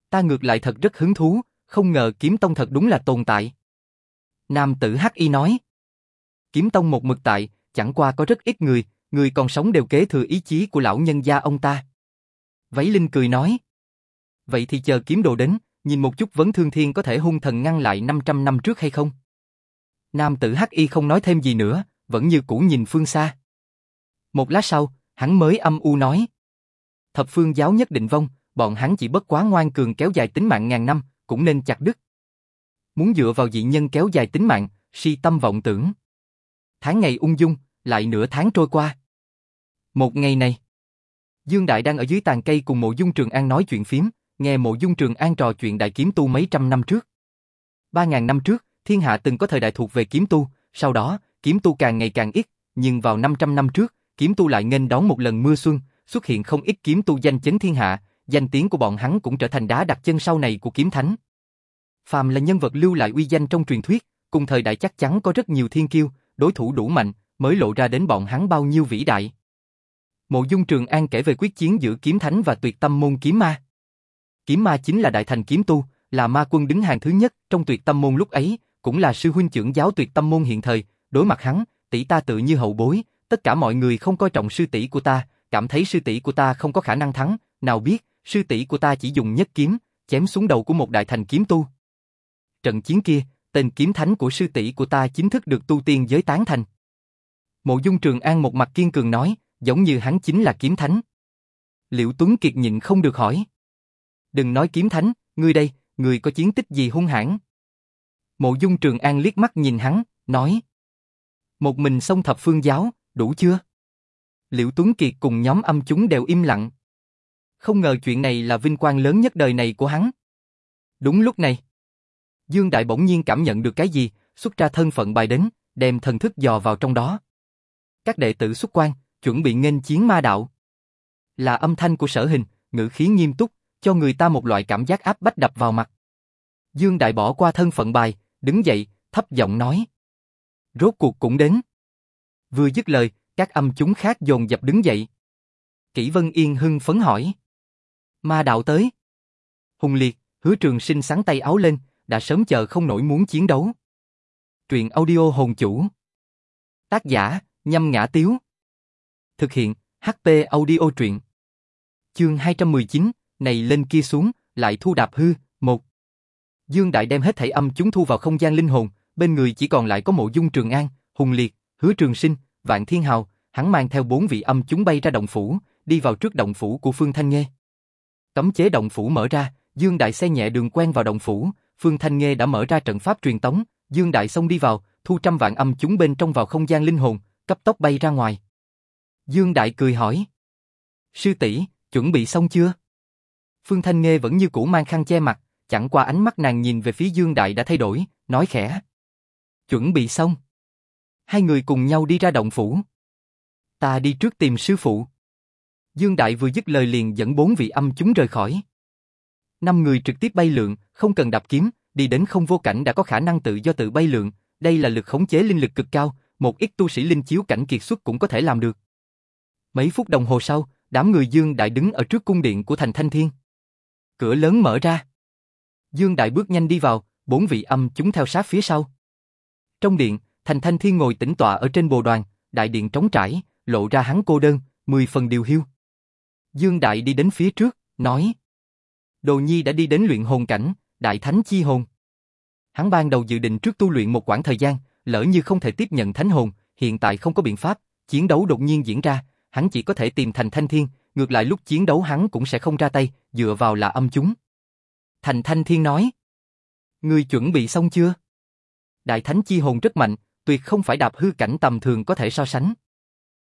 Ta ngược lại thật rất hứng thú, không ngờ kiếm tông thật đúng là tồn tại. Nam tử Hắc Y nói. Kiếm tông một mực tại, chẳng qua có rất ít người, người còn sống đều kế thừa ý chí của lão nhân gia ông ta. Váy Linh cười nói. Vậy thì chờ kiếm đồ đến, nhìn một chút vấn thương thiên có thể hung thần ngăn lại 500 năm trước hay không? Nam tử Hắc Y không nói thêm gì nữa, vẫn như cũ nhìn phương xa. Một lát sau, hắn mới âm u nói. Thập phương giáo nhất định vong, bọn hắn chỉ bất quá ngoan cường kéo dài tính mạng ngàn năm, cũng nên chặt đứt. Muốn dựa vào dị nhân kéo dài tính mạng, si tâm vọng tưởng. Tháng ngày ung dung, lại nửa tháng trôi qua. Một ngày này, Dương Đại đang ở dưới tàn cây cùng mộ dung Trường An nói chuyện phím, nghe mộ dung Trường An trò chuyện đại kiếm tu mấy trăm năm trước. Ba ngàn năm trước, thiên hạ từng có thời đại thuộc về kiếm tu, sau đó, kiếm tu càng ngày càng ít, nhưng vào 500 năm trước, kiếm tu lại nghênh đón một lần mưa xuân, xuất hiện không ít kiếm tu danh chấn thiên hạ, danh tiếng của bọn hắn cũng trở thành đá đặt chân sau này của kiếm thánh. Phàm là nhân vật lưu lại uy danh trong truyền thuyết, cùng thời đại chắc chắn có rất nhiều thiên kiêu, đối thủ đủ mạnh, mới lộ ra đến bọn hắn bao nhiêu vĩ đại. Mộ Dung Trường An kể về quyết chiến giữa kiếm thánh và tuyệt tâm môn kiếm ma. Kiếm ma chính là đại thành kiếm tu, là ma quân đứng hàng thứ nhất trong tuyệt tâm môn lúc ấy, cũng là sư huynh trưởng giáo tuyệt tâm môn hiện thời, đối mặt hắn, tỷ ta tự như hậu bối, tất cả mọi người không coi trọng sư tỷ của ta, cảm thấy sư tỷ của ta không có khả năng thắng, nào biết, sư tỷ của ta chỉ dùng nhất kiếm, chém xuống đầu của một đại thành kiếm tu. Trận chiến kia, tên kiếm thánh của sư tỷ của ta chính thức được tu tiên giới tán thành. Mộ Dung Trường An một mặt kiên cường nói, giống như hắn chính là kiếm thánh. Liễu Tuấn Kiệt nhịn không được hỏi. Đừng nói kiếm thánh, ngươi đây, ngươi có chiến tích gì hung hãn? Mộ Dung Trường An liếc mắt nhìn hắn, nói. Một mình xông thập phương giáo, đủ chưa? Liễu Tuấn Kiệt cùng nhóm âm chúng đều im lặng. Không ngờ chuyện này là vinh quang lớn nhất đời này của hắn. Đúng lúc này, Dương Đại bỗng nhiên cảm nhận được cái gì, xuất ra thân phận bài đến, đem thần thức dò vào trong đó. Các đệ tử xuất quan, chuẩn bị nghênh chiến ma đạo. Là âm thanh của sở hình, ngữ khí nghiêm túc, cho người ta một loại cảm giác áp bách đập vào mặt. Dương Đại bỏ qua thân phận bài, đứng dậy, thấp giọng nói. Rốt cuộc cũng đến. Vừa dứt lời, các âm chúng khác dồn dập đứng dậy. Kỷ Vân Yên hưng phấn hỏi. Ma đạo tới. Hùng liệt, hứa trường sinh sáng tay áo lên, đã sớm chờ không nổi muốn chiến đấu. Truyện audio hồn chủ. Tác giả, nhâm ngã tiếu. Thực hiện, HP audio truyện. Chương 219, này lên kia xuống, lại thu đạp hư, một. Dương Đại đem hết thảy âm chúng thu vào không gian linh hồn, bên người chỉ còn lại có mộ dung trường an, hùng liệt, hứa trường sinh, vạn thiên hào, hắn mang theo bốn vị âm chúng bay ra động phủ, đi vào trước động phủ của Phương Thanh Nghê. Cấm chế động phủ mở ra, Dương Đại xe nhẹ đường quen vào động phủ, Phương Thanh Nghê đã mở ra trận pháp truyền tống, Dương Đại sông đi vào, thu trăm vạn âm chúng bên trong vào không gian linh hồn, cấp tốc bay ra ngoài. Dương Đại cười hỏi. Sư tỷ chuẩn bị xong chưa? Phương Thanh Nghê vẫn như cũ mang khăn che mặt, chẳng qua ánh mắt nàng nhìn về phía Dương Đại đã thay đổi, nói khẽ. Chuẩn bị xong. Hai người cùng nhau đi ra động phủ. Ta đi trước tìm sư phụ. Dương Đại vừa dứt lời liền dẫn bốn vị âm chúng rời khỏi. Năm người trực tiếp bay lượn, không cần đạp kiếm, đi đến không vô cảnh đã có khả năng tự do tự bay lượn, đây là lực khống chế linh lực cực cao, một ít tu sĩ linh chiếu cảnh kiệt xuất cũng có thể làm được. Mấy phút đồng hồ sau, đám người Dương Đại đứng ở trước cung điện của thành Thanh Thiên. Cửa lớn mở ra. Dương Đại bước nhanh đi vào, bốn vị âm chúng theo sát phía sau. Trong điện, Thành Thanh Thiên ngồi tĩnh tọa ở trên bồ đoàn, đại điện trống trải, lộ ra hắn cô đơn, mười phần điều hiu. Dương Đại đi đến phía trước, nói. Đồ Nhi đã đi đến luyện hồn cảnh, đại thánh chi hồn. Hắn ban đầu dự định trước tu luyện một quãng thời gian, lỡ như không thể tiếp nhận thánh hồn, hiện tại không có biện pháp, chiến đấu đột nhiên diễn ra, hắn chỉ có thể tìm thành thanh thiên, ngược lại lúc chiến đấu hắn cũng sẽ không ra tay, dựa vào là âm chúng. Thành thanh thiên nói, Ngươi chuẩn bị xong chưa? Đại thánh chi hồn rất mạnh, tuyệt không phải đạp hư cảnh tầm thường có thể so sánh.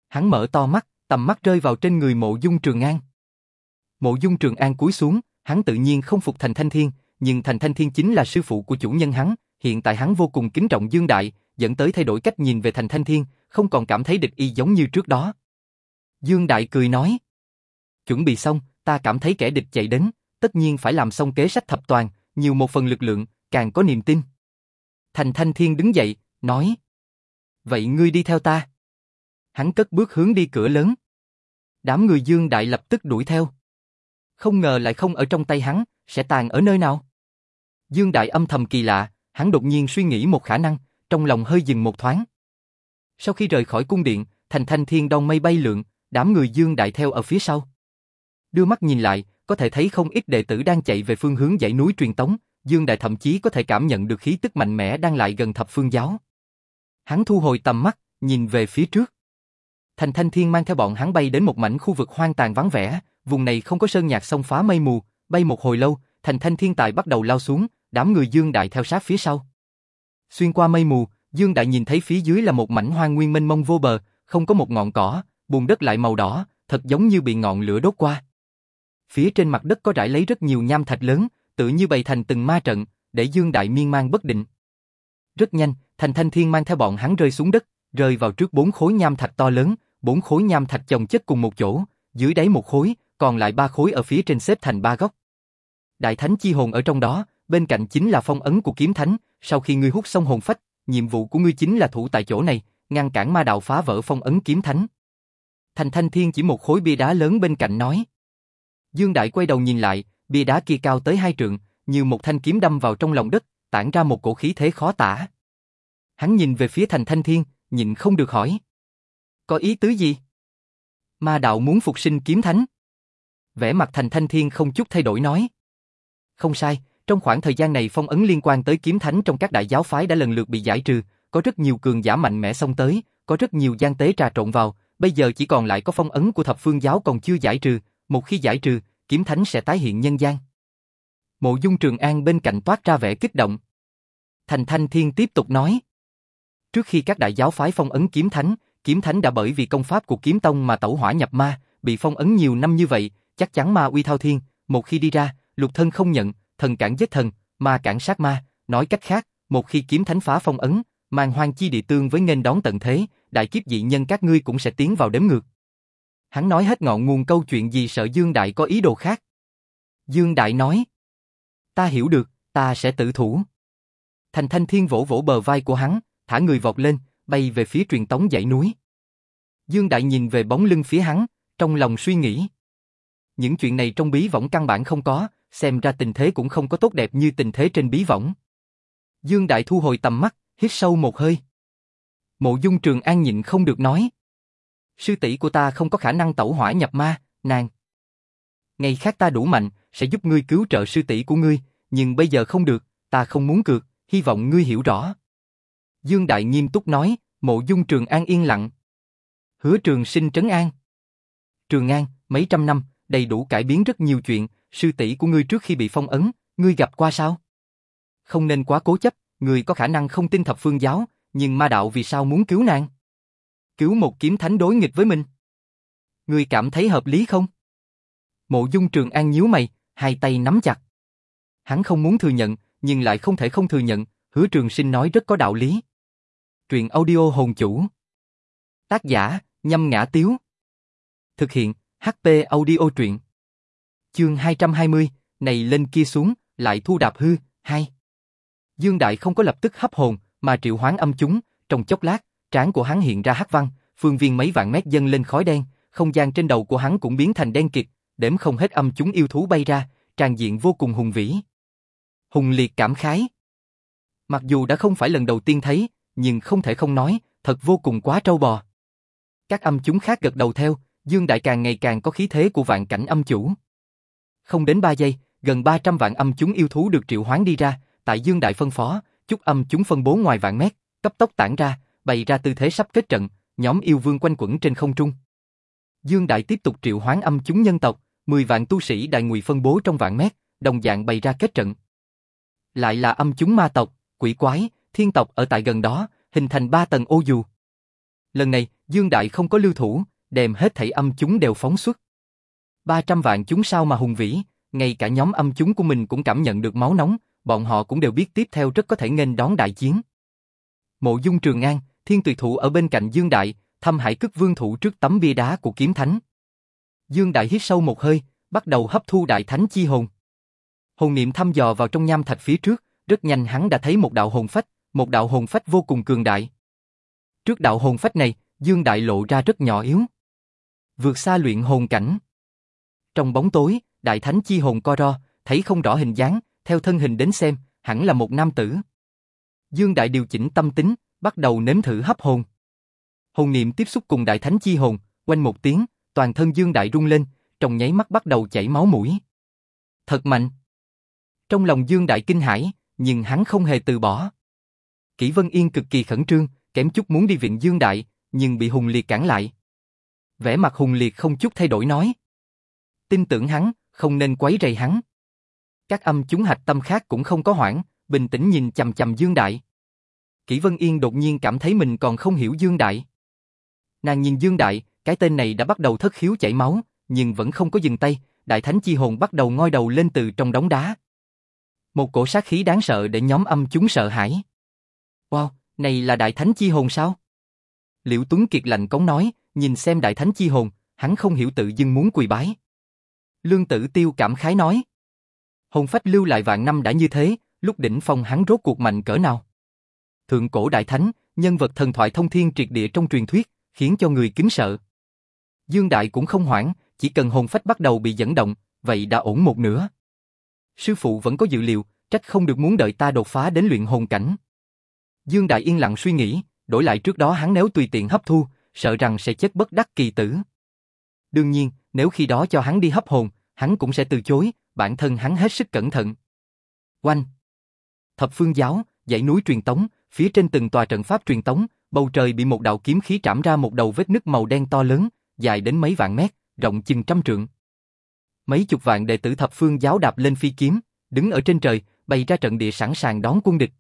Hắn mở to mắt, tầm mắt rơi vào trên người mộ dung trường an. Mộ dung trường an cúi xuống, hắn tự nhiên không phục thành thanh thiên, nhưng thành thanh thiên chính là sư phụ của chủ nhân hắn, hiện tại hắn vô cùng kính trọng Dương Đại, dẫn tới thay đổi cách nhìn về thành thanh thiên, không còn cảm thấy địch y giống như trước đó. Dương Đại cười nói, chuẩn bị xong, ta cảm thấy kẻ địch chạy đến, tất nhiên phải làm xong kế sách thập toàn, nhiều một phần lực lượng, càng có niềm tin. Thành thanh thiên đứng dậy, nói, vậy ngươi đi theo ta. Hắn cất bước hướng đi cửa lớn. Đám người Dương Đại lập tức đuổi theo. Không ngờ lại không ở trong tay hắn, sẽ tàn ở nơi nào. Dương Đại âm thầm kỳ lạ, hắn đột nhiên suy nghĩ một khả năng, trong lòng hơi dừng một thoáng. Sau khi rời khỏi cung điện, thành thanh thiên đông mây bay lượn, đám người Dương Đại theo ở phía sau. Đưa mắt nhìn lại, có thể thấy không ít đệ tử đang chạy về phương hướng dãy núi truyền tống, Dương Đại thậm chí có thể cảm nhận được khí tức mạnh mẽ đang lại gần thập phương giáo. Hắn thu hồi tầm mắt, nhìn về phía trước. Thành Thanh Thiên mang theo bọn hắn bay đến một mảnh khu vực hoang tàn vắng vẻ, vùng này không có sơn nhạc sông phá mây mù, bay một hồi lâu, Thành Thanh Thiên Tài bắt đầu lao xuống, đám người Dương Đại theo sát phía sau. Xuyên qua mây mù, Dương Đại nhìn thấy phía dưới là một mảnh hoang nguyên mênh mông vô bờ, không có một ngọn cỏ, bùn đất lại màu đỏ, thật giống như bị ngọn lửa đốt qua. Phía trên mặt đất có rải lấy rất nhiều nham thạch lớn, tự như bày thành từng ma trận, để Dương Đại miên man bất định. Rất nhanh, Thành Thanh Thiên mang theo bọn hắn rơi xuống đất, rơi vào trước bốn khối nham thạch to lớn, bốn khối nham thạch chồng chất cùng một chỗ, dưới đáy một khối, còn lại ba khối ở phía trên xếp thành ba góc. Đại thánh chi hồn ở trong đó, bên cạnh chính là phong ấn của kiếm thánh, sau khi ngươi hút xong hồn phách, nhiệm vụ của ngươi chính là thủ tại chỗ này, ngăn cản ma đạo phá vỡ phong ấn kiếm thánh. Thành Thanh Thiên chỉ một khối bia đá lớn bên cạnh nói. Dương Đại quay đầu nhìn lại, bia đá kia cao tới hai trượng, như một thanh kiếm đâm vào trong lòng đất, tản ra một cổ khí thế khó tả. Hắn nhìn về phía Thành Thanh Thiên, nhịn không được hỏi. Có ý tứ gì? Ma đạo muốn phục sinh kiếm thánh. Vẻ mặt Thành Thanh Thiên không chút thay đổi nói. Không sai, trong khoảng thời gian này phong ấn liên quan tới kiếm thánh trong các đại giáo phái đã lần lượt bị giải trừ, có rất nhiều cường giả mạnh mẽ xông tới, có rất nhiều gian tế trà trộn vào, bây giờ chỉ còn lại có phong ấn của thập phương giáo còn chưa giải trừ, một khi giải trừ, kiếm thánh sẽ tái hiện nhân gian. Mộ Dung Trường An bên cạnh toát ra vẻ kích động. Thành Thanh Thiên tiếp tục nói. Trước khi các đại giáo phái phong ấn kiếm thánh, kiếm thánh đã bởi vì công pháp của kiếm tông mà tẩu hỏa nhập ma, bị phong ấn nhiều năm như vậy, chắc chắn ma uy thao thiên, một khi đi ra, lục thân không nhận, thần cản giết thần, ma cản sát ma, nói cách khác, một khi kiếm thánh phá phong ấn, mang hoang chi địa tương với nghênh đón tận thế, đại kiếp dị nhân các ngươi cũng sẽ tiến vào đếm ngược. Hắn nói hết ngọn nguồn câu chuyện gì sợ Dương Đại có ý đồ khác. Dương Đại nói, ta hiểu được, ta sẽ tự thủ. Thành Thanh Thiên vỗ vỗ bờ vai của hắn, thả người vọt lên, bay về phía truyền tống dãy núi. Dương Đại nhìn về bóng lưng phía hắn, trong lòng suy nghĩ. Những chuyện này trong bí võng căn bản không có, xem ra tình thế cũng không có tốt đẹp như tình thế trên bí võng. Dương Đại thu hồi tầm mắt, hít sâu một hơi. Mộ Dung Trường An nhịn không được nói. Sư tỷ của ta không có khả năng tẩu hỏa nhập ma, nàng. Ngày khác ta đủ mạnh, sẽ giúp ngươi cứu trợ sư tỷ của ngươi, nhưng bây giờ không được, ta không muốn cược, hy vọng ngươi hiểu rõ. Dương Đại nghiêm túc nói, mộ dung Trường An yên lặng. Hứa Trường sinh trấn an. Trường An, mấy trăm năm, đầy đủ cải biến rất nhiều chuyện, sư tỷ của ngươi trước khi bị phong ấn, ngươi gặp qua sao? Không nên quá cố chấp, ngươi có khả năng không tin thập phương giáo, nhưng ma đạo vì sao muốn cứu nàng? Cứu một kiếm thánh đối nghịch với mình. Ngươi cảm thấy hợp lý không? Mộ dung Trường An nhíu mày, hai tay nắm chặt. Hắn không muốn thừa nhận, nhưng lại không thể không thừa nhận, hứa trường sinh nói rất có đạo lý. Truyện audio hồn chủ. Tác giả, nhâm ngã tiếu. Thực hiện, HP audio truyện. Chương 220, này lên kia xuống, lại thu đạp hư, hai. Dương Đại không có lập tức hấp hồn, mà triệu hoán âm chúng, trong chốc lát, trán của hắn hiện ra hắc văn, phương viên mấy vạn mét dâng lên khói đen, không gian trên đầu của hắn cũng biến thành đen kịt, đếm không hết âm chúng yêu thú bay ra, tràn diện vô cùng hùng vĩ. Hùng liệt cảm khái. Mặc dù đã không phải lần đầu tiên thấy, nhưng không thể không nói, thật vô cùng quá trâu bò. Các âm chúng khác gật đầu theo, Dương Đại càng ngày càng có khí thế của vạn cảnh âm chủ. Không đến 3 giây, gần 300 vạn âm chúng yêu thú được triệu hoán đi ra, tại Dương Đại phân phó, chút âm chúng phân bố ngoài vạn mét, cấp tốc tản ra, bày ra tư thế sắp kết trận, nhóm yêu vương quanh quẩn trên không trung. Dương Đại tiếp tục triệu hoán âm chúng nhân tộc, 10 vạn tu sĩ đại ngụy phân bố trong vạn mét, đồng dạng bày ra kết trận. Lại là âm chúng ma tộc, quỷ quái, thiên tộc ở tại gần đó, hình thành ba tầng ô dù. Lần này, Dương Đại không có lưu thủ, đem hết thảy âm chúng đều phóng xuất. 300 vạn chúng sao mà hùng vĩ, ngay cả nhóm âm chúng của mình cũng cảm nhận được máu nóng, bọn họ cũng đều biết tiếp theo rất có thể nghênh đón đại chiến. Mộ Dung Trường An, Thiên Tùy Thủ ở bên cạnh Dương Đại, thăm Hải Cức Vương thủ trước tấm bia đá của kiếm thánh. Dương Đại hít sâu một hơi, bắt đầu hấp thu đại thánh chi hồn. Hồn niệm thăm dò vào trong nham thạch phía trước, rất nhanh hắn đã thấy một đạo hồn phách, một đạo hồn phách vô cùng cường đại. Trước đạo hồn phách này, Dương Đại lộ ra rất nhỏ yếu. Vượt xa luyện hồn cảnh. Trong bóng tối, đại thánh chi hồn co ro, thấy không rõ hình dáng, theo thân hình đến xem, hẳn là một nam tử. Dương Đại điều chỉnh tâm tính, bắt đầu nếm thử hấp hồn. Hồn niệm tiếp xúc cùng đại thánh chi hồn, quanh một tiếng, toàn thân Dương Đại rung lên, trong nháy mắt bắt đầu chảy máu mũi. Thật mạnh. Trong lòng Dương Đại kinh hãi, nhưng hắn không hề từ bỏ. Kỷ Vân Yên cực kỳ khẩn trương, kém chút muốn đi viện Dương Đại, nhưng bị Hùng Liệt cản lại. Vẻ mặt Hùng Liệt không chút thay đổi nói. Tin tưởng hắn, không nên quấy rầy hắn. Các âm chúng hạch tâm khác cũng không có hoảng, bình tĩnh nhìn chầm chầm Dương Đại. Kỷ Vân Yên đột nhiên cảm thấy mình còn không hiểu Dương Đại. Nàng nhìn Dương Đại, cái tên này đã bắt đầu thất khiếu chảy máu, nhưng vẫn không có dừng tay, Đại Thánh Chi Hồn bắt đầu ngoi đầu lên từ trong đống đá. Một cổ sát khí đáng sợ để nhóm âm chúng sợ hãi. Wow, này là Đại Thánh Chi Hồn sao? Liễu Tuấn Kiệt lạnh cống nói, nhìn xem đại thánh chi hồn, hắn không hiểu tự dưng muốn quỳ bái. Lương Tử Tiêu cảm khái nói. Hồn phách lưu lại vạn năm đã như thế, lúc đỉnh phong hắn rốt cuộc mạnh cỡ nào? Thượng cổ đại thánh, nhân vật thần thoại thông thiên triệt địa trong truyền thuyết, khiến cho người kính sợ. Dương Đại cũng không hoảng, chỉ cần hồn phách bắt đầu bị dẫn động, vậy đã ổn một nửa. Sư phụ vẫn có dự liệu, trách không được muốn đợi ta đột phá đến luyện hồn cảnh. Dương Đại yên lặng suy nghĩ, đổi lại trước đó hắn nếu tùy tiện hấp thu, sợ rằng sẽ chết bất đắc kỳ tử. Đương nhiên, nếu khi đó cho hắn đi hấp hồn, hắn cũng sẽ từ chối, bản thân hắn hết sức cẩn thận. Oanh! Thập phương giáo, dãy núi truyền tống, phía trên từng tòa trận pháp truyền tống, bầu trời bị một đạo kiếm khí trảm ra một đầu vết nứt màu đen to lớn, dài đến mấy vạn mét, rộng chừng trăm trượng. Mấy chục vạn đệ tử thập phương giáo đạp lên phi kiếm, đứng ở trên trời, bày ra trận địa sẵn sàng đón quân địch.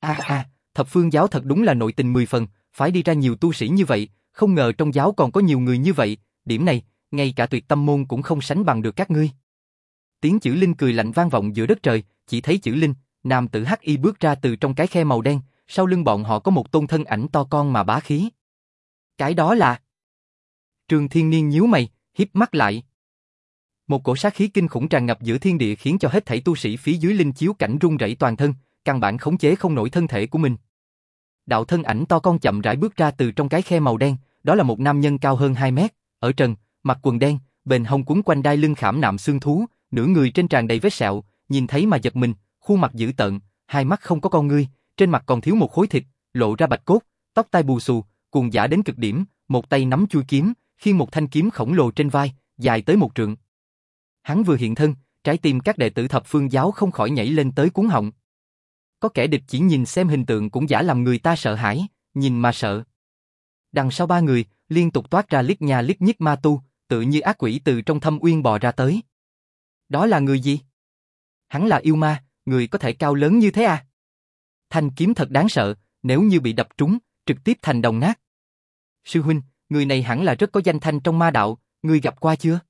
A a, thập phương giáo thật đúng là nội tình mười phần, phải đi ra nhiều tu sĩ như vậy, không ngờ trong giáo còn có nhiều người như vậy, điểm này, ngay cả tuyệt tâm môn cũng không sánh bằng được các ngươi. Tiếng chữ Linh cười lạnh vang vọng giữa đất trời, chỉ thấy chữ Linh, nam tử hắc y bước ra từ trong cái khe màu đen, sau lưng bọn họ có một tôn thân ảnh to con mà bá khí. Cái đó là... Trường Thiên Niên nhíu mày, hiếp mắt lại. Một cổ sát khí kinh khủng tràn ngập giữa thiên địa khiến cho hết thảy tu sĩ phía dưới linh chiếu cảnh run rẩy toàn thân, căn bản khống chế không nổi thân thể của mình. Đạo thân ảnh to con chậm rãi bước ra từ trong cái khe màu đen, đó là một nam nhân cao hơn 2 mét, ở trần, mặc quần đen, bền hông cuốn quanh đai lưng khảm nạm xương thú, nửa người trên tràn đầy vết sẹo, nhìn thấy mà giật mình, khuôn mặt dữ tợn, hai mắt không có con ngươi, trên mặt còn thiếu một khối thịt, lộ ra bạch cốt, tóc tai bù xù, cuồng giả đến cực điểm, một tay nắm chui kiếm, khi một thanh kiếm khổng lồ trên vai, dài tới một trượng. Hắn vừa hiện thân, trái tim các đệ tử thập phương giáo không khỏi nhảy lên tới cuốn họng. Có kẻ địch chỉ nhìn xem hình tượng cũng giả làm người ta sợ hãi, nhìn mà sợ. Đằng sau ba người, liên tục toát ra liếc nhà liếc nhích ma tu, tự như ác quỷ từ trong thâm uyên bò ra tới. Đó là người gì? Hắn là yêu ma, người có thể cao lớn như thế à? Thanh kiếm thật đáng sợ, nếu như bị đập trúng, trực tiếp thành đồng nát. Sư huynh, người này hẳn là rất có danh thanh trong ma đạo, người gặp qua chưa?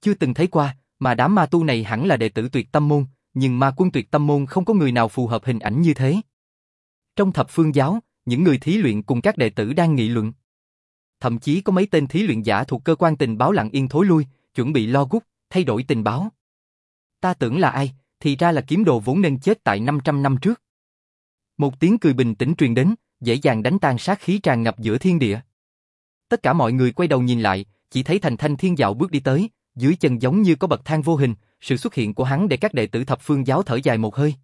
Chưa từng thấy qua, mà đám ma tu này hẳn là đệ tử tuyệt tâm môn, nhưng ma quân tuyệt tâm môn không có người nào phù hợp hình ảnh như thế. Trong thập phương giáo, những người thí luyện cùng các đệ tử đang nghị luận. Thậm chí có mấy tên thí luyện giả thuộc cơ quan tình báo lặng yên thối lui, chuẩn bị lo gút, thay đổi tình báo. Ta tưởng là ai, thì ra là kiếm đồ vốn nên chết tại 500 năm trước. Một tiếng cười bình tĩnh truyền đến, dễ dàng đánh tan sát khí tràn ngập giữa thiên địa. Tất cả mọi người quay đầu nhìn lại, chỉ thấy thành thanh thiên dạo bước đi tới, dưới chân giống như có bậc thang vô hình, sự xuất hiện của hắn để các đệ tử thập phương giáo thở dài một hơi.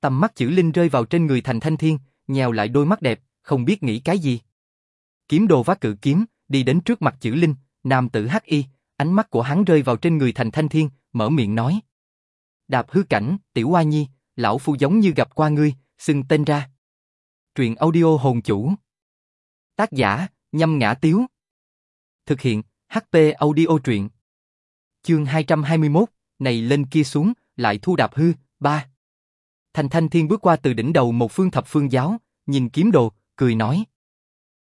Tầm mắt chữ linh rơi vào trên người thành thanh thiên, nhèo lại đôi mắt đẹp, không biết nghĩ cái gì. Kiếm đồ vác cự kiếm, đi đến trước mặt chữ linh, nam tử hắc y, ánh mắt của hắn rơi vào trên người thành thanh thiên, mở miệng nói. Đạp hư cảnh, tiểu hoa nhi, lão phu giống như gặp qua ngươi, xưng tên ra. Truyện audio hồn chủ. Tác giả, nhâm ngã tiếu. Thực hiện, HP audio truyện. Chương 221, này lên kia xuống, lại thu đạp hư, ba. Thành Thanh Thiên bước qua từ đỉnh đầu một phương thập phương giáo, nhìn kiếm đồ, cười nói.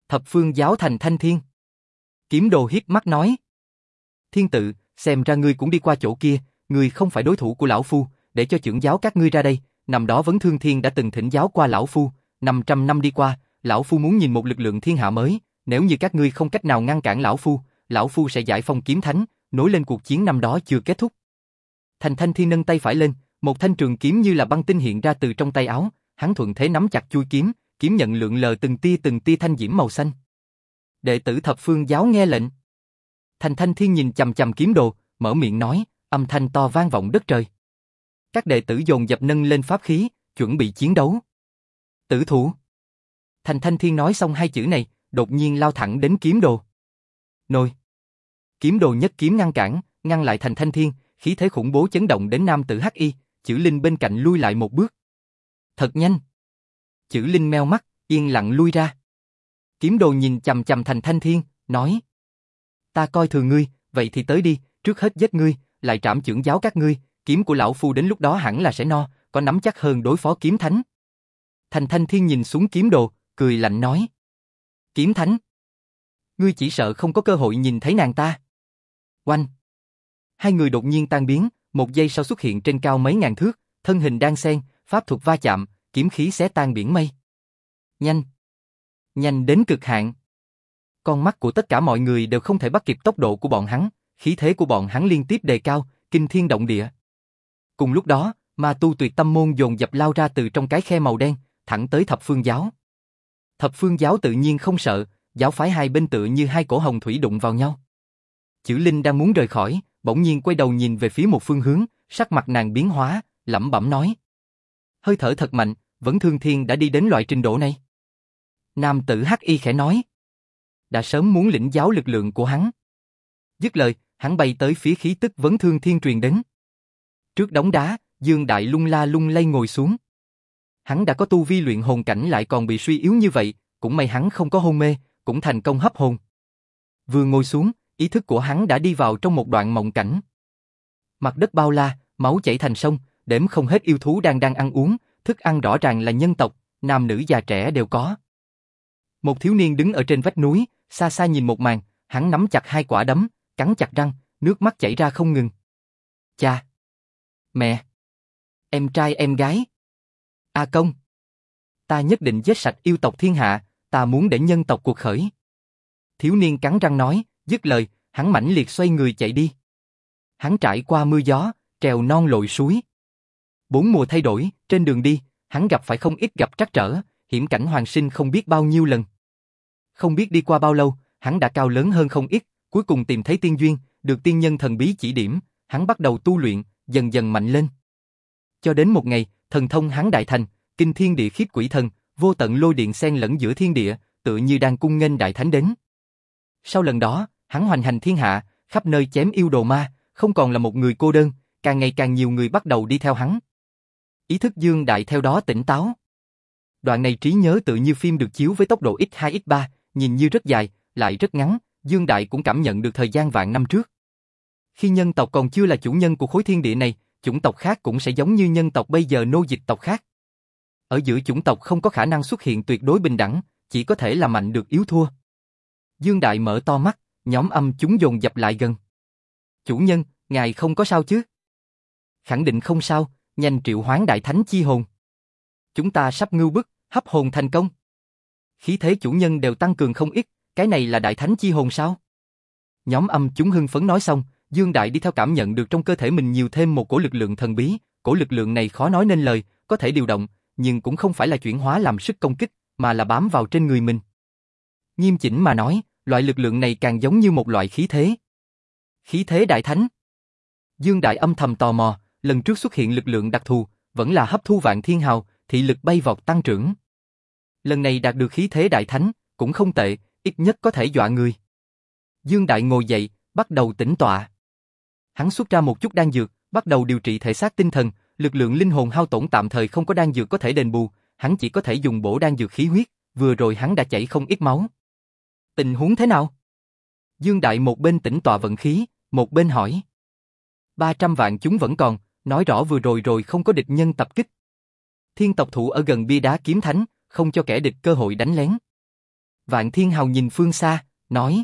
Thập phương giáo thành Thanh Thiên. Kiếm đồ hiếp mắt nói. Thiên tự, xem ra ngươi cũng đi qua chỗ kia, ngươi không phải đối thủ của lão phu, để cho trưởng giáo các ngươi ra đây, năm đó vấn thương thiên đã từng thỉnh giáo qua lão phu, 500 năm đi qua, lão phu muốn nhìn một lực lượng thiên hạ mới, nếu như các ngươi không cách nào ngăn cản lão phu, lão phu sẽ giải phong kiếm thánh, nối lên cuộc chiến năm đó chưa kết thúc. Thành Thanh Thiên nâng tay phải lên, một thanh trường kiếm như là băng tinh hiện ra từ trong tay áo, hắn thuận thế nắm chặt chui kiếm, kiếm nhận lượng lờ từng tia từng tia thanh diễm màu xanh. Đệ tử thập phương giáo nghe lệnh. Thành Thanh Thiên nhìn chầm chầm kiếm đồ, mở miệng nói, âm thanh to vang vọng đất trời. Các đệ tử dồn dập nâng lên pháp khí, chuẩn bị chiến đấu. Tử thủ. Thành Thanh Thiên nói xong hai chữ này, đột nhiên lao thẳng đến kiếm đồ. Nồi. Kiếm đồ nhất kiếm ngăn cản, ngăn lại Thành Thanh Thiên, khí thế khủng bố chấn động đến nam tử Hắc Y, chữ Linh bên cạnh lui lại một bước. Thật nhanh. Chữ Linh meo mắt, yên lặng lui ra. Kiếm đồ nhìn chầm chầm Thành Thanh Thiên, nói. Ta coi thường ngươi, vậy thì tới đi, trước hết giết ngươi, lại trảm trưởng giáo các ngươi, kiếm của lão phu đến lúc đó hẳn là sẽ no, có nắm chắc hơn đối phó kiếm thánh. Thành Thanh Thiên nhìn xuống kiếm đồ, cười lạnh nói. Kiếm thánh. Ngươi chỉ sợ không có cơ hội nhìn thấy nàng ta. Oanh. Hai người đột nhiên tan biến, một giây sau xuất hiện trên cao mấy ngàn thước, thân hình đang xen, pháp thuật va chạm, kiếm khí xé tan biển mây. Nhanh. nhanh đến cực hạn. Con mắt của tất cả mọi người đều không thể bắt kịp tốc độ của bọn hắn, khí thế của bọn hắn liên tiếp đề cao, kinh thiên động địa. Cùng lúc đó, ma tu tuyệt tâm môn dồn dập lao ra từ trong cái khe màu đen, thẳng tới thập phương giáo. Thập phương giáo tự nhiên không sợ, giáo phái hai bên tự như hai cổ hồng thủy đụng vào nhau. Chữ Linh đang muốn rời khỏi, bỗng nhiên quay đầu nhìn về phía một phương hướng, sắc mặt nàng biến hóa, lẩm bẩm nói. Hơi thở thật mạnh, vẫn thương thiên đã đi đến loại trình độ này. Nam tử Hắc Y khẽ nói. Đã sớm muốn lĩnh giáo lực lượng của hắn. Dứt lời, hắn bay tới phía khí tức vấn thương thiên truyền đến. Trước đống đá, Dương Đại lung la lung lay ngồi xuống. Hắn đã có tu vi luyện hồn cảnh lại còn bị suy yếu như vậy, cũng may hắn không có hôn mê, cũng thành công hấp hồn. Vừa ngồi xuống, ý thức của hắn đã đi vào trong một đoạn mộng cảnh. Mặt đất bao la, máu chảy thành sông, đếm không hết yêu thú đang đang ăn uống, thức ăn rõ ràng là nhân tộc, nam nữ già trẻ đều có. Một thiếu niên đứng ở trên vách núi, xa xa nhìn một màn, hắn nắm chặt hai quả đấm, cắn chặt răng, nước mắt chảy ra không ngừng. Cha! Mẹ! Em trai em gái! A công! Ta nhất định giết sạch yêu tộc thiên hạ, ta muốn để nhân tộc cuộc khởi. Thiếu niên cắn răng nói, dứt lời, hắn mãnh liệt xoay người chạy đi. Hắn trải qua mưa gió, trèo non lội suối. Bốn mùa thay đổi, trên đường đi, hắn gặp phải không ít gặp trắc trở, hiểm cảnh hoàng sinh không biết bao nhiêu lần. Không biết đi qua bao lâu, hắn đã cao lớn hơn không ít, cuối cùng tìm thấy tiên duyên, được tiên nhân thần bí chỉ điểm, hắn bắt đầu tu luyện, dần dần mạnh lên. Cho đến một ngày, thần thông hắn đại thành, kinh thiên địa khiếp quỷ thần, vô tận lôi điện xen lẫn giữa thiên địa, tự như đang cung nghênh đại thánh đến. Sau lần đó, hắn hoành hành thiên hạ, khắp nơi chém yêu đồ ma, không còn là một người cô đơn, càng ngày càng nhiều người bắt đầu đi theo hắn. Ý thức Dương Đại theo đó tỉnh táo. Đoạn này trí nhớ tự như phim được chiếu với tốc độ x2 x3, nhìn như rất dài, lại rất ngắn, Dương Đại cũng cảm nhận được thời gian vạn năm trước. Khi nhân tộc còn chưa là chủ nhân của khối thiên địa này, chủng tộc khác cũng sẽ giống như nhân tộc bây giờ nô dịch tộc khác. Ở giữa chủng tộc không có khả năng xuất hiện tuyệt đối bình đẳng, chỉ có thể là mạnh được yếu thua. Dương Đại mở to mắt, nhóm âm chúng dồn dập lại gần. Chủ nhân, ngài không có sao chứ? Khẳng định không sao, nhanh triệu hoán đại thánh chi hồn. Chúng ta sắp ngưu bức, hấp hồn thành công. Khí thế chủ nhân đều tăng cường không ít, cái này là đại thánh chi hồn sao? Nhóm âm chúng hưng phấn nói xong, Dương Đại đi theo cảm nhận được trong cơ thể mình nhiều thêm một cổ lực lượng thần bí, cổ lực lượng này khó nói nên lời, có thể điều động, nhưng cũng không phải là chuyển hóa làm sức công kích, mà là bám vào trên người mình. Nghiêm chỉnh mà nói, loại lực lượng này càng giống như một loại khí thế. Khí thế đại thánh. Dương Đại âm thầm tò mò, lần trước xuất hiện lực lượng đặc thù, vẫn là hấp thu vạn thiên hào, thị lực bay vọt tăng trưởng. Lần này đạt được khí thế đại thánh, cũng không tệ, ít nhất có thể dọa người. Dương Đại ngồi dậy, bắt đầu tĩnh tọa. Hắn xuất ra một chút đan dược, bắt đầu điều trị thể xác tinh thần, lực lượng linh hồn hao tổn tạm thời không có đan dược có thể đền bù, hắn chỉ có thể dùng bổ đan dược khí huyết, vừa rồi hắn đã chảy không ít máu. Tình huống thế nào? Dương Đại một bên tĩnh tọa vận khí, một bên hỏi. 300 vạn chúng vẫn còn, nói rõ vừa rồi rồi không có địch nhân tập kích. Thiên tộc thủ ở gần bia đá kiếm thánh, không cho kẻ địch cơ hội đánh lén. Vạn Thiên Hào nhìn phương xa, nói.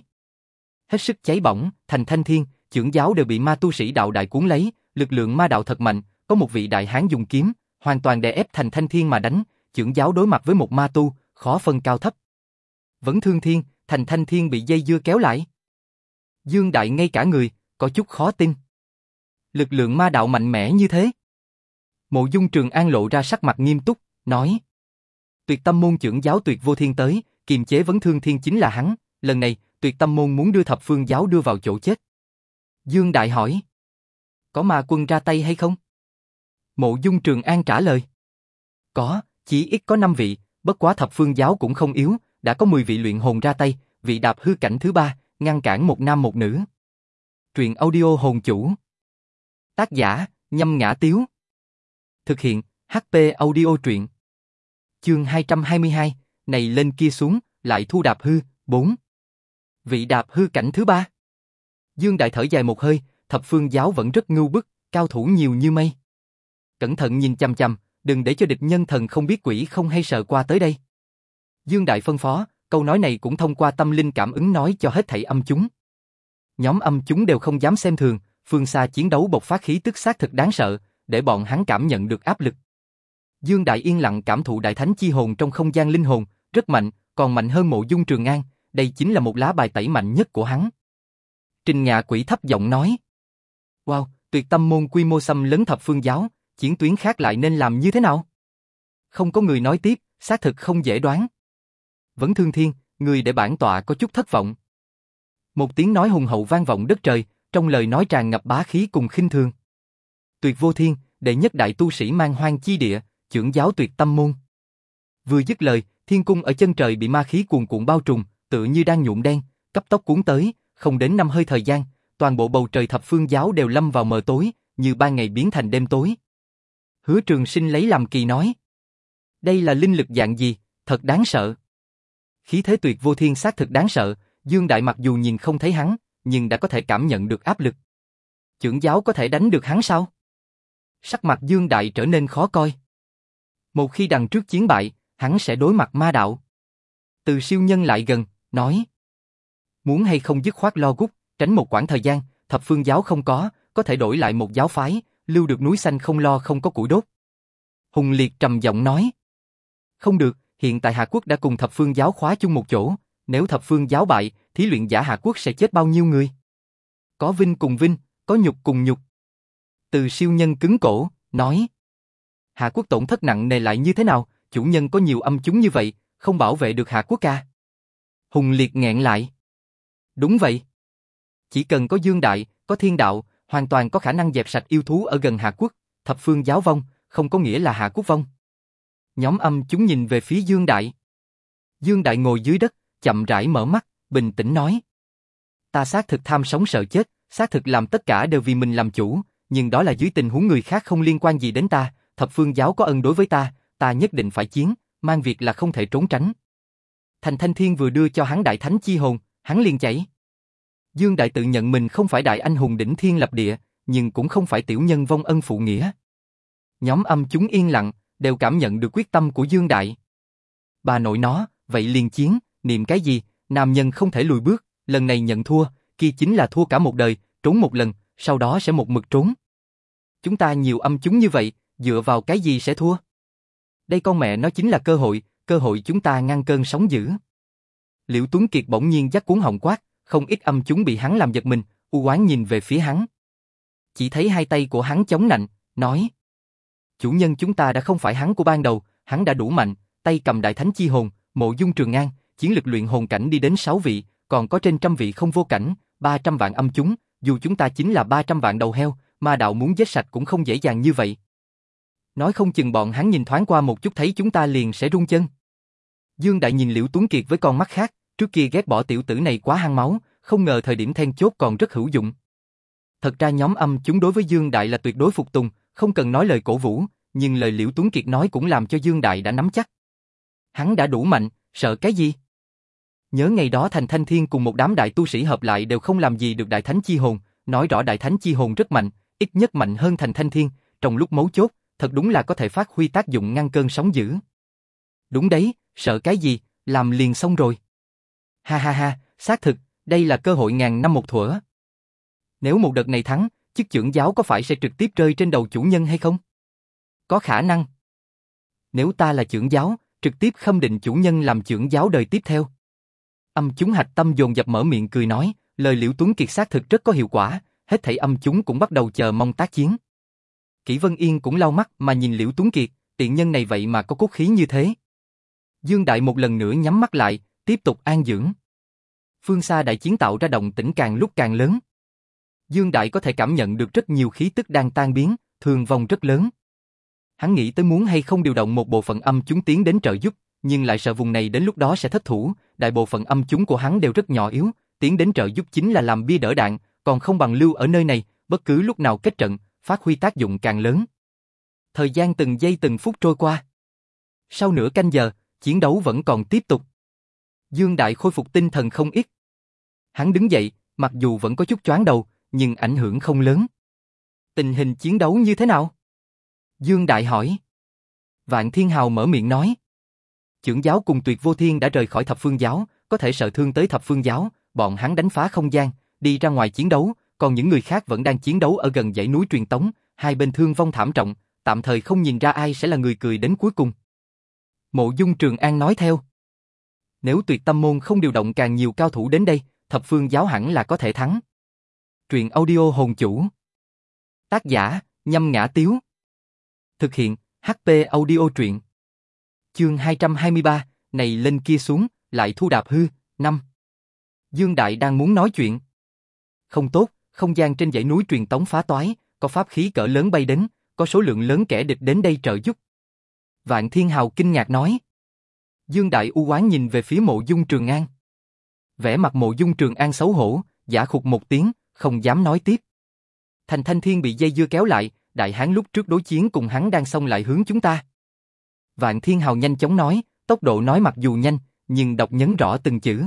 Hết sức cháy bỏng, thành thanh thiên, trưởng giáo đều bị ma tu sĩ đạo đại cuốn lấy, lực lượng ma đạo thật mạnh, có một vị đại hán dùng kiếm, hoàn toàn đè ép thành thanh thiên mà đánh, trưởng giáo đối mặt với một ma tu, khó phân cao thấp. Vẫn thương thiên, thành thanh thiên bị dây dưa kéo lại. Dương Đại ngay cả người, có chút khó tin. Lực lượng ma đạo mạnh mẽ như thế. Mộ dung trường an lộ ra sắc mặt nghiêm túc, nói. Tuyệt tâm môn trưởng giáo tuyệt vô thiên tới, kiềm chế vấn thương thiên chính là hắn, lần này, tuyệt tâm môn muốn đưa thập phương giáo đưa vào chỗ chết. Dương Đại hỏi. Có ma quân ra tay hay không? Mộ dung trường an trả lời. Có, chỉ ít có 5 vị, bất quá thập phương giáo cũng không yếu, đã có 10 vị luyện hồn ra tay, vị đạp hư cảnh thứ ba, ngăn cản một nam một nữ. Truyện audio hồn chủ. Tác giả, nhâm ngã tiếu. Thực hiện, HP audio truyện. Chương 222, này lên kia xuống, lại thu đạp hư, 4. Vị đạp hư cảnh thứ ba. Dương Đại thở dài một hơi, thập phương giáo vẫn rất ngưu bức, cao thủ nhiều như mây. Cẩn thận nhìn chăm chăm, đừng để cho địch nhân thần không biết quỷ không hay sợ qua tới đây. Dương Đại phân phó, câu nói này cũng thông qua tâm linh cảm ứng nói cho hết thảy âm chúng. Nhóm âm chúng đều không dám xem thường, phương xa chiến đấu bộc phát khí tức sát thực đáng sợ, để bọn hắn cảm nhận được áp lực. Dương Đại yên lặng cảm thụ đại thánh chi hồn trong không gian linh hồn, rất mạnh, còn mạnh hơn mộ dung Trường An, đây chính là một lá bài tẩy mạnh nhất của hắn. Trình Ngạ Quỷ thấp giọng nói. Wow, tuyệt tâm môn quy mô xâm lấn thập phương giáo, chiến tuyến khác lại nên làm như thế nào? Không có người nói tiếp, xác thực không dễ đoán. Vẫn thương thiên, người để bản tọa có chút thất vọng. Một tiếng nói hùng hậu vang vọng đất trời, trong lời nói tràn ngập bá khí cùng khinh thường. Tuyệt vô thiên, đệ nhất đại tu sĩ mang hoang chi địa, trưởng giáo tuyệt tâm môn. Vừa dứt lời, thiên cung ở chân trời bị ma khí cuồn cuộn bao trùm, tự như đang nhuộm đen, cấp tốc cuốn tới, không đến năm hơi thời gian, toàn bộ bầu trời thập phương giáo đều lâm vào mờ tối, như ban ngày biến thành đêm tối. Hứa trường sinh lấy làm kỳ nói. Đây là linh lực dạng gì, thật đáng sợ. Khí thế tuyệt vô thiên sát thực đáng sợ, Dương Đại mặc dù nhìn không thấy hắn, nhưng đã có thể cảm nhận được áp lực. Trưởng giáo có thể đánh được hắn sao? Sắc mặt Dương Đại trở nên khó coi. Một khi đằng trước chiến bại, hắn sẽ đối mặt ma đạo. Từ siêu nhân lại gần, nói. Muốn hay không dứt khoát lo gút, tránh một quãng thời gian, thập phương giáo không có, có thể đổi lại một giáo phái, lưu được núi xanh không lo không có củi đốt. Hùng Liệt trầm giọng nói. Không được, hiện tại Hạ Quốc đã cùng thập phương giáo khóa chung một chỗ, nếu thập phương giáo bại, thí luyện giả Hạ Quốc sẽ chết bao nhiêu người? Có vinh cùng vinh, có nhục cùng nhục. Từ siêu nhân cứng cổ, nói. Hạ Quốc tổn thất nặng nề lại như thế nào, chủ nhân có nhiều âm chúng như vậy, không bảo vệ được Hạ Quốc ca. Hùng Liệt nghẹn lại. Đúng vậy. Chỉ cần có dương đại, có thiên đạo, hoàn toàn có khả năng dẹp sạch yêu thú ở gần Hạ Quốc, thập phương giáo vong, không có nghĩa là Hạ Quốc vong. Nhóm âm chúng nhìn về phía Dương Đại. Dương Đại ngồi dưới đất, chậm rãi mở mắt, bình tĩnh nói. Ta xác thực tham sống sợ chết, xác thực làm tất cả đều vì mình làm chủ, nhưng đó là dưới tình huống người khác không liên quan gì đến ta, thập phương giáo có ân đối với ta, ta nhất định phải chiến, mang việc là không thể trốn tránh. Thành Thanh Thiên vừa đưa cho hắn đại thánh chi hồn, hắn liền chảy. Dương Đại tự nhận mình không phải đại anh hùng đỉnh thiên lập địa, nhưng cũng không phải tiểu nhân vong ân phụ nghĩa. Nhóm âm chúng yên lặng, đều cảm nhận được quyết tâm của Dương Đại. Bà nội nó, vậy liền chiến, niệm cái gì, nam nhân không thể lùi bước, lần này nhận thua, kia chính là thua cả một đời, trốn một lần, sau đó sẽ một mực trốn. Chúng ta nhiều âm chúng như vậy, dựa vào cái gì sẽ thua? Đây con mẹ nó chính là cơ hội, cơ hội chúng ta ngăn cơn sóng dữ. Liễu Tuấn Kiệt bỗng nhiên giắt cuốn họng quát, không ít âm chúng bị hắn làm giật mình, u oán nhìn về phía hắn. Chỉ thấy hai tay của hắn chống nạnh, nói Chủ nhân chúng ta đã không phải hắn của ban đầu, hắn đã đủ mạnh, tay cầm đại thánh chi hồn, mộ dung trường ngang, chiến lực luyện hồn cảnh đi đến 6 vị, còn có trên trăm vị không vô cảnh, 300 vạn âm chúng, dù chúng ta chính là 300 vạn đầu heo, ma đạo muốn giết sạch cũng không dễ dàng như vậy. Nói không chừng bọn hắn nhìn thoáng qua một chút thấy chúng ta liền sẽ rung chân. Dương Đại nhìn Liễu Tuấn Kiệt với con mắt khác, trước kia ghét bỏ tiểu tử này quá hăng máu, không ngờ thời điểm then chốt còn rất hữu dụng. Thật ra nhóm âm chúng đối với Dương Đại là tuyệt đối phục tùng, không cần nói lời cổ vũ, nhưng lời Liễu Tuấn Kiệt nói cũng làm cho Dương Đại đã nắm chắc. Hắn đã đủ mạnh, sợ cái gì? Nhớ ngày đó Thành Thanh Thiên cùng một đám đại tu sĩ hợp lại đều không làm gì được Đại Thánh Chi Hồn, nói rõ Đại Thánh Chi Hồn rất mạnh, ít nhất mạnh hơn Thành Thanh Thiên, trong lúc mấu chốt, thật đúng là có thể phát huy tác dụng ngăn cơn sóng dữ. Đúng đấy, sợ cái gì, làm liền xong rồi. Ha ha ha, xác thực, đây là cơ hội ngàn năm một thuở. Nếu một đợt này thắng, chức trưởng giáo có phải sẽ trực tiếp rơi trên đầu chủ nhân hay không? Có khả năng. Nếu ta là trưởng giáo, trực tiếp khâm định chủ nhân làm trưởng giáo đời tiếp theo. Âm chúng hạch tâm dồn dập mở miệng cười nói, lời liễu tuấn kiệt xác thực rất có hiệu quả, hết thảy âm chúng cũng bắt đầu chờ mong tác chiến. Kỷ Vân Yên cũng lau mắt mà nhìn liễu tuấn kiệt, tiện nhân này vậy mà có cốt khí như thế. Dương Đại một lần nữa nhắm mắt lại, tiếp tục an dưỡng. Phương xa đại chiến tạo ra động tĩnh càng lúc càng lớn. Dương Đại có thể cảm nhận được rất nhiều khí tức đang tan biến, thường vong rất lớn. Hắn nghĩ tới muốn hay không điều động một bộ phận âm chúng tiến đến trợ giúp, nhưng lại sợ vùng này đến lúc đó sẽ thất thủ, đại bộ phận âm chúng của hắn đều rất nhỏ yếu, tiến đến trợ giúp chính là làm bia đỡ đạn, còn không bằng lưu ở nơi này, bất cứ lúc nào kết trận, phát huy tác dụng càng lớn. Thời gian từng giây từng phút trôi qua. Sau nửa canh giờ, chiến đấu vẫn còn tiếp tục. Dương Đại khôi phục tinh thần không ít. Hắn đứng dậy, mặc dù vẫn có chút choáng đầu, nhưng ảnh hưởng không lớn. Tình hình chiến đấu như thế nào? Dương Đại hỏi. Vạn Thiên Hào mở miệng nói. Trưởng giáo cùng tuyệt vô thiên đã rời khỏi thập phương giáo, có thể sợ thương tới thập phương giáo, bọn hắn đánh phá không gian, đi ra ngoài chiến đấu, còn những người khác vẫn đang chiến đấu ở gần dãy núi truyền tống, hai bên thương vong thảm trọng, tạm thời không nhìn ra ai sẽ là người cười đến cuối cùng. Mộ Dung Trường An nói theo. Nếu tuyệt tâm môn không điều động càng nhiều cao thủ đến đây, thập phương giáo hẳn là có thể thắng. Truyện audio hồn chủ. Tác giả, nhâm ngã tiếu. Thực hiện, HP audio truyện. Chương 223, này lên kia xuống, lại thu đạp hư, năm. Dương Đại đang muốn nói chuyện. Không tốt, không gian trên dãy núi truyền tống phá toái, có pháp khí cỡ lớn bay đến, có số lượng lớn kẻ địch đến đây trợ giúp. Vạn Thiên Hào kinh ngạc nói. Dương Đại u oán nhìn về phía mộ dung Trường An. Vẻ mặt mộ dung Trường An xấu hổ, giả khục một tiếng, không dám nói tiếp. Thành Thanh Thiên bị dây dưa kéo lại, đại hán lúc trước đối chiến cùng hắn đang xông lại hướng chúng ta. Vạn Thiên Hào nhanh chóng nói, tốc độ nói mặc dù nhanh, nhưng đọc nhấn rõ từng chữ.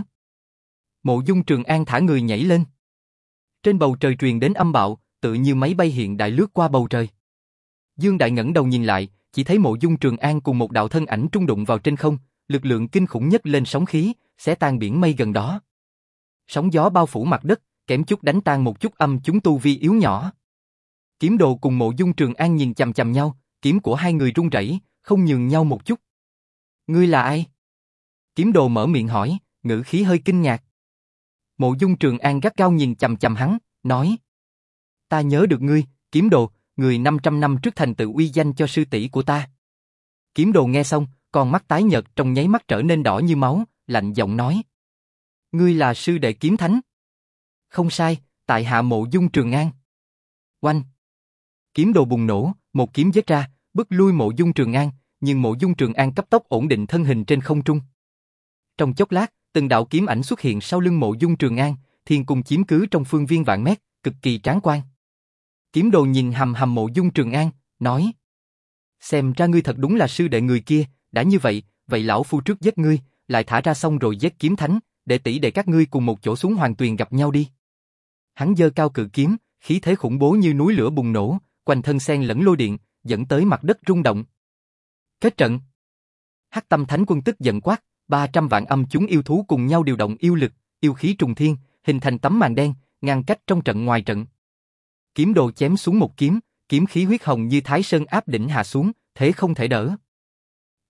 Mộ dung Trường An thả người nhảy lên. Trên bầu trời truyền đến âm bạo, tự như máy bay hiện đại lướt qua bầu trời. Dương Đại ngẩng đầu nhìn lại, chỉ thấy mộ dung Trường An cùng một đạo thân ảnh trung đụng vào trên không, lực lượng kinh khủng nhất lên sóng khí, sẽ tan biển mây gần đó. Sóng gió bao phủ mặt đất, kém chút đánh tan một chút âm chúng tu vi yếu nhỏ. Kiếm đồ cùng mộ dung Trường An nhìn chầm chầm nhau, kiếm của hai người run rẩy, không nhường nhau một chút. Ngươi là ai? Kiếm đồ mở miệng hỏi, ngữ khí hơi kinh ngạc. Mộ dung Trường An gắt cao nhìn chầm chầm hắn, nói. Ta nhớ được ngươi, kiếm đồ, người 500 năm trước thành tựu uy danh cho sư tỷ của ta. Kiếm đồ nghe xong, con mắt tái nhợt trong nháy mắt trở nên đỏ như máu, lạnh giọng nói. Ngươi là sư đệ kiếm thánh. Không sai, tại hạ mộ dung trường an. Oanh. Kiếm đồ bùng nổ, một kiếm giết ra, bước lui mộ dung trường an, nhưng mộ dung trường an cấp tốc ổn định thân hình trên không trung. Trong chốc lát, từng đạo kiếm ảnh xuất hiện sau lưng mộ dung trường an, thiên cùng chiếm cứ trong phương viên vạn mét, cực kỳ tráng quan. Kiếm đồ nhìn hầm hầm mộ dung trường an, nói. Xem ra ngươi thật đúng là sư đệ người kia, đã như vậy, vậy lão phu trước giết ngươi, lại thả ra xong rồi giết kiếm thánh, để tỷ đệ các ngươi cùng một chỗ xuống hoàng tuyền gặp nhau đi. Hắn giơ cao cự kiếm, khí thế khủng bố như núi lửa bùng nổ, quanh thân xen lẫn lôi điện, dẫn tới mặt đất rung động. Kết trận. Hắc Tâm Thánh Quân tức giận quát, 300 vạn âm chúng yêu thú cùng nhau điều động yêu lực, yêu khí trùng thiên, hình thành tấm màn đen, ngăn cách trong trận ngoài trận. Kiếm đồ chém xuống một kiếm, kiếm khí huyết hồng như thái sơn áp đỉnh hạ xuống, thế không thể đỡ.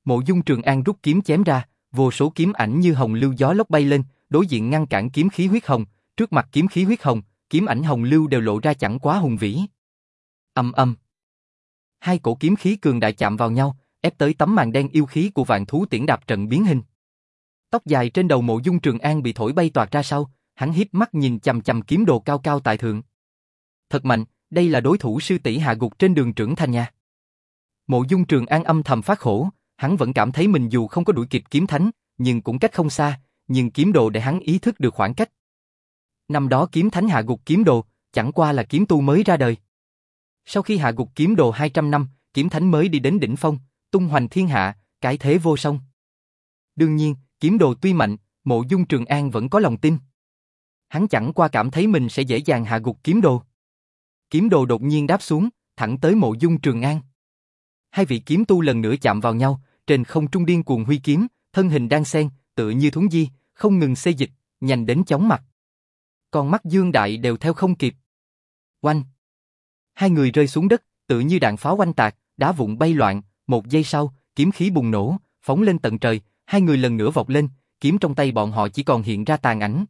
Mộ Dung Trường An rút kiếm chém ra, vô số kiếm ảnh như hồng lưu gió lốc bay lên, đối diện ngăn cản kiếm khí huyết hồng, trước mặt kiếm khí huyết hồng, kiếm ảnh hồng lưu đều lộ ra chẳng quá hùng vĩ. Âm âm. Hai cổ kiếm khí cường đại chạm vào nhau, ép tới tấm màn đen yêu khí của vạn thú tiễn đạp trận biến hình. Tóc dài trên đầu Mộ Dung Trường An bị thổi bay toạc ra sau, hắn híp mắt nhìn chầm chầm kiếm đồ cao cao tại thượng. Thật mạnh, đây là đối thủ sư tỷ hạ gục trên đường trưởng thành nha. Mộ Dung Trường An âm thầm phát khổ, hắn vẫn cảm thấy mình dù không có đuổi kịp kiếm thánh, nhưng cũng cách không xa, nhưng kiếm đồ để hắn ý thức được khoảng cách. Năm đó kiếm thánh hạ gục kiếm đồ, chẳng qua là kiếm tu mới ra đời. Sau khi hạ gục kiếm đồ 200 năm, kiếm thánh mới đi đến đỉnh phong, tung hoành thiên hạ, cái thế vô song. Đương nhiên, kiếm đồ tuy mạnh, mộ dung trường an vẫn có lòng tin. Hắn chẳng qua cảm thấy mình sẽ dễ dàng hạ gục kiếm đồ. Kiếm đồ đột nhiên đáp xuống, thẳng tới mộ dung trường an. Hai vị kiếm tu lần nữa chạm vào nhau, trên không trung điên cuồng huy kiếm, thân hình đang xen, tựa như thúng di, không ngừng xê dịch, nhanh đến chóng mặt con mắt Dương Đại đều theo không kịp. Oanh! Hai người rơi xuống đất, tự như đạn pháo oanh tạc, đá vụn bay loạn, một giây sau, kiếm khí bùng nổ, phóng lên tận trời, hai người lần nữa vọt lên, kiếm trong tay bọn họ chỉ còn hiện ra tàn ảnh.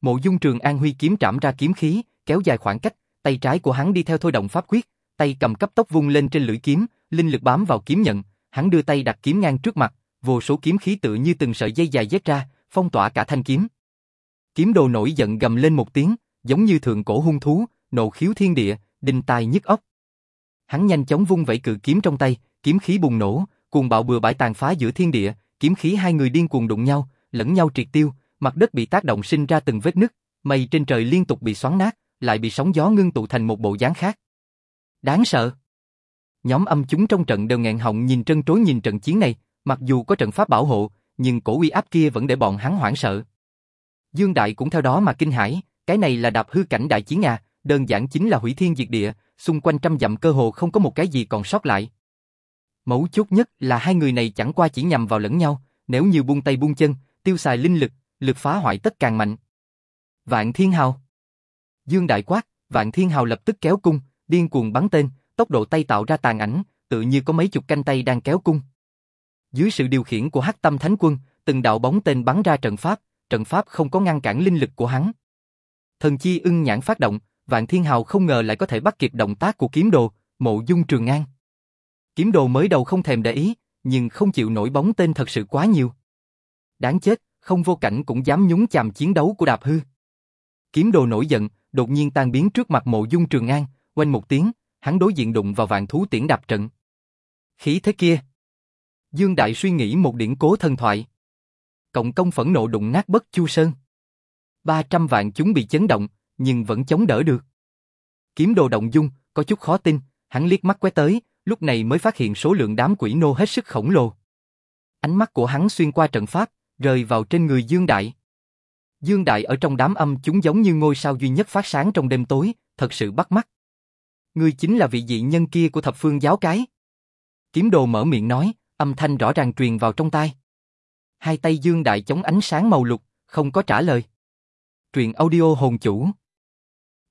Mộ Dung Trường An huy kiếm trảm ra kiếm khí, kéo dài khoảng cách, tay trái của hắn đi theo thôi động pháp quyết, tay cầm cấp tốc vung lên trên lưỡi kiếm, linh lực bám vào kiếm nhận, hắn đưa tay đặt kiếm ngang trước mặt, vô số kiếm khí tự như từng sợi dây dài dết ra, phong tỏa cả thanh kiếm. Kiếm đồ nổi giận gầm lên một tiếng, giống như thượng cổ hung thú, nộ khiếu thiên địa, đinh tai nhức óc. Hắn nhanh chóng vung vẩy cự kiếm trong tay, kiếm khí bùng nổ, cuồng bạo bừa bãi tàn phá giữa thiên địa, kiếm khí hai người điên cuồng đụng nhau, lẫn nhau triệt tiêu, mặt đất bị tác động sinh ra từng vết nứt, mây trên trời liên tục bị xoắn nát, lại bị sóng gió ngưng tụ thành một bộ dáng khác. Đáng sợ. Nhóm âm chúng trong trận đều ngẹn họng nhìn trân trối nhìn trận chiến này, mặc dù có trận pháp bảo hộ, nhưng cổ uy áp kia vẫn để bọn hắn hoảng sợ. Dương Đại cũng theo đó mà kinh hãi, cái này là đạp hư cảnh đại chiến à, đơn giản chính là hủy thiên diệt địa, xung quanh trăm dặm cơ hồ không có một cái gì còn sót lại. Mấu chốt nhất là hai người này chẳng qua chỉ nhằm vào lẫn nhau, nếu như buông tay buông chân, tiêu xài linh lực, lực phá hoại tất càng mạnh. Vạn Thiên Hào Dương Đại quát, Vạn Thiên Hào lập tức kéo cung, điên cuồng bắn tên, tốc độ tay tạo ra tàn ảnh, tự như có mấy chục canh tay đang kéo cung. Dưới sự điều khiển của Hắc Tâm Thánh Quân, từng đạo bóng tên bắn ra trận pháp, trận pháp không có ngăn cản linh lực của hắn. Thần chi ưng nhãn phát động, Vạn Thiên Hào không ngờ lại có thể bắt kịp động tác của kiếm đồ, mộ dung trường an. Kiếm đồ mới đầu không thèm để ý, nhưng không chịu nổi bóng tên thật sự quá nhiều. Đáng chết, không vô cảnh cũng dám nhúng chàm chiến đấu của đạp hư. Kiếm đồ nổi giận, đột nhiên tan biến trước mặt mộ dung trường an, quanh một tiếng, hắn đối diện đụng vào vạn thú tiễn đạp trận. Khí thế kia. Dương Đại suy nghĩ một điển cố thần thoại. Cộng công phẫn nộ đụng nát bất chu sơn. 300 vạn chúng bị chấn động, nhưng vẫn chống đỡ được. Kiếm đồ động dung, có chút khó tin, hắn liếc mắt quét tới, lúc này mới phát hiện số lượng đám quỷ nô hết sức khổng lồ. Ánh mắt của hắn xuyên qua trận pháp, rơi vào trên người Dương Đại. Dương Đại ở trong đám âm chúng giống như ngôi sao duy nhất phát sáng trong đêm tối, thật sự bắt mắt. Ngươi chính là vị dị nhân kia của thập phương giáo cái. Kiếm đồ mở miệng nói, âm thanh rõ ràng truyền vào trong tai. Hai tay Dương Đại chống ánh sáng màu lục, không có trả lời. Truyện audio hồn chủ.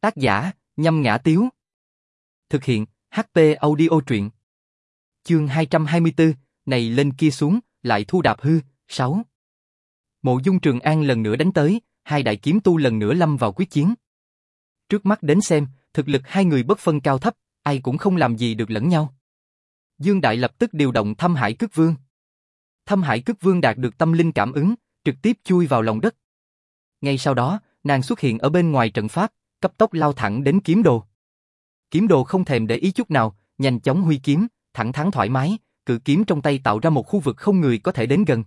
Tác giả, nhâm ngã tiếu. Thực hiện, HP audio truyện. Chương 224, này lên kia xuống, lại thu đạp hư, 6. Mộ dung Trường An lần nữa đánh tới, hai đại kiếm tu lần nữa lâm vào quyết chiến. Trước mắt đến xem, thực lực hai người bất phân cao thấp, ai cũng không làm gì được lẫn nhau. Dương Đại lập tức điều động thâm hải cước vương. Thâm hải cức vương đạt được tâm linh cảm ứng, trực tiếp chui vào lòng đất. Ngay sau đó, nàng xuất hiện ở bên ngoài trận pháp, cấp tốc lao thẳng đến kiếm đồ. Kiếm đồ không thèm để ý chút nào, nhanh chóng huy kiếm, thẳng thắn thoải mái, cự kiếm trong tay tạo ra một khu vực không người có thể đến gần.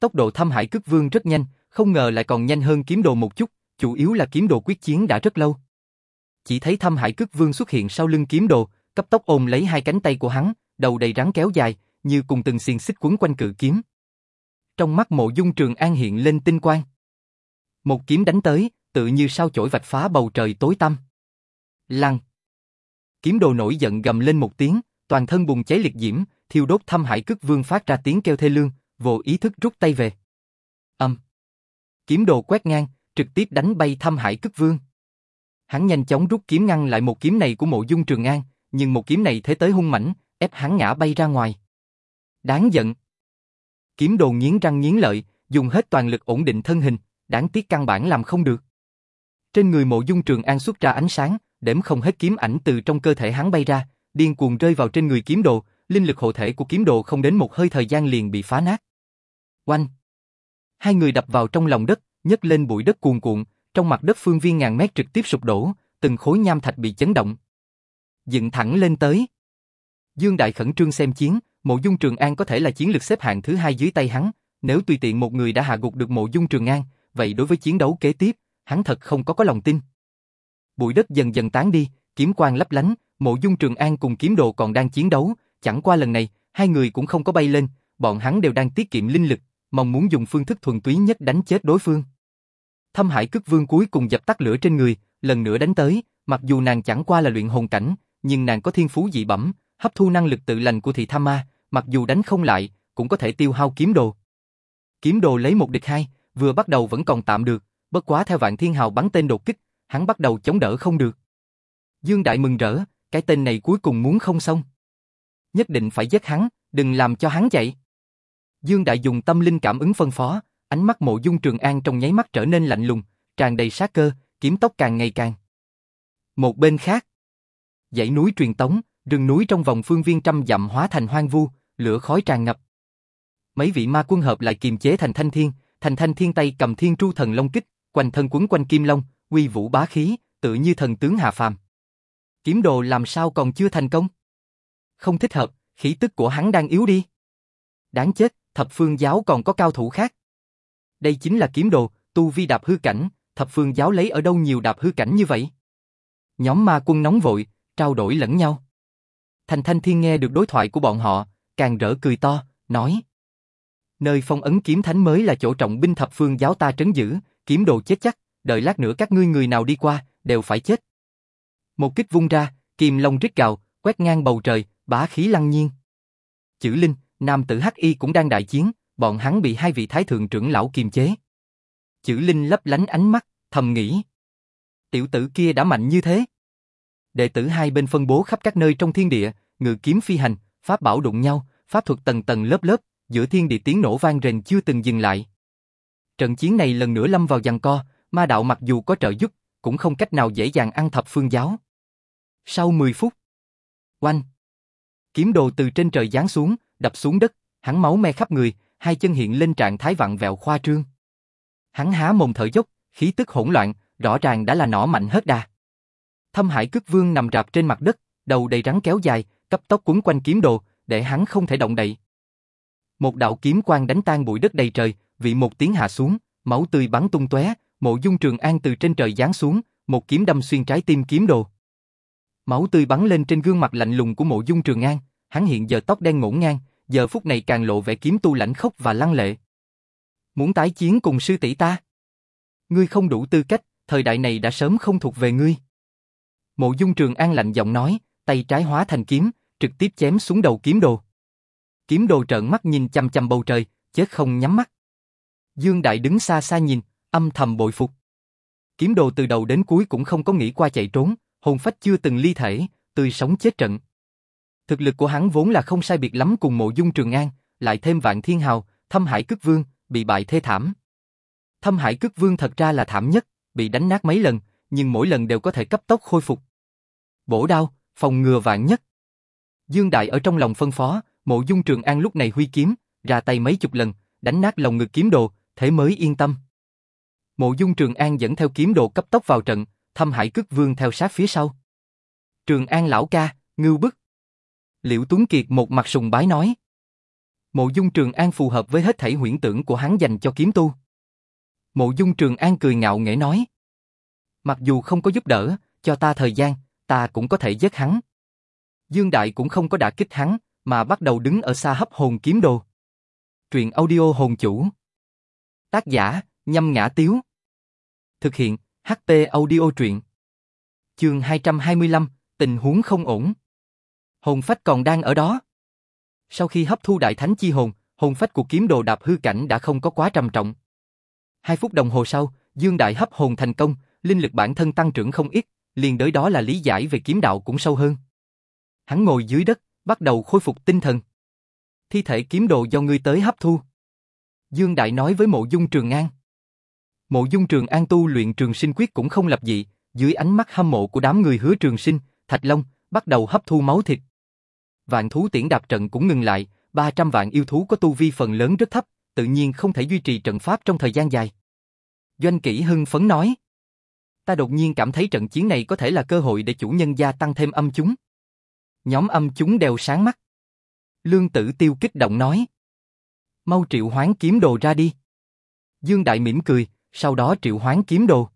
Tốc độ thâm hải cức vương rất nhanh, không ngờ lại còn nhanh hơn kiếm đồ một chút, chủ yếu là kiếm đồ quyết chiến đã rất lâu. Chỉ thấy thâm hải cức vương xuất hiện sau lưng kiếm đồ, cấp tốc ôm lấy hai cánh tay của hắn, đầu đầy rắn kéo dài, như cùng từng xiềng xích quấn quanh cự kiếm. Trong mắt mộ dung trường an hiện lên tinh quang. Một kiếm đánh tới, tự như sao chổi vạch phá bầu trời tối tăm. Lăng. Kiếm đồ nổi giận gầm lên một tiếng, toàn thân bùng cháy liệt diễm, thiêu đốt thâm hải cức vương phát ra tiếng kêu thê lương, vô ý thức rút tay về. Âm. Kiếm đồ quét ngang, trực tiếp đánh bay thâm hải cức vương. Hắn nhanh chóng rút kiếm ngăn lại một kiếm này của mộ dung trường an, nhưng một kiếm này thế tới hung mãnh, ép hắn ngã bay ra ngoài. Đáng giận. Kiếm đồ nghiến răng nghiến lợi, dùng hết toàn lực ổn định thân hình, đáng tiếc căn bản làm không được. Trên người mộ dung trường an xuất ra ánh sáng, đếm không hết kiếm ảnh từ trong cơ thể hắn bay ra, điên cuồng rơi vào trên người kiếm đồ, linh lực hộ thể của kiếm đồ không đến một hơi thời gian liền bị phá nát. Oanh! Hai người đập vào trong lòng đất, nhấc lên bụi đất cuồn cuộn, trong mặt đất phương viên ngàn mét trực tiếp sụp đổ, từng khối nham thạch bị chấn động. Dựng thẳng lên tới. Dương Đại khẩn trương xem chiến, mộ dung Trường An có thể là chiến lược xếp hạng thứ hai dưới tay hắn, nếu tùy tiện một người đã hạ gục được mộ dung Trường An, vậy đối với chiến đấu kế tiếp, hắn thật không có có lòng tin. Bụi đất dần dần tán đi, kiếm quang lấp lánh, mộ dung Trường An cùng kiếm đồ còn đang chiến đấu, chẳng qua lần này, hai người cũng không có bay lên, bọn hắn đều đang tiết kiệm linh lực, mong muốn dùng phương thức thuần túy nhất đánh chết đối phương. Thâm Hải Cức Vương cuối cùng dập tắt lửa trên người, lần nữa đánh tới, mặc dù nàng chẳng qua là luyện hồn cảnh, nhưng nàng có thiên phú dị bẩm, hấp thu năng lực tự lành của thị tham ma, mặc dù đánh không lại, cũng có thể tiêu hao kiếm đồ. Kiếm đồ lấy một địch hai, vừa bắt đầu vẫn còn tạm được, bất quá theo vạn thiên hào bắn tên đột kích, hắn bắt đầu chống đỡ không được. Dương Đại mừng rỡ, cái tên này cuối cùng muốn không xong. Nhất định phải giết hắn, đừng làm cho hắn chạy. Dương Đại dùng tâm linh cảm ứng phân phó, ánh mắt mộ dung trường an trong nháy mắt trở nên lạnh lùng, tràn đầy sát cơ, kiếm tóc càng ngày càng. Một bên khác, dãy núi truyền tống, rừng núi trong vòng phương viên trăm dặm hóa thành hoang vu, lửa khói tràn ngập. Mấy vị ma quân hợp lại kiềm chế thành thanh thiên, thành thanh thiên tay cầm thiên tru thần long kích, quanh thân quấn quanh kim long, uy vũ bá khí, tự như thần tướng hạ phàm. Kiếm đồ làm sao còn chưa thành công? Không thích hợp, khí tức của hắn đang yếu đi. Đáng chết, thập phương giáo còn có cao thủ khác. Đây chính là kiếm đồ, tu vi đạp hư cảnh, thập phương giáo lấy ở đâu nhiều đạp hư cảnh như vậy? Nhóm ma quân nóng vội, trao đổi lẫn nhau. Thành Thanh Thiên nghe được đối thoại của bọn họ, càng rỡ cười to, nói. Nơi phong ấn kiếm thánh mới là chỗ trọng binh thập phương giáo ta trấn giữ, kiếm đồ chết chắc, đợi lát nữa các ngươi người nào đi qua, đều phải chết. Một kích vung ra, kìm long rít gào, quét ngang bầu trời, bá khí lăng nhiên. Chữ Linh, nam tử Hắc Y cũng đang đại chiến, bọn hắn bị hai vị thái thượng trưởng lão kiềm chế. Chữ Linh lấp lánh ánh mắt, thầm nghĩ. Tiểu tử kia đã mạnh như thế. Đệ tử hai bên phân bố khắp các nơi trong thiên địa, ngự kiếm phi hành, pháp bảo đụng nhau, pháp thuật tầng tầng lớp lớp, giữa thiên địa tiếng nổ vang rền chưa từng dừng lại. Trận chiến này lần nữa lâm vào giằng co, ma đạo mặc dù có trợ giúp, cũng không cách nào dễ dàng ăn thập phương giáo. Sau 10 phút, oanh, kiếm đồ từ trên trời giáng xuống, đập xuống đất, hắn máu me khắp người, hai chân hiện lên trạng thái vặn vẹo khoa trương. Hắn há mồm thở dốc, khí tức hỗn loạn, rõ ràng đã là nỏ mạnh hết đà. Thâm Hải Cước Vương nằm rạp trên mặt đất, đầu đầy rắn kéo dài, cấp tốc quấn quanh kiếm đồ, để hắn không thể động đậy. Một đạo kiếm quang đánh tan bụi đất đầy trời, vị một tiếng hạ xuống, máu tươi bắn tung tóe, Mộ Dung Trường An từ trên trời giáng xuống, một kiếm đâm xuyên trái tim kiếm đồ. Máu tươi bắn lên trên gương mặt lạnh lùng của Mộ Dung Trường An, hắn hiện giờ tóc đen ngổn ngang, giờ phút này càng lộ vẻ kiếm tu lãnh khốc và lăng lệ. Muốn tái chiến cùng sư tỷ ta? Ngươi không đủ tư cách, thời đại này đã sớm không thuộc về ngươi. Mộ Dung Trường An lạnh giọng nói, tay trái hóa thành kiếm, trực tiếp chém xuống đầu kiếm đồ. Kiếm đồ trợn mắt nhìn chằm chằm bầu trời, chết không nhắm mắt. Dương Đại đứng xa xa nhìn, âm thầm bội phục. Kiếm đồ từ đầu đến cuối cũng không có nghĩ qua chạy trốn, hồn phách chưa từng ly thể, tươi sống chết trận. Thực lực của hắn vốn là không sai biệt lắm cùng mộ dung trường an, lại thêm vạn thiên hào, thâm hải cức vương, bị bại thê thảm. Thâm hải cức vương thật ra là thảm nhất, bị đánh nát mấy lần, nhưng mỗi lần đều có thể cấp tốc khôi phục. Bổ đao, phòng ngừa vạn nhất. Dương Đại ở trong lòng phân phó, mộ dung trường an lúc này huy kiếm, ra tay mấy chục lần, đánh nát lòng ngực kiếm đồ, thế mới yên tâm. Mộ dung Trường An dẫn theo kiếm đồ cấp tốc vào trận, thâm hải cức vương theo sát phía sau. Trường An lão ca, ngưu bức. Liễu Tuấn Kiệt một mặt sùng bái nói. Mộ dung Trường An phù hợp với hết thảy huyễn tưởng của hắn dành cho kiếm tu. Mộ dung Trường An cười ngạo nghễ nói. Mặc dù không có giúp đỡ, cho ta thời gian, ta cũng có thể giết hắn. Dương Đại cũng không có đả kích hắn, mà bắt đầu đứng ở xa hấp hồn kiếm đồ. Truyện audio hồn chủ. Tác giả, nhâm ngã tiếu. Thực hiện, HT audio truyện. Chương 225, tình huống không ổn. Hồn phách còn đang ở đó. Sau khi hấp thu đại thánh chi hồn, hồn phách của kiếm đồ đạp hư cảnh đã không có quá trầm trọng. Hai phút đồng hồ sau, Dương Đại hấp hồn thành công, linh lực bản thân tăng trưởng không ít, liền đới đó là lý giải về kiếm đạo cũng sâu hơn. Hắn ngồi dưới đất, bắt đầu khôi phục tinh thần. Thi thể kiếm đồ do ngươi tới hấp thu. Dương Đại nói với mộ dung Trường An. Mộ dung Trường An tu luyện trường sinh quyết cũng không lập dị, dưới ánh mắt hâm mộ của đám người hứa trường sinh, Thạch Long, bắt đầu hấp thu máu thịt. Vạn thú tiễn đạp trận cũng ngừng lại, 300 vạn yêu thú có tu vi phần lớn rất thấp, tự nhiên không thể duy trì trận pháp trong thời gian dài. Doanh kỷ hưng phấn nói. Ta đột nhiên cảm thấy trận chiến này có thể là cơ hội để chủ nhân gia tăng thêm âm chúng. Nhóm âm chúng đều sáng mắt. Lương tử tiêu kích động nói. Mau triệu hoán kiếm đồ ra đi. Dương Đại mỉm cười, sau đó triệu hoán kiếm đồ.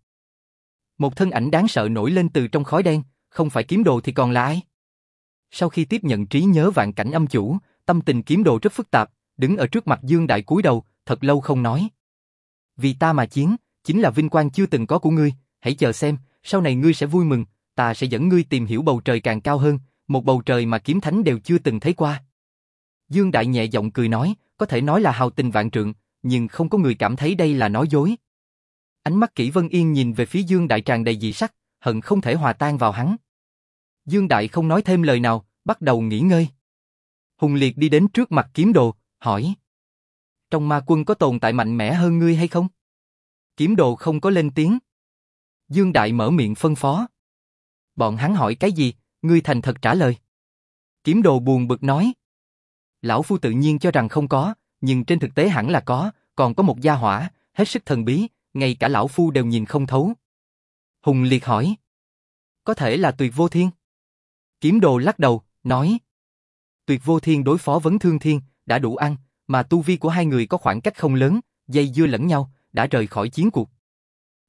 Một thân ảnh đáng sợ nổi lên từ trong khói đen, không phải kiếm đồ thì còn là ai? Sau khi tiếp nhận trí nhớ vạn cảnh âm chủ, tâm tình kiếm đồ rất phức tạp, đứng ở trước mặt Dương Đại cúi đầu, thật lâu không nói. Vì ta mà chiến, chính là vinh quang chưa từng có của ngươi, hãy chờ xem, sau này ngươi sẽ vui mừng, ta sẽ dẫn ngươi tìm hiểu bầu trời càng cao hơn, một bầu trời mà kiếm thánh đều chưa từng thấy qua. Dương Đại nhẹ giọng cười nói, có thể nói là hào tình vạn trượng, nhưng không có người cảm thấy đây là nói dối. Ánh mắt Kỷ Vân Yên nhìn về phía Dương Đại tràn đầy dị sắc, hận không thể hòa tan vào hắn. Dương Đại không nói thêm lời nào, bắt đầu nghỉ ngơi. Hùng Liệt đi đến trước mặt kiếm đồ, hỏi. Trong ma quân có tồn tại mạnh mẽ hơn ngươi hay không? Kiếm đồ không có lên tiếng. Dương Đại mở miệng phân phó. Bọn hắn hỏi cái gì, ngươi thành thật trả lời. Kiếm đồ buồn bực nói. Lão Phu tự nhiên cho rằng không có, nhưng trên thực tế hẳn là có, còn có một gia hỏa, hết sức thần bí, ngay cả lão phu đều nhìn không thấu. Hùng liệt hỏi. Có thể là tuyệt vô thiên? Kiếm đồ lắc đầu, nói. Tuyệt vô thiên đối phó vấn thương thiên, đã đủ ăn, mà tu vi của hai người có khoảng cách không lớn, dây dưa lẫn nhau, đã rời khỏi chiến cuộc.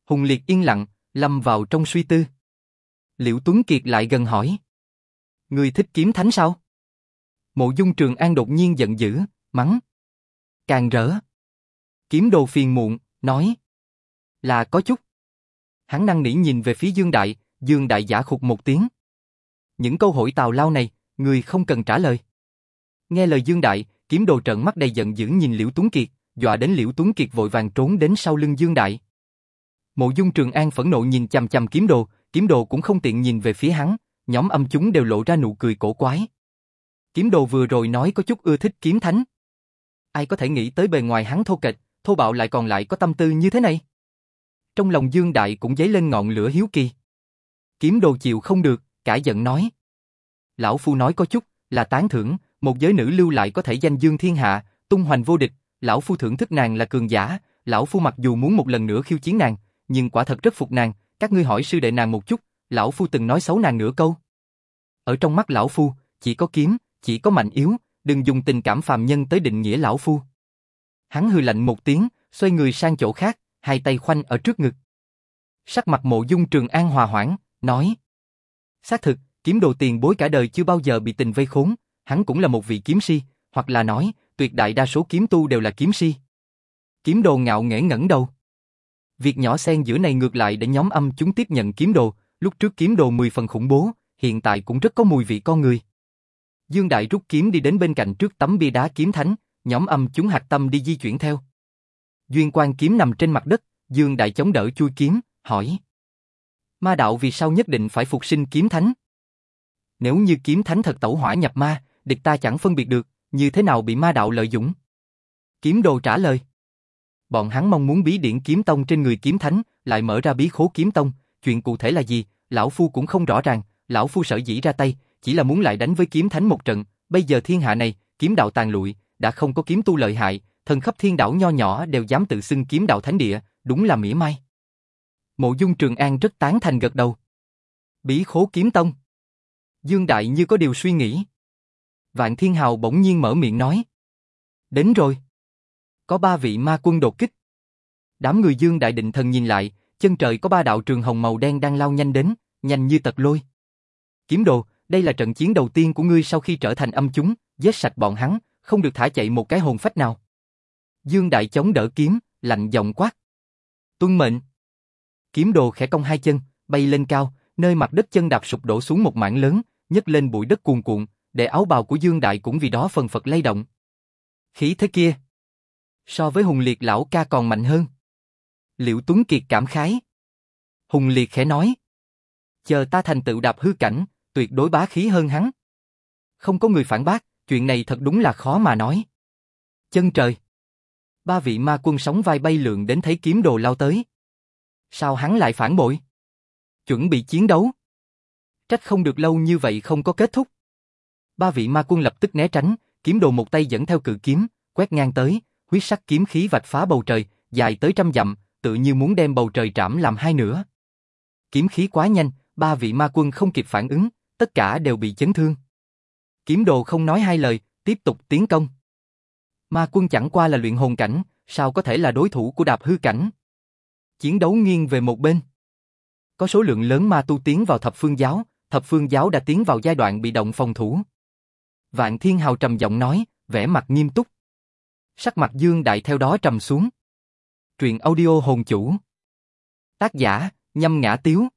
Hùng liệt yên lặng, lâm vào trong suy tư. Liễu Tuấn Kiệt lại gần hỏi. Người thích kiếm thánh sao? Mộ dung trường an đột nhiên giận dữ, mắng. Càng rỡ. Kiếm đồ phiền muộn, nói. Là có chút. Hắn năng nỉ nhìn về phía Dương Đại, Dương Đại giả khục một tiếng. Những câu hỏi tào lao này, người không cần trả lời. Nghe lời Dương Đại, kiếm đồ trận mắt đầy giận dữ nhìn Liễu Tuấn Kiệt, dọa đến Liễu Tuấn Kiệt vội vàng trốn đến sau lưng Dương Đại. Mộ Dung Trường An phẫn nộ nhìn chằm chằm kiếm đồ, kiếm đồ cũng không tiện nhìn về phía hắn, nhóm âm chúng đều lộ ra nụ cười cổ quái. Kiếm đồ vừa rồi nói có chút ưa thích kiếm thánh. ai có thể nghĩ tới bề ngoài hắn thô kệch, thô bạo lại còn lại có tâm tư như thế này? Trong lòng Dương Đại cũng dấy lên ngọn lửa hiếu kỳ. Kiếm đồ chịu không được, cãi giận nói. Lão Phu nói có chút, là tán thưởng, một giới nữ lưu lại có thể danh dương thiên hạ, tung hoành vô địch, Lão Phu thưởng thức nàng là cường giả, Lão Phu mặc dù muốn một lần nữa khiêu chiến nàng, nhưng quả thật rất phục nàng, các ngươi hỏi sư đệ nàng một chút, Lão Phu từng nói xấu nàng nửa câu. Ở trong mắt Lão Phu, chỉ có kiếm, chỉ có mạnh yếu, đừng dùng tình cảm phàm nhân tới định nghĩa Lão Phu. Hắn hừ lạnh một tiếng, xoay người sang chỗ khác, hai tay khoanh ở trước ngực. Sắc mặt mộ dung trường an hòa hoãn, nói. Xác thực, kiếm đồ tiền bối cả đời chưa bao giờ bị tình vây khốn, hắn cũng là một vị kiếm si, hoặc là nói, tuyệt đại đa số kiếm tu đều là kiếm si. Kiếm đồ ngạo nghễ ngẩng đầu. Việc nhỏ xen giữa này ngược lại để nhóm âm chúng tiếp nhận kiếm đồ, lúc trước kiếm đồ 10 phần khủng bố, hiện tại cũng rất có mùi vị con người. Dương Đại rút kiếm đi đến bên cạnh trước tấm bia đá kiếm thánh, nhóm âm chúng hạt tâm đi di chuyển theo. Duyên quan kiếm nằm trên mặt đất, Dương Đại chống đỡ chui kiếm, hỏi. Ma đạo vì sao nhất định phải phục sinh kiếm thánh? Nếu như kiếm thánh thật tẩu hỏa nhập ma, địch ta chẳng phân biệt được, như thế nào bị ma đạo lợi dụng? Kiếm đồ trả lời. Bọn hắn mong muốn bí điển kiếm tông trên người kiếm thánh, lại mở ra bí khố kiếm tông, chuyện cụ thể là gì, lão phu cũng không rõ ràng, lão phu sợ dĩ ra tay, chỉ là muốn lại đánh với kiếm thánh một trận, bây giờ thiên hạ này, kiếm đạo tàn lụi, đã không có kiếm tu lợi hại, thần khắp thiên đảo nho nhỏ đều dám tự xưng kiếm đạo thánh địa, đúng là mỉa mai. Mộ Dung Trường An rất tán thành gật đầu. Bí khố kiếm tông. Dương Đại như có điều suy nghĩ. Vạn Thiên Hào bỗng nhiên mở miệng nói. Đến rồi. Có ba vị ma quân đột kích. Đám người Dương Đại định thần nhìn lại, chân trời có ba đạo trường hồng màu đen đang lao nhanh đến, nhanh như tật lôi. Kiếm đồ, đây là trận chiến đầu tiên của ngươi sau khi trở thành âm chúng, giết sạch bọn hắn, không được thả chạy một cái hồn phách nào. Dương Đại chống đỡ kiếm, lạnh giọng quát. Tuân mệnh. Kiếm đồ khẽ cong hai chân, bay lên cao, nơi mặt đất chân đạp sụp đổ xuống một mảng lớn, nhấc lên bụi đất cuồn cuộn, để áo bào của Dương Đại cũng vì đó phần phật lay động. Khí thế kia, so với Hùng Liệt lão ca còn mạnh hơn. Liễu Tuấn Kiệt cảm khái. Hùng Liệt khẽ nói. Chờ ta thành tựu đạp hư cảnh, tuyệt đối bá khí hơn hắn. Không có người phản bác, chuyện này thật đúng là khó mà nói. Chân trời. Ba vị ma quân sóng vai bay lượn đến thấy kiếm đồ lao tới. Sao hắn lại phản bội? Chuẩn bị chiến đấu. Trách không được lâu như vậy không có kết thúc. Ba vị ma quân lập tức né tránh, kiếm đồ một tay dẫn theo cự kiếm, quét ngang tới, huyết sắc kiếm khí vạch phá bầu trời, dài tới trăm dặm, tự như muốn đem bầu trời trảm làm hai nửa. Kiếm khí quá nhanh, ba vị ma quân không kịp phản ứng, tất cả đều bị chấn thương. Kiếm đồ không nói hai lời, tiếp tục tiến công. Ma quân chẳng qua là luyện hồn cảnh, sao có thể là đối thủ của đạp hư cảnh? Chiến đấu nghiêng về một bên. Có số lượng lớn ma tu tiến vào thập phương giáo, thập phương giáo đã tiến vào giai đoạn bị động phòng thủ. Vạn Thiên Hào trầm giọng nói, vẻ mặt nghiêm túc. Sắc mặt Dương Đại theo đó trầm xuống. Truyện audio hồn chủ. Tác giả, nhâm ngã tiếu.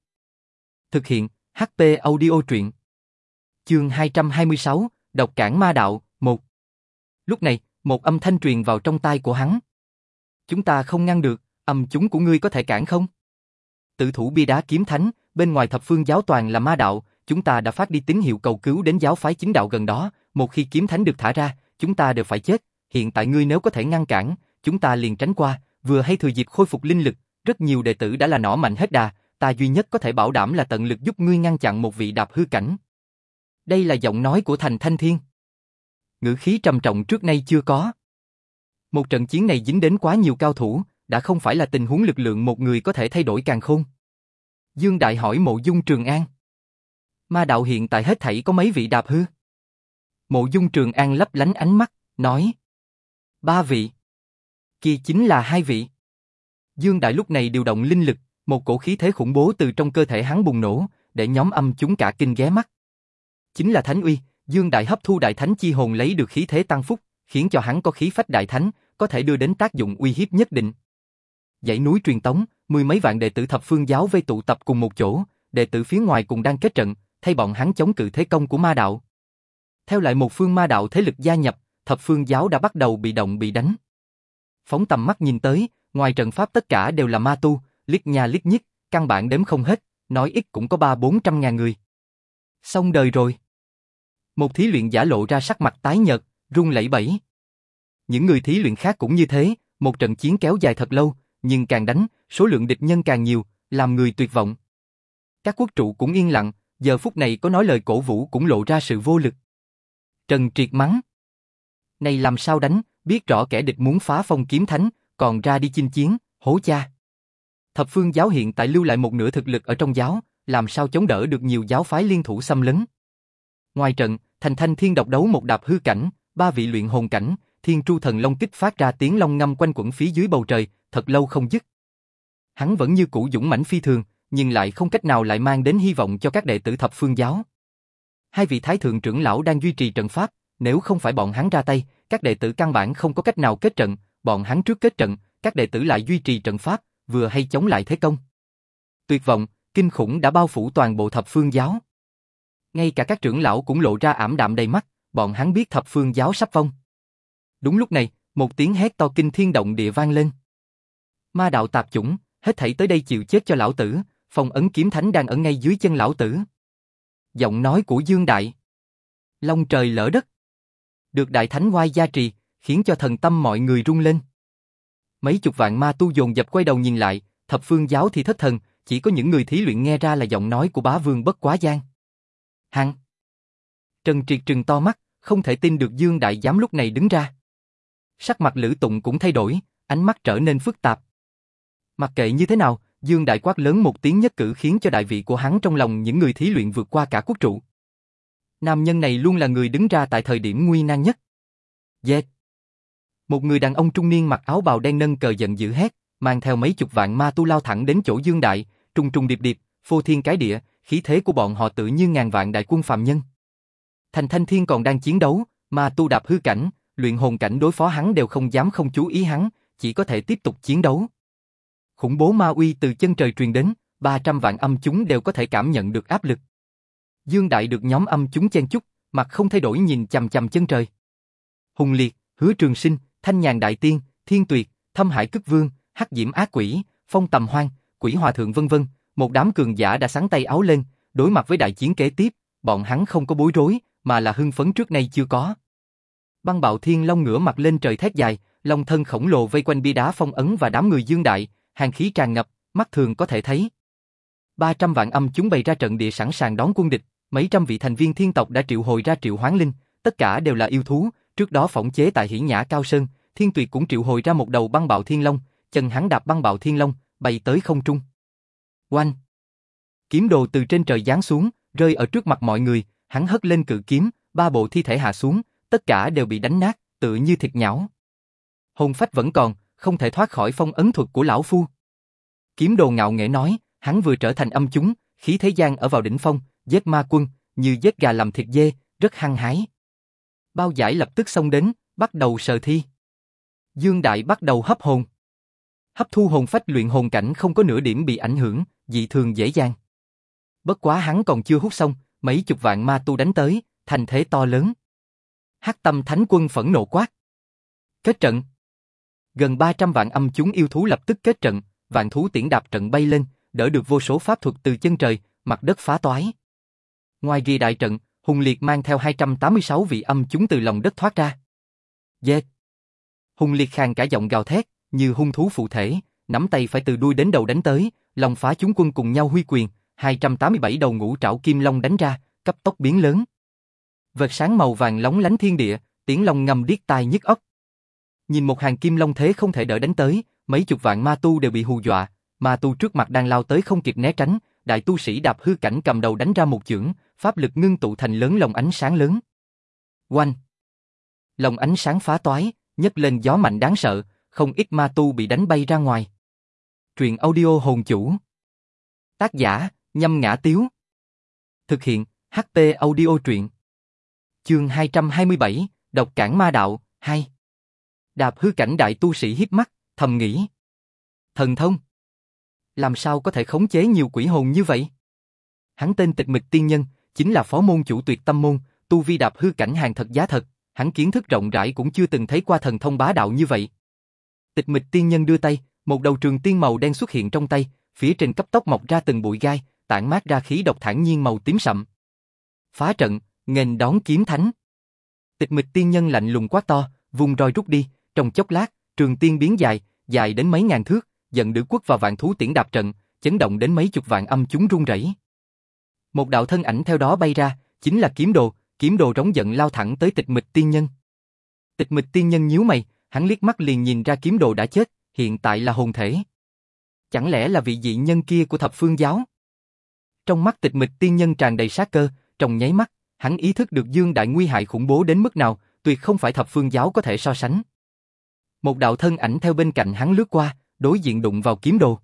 Thực hiện, HP audio truyện. Chương 226, Độc cản ma đạo, 1. Lúc này, một âm thanh truyền vào trong tai của hắn. Chúng ta không ngăn được, âm chúng của ngươi có thể cản không? Tự thủ bia đá kiếm thánh, bên ngoài thập phương giáo toàn là ma đạo, chúng ta đã phát đi tín hiệu cầu cứu đến giáo phái chính đạo gần đó, một khi kiếm thánh được thả ra, chúng ta đều phải chết. Hiện tại ngươi nếu có thể ngăn cản, chúng ta liền tránh qua, vừa hay thừa dịp khôi phục linh lực, rất nhiều đệ tử đã là nỏ mạnh hết đà, ta duy nhất có thể bảo đảm là tận lực giúp ngươi ngăn chặn một vị đạp hư cảnh. Đây là giọng nói của Thành Thanh Thiên. Ngữ khí trầm trọng trước nay chưa có. Một trận chiến này dính đến quá nhiều cao thủ, đã không phải là tình huống lực lượng một người có thể thay đổi càng khôn. Dương Đại hỏi mộ dung Trường An. Ma đạo hiện tại hết thảy có mấy vị đạp hư? Mộ dung Trường An lấp lánh ánh mắt, nói. Ba vị. Kia chính là hai vị. Dương Đại lúc này điều động linh lực, một cổ khí thế khủng bố từ trong cơ thể hắn bùng nổ, để nhóm âm chúng cả kinh ghé mắt. Chính là Thánh Uy, Dương Đại hấp thu Đại Thánh chi hồn lấy được khí thế tăng phúc, khiến cho hắn có khí phách Đại Thánh, có thể đưa đến tác dụng uy hiếp nhất định. Dãy núi truyền tống, mười mấy vạn đệ tử thập phương giáo vây tụ tập cùng một chỗ, đệ tử phía ngoài cùng đang kết trận, thay bọn hắn chống cự thế công của ma đạo. Theo lại một phương ma đạo thế lực gia nhập, thập phương giáo đã bắt đầu bị động bị đánh. Phóng tầm mắt nhìn tới, ngoài trận pháp tất cả đều là ma tu, liếc nhà liếc nhất, căn bản đếm không hết, nói ít cũng có ba bốn trăm ngàn người. Xong đời rồi. Một thí luyện giả lộ ra sắc mặt tái nhợt, run lẩy bẩy. những người thí luyện khác cũng như thế, một trận chiến kéo dài thật lâu, nhưng càng đánh, số lượng địch nhân càng nhiều, làm người tuyệt vọng. Các quốc trụ cũng yên lặng, giờ phút này có nói lời cổ vũ cũng lộ ra sự vô lực. Trần Triệt mắng. Này làm sao đánh, biết rõ kẻ địch muốn phá phong kiếm thánh, còn ra đi chinh chiến, hố cha. Thập phương giáo hiện tại lưu lại một nửa thực lực ở trong giáo, làm sao chống đỡ được nhiều giáo phái liên thủ xâm lấn. Ngoài trận, thành thanh thiên độc đấu một đạp hư cảnh, ba vị luyện hồn cảnh, thiên tru thần long kích phát ra tiếng long ngâm quanh quẩn phía dưới bầu trời, thật lâu không dứt. Hắn vẫn như cũ dũng mãnh phi thường, nhưng lại không cách nào lại mang đến hy vọng cho các đệ tử thập phương giáo. Hai vị thái thượng trưởng lão đang duy trì trận pháp, nếu không phải bọn hắn ra tay, các đệ tử căn bản không có cách nào kết trận, bọn hắn trước kết trận, các đệ tử lại duy trì trận pháp, vừa hay chống lại thế công. Tuyệt vọng, kinh khủng đã bao phủ toàn bộ thập phương giáo. Ngay cả các trưởng lão cũng lộ ra ảm đạm đầy mắt, bọn hắn biết thập phương giáo sắp vong. Đúng lúc này, một tiếng hét to kinh thiên động địa vang lên. Ma đạo tạp chủng, hết thảy tới đây chịu chết cho lão tử, phong ấn kiếm thánh đang ở ngay dưới chân lão tử. Giọng nói của Dương Đại. Long trời lỡ đất. Được đại thánh oai gia trì, khiến cho thần tâm mọi người rung lên. Mấy chục vạn ma tu dồn dập quay đầu nhìn lại, thập phương giáo thì thất thần, chỉ có những người thí luyện nghe ra là giọng nói của bá vương bất quá gian. Hằng. Trần Triệt trừng to mắt, không thể tin được Dương Đại giám lúc này đứng ra. Sắc mặt Lữ Tụng cũng thay đổi, ánh mắt trở nên phức tạp. Mặc kệ như thế nào, Dương Đại quát lớn một tiếng nhất cử khiến cho đại vị của hắn trong lòng những người thí luyện vượt qua cả quốc trụ. Nam nhân này luôn là người đứng ra tại thời điểm nguy nan nhất. Dệt. Một người đàn ông trung niên mặc áo bào đen nâng cờ giận dữ hét, mang theo mấy chục vạn ma tu lao thẳng đến chỗ Dương Đại, trùng trùng điệp điệp, phô thiên cái địa, khí thế của bọn họ tự như ngàn vạn đại quân phàm nhân. Thành Thanh Thiên còn đang chiến đấu, ma tu đạp hư cảnh, luyện hồn cảnh đối phó hắn đều không dám không chú ý hắn, chỉ có thể tiếp tục chiến đấu. Khủng bố ma uy từ chân trời truyền đến, 300 vạn âm chúng đều có thể cảm nhận được áp lực. Dương Đại được nhóm âm chúng chen chúc, mặt không thay đổi nhìn chằm chằm chân trời. Hùng Liệt, Hứa Trường Sinh, Thanh Nhàn Đại Tiên, Thiên Tuyệt, Thâm Hải Cức Vương, Hắc Diễm Ác Quỷ, Phong Tầm Hoang, Quỷ Hòa Thượng vân vân, một đám cường giả đã sáng tay áo lên, đối mặt với đại chiến kế tiếp, bọn hắn không có bối rối, mà là hưng phấn trước nay chưa có. Băng Bạo Thiên Long ngửa mặt lên trời thét dài, long thân khổng lồ vây quanh bia đá phong ấn và đám người Dương Đại, hàng khí tràn ngập, mắt thường có thể thấy. 300 vạn âm chúng bày ra trận địa sẵn sàng đón quân địch, mấy trăm vị thành viên thiên tộc đã triệu hồi ra triệu hoán linh, tất cả đều là yêu thú, trước đó phỏng chế tại Hiển Nhã Cao Sơn, Thiên Tuyệt cũng triệu hồi ra một đầu băng bạo thiên long, chân hắn đạp băng bạo thiên long, bay tới không trung. Oanh! Kiếm đồ từ trên trời giáng xuống, rơi ở trước mặt mọi người, hắn hất lên cự kiếm, ba bộ thi thể hạ xuống, tất cả đều bị đánh nát, tự như thịt nhão. Hồn phách vẫn còn, không thể thoát khỏi phong ấn thuật của lão phu. Kiếm đồ ngạo nghễ nói, hắn vừa trở thành âm chúng, khí thế gian ở vào đỉnh phong, giết ma quân, như giết gà làm thịt dê, rất hăng hái. Bao giải lập tức xông đến, bắt đầu sờ thi. Dương Đại bắt đầu hấp hồn. Hấp thu hồn phách luyện hồn cảnh không có nửa điểm bị ảnh hưởng, dị thường dễ dàng. Bất quá hắn còn chưa hút xong, mấy chục vạn ma tu đánh tới, thành thế to lớn. Hắc tâm thánh quân phẫn nộ quát. Kết trận. Gần 300 vạn âm chúng yêu thú lập tức kết trận, vạn thú tiễn đạp trận bay lên, đỡ được vô số pháp thuật từ chân trời, mặt đất phá toái. Ngoài ghi đại trận, Hùng Liệt mang theo 286 vị âm chúng từ lòng đất thoát ra. Dệt. Hùng Liệt khàn cả giọng gào thét, như hung thú phụ thể, nắm tay phải từ đuôi đến đầu đánh tới, lòng phá chúng quân cùng nhau huy quyền, 287 đầu ngũ trảo kim long đánh ra, cấp tốc biến lớn. Vệt sáng màu vàng lóng lánh thiên địa, tiếng long ngầm điếc tai nhức óc. Nhìn một hàng kim long thế không thể đỡ đánh tới, mấy chục vạn ma tu đều bị hù dọa, ma tu trước mặt đang lao tới không kịp né tránh, đại tu sĩ đạp hư cảnh cầm đầu đánh ra một chưởng, pháp lực ngưng tụ thành lớn lồng ánh sáng lớn. Oanh! Lồng ánh sáng phá toái, nhấc lên gió mạnh đáng sợ, không ít ma tu bị đánh bay ra ngoài. Truyện audio hồn chủ. Tác giả, nhâm ngã tiếu. Thực hiện, HT audio truyện. Chương 227, Độc cản ma đạo, 2. Đạp hư cảnh đại tu sĩ hiếp mắt, thầm nghĩ. Thần thông. Làm sao có thể khống chế nhiều quỷ hồn như vậy? Hắn tên tịch mịch tiên nhân, chính là phó môn chủ tuyệt tâm môn, tu vi đạp hư cảnh hàng thật giá thật, hắn kiến thức rộng rãi cũng chưa từng thấy qua thần thông bá đạo như vậy. Tịch mịch tiên nhân đưa tay, một đầu trường tiên màu đen xuất hiện trong tay, phía trên cấp tốc mọc ra từng bụi gai, tản mát ra khí độc thản nhiên màu tím sậm. Phá trận, nghênh đón kiếm thánh. Tịch mịch tiên nhân lạnh lùng quát to, vùng roi rút đi, Trong chốc lát, trường tiên biến dài, dài đến mấy ngàn thước, giận nữ quốc và vạn thú tiễn đạp trận, chấn động đến mấy chục vạn âm chúng rung rẩy. Một đạo thân ảnh theo đó bay ra, chính là kiếm đồ, kiếm đồ rống giận lao thẳng tới tịch mịch tiên nhân. Tịch mịch tiên nhân nhíu mày, hắn liếc mắt liền nhìn ra kiếm đồ đã chết, hiện tại là hồn thể. Chẳng lẽ là vị dị nhân kia của thập phương giáo? Trong mắt tịch mịch tiên nhân tràn đầy sát cơ, trong nháy mắt, hắn ý thức được dương đại nguy hại khủng bố đến mức nào, tuyệt không phải thập phương giáo có thể so sánh. Một đạo thân ảnh theo bên cạnh hắn lướt qua, đối diện đụng vào kiếm đồ.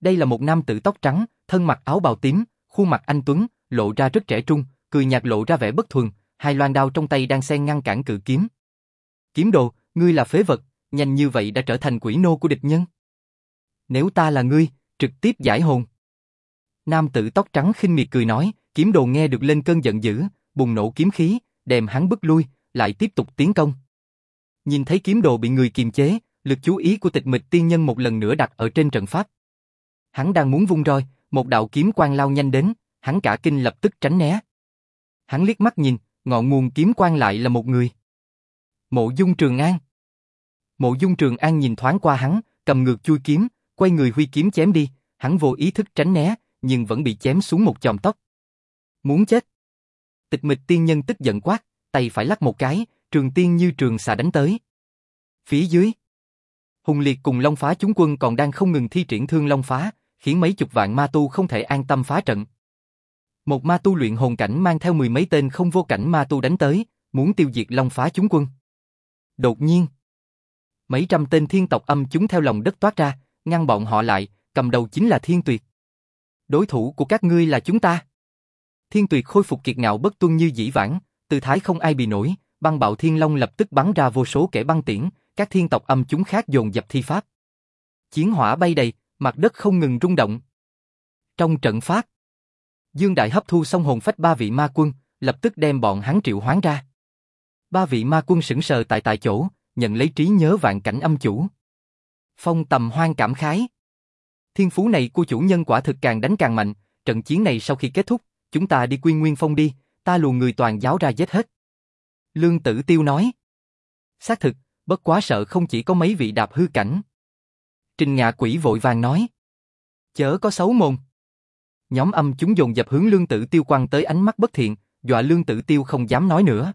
Đây là một nam tử tóc trắng, thân mặc áo bào tím, khuôn mặt anh tuấn, lộ ra rất trẻ trung, cười nhạt lộ ra vẻ bất thường. hai loan đao trong tay đang xen ngăn cản cự kiếm. Kiếm đồ, ngươi là phế vật, nhanh như vậy đã trở thành quỷ nô của địch nhân. Nếu ta là ngươi, trực tiếp giải hồn. Nam tử tóc trắng khinh miệt cười nói, kiếm đồ nghe được lên cơn giận dữ, bùng nổ kiếm khí, đem hắn bức lui, lại tiếp tục tiến công. Nhìn thấy kiếm đồ bị người kiềm chế, lực chú ý của tịch mịch tiên nhân một lần nữa đặt ở trên trận pháp. Hắn đang muốn vung roi, một đạo kiếm quang lao nhanh đến, hắn cả kinh lập tức tránh né. Hắn liếc mắt nhìn, ngọn nguồn kiếm quang lại là một người. Mộ Dung Trường An. Mộ Dung Trường An nhìn thoáng qua hắn, cầm ngược chui kiếm, quay người huy kiếm chém đi, hắn vô ý thức tránh né, nhưng vẫn bị chém xuống một chòm tóc. Muốn chết. Tịch mịch tiên nhân tức giận quát, tay phải lắc một cái, trường tiên như trường xà đánh tới. Phía dưới. Hùng Liệt cùng Long Phá chúng quân còn đang không ngừng thi triển thương Long Phá, khiến mấy chục vạn ma tu không thể an tâm phá trận. Một ma tu luyện hồn cảnh mang theo mười mấy tên không vô cảnh ma tu đánh tới, muốn tiêu diệt Long Phá chúng quân. Đột nhiên, mấy trăm tên thiên tộc âm chúng theo lòng đất toát ra, ngăn bọn họ lại, cầm đầu chính là Thiên Tuyệt. Đối thủ của các ngươi là chúng ta. Thiên Tuyệt khôi phục kiệt ngạo bất tuân như dĩ vãng, tư thái không ai bị nổi, băng bạo thiên long lập tức bắn ra vô số kẻ băng tiễn, các thiên tộc âm chúng khác dồn dập thi pháp. Chiến hỏa bay đầy, mặt đất không ngừng rung động. Trong trận pháp, Dương Đại hấp thu xong hồn phách ba vị ma quân, lập tức đem bọn hắn triệu hoán ra. Ba vị ma quân sững sờ tại tại chỗ, nhận lấy trí nhớ vạn cảnh âm chủ. Phong tầm hoang cảm khái. Thiên phú này của chủ nhân quả thực càng đánh càng mạnh, trận chiến này sau khi kết thúc, chúng ta đi quy nguyên phong đi, ta luồn người toàn giáo ra giết hết. Lương Tử Tiêu nói. Xác thực, bất quá sợ không chỉ có mấy vị đạp hư cảnh. Trình Ngạ Quỷ vội vàng nói. Chớ có xấu mồm. Nhóm âm chúng dồn dập hướng Lương Tử Tiêu quăng tới ánh mắt bất thiện, dọa Lương Tử Tiêu không dám nói nữa.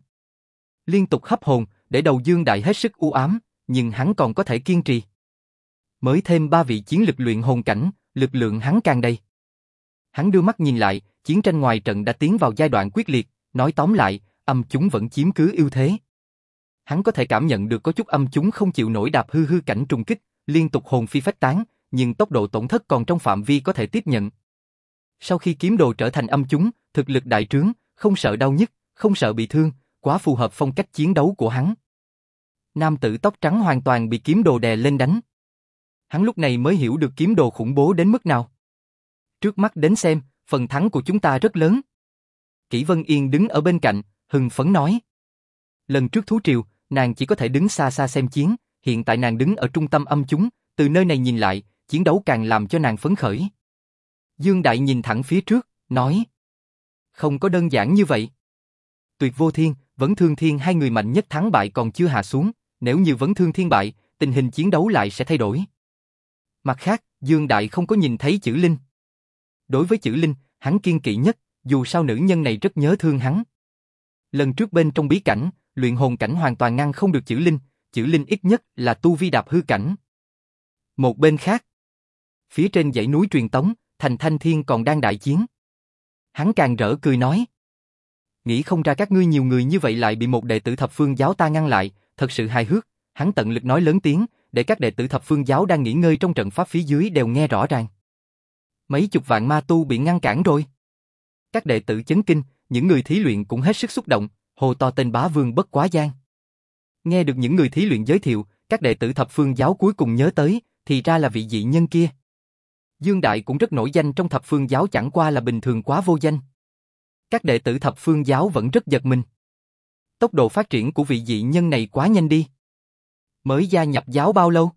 Liên tục hấp hồn, để đầu Dương Đại hết sức u ám, nhưng hắn còn có thể kiên trì. Mới thêm ba vị chiến lực luyện hồn cảnh, lực lượng hắn càng đầy. Hắn đưa mắt nhìn lại, chiến tranh ngoài trận đã tiến vào giai đoạn quyết liệt, nói tóm lại, âm chúng vẫn chiếm cứ ưu thế. Hắn có thể cảm nhận được có chút âm chúng không chịu nổi đạp hư hư cảnh trùng kích, liên tục hồn phi phách tán, nhưng tốc độ tổn thất còn trong phạm vi có thể tiếp nhận. Sau khi kiếm đồ trở thành âm chúng, thực lực đại trướng, không sợ đau nhức, không sợ bị thương, quá phù hợp phong cách chiến đấu của hắn. Nam tử tóc trắng hoàn toàn bị kiếm đồ đè lên đánh. Hắn lúc này mới hiểu được kiếm đồ khủng bố đến mức nào. Trước mắt đến xem, phần thắng của chúng ta rất lớn. Kỷ Vân Yên đứng ở bên cạnh, hừng phấn nói. Lần trước thú triều, nàng chỉ có thể đứng xa xa xem chiến, hiện tại nàng đứng ở trung tâm âm chúng, từ nơi này nhìn lại, chiến đấu càng làm cho nàng phấn khởi. Dương Đại nhìn thẳng phía trước, nói. Không có đơn giản như vậy. Tuyệt vô thiên, vẫn thương thiên hai người mạnh nhất thắng bại còn chưa hạ xuống, nếu như vẫn thương thiên bại, tình hình chiến đấu lại sẽ thay đổi. Mặt khác, Dương Đại không có nhìn thấy chữ Linh. Đối với chữ Linh, hắn kiên kỵ nhất, dù sao nữ nhân này rất nhớ thương hắn. Lần trước bên trong bí cảnh, luyện hồn cảnh hoàn toàn ngăn không được chữ Linh, chữ Linh ít nhất là tu vi đạp hư cảnh. Một bên khác, phía trên dãy núi truyền tống, Thành Thanh Thiên còn đang đại chiến. Hắn càng rỡ cười nói. Nghĩ không ra các ngươi nhiều người như vậy lại bị một đệ tử thập phương giáo ta ngăn lại, thật sự hài hước. Hắn tận lực nói lớn tiếng, để các đệ tử thập phương giáo đang nghỉ ngơi trong trận pháp phía dưới đều nghe rõ ràng. Mấy chục vạn ma tu bị ngăn cản rồi. Các đệ tử chấn kinh, những người thí luyện cũng hết sức xúc động, hồ to tên bá vương bất quá giang. Nghe được những người thí luyện giới thiệu, các đệ tử thập phương giáo cuối cùng nhớ tới, thì ra là vị dị nhân kia. Dương Đại cũng rất nổi danh trong thập phương giáo chẳng qua là bình thường quá vô danh. Các đệ tử thập phương giáo vẫn rất giật mình. Tốc độ phát triển của vị dị nhân này quá nhanh đi. Mới gia nhập giáo bao lâu?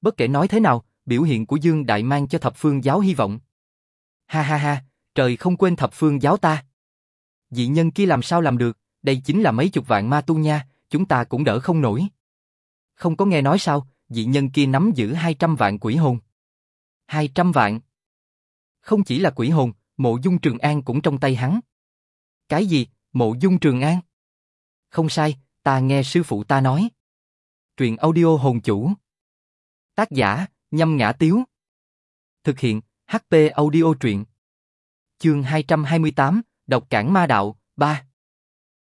Bất kể nói thế nào, biểu hiện của Dương Đại mang cho thập phương giáo hy vọng. Ha ha ha, trời không quên thập phương giáo ta. Dị nhân kia làm sao làm được, đây chính là mấy chục vạn ma tu nha, chúng ta cũng đỡ không nổi. Không có nghe nói sao, dị nhân kia nắm giữ 200 vạn quỷ hồn. 200 vạn. Không chỉ là quỷ hồn, mộ dung Trường An cũng trong tay hắn. Cái gì, mộ dung Trường An? Không sai, ta nghe sư phụ ta nói. Truyện audio hồn chủ. Tác giả, nhâm ngã tiếu. Thực hiện, HP audio truyện. Chương 228, Độc cản ma đạo, 3.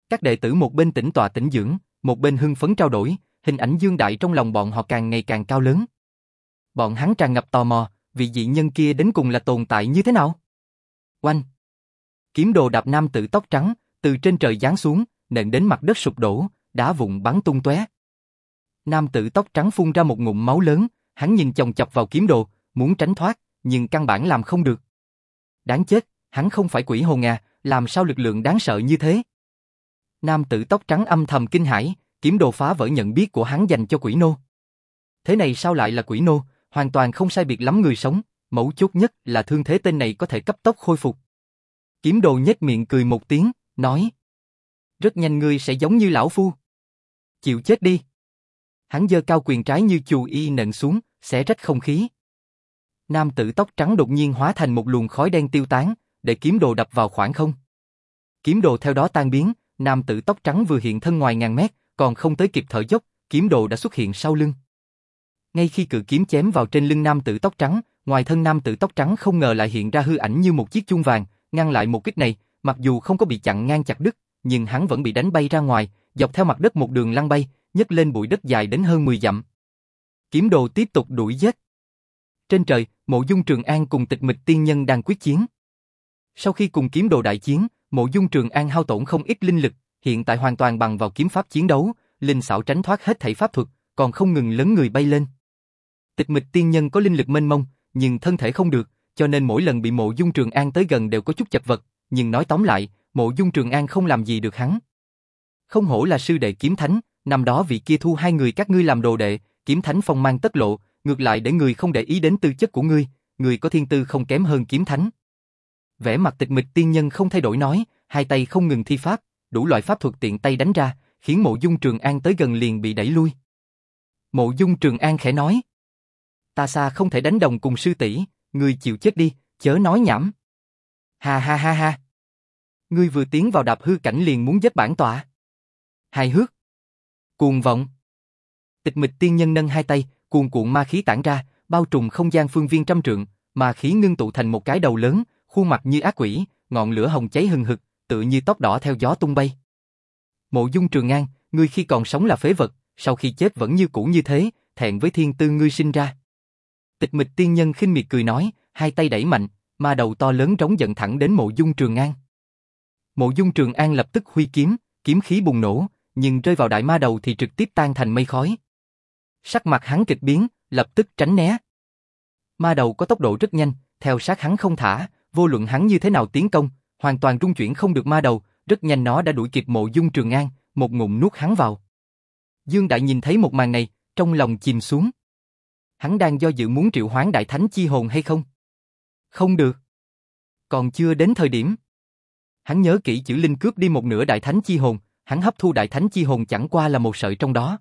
Các đệ tử một bên tỉnh tọa tỉnh dưỡng, một bên hưng phấn trao đổi, hình ảnh dương đại trong lòng bọn họ càng ngày càng cao lớn. Bọn hắn tràn ngập tò mò, vị dị nhân kia đến cùng là tồn tại như thế nào? Oanh! Kiếm đồ đạp nam tử tóc trắng, từ trên trời giáng xuống, nện đến mặt đất sụp đổ, đá vụn bắn tung tóe. Nam tử tóc trắng phun ra một ngụm máu lớn, hắn nhìn chồng chọc vào kiếm đồ, muốn tránh thoát, nhưng căn bản làm không được. Đáng chết, hắn không phải quỷ hồn à, làm sao lực lượng đáng sợ như thế? Nam tử tóc trắng âm thầm kinh hãi, kiếm đồ phá vỡ nhận biết của hắn dành cho quỷ nô. Thế này sao lại là quỷ nô, hoàn toàn không sai biệt lắm người sống, mẫu chốt nhất là thương thế tên này có thể cấp tốc khôi phục. Kiếm đồ nhếch miệng cười một tiếng, nói. Rất nhanh ngươi sẽ giống như lão phu. Chịu chết đi. Hắn giơ cao quyền trái như chù y nện xuống, sẽ rách không khí. Nam tử tóc trắng đột nhiên hóa thành một luồng khói đen tiêu tán, để kiếm đồ đập vào khoảng không. Kiếm đồ theo đó tan biến, nam tử tóc trắng vừa hiện thân ngoài ngàn mét, còn không tới kịp thở dốc, kiếm đồ đã xuất hiện sau lưng. Ngay khi cự kiếm chém vào trên lưng nam tử tóc trắng, ngoài thân nam tử tóc trắng không ngờ lại hiện ra hư ảnh như một chiếc chuông vàng, ngăn lại một kích này, mặc dù không có bị chặn ngang chặt đứt, nhưng hắn vẫn bị đánh bay ra ngoài, dọc theo mặt đất một đường lăn bay, nhấc lên bụi đất dài đến hơn 10 dặm. Kiếm đồ tiếp tục đuổi giết. Trên trời, Mộ Dung Trường An cùng Tịch Mịch Tiên Nhân đang quyết chiến. Sau khi cùng kiếm đồ đại chiến, Mộ Dung Trường An hao tổn không ít linh lực, hiện tại hoàn toàn bằng vào kiếm pháp chiến đấu, linh xảo tránh thoát hết thảy pháp thuật, còn không ngừng lớn người bay lên. Tịch Mịch Tiên Nhân có linh lực mênh mông, nhưng thân thể không được, cho nên mỗi lần bị Mộ Dung Trường An tới gần đều có chút chật vật, nhưng nói tóm lại, Mộ Dung Trường An không làm gì được hắn. Không hổ là sư đệ kiếm thánh, năm đó vị kia thu hai người các ngươi làm đồ đệ, kiếm thánh phong mang tất lộ, ngược lại để người không để ý đến tư chất của ngươi, người có thiên tư không kém hơn kiếm thánh. Vẻ mặt tịch mịch tiên nhân không thay đổi nói, hai tay không ngừng thi pháp, đủ loại pháp thuật tiện tay đánh ra, khiến mộ dung trường an tới gần liền bị đẩy lui. Mộ dung trường an khẽ nói, ta xa không thể đánh đồng cùng sư tỷ, ngươi chịu chết đi, chớ nói nhảm. Ha ha ha ha. Ngươi vừa tiến vào đạp hư cảnh liền muốn giết bản tọa. Hài hước. Cuồng vọng. Tịch mịch tiên nhân nâng hai tay, cuồn cuộn ma khí tản ra, bao trùm không gian phương viên trăm trượng, ma khí ngưng tụ thành một cái đầu lớn, khuôn mặt như ác quỷ, ngọn lửa hồng cháy hừng hực, tự như tóc đỏ theo gió tung bay. Mộ Dung Trường An, ngươi khi còn sống là phế vật, sau khi chết vẫn như cũ như thế, thẹn với thiên tư ngươi sinh ra. Tịch Mịch Tiên Nhân khinh miệt cười nói, hai tay đẩy mạnh, ma đầu to lớn trống giận thẳng đến Mộ Dung Trường An. Mộ Dung Trường An lập tức huy kiếm, kiếm khí bùng nổ, nhưng rơi vào đại ma đầu thì trực tiếp tan thành mây khói. Sắc mặt hắn kịch biến, lập tức tránh né. Ma đầu có tốc độ rất nhanh, theo sát hắn không thả, vô luận hắn như thế nào tiến công, hoàn toàn trung chuyển không được ma đầu, rất nhanh nó đã đuổi kịp mộ dung trường an, một ngụm nuốt hắn vào. Dương Đại nhìn thấy một màn này, trong lòng chìm xuống. Hắn đang do dự muốn triệu hoán đại thánh chi hồn hay không? Không được. Còn chưa đến thời điểm. Hắn nhớ kỹ chữ linh cướp đi một nửa đại thánh chi hồn, hắn hấp thu đại thánh chi hồn chẳng qua là một sợi trong đó.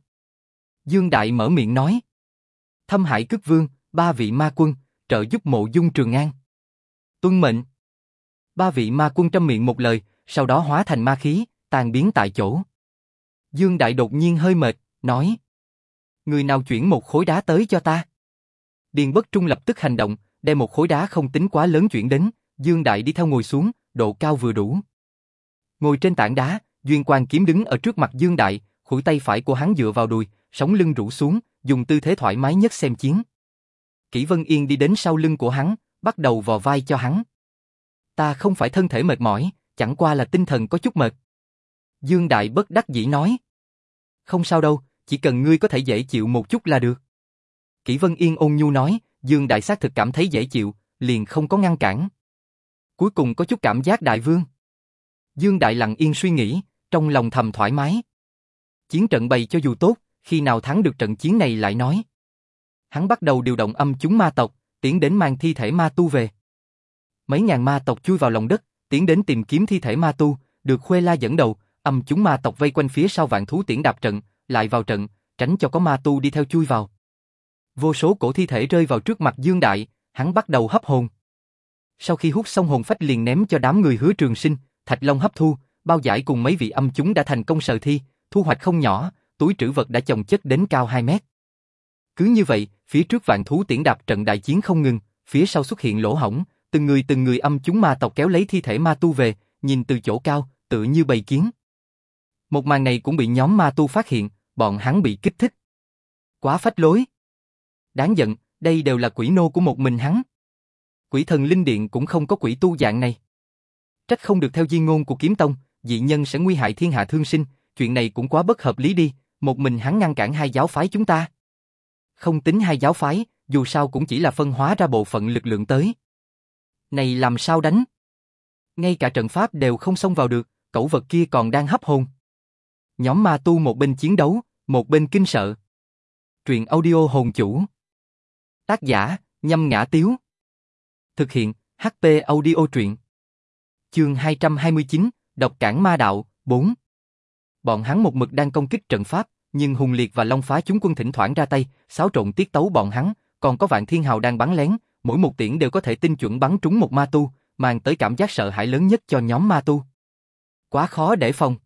Dương Đại mở miệng nói. Thâm Hải cướp Vương, ba vị ma quân, trợ giúp mộ dung Trường An. Tuân mệnh. Ba vị ma quân trăm miệng một lời, sau đó hóa thành ma khí, tan biến tại chỗ. Dương Đại đột nhiên hơi mệt, nói. Người nào chuyển một khối đá tới cho ta? Điền Bất Trung lập tức hành động, đem một khối đá không tính quá lớn chuyển đến, Dương Đại đi theo ngồi xuống, độ cao vừa đủ. Ngồi trên tảng đá, Duyên Quang kiếm đứng ở trước mặt Dương Đại, khuỷu tay phải của hắn dựa vào đùi, sống lưng rũ xuống, dùng tư thế thoải mái nhất xem chiến. Kỷ Vân Yên đi đến sau lưng của hắn, bắt đầu vò vai cho hắn. Ta không phải thân thể mệt mỏi, chẳng qua là tinh thần có chút mệt. Dương Đại bất đắc dĩ nói. Không sao đâu, chỉ cần ngươi có thể dễ chịu một chút là được. Kỷ Vân Yên ôn nhu nói, Dương Đại xác thực cảm thấy dễ chịu, liền không có ngăn cản. Cuối cùng có chút cảm giác đại vương. Dương Đại lặng yên suy nghĩ, trong lòng thầm thoải mái. Chiến trận bày cho dù tốt, khi nào thắng được trận chiến này lại nói. Hắn bắt đầu điều động âm chúng ma tộc, tiến đến mang thi thể ma tu về. Mấy ngàn ma tộc chui vào lòng đất, tiến đến tìm kiếm thi thể ma tu, được Khuê La dẫn đầu, âm chúng ma tộc vây quanh phía sau vạn thú tiễn đạp trận, lại vào trận, tránh cho có ma tu đi theo chui vào. Vô số cổ thi thể rơi vào trước mặt Dương Đại, hắn bắt đầu hấp hồn. Sau khi hút xong hồn phách liền ném cho đám người hứa trường sinh, Thạch Long hấp thu, bao giải cùng mấy vị âm chúng đã thành công sở thi, thu hoạch không nhỏ, túi trữ vật đã chồng chất đến cao 2 mét. Cứ như vậy, phía trước vạn thú tiễn đạp trận đại chiến không ngừng, phía sau xuất hiện lỗ hổng, từng người từng người âm chúng ma tộc kéo lấy thi thể ma tu về, nhìn từ chỗ cao, tự như bầy kiến. Một màn này cũng bị nhóm ma tu phát hiện, bọn hắn bị kích thích. Quá phách lối. Đáng giận, đây đều là quỷ nô của một mình hắn. Quỷ thần linh điện cũng không có quỷ tu dạng này. Trách không được theo di ngôn của kiếm tông, dị nhân sẽ nguy hại thiên hạ thương sinh, chuyện này cũng quá bất hợp lý đi, một mình hắn ngăn cản hai giáo phái chúng ta. Không tính hai giáo phái, dù sao cũng chỉ là phân hóa ra bộ phận lực lượng tới. Này làm sao đánh? Ngay cả trận pháp đều không xông vào được, cẩu vật kia còn đang hấp hồn. Nhóm ma tu một bên chiến đấu, một bên kinh sợ. Truyện audio hồn chủ. Tác giả, nhâm ngã tiếu. Thực hiện, HP audio truyện. Chương 229, Độc cản ma đạo, 4. Bọn hắn một mực đang công kích trận pháp, nhưng Hùng Liệt và Long Phá chúng quân thỉnh thoảng ra tay, xáo trộn tiết tấu bọn hắn, còn có Vạn Thiên Hào đang bắn lén, mỗi một tiễn đều có thể tinh chuẩn bắn trúng một ma tu, mang tới cảm giác sợ hãi lớn nhất cho nhóm ma tu. Quá khó để phòng.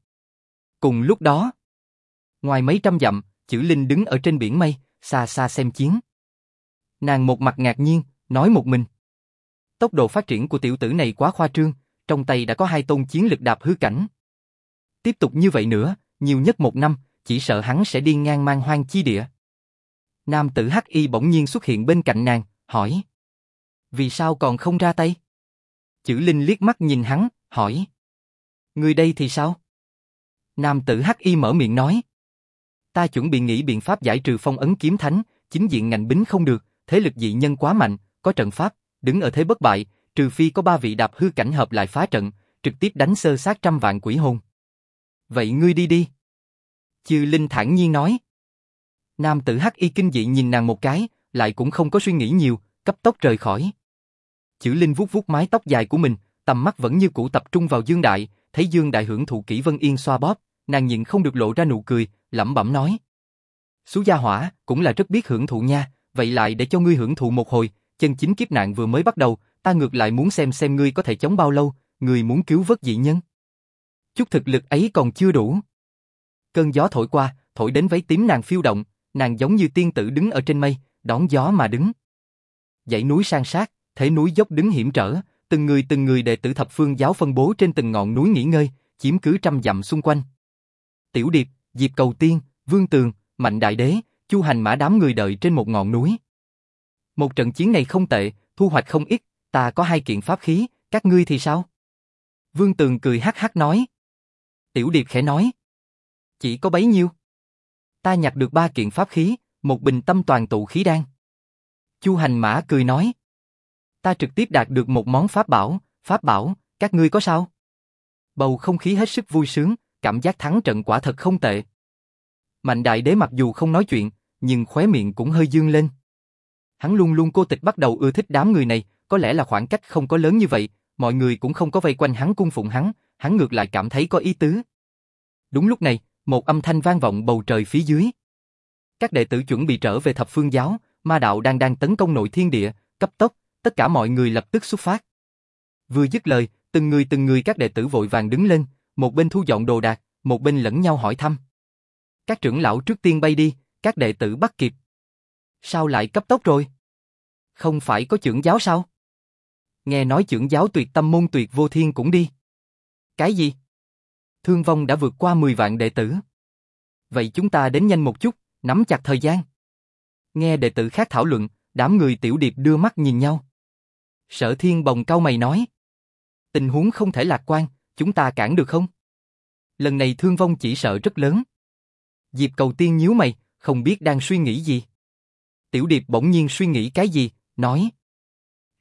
Cùng lúc đó, ngoài mấy trăm dặm, chữ Linh đứng ở trên biển mây, xa xa xem chiến. Nàng một mặt ngạc nhiên, nói một mình. Tốc độ phát triển của tiểu tử này quá khoa trương, trong tay đã có hai tôn chiến lực đạp hư cảnh. Tiếp tục như vậy nữa, nhiều nhất một năm, chỉ sợ hắn sẽ đi ngang mang hoang chi địa. Nam tử Hắc Y bỗng nhiên xuất hiện bên cạnh nàng, hỏi. Vì sao còn không ra tay? Chữ Linh liếc mắt nhìn hắn, hỏi. Người đây thì sao? Nam tử Hắc Y mở miệng nói. Ta chuẩn bị nghĩ biện pháp giải trừ phong ấn kiếm thánh, chính diện ngành bính không được, thế lực dị nhân quá mạnh, có trận pháp, đứng ở thế bất bại, trừ phi có ba vị đạp hư cảnh hợp lại phá trận, trực tiếp đánh sơ sát trăm vạn quỷ hồn. Vậy ngươi đi đi. Chư Linh thản nhiên nói. Nam tử hắc y kinh dị nhìn nàng một cái, lại cũng không có suy nghĩ nhiều, cấp tốc rời khỏi. Chữ Linh vuốt vuốt mái tóc dài của mình, tầm mắt vẫn như cũ tập trung vào Dương Đại, thấy Dương Đại hưởng thụ kỹ Vân Yên xoa bóp, nàng nhịn không được lộ ra nụ cười, lẩm bẩm nói. Sú gia hỏa, cũng là rất biết hưởng thụ nha, vậy lại để cho ngươi hưởng thụ một hồi, chân chính kiếp nạn vừa mới bắt đầu, ta ngược lại muốn xem xem ngươi có thể chống bao lâu, ngươi muốn cứu vớt dị nhân. Chút thực lực ấy còn chưa đủ. Cơn gió thổi qua, thổi đến váy tím nàng phiêu động, nàng giống như tiên tử đứng ở trên mây, đón gió mà đứng. Dãy núi sang sát, thế núi dốc đứng hiểm trở, từng người từng người đệ tử thập phương giáo phân bố trên từng ngọn núi nghỉ ngơi, chiếm cứ trăm dặm xung quanh. Tiểu Điệp, Diệp Cầu Tiên, Vương Tường, Mạnh Đại Đế, Chu Hành Mã đám người đợi trên một ngọn núi. Một trận chiến này không tệ, thu hoạch không ít, ta có hai kiện pháp khí, các ngươi thì sao? Vương Tường cười hắc hắc nói. Tiểu Điệp khẽ nói. Chỉ có bấy nhiêu? Ta nhặt được ba kiện pháp khí, một bình tâm toàn tụ khí đan. Chu Hành Mã cười nói. Ta trực tiếp đạt được một món pháp bảo, pháp bảo, các ngươi có sao? Bầu không khí hết sức vui sướng, cảm giác thắng trận quả thật không tệ. Mạnh đại đế mặc dù không nói chuyện, nhưng khóe miệng cũng hơi dương lên. Hắn luôn luôn cô tịch bắt đầu ưa thích đám người này, có lẽ là khoảng cách không có lớn như vậy, mọi người cũng không có vây quanh hắn cung phụng hắn, hắn ngược lại cảm thấy có ý tứ. Đúng lúc này, một âm thanh vang vọng bầu trời phía dưới. Các đệ tử chuẩn bị trở về thập phương giáo, ma đạo đang đang tấn công nội thiên địa, cấp tốc, tất cả mọi người lập tức xuất phát. Vừa dứt lời, từng người từng người các đệ tử vội vàng đứng lên, một bên thu dọn đồ đạc, một bên lẫn nhau hỏi thăm. Các trưởng lão trước tiên bay đi, các đệ tử bắt kịp. Sao lại cấp tốc rồi? Không phải có trưởng giáo sao? Nghe nói trưởng giáo tuyệt tâm môn tuyệt vô thiên cũng đi. Cái gì? Thương vong đã vượt qua 10 vạn đệ tử. Vậy chúng ta đến nhanh một chút, nắm chặt thời gian. Nghe đệ tử khác thảo luận, đám người tiểu điệp đưa mắt nhìn nhau. Sở thiên bồng cau mày nói. Tình huống không thể lạc quan, chúng ta cản được không? Lần này thương vong chỉ sợ rất lớn. Diệp cầu tiên nhíu mày, không biết đang suy nghĩ gì. Tiểu điệp bỗng nhiên suy nghĩ cái gì, nói.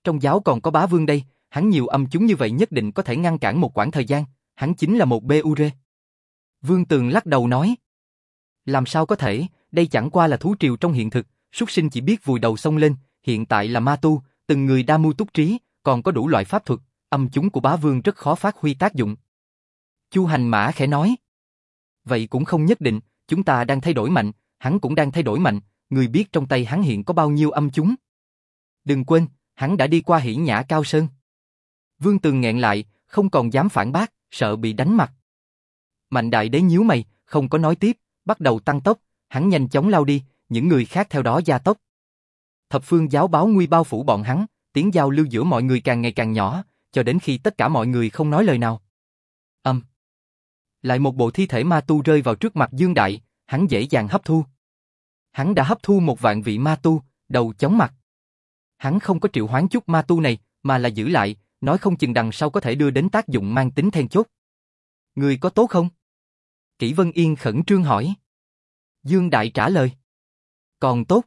Trong giáo còn có bá vương đây, hắn nhiều âm chúng như vậy nhất định có thể ngăn cản một quãng thời gian, hắn chính là một BUR. Vương Tường lắc đầu nói. Làm sao có thể, đây chẳng qua là thú triều trong hiện thực, súc sinh chỉ biết vùi đầu sông lên, hiện tại là ma tu, từng người đa mưu túc trí, còn có đủ loại pháp thuật, âm chúng của bá vương rất khó phát huy tác dụng. Chu hành mã khẽ nói. Vậy cũng không nhất định, chúng ta đang thay đổi mạnh, hắn cũng đang thay đổi mạnh, người biết trong tay hắn hiện có bao nhiêu âm chúng. Đừng quên, hắn đã đi qua hỉ nhã cao sơn. Vương Tường nghẹn lại, không còn dám phản bác, sợ bị đánh mặt. Mạnh đại đế nhíu mày, không có nói tiếp, bắt đầu tăng tốc, hắn nhanh chóng lao đi, những người khác theo đó gia tốc. Thập phương giáo báo nguy bao phủ bọn hắn, tiếng giao lưu giữa mọi người càng ngày càng nhỏ, cho đến khi tất cả mọi người không nói lời nào. Âm. Lại một bộ thi thể ma tu rơi vào trước mặt Dương Đại, hắn dễ dàng hấp thu. Hắn đã hấp thu một vạn vị ma tu, đầu chóng mặt. Hắn không có triệu hoán chút ma tu này, mà là giữ lại, nói không chừng đằng sau có thể đưa đến tác dụng mang tính then chốt. Người có tốt không? Kỷ Vân Yên khẩn trương hỏi. Dương Đại trả lời. Còn tốt.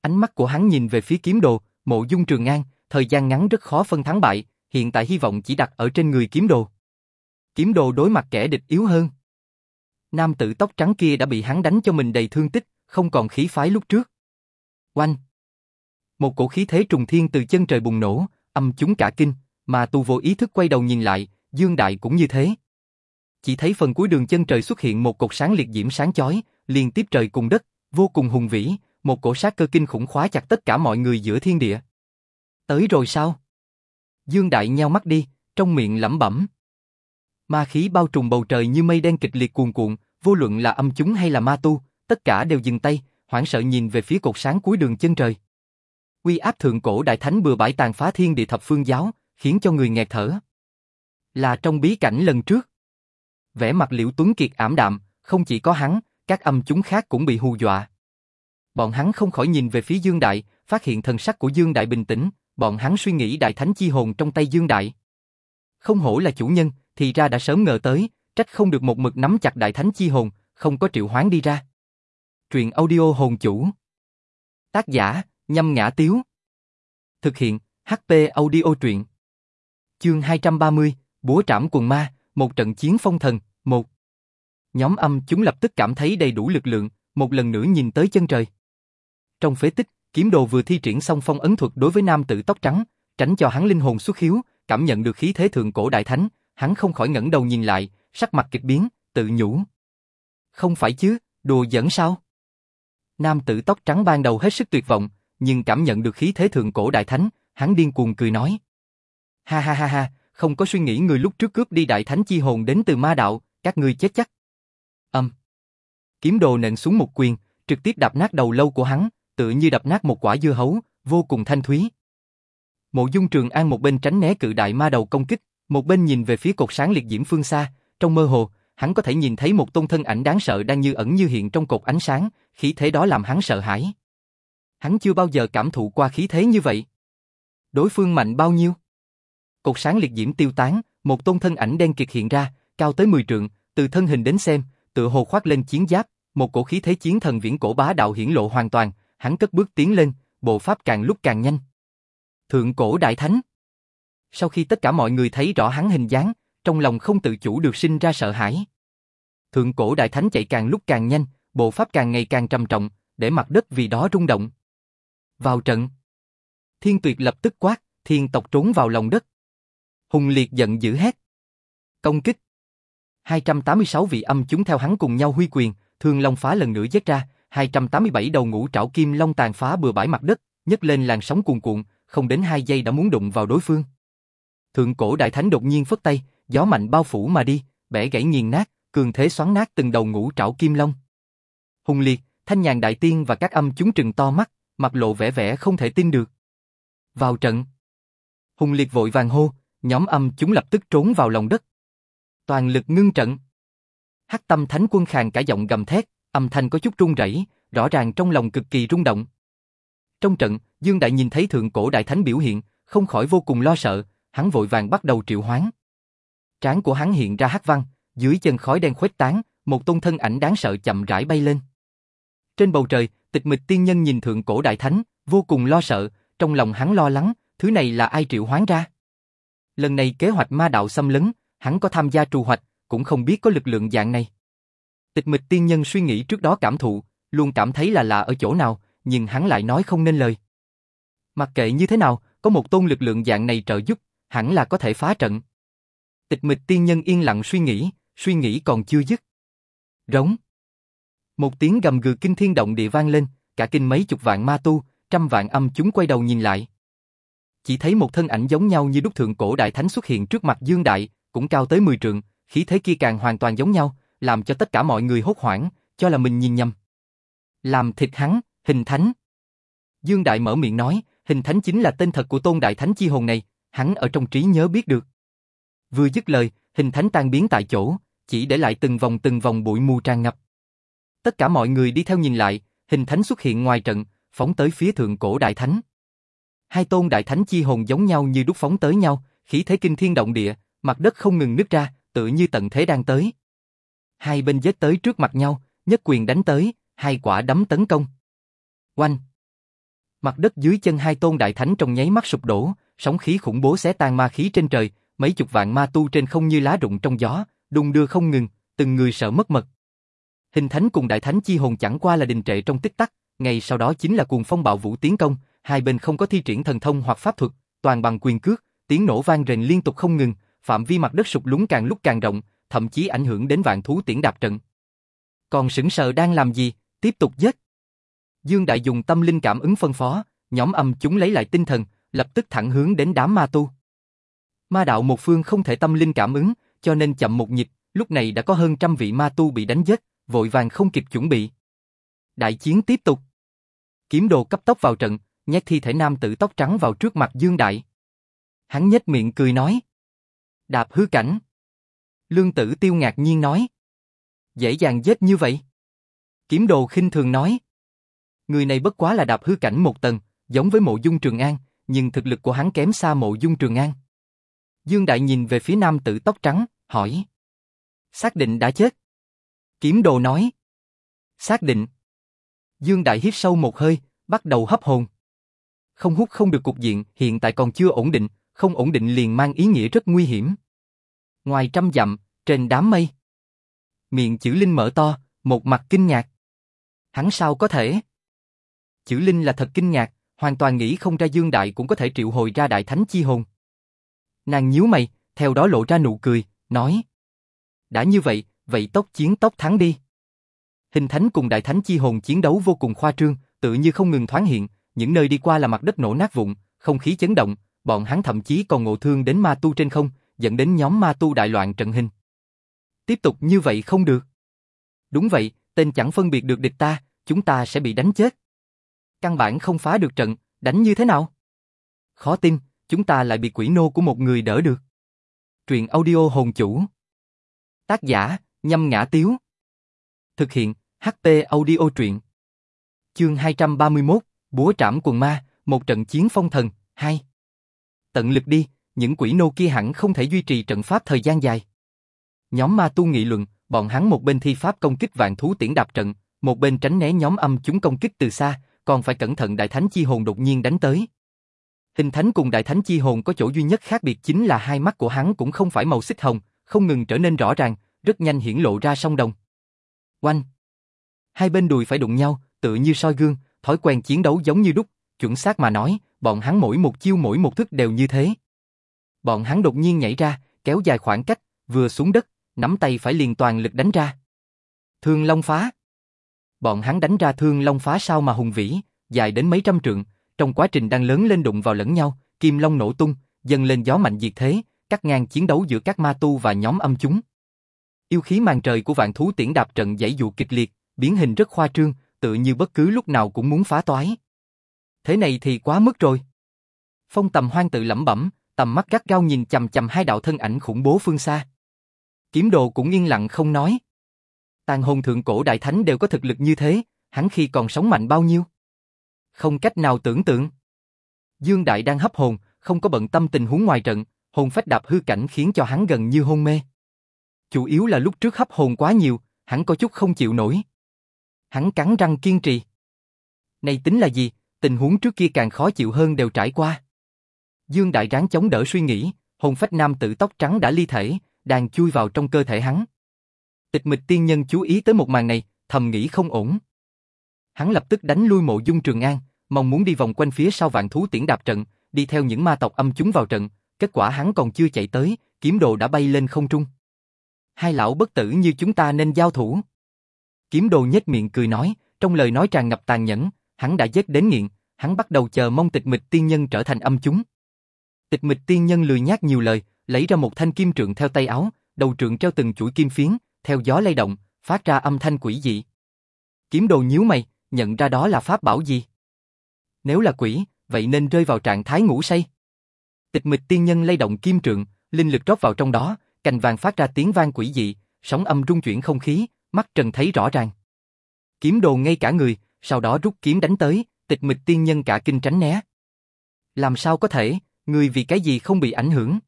Ánh mắt của hắn nhìn về phía kiếm đồ, mộ dung trường an, thời gian ngắn rất khó phân thắng bại, hiện tại hy vọng chỉ đặt ở trên người kiếm đồ. Kiếm đồ đối mặt kẻ địch yếu hơn. Nam tử tóc trắng kia đã bị hắn đánh cho mình đầy thương tích, không còn khí phái lúc trước. Oanh! Một cổ khí thế trùng thiên từ chân trời bùng nổ, âm chúng cả kinh, mà tu vô ý thức quay đầu nhìn lại, Dương Đại cũng như thế. Chỉ thấy phần cuối đường chân trời xuất hiện một cột sáng liệt diễm sáng chói, liên tiếp trời cùng đất, vô cùng hùng vĩ, một cổ sát cơ kinh khủng khóa chặt tất cả mọi người giữa thiên địa. Tới rồi sao? Dương Đại nheo mắt đi, trong miệng lẩm bẩm. Ma khí bao trùm bầu trời như mây đen kịch liệt cuồn cuộn, vô luận là âm chúng hay là ma tu, tất cả đều dừng tay, hoảng sợ nhìn về phía cột sáng cuối đường chân trời. Uy áp thượng cổ đại thánh bừa bãi tàn phá thiên địa thập phương giáo, khiến cho người nghẹt thở. Là trong bí cảnh lần trước. Vẻ mặt Liễu Tuấn Kiệt ảm đạm, không chỉ có hắn, các âm chúng khác cũng bị hù dọa. Bọn hắn không khỏi nhìn về phía Dương Đại, phát hiện thần sắc của Dương Đại bình tĩnh, bọn hắn suy nghĩ đại thánh chi hồn trong tay Dương Đại. Không hổ là chủ nhân, thì ra đã sớm ngờ tới, trách không được một mực nắm chặt đại thánh chi hồn, không có triệu hoán đi ra. Truyện audio hồn chủ. Tác giả, nhâm ngã tiếu. Thực hiện, HP audio truyện. Chương 230, Búa trảm quần ma, một trận chiến phong thần, một. Nhóm âm chúng lập tức cảm thấy đầy đủ lực lượng, một lần nữa nhìn tới chân trời. Trong phế tích, kiếm đồ vừa thi triển xong phong ấn thuật đối với nam tử tóc trắng, tránh cho hắn linh hồn xuất hiếu, cảm nhận được khí thế thượng cổ đại thánh, hắn không khỏi ngẩng đầu nhìn lại, sắc mặt kịch biến, tự nhủ. Không phải chứ, đùa giỡn sao? Nam tử tóc trắng ban đầu hết sức tuyệt vọng, nhưng cảm nhận được khí thế thượng cổ đại thánh, hắn điên cuồng cười nói. Ha ha ha ha, không có suy nghĩ người lúc trước cướp đi đại thánh chi hồn đến từ ma đạo, các ngươi chết chắc. Âm. Kiếm đồ nện xuống một quyền, trực tiếp đập nát đầu lâu của hắn, tựa như đập nát một quả dưa hấu, vô cùng thanh thúy. Mộ Dung Trường An một bên tránh né cự đại ma đầu công kích, một bên nhìn về phía cột sáng liệt diễm phương xa, trong mơ hồ, hắn có thể nhìn thấy một tôn thân ảnh đáng sợ đang như ẩn như hiện trong cột ánh sáng, khí thế đó làm hắn sợ hãi. Hắn chưa bao giờ cảm thụ qua khí thế như vậy. Đối phương mạnh bao nhiêu? Cột sáng liệt diễm tiêu tán, một tôn thân ảnh đen kịt hiện ra, cao tới 10 trượng, từ thân hình đến xem, tựa hồ khoác lên chiến giáp, một cổ khí thế chiến thần viễn cổ bá đạo hiển lộ hoàn toàn, hắn cất bước tiến lên, bộ pháp càng lúc càng nhanh. Thượng cổ đại thánh. Sau khi tất cả mọi người thấy rõ hắn hình dáng, trong lòng không tự chủ được sinh ra sợ hãi. Thượng cổ đại thánh chạy càng lúc càng nhanh, bộ pháp càng ngày càng trầm trọng, để mặt đất vì đó rung động. Vào trận. Thiên tuyệt lập tức quát, thiên tộc trốn vào lòng đất. Hùng liệt giận dữ hét. Công kích. 286 vị âm chúng theo hắn cùng nhau huy quyền, thương long phá lần nữa giết ra, 287 đầu ngũ trảo kim long tàn phá bừa bãi mặt đất, nhấc lên làn sóng cuồn cuộn, không đến 2 giây đã muốn đụng vào đối phương. Thượng cổ đại thánh đột nhiên phất tay, gió mạnh bao phủ mà đi, bẻ gãy nghiền nát, cường thế xoắn nát từng đầu ngũ trảo kim long. Hùng liệt, thanh nhàn đại tiên và các âm chúng trừng to mắt, mặt lộ vẻ vẻ không thể tin được. Vào trận. Hùng liệt vội vàng hô, nhóm âm chúng lập tức trốn vào lòng đất. Toàn lực ngưng trận. Hắc tâm thánh quân khàn cả giọng gầm thét, âm thanh có chút run rẩy, rõ ràng trong lòng cực kỳ rung động. Trong trận, Dương Đại nhìn thấy thượng cổ đại thánh biểu hiện, không khỏi vô cùng lo sợ, hắn vội vàng bắt đầu triệu hoán. Trán của hắn hiện ra hắc văn, dưới chân khói đen khuếch tán, một tôn thân ảnh đáng sợ chậm rãi bay lên. Trên bầu trời, tịch mịch tiên nhân nhìn thượng cổ đại thánh, vô cùng lo sợ, trong lòng hắn lo lắng, thứ này là ai triệu hoán ra. Lần này kế hoạch ma đạo xâm lấn, hắn có tham gia trù hoạch, cũng không biết có lực lượng dạng này. Tịch mịch tiên nhân suy nghĩ trước đó cảm thụ, luôn cảm thấy là lạ ở chỗ nào, nhưng hắn lại nói không nên lời. Mặc kệ như thế nào, có một tôn lực lượng dạng này trợ giúp, hẳn là có thể phá trận. Tịch mịch tiên nhân yên lặng suy nghĩ, suy nghĩ còn chưa dứt. Rống. Một tiếng gầm gừ kinh thiên động địa vang lên, cả kinh mấy chục vạn ma tu, trăm vạn âm chúng quay đầu nhìn lại. Chỉ thấy một thân ảnh giống nhau như đúc thượng cổ đại thánh xuất hiện trước mặt Dương Đại, cũng cao tới 10 trượng, khí thế kia càng hoàn toàn giống nhau, làm cho tất cả mọi người hốt hoảng, cho là mình nhìn nhầm. Làm thịt hắn, hình thánh. Dương Đại mở miệng nói, hình thánh chính là tên thật của tôn đại thánh chi hồn này, hắn ở trong trí nhớ biết được. Vừa dứt lời, hình thánh tan biến tại chỗ, chỉ để lại từng vòng từng vòng bụi mù tràn ngập. Tất cả mọi người đi theo nhìn lại, hình thánh xuất hiện ngoài trận, phóng tới phía thượng cổ đại thánh. Hai tôn đại thánh chi hồn giống nhau như đúc phóng tới nhau, khí thế kinh thiên động địa, mặt đất không ngừng nứt ra, tự như tận thế đang tới. Hai bên giết tới trước mặt nhau, nhất quyền đánh tới, hai quả đấm tấn công. Oanh! Mặt đất dưới chân hai tôn đại thánh trong nháy mắt sụp đổ, sóng khí khủng bố xé tan ma khí trên trời, mấy chục vạn ma tu trên không như lá rụng trong gió, đung đưa không ngừng, từng người sợ mất mật. Hình thánh cùng đại thánh chi hồn chẳng qua là đình trệ trong tích tắc, ngay sau đó chính là cuồng phong bạo vũ tiến công, hai bên không có thi triển thần thông hoặc pháp thuật, toàn bằng quyền cước, tiếng nổ vang rền liên tục không ngừng, phạm vi mặt đất sụp lún càng lúc càng rộng, thậm chí ảnh hưởng đến vạn thú tiễn đạp trận. Còn sững sờ đang làm gì, tiếp tục giết. Dương Đại dùng tâm linh cảm ứng phân phó, nhóm âm chúng lấy lại tinh thần, lập tức thẳng hướng đến đám ma tu. Ma đạo một phương không thể tâm linh cảm ứng, cho nên chậm một nhịp, lúc này đã có hơn trăm vị ma tu bị đánh giết, vội vàng không kịp chuẩn bị. Đại chiến tiếp tục. Kiếm đồ cấp tốc vào trận, nhét thi thể nam tử tóc trắng vào trước mặt Dương Đại. Hắn nhếch miệng cười nói. Đạp hư cảnh. Lương tử tiêu ngạc nhiên nói. Dễ dàng giết như vậy. Kiếm đồ khinh thường nói. Người này bất quá là đạp hư cảnh một tầng, giống với mộ dung trường an, nhưng thực lực của hắn kém xa mộ dung trường an. Dương Đại nhìn về phía nam tử tóc trắng, hỏi. Xác định đã chết. Kiếm đồ nói. Xác định. Dương Đại hít sâu một hơi, bắt đầu hấp hồn. Không hút không được cục diện, hiện tại còn chưa ổn định, không ổn định liền mang ý nghĩa rất nguy hiểm. Ngoài trăm dặm, trên đám mây. Miệng chữ Linh mở to, một mặt kinh ngạc. Hắn sao có thể? Chữ Linh là thật kinh ngạc, hoàn toàn nghĩ không ra Dương Đại cũng có thể triệu hồi ra đại thánh chi hồn. Nàng nhíu mày, theo đó lộ ra nụ cười, nói. Đã như vậy, vậy tốc chiến tốc thắng đi. Hình thánh cùng đại thánh chi hồn chiến đấu vô cùng khoa trương, tự như không ngừng thoáng hiện, những nơi đi qua là mặt đất nổ nát vụn, không khí chấn động, bọn hắn thậm chí còn ngộ thương đến ma tu trên không, dẫn đến nhóm ma tu đại loạn trận hình. Tiếp tục như vậy không được. Đúng vậy, tên chẳng phân biệt được địch ta, chúng ta sẽ bị đánh chết. Căn bản không phá được trận, đánh như thế nào? Khó tin, chúng ta lại bị quỷ nô của một người đỡ được. Truyện audio hồn chủ. Tác giả, nhâm ngã tiếu. Thực hiện, HP audio truyện. Chương 231, Búa trảm quần ma, một trận chiến phong thần, hai Tận lực đi, những quỷ nô kia hẳn không thể duy trì trận pháp thời gian dài. Nhóm ma tu nghị luận, bọn hắn một bên thi pháp công kích vạn thú tiễn đạp trận, một bên tránh né nhóm âm chúng công kích từ xa, còn phải cẩn thận đại thánh chi hồn đột nhiên đánh tới. Hình thánh cùng đại thánh chi hồn có chỗ duy nhất khác biệt chính là hai mắt của hắn cũng không phải màu xích hồng, không ngừng trở nên rõ ràng, rất nhanh hiển lộ ra song đồng. Oanh! Hai bên đùi phải đụng nhau, tự như soi gương, thói quen chiến đấu giống như đúc, chuẩn xác mà nói, bọn hắn mỗi một chiêu mỗi một thức đều như thế. Bọn hắn đột nhiên nhảy ra, kéo dài khoảng cách, vừa xuống đất, nắm tay phải liền toàn lực đánh ra. Thương Long phá. Bọn hắn đánh ra Thương Long phá sao mà hùng vĩ, dài đến mấy trăm trượng, trong quá trình đang lớn lên đụng vào lẫn nhau, kim long nổ tung, dâng lên gió mạnh diệt thế, cắt ngang chiến đấu giữa các ma tu và nhóm âm chúng. Yêu khí màn trời của vạn thú tiễn đạp trận dãy dụ kịch liệt, biến hình rất khoa trương, tự như bất cứ lúc nào cũng muốn phá toái. Thế này thì quá mức rồi. Phong tầm hoang tự lẩm bẩm, tầm mắt gắt gao nhìn chầm chầm hai đạo thân ảnh khủng bố phương xa. Kiếm đồ cũng yên lặng không nói. Tàn hồn thượng cổ đại thánh đều có thực lực như thế, hắn khi còn sống mạnh bao nhiêu? Không cách nào tưởng tượng. Dương Đại đang hấp hồn, không có bận tâm tình huống ngoài trận, hồn phách đạp hư cảnh khiến cho hắn gần như hôn mê. Chủ yếu là lúc trước hấp hồn quá nhiều, hắn có chút không chịu nổi. Hắn cắn răng kiên trì. Này tính là gì, tình huống trước kia càng khó chịu hơn đều trải qua. Dương Đại ráng chống đỡ suy nghĩ, hồn phách nam tử tóc trắng đã ly thể, đang chui vào trong cơ thể hắn. Tịch mịch tiên nhân chú ý tới một màn này, thầm nghĩ không ổn. Hắn lập tức đánh lui mộ dung trường an, mong muốn đi vòng quanh phía sau vạn thú tiễn đạp trận, đi theo những ma tộc âm chúng vào trận, kết quả hắn còn chưa chạy tới, kiếm đồ đã bay lên không trung. Hai lão bất tử như chúng ta nên giao thủ. Kiếm đồ nhếch miệng cười nói, trong lời nói tràn ngập tàn nhẫn, hắn đã giết đến nghiện, hắn bắt đầu chờ mong tịch mịch tiên nhân trở thành âm chúng. Tịch mịch tiên nhân lười nhác nhiều lời, lấy ra một thanh kim trượng theo tay áo, đầu trượng treo từng chuỗi kim phiến, theo gió lay động, phát ra âm thanh quỷ dị. Kiếm đồ nhíu mày, nhận ra đó là pháp bảo gì? Nếu là quỷ, vậy nên rơi vào trạng thái ngủ say. Tịch mịch tiên nhân lay động kim trượng, linh lực rót vào trong đó, cành vàng phát ra tiếng vang quỷ dị, sóng âm rung chuyển không khí, mắt Trần thấy rõ ràng. Kiếm đồ ngay cả người, sau đó rút kiếm đánh tới, tịch mịch tiên nhân cả kinh tránh né. Làm sao có thể, người vì cái gì không bị ảnh hưởng?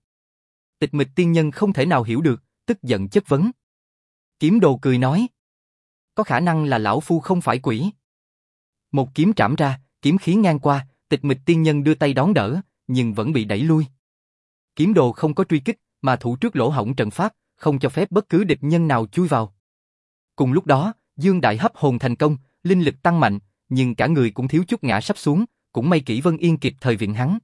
Tịch mịch tiên nhân không thể nào hiểu được, tức giận chất vấn. Kiếm đồ cười nói. Có khả năng là lão phu không phải quỷ. Một kiếm trảm ra, kiếm khí ngang qua, tịch mịch tiên nhân đưa tay đón đỡ, nhưng vẫn bị đẩy lui. Kiếm đồ không có truy kích, mà thủ trước lỗ hổng trận pháp, không cho phép bất cứ địch nhân nào chui vào. Cùng lúc đó, Dương Đại hấp hồn thành công, linh lực tăng mạnh, nhưng cả người cũng thiếu chút ngã sắp xuống, cũng may Kỷ Vân Yên kịp thời viện hắn.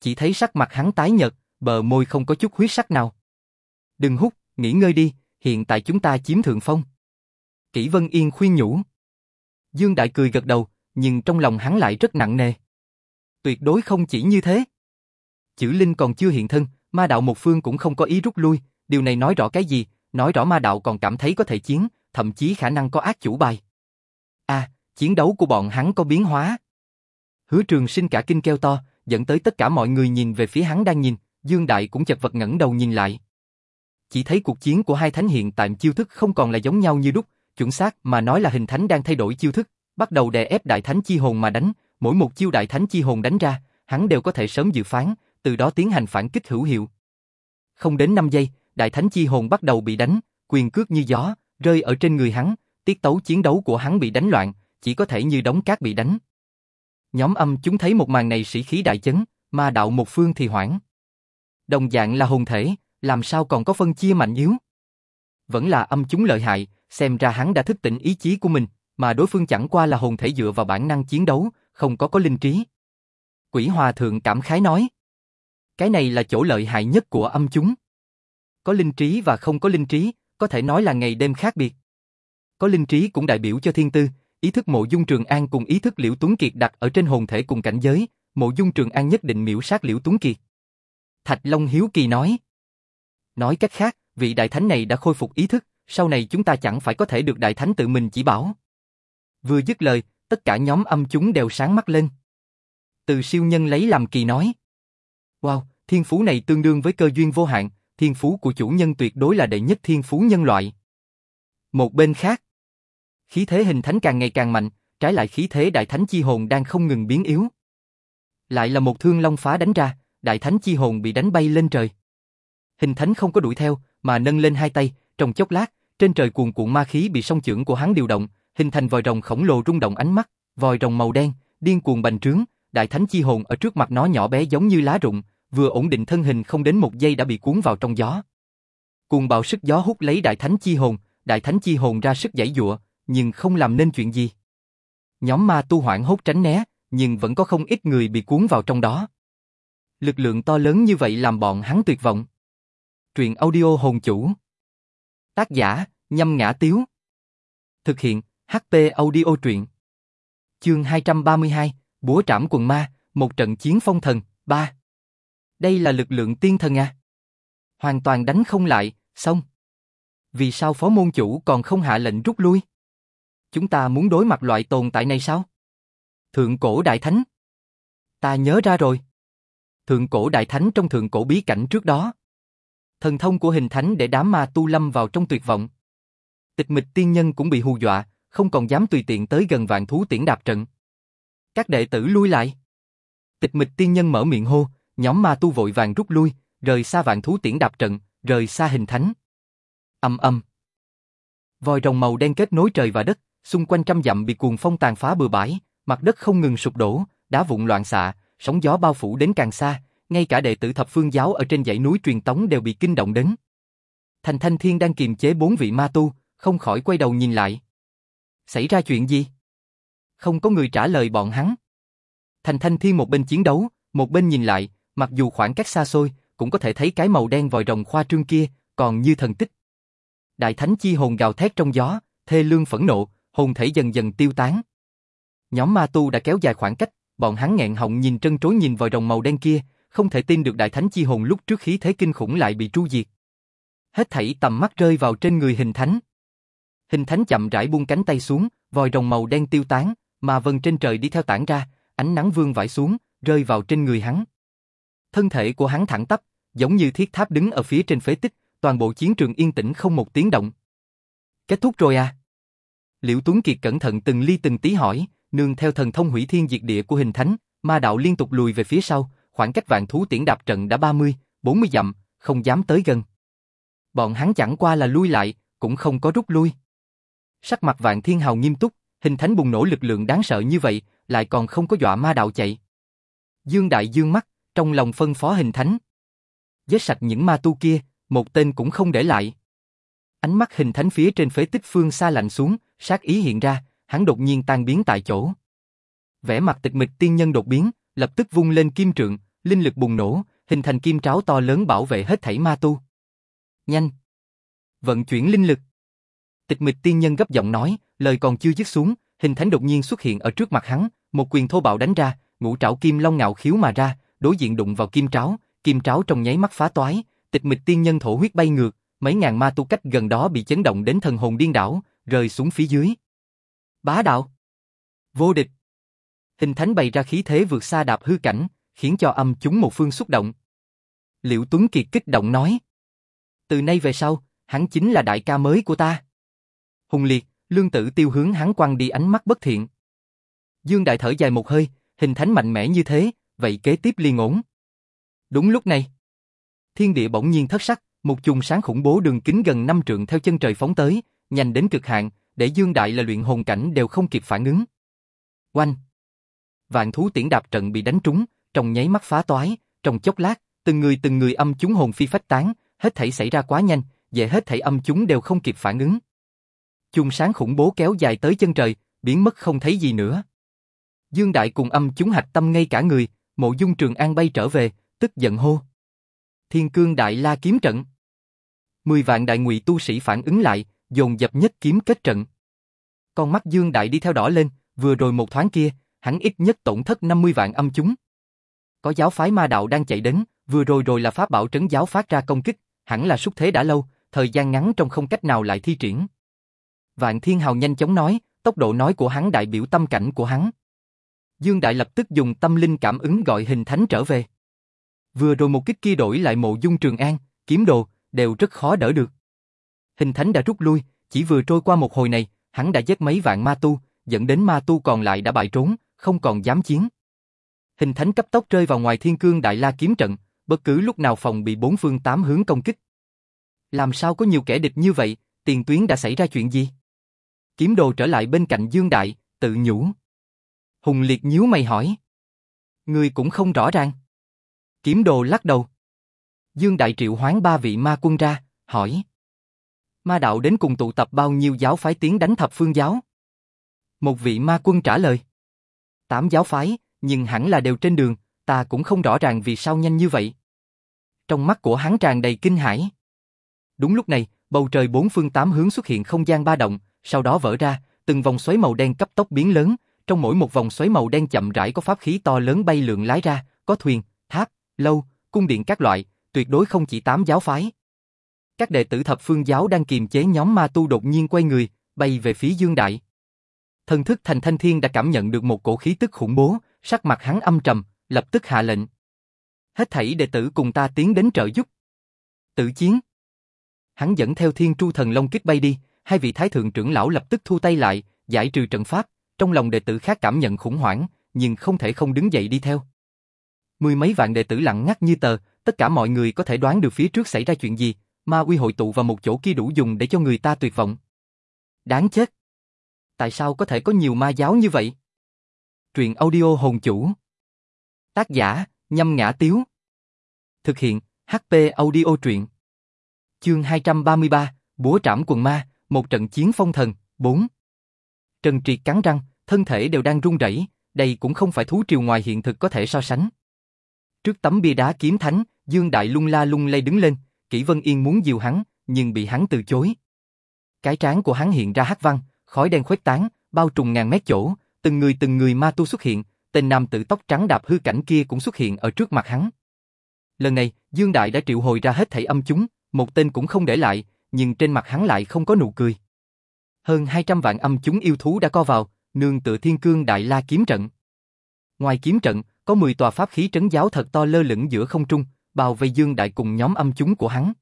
Chỉ thấy sắc mặt hắn tái nhợt, bờ môi không có chút huyết sắc nào. Đừng hút, nghỉ ngơi đi, hiện tại chúng ta chiếm thượng phong. Kỷ Vân Yên khuyên nhủ. Dương Đại cười gật đầu, nhưng trong lòng hắn lại rất nặng nề. Tuyệt đối không chỉ như thế. Chữ Linh còn chưa hiện thân, ma đạo một phương cũng không có ý rút lui, điều này nói rõ cái gì, nói rõ ma đạo còn cảm thấy có thể chiến, thậm chí khả năng có ác chủ bài. À, chiến đấu của bọn hắn có biến hóa. Hứa trường sinh cả kinh kêu to, dẫn tới tất cả mọi người nhìn về phía hắn đang nhìn, Dương Đại cũng chật vật ngẩng đầu nhìn lại. Chỉ thấy cuộc chiến của hai thánh hiện tại chiêu thức không còn là giống nhau như đúc, chuẩn xác mà nói là hình thánh đang thay đổi chiêu thức, bắt đầu đè ép đại thánh chi hồn mà đánh, mỗi một chiêu đại thánh chi hồn đánh ra, hắn đều có thể sớm dự phán, từ đó tiến hành phản kích hữu hiệu. Không đến 5 giây, đại thánh chi hồn bắt đầu bị đánh, quyền cước như gió, rơi ở trên người hắn, tiết tấu chiến đấu của hắn bị đánh loạn, chỉ có thể như đống cát bị đánh. Nhóm âm chúng thấy một màn này sĩ khí đại chấn, ma đạo một phương thì hoảng. Đồng dạng là hồn thể, làm sao còn có phân chia mạnh yếu? Vẫn là âm chúng lợi hại, xem ra hắn đã thức tỉnh ý chí của mình, mà đối phương chẳng qua là hồn thể dựa vào bản năng chiến đấu, không có có linh trí. Quỷ Hòa Thượng cảm khái nói. Cái này là chỗ lợi hại nhất của âm chúng. Có linh trí và không có linh trí, có thể nói là ngày đêm khác biệt. Có linh trí cũng đại biểu cho thiên tư, ý thức mộ dung trường an cùng ý thức liễu tuấn kiệt đặt ở trên hồn thể cùng cảnh giới, mộ dung trường an nhất định miễu sát liễu tuấn kiệt. Thạch Long Hiếu Kỳ nói. Nói cách khác, vị đại thánh này đã khôi phục ý thức, sau này chúng ta chẳng phải có thể được đại thánh tự mình chỉ bảo. Vừa dứt lời, tất cả nhóm âm chúng đều sáng mắt lên. Từ siêu nhân lấy làm kỳ nói. Wow, thiên phú này tương đương với cơ duyên vô hạn, thiên phú của chủ nhân tuyệt đối là đệ nhất thiên phú nhân loại. Một bên khác, khí thế hình thánh càng ngày càng mạnh, trái lại khí thế đại thánh chi hồn đang không ngừng biến yếu. Lại là một thương long phá đánh ra, đại thánh chi hồn bị đánh bay lên trời. Hình thánh không có đuổi theo, mà nâng lên hai tay, trong chốc lát, trên trời cuồn cuộn ma khí bị song chưởng của hắn điều động, hình thành vòi rồng khổng lồ rung động ánh mắt, vòi rồng màu đen, điên cuồng bành trướng, đại thánh chi hồn ở trước mặt nó nhỏ bé giống như lá rụng, vừa ổn định thân hình không đến một giây đã bị cuốn vào trong gió. Cuồng bạo sức gió hút lấy đại thánh chi hồn, đại thánh chi hồn ra sức giãy giụa, nhưng không làm nên chuyện gì. Nhóm ma tu hoảng hốt tránh né, nhưng vẫn có không ít người bị cuốn vào trong đó. Lực lượng to lớn như vậy làm bọn hắn tuyệt vọng. Truyện audio hồn chủ. Tác giả, nhâm ngã tiếu. Thực hiện, HP audio truyện. Chương 232, Búa trảm quần ma, một trận chiến phong thần, 3. Đây là lực lượng tiên thần à? Hoàn toàn đánh không lại, xong. Vì sao phó môn chủ còn không hạ lệnh rút lui? Chúng ta muốn đối mặt loại tồn tại này sao? Thượng cổ đại thánh. Ta nhớ ra rồi. Thượng cổ đại thánh trong thượng cổ bí cảnh trước đó. Thần thông của hình thánh để đám ma tu lâm vào trong tuyệt vọng. Tịch mịch tiên nhân cũng bị hù dọa, không còn dám tùy tiện tới gần vạn thú tiễn đạp trận. Các đệ tử lui lại. Tịch mịch tiên nhân mở miệng hô, nhóm ma tu vội vàng rút lui, rời xa vạn thú tiễn đạp trận, rời xa hình thánh. Âm âm. Vòi rồng màu đen kết nối trời và đất, xung quanh trăm dặm bị cuồng phong tàn phá bừa bãi, mặt đất không ngừng sụp đổ, đá vụn loạn xạ, sóng gió bao phủ đến càng xa, ngay cả đệ tử thập phương giáo ở trên dãy núi truyền tống đều bị kinh động đến. Thành Thanh Thiên đang kiềm chế bốn vị ma tu, không khỏi quay đầu nhìn lại. Xảy ra chuyện gì? Không có người trả lời bọn hắn. Thành Thanh Thiên một bên chiến đấu, một bên nhìn lại, mặc dù khoảng cách xa xôi, cũng có thể thấy cái màu đen vòi rồng khoa trương kia, còn như thần tích. Đại thánh chi hồn gào thét trong gió, thê lương phẫn nộ, hồn thể dần dần tiêu tán. Nhóm ma tu đã kéo dài khoảng cách, bọn hắn nghẹn họng nhìn trân trối nhìn vòi rồng màu đen kia, không thể tin được đại thánh chi hồn lúc trước khí thế kinh khủng lại bị tru diệt. Hết thảy tầm mắt rơi vào trên người hình thánh. Hình thánh chậm rãi buông cánh tay xuống, vòi rồng màu đen tiêu tán, mà vầng trên trời đi theo tản ra, ánh nắng vương vãi xuống, rơi vào trên người hắn. Thân thể của hắn thẳng tắp, giống như thiết tháp đứng ở phía trên phế tích, toàn bộ chiến trường yên tĩnh không một tiếng động. Kết thúc rồi à? Liễu Tuấn Kiệt cẩn thận từng ly từng tí hỏi, nương theo thần thông hủy thiên diệt địa của hình thánh, ma đạo liên tục lùi về phía sau, khoảng cách vạn thú tiễn đạp trận đã 30, 40 dặm, không dám tới gần. Bọn hắn chẳng qua là lui lại, cũng không có rút lui. Sắc mặt vạn thiên hào nghiêm túc, hình thánh bùng nổ lực lượng đáng sợ như vậy, lại còn không có dọa ma đạo chạy. Dương Đại dương mắt, trong lòng phân phó hình thánh. Giết sạch những ma tu kia, một tên cũng không để lại. Ánh mắt hình thánh phía trên phế tích phương xa lạnh xuống, sát ý hiện ra, hắn đột nhiên tan biến tại chỗ. Vẻ mặt tịch mịch tiên nhân đột biến, lập tức vung lên kim trượng, linh lực bùng nổ, hình thành kim tráo to lớn bảo vệ hết thảy ma tu. Nhanh! Vận chuyển linh lực. Tịch mịch tiên nhân gấp giọng nói, lời còn chưa dứt xuống, hình thánh đột nhiên xuất hiện ở trước mặt hắn, một quyền thô bạo đánh ra, ngũ trảo kim long ngạo khiếu mà ra, đối diện đụng vào kim tráo, kim tráo trong nháy mắt phá toái, tịch mịch tiên nhân thổ huyết bay ngược, mấy ngàn ma tu cách gần đó bị chấn động đến thần hồn điên đảo, rơi xuống phía dưới. Bá đạo. Vô địch. Hình thánh bày ra khí thế vượt xa đạp hư cảnh, khiến cho âm chúng một phương xúc động. Liễu Tuấn Kiệt kích động nói. Từ nay về sau, hắn chính là đại ca mới của ta. Hùng liệt, lương tử tiêu hướng hắn quăng đi ánh mắt bất thiện. Dương Đại thở dài một hơi, hình thánh mạnh mẽ như thế, vậy kế tiếp liên ổn. Đúng lúc này, thiên địa bỗng nhiên thất sắc, một chùm sáng khủng bố đường kính gần năm trượng theo chân trời phóng tới, nhanh đến cực hạn, để Dương Đại là luyện hồn cảnh đều không kịp phản ứng. Oanh! Vạn thú tiễn đạp trận bị đánh trúng, trong nháy mắt phá toái, trong chốc lát, từng người từng người âm chúng hồn phi phách tán, hết thảy xảy ra quá nhanh, dễ hết thảy âm chúng đều không kịp phản ứng. Chùm sáng khủng bố kéo dài tới chân trời, biến mất không thấy gì nữa. Dương Đại cùng âm chúng hạch tâm ngay cả người, mộ dung trường an bay trở về, tức giận hô. Thiên cương đại la kiếm trận. Mười vạn đại ngụy tu sĩ phản ứng lại, dồn dập nhất kiếm kết trận. Con mắt Dương Đại đi theo đỏ lên, vừa rồi một thoáng kia, hắn ít nhất tổn thất 50 vạn âm chúng. Có giáo phái ma đạo đang chạy đến, vừa rồi rồi là pháp bảo trấn giáo phát ra công kích, hẳn là xúc thế đã lâu, thời gian ngắn trong không cách nào lại thi triển. Vạn Thiên Hào nhanh chóng nói, tốc độ nói của hắn đại biểu tâm cảnh của hắn. Dương Đại lập tức dùng tâm linh cảm ứng gọi hình thánh trở về. Vừa rồi một kích kia đổi lại mộ dung trường an, kiếm đồ, đều rất khó đỡ được. Hình thánh đã rút lui, chỉ vừa trôi qua một hồi này, hắn đã giết mấy vạn ma tu, dẫn đến ma tu còn lại đã bại trốn, không còn dám chiến. Hình thánh cấp tốc rơi vào ngoài thiên cương đại la kiếm trận, bất cứ lúc nào phòng bị bốn phương tám hướng công kích. Làm sao có nhiều kẻ địch như vậy, tiền tuyến đã xảy ra chuyện gì? Kiếm đồ trở lại bên cạnh Dương Đại, tự nhủ. Hùng liệt nhíu mày hỏi. Người cũng không rõ ràng. Kiếm đồ lắc đầu. Dương Đại triệu hoán ba vị ma quân ra, hỏi. Ma đạo đến cùng tụ tập bao nhiêu giáo phái tiến đánh thập phương giáo? Một vị ma quân trả lời. Tám giáo phái, nhưng hẳn là đều trên đường, ta cũng không rõ ràng vì sao nhanh như vậy. Trong mắt của hắn tràn đầy kinh hãi. Đúng lúc này, bầu trời bốn phương tám hướng xuất hiện không gian ba động, sau đó vỡ ra, từng vòng xoáy màu đen cấp tốc biến lớn, trong mỗi một vòng xoáy màu đen chậm rãi có pháp khí to lớn bay lượn lái ra, có thuyền, tháp, lâu, cung điện các loại, tuyệt đối không chỉ tám giáo phái. Các đệ tử thập phương giáo đang kiềm chế nhóm ma tu đột nhiên quay người, bay về phía Dương Đại. Thần thức thành thanh thiên đã cảm nhận được một cổ khí tức khủng bố, sắc mặt hắn âm trầm, lập tức hạ lệnh. Hết thảy đệ tử cùng ta tiến đến trợ giúp. Tự chiến. Hắn dẫn theo thiên tru thần long kích bay đi, hai vị thái thượng trưởng lão lập tức thu tay lại, giải trừ trận pháp, trong lòng đệ tử khác cảm nhận khủng hoảng, nhưng không thể không đứng dậy đi theo. Mười mấy vạn đệ tử lặng ngắt như tờ, tất cả mọi người có thể đoán được phía trước xảy ra chuyện gì, ma uy hội tụ vào một chỗ kia đủ dùng để cho người ta tuyệt vọng. Đáng chết! Tại sao có thể có nhiều ma giáo như vậy? Truyện audio hồn chủ Tác giả, nhâm ngã tiếu Thực hiện, HP audio truyện Chương 233, Búa trảm quần ma, một trận chiến phong thần, 4 Trần Triệt cắn răng, thân thể đều đang run rẩy, đây cũng không phải thú triều ngoài hiện thực có thể so sánh. Trước tấm bia đá kiếm thánh, Dương Đại lung la lung lay đứng lên, Kỷ Vân Yên muốn dìu hắn, nhưng bị hắn từ chối. cái trán của hắn hiện ra hắc văn, khói đen khuếch tán, bao trùm ngàn mét chỗ, từng người từng người ma tu xuất hiện, tên nam tử tóc trắng đạp hư cảnh kia cũng xuất hiện ở trước mặt hắn. Lần này, Dương Đại đã triệu hồi ra hết thảy âm chúng, một tên cũng không để lại, nhưng trên mặt hắn lại không có nụ cười. Hơn 200 vạn âm chúng yêu thú đã co vào, nương tựa thiên cương đại la kiếm trận. Ngoài kiếm trận, có 10 tòa pháp khí trấn giáo thật to lơ lửng giữa không trung, bao vây Dương Đại cùng nhóm âm chúng của hắn.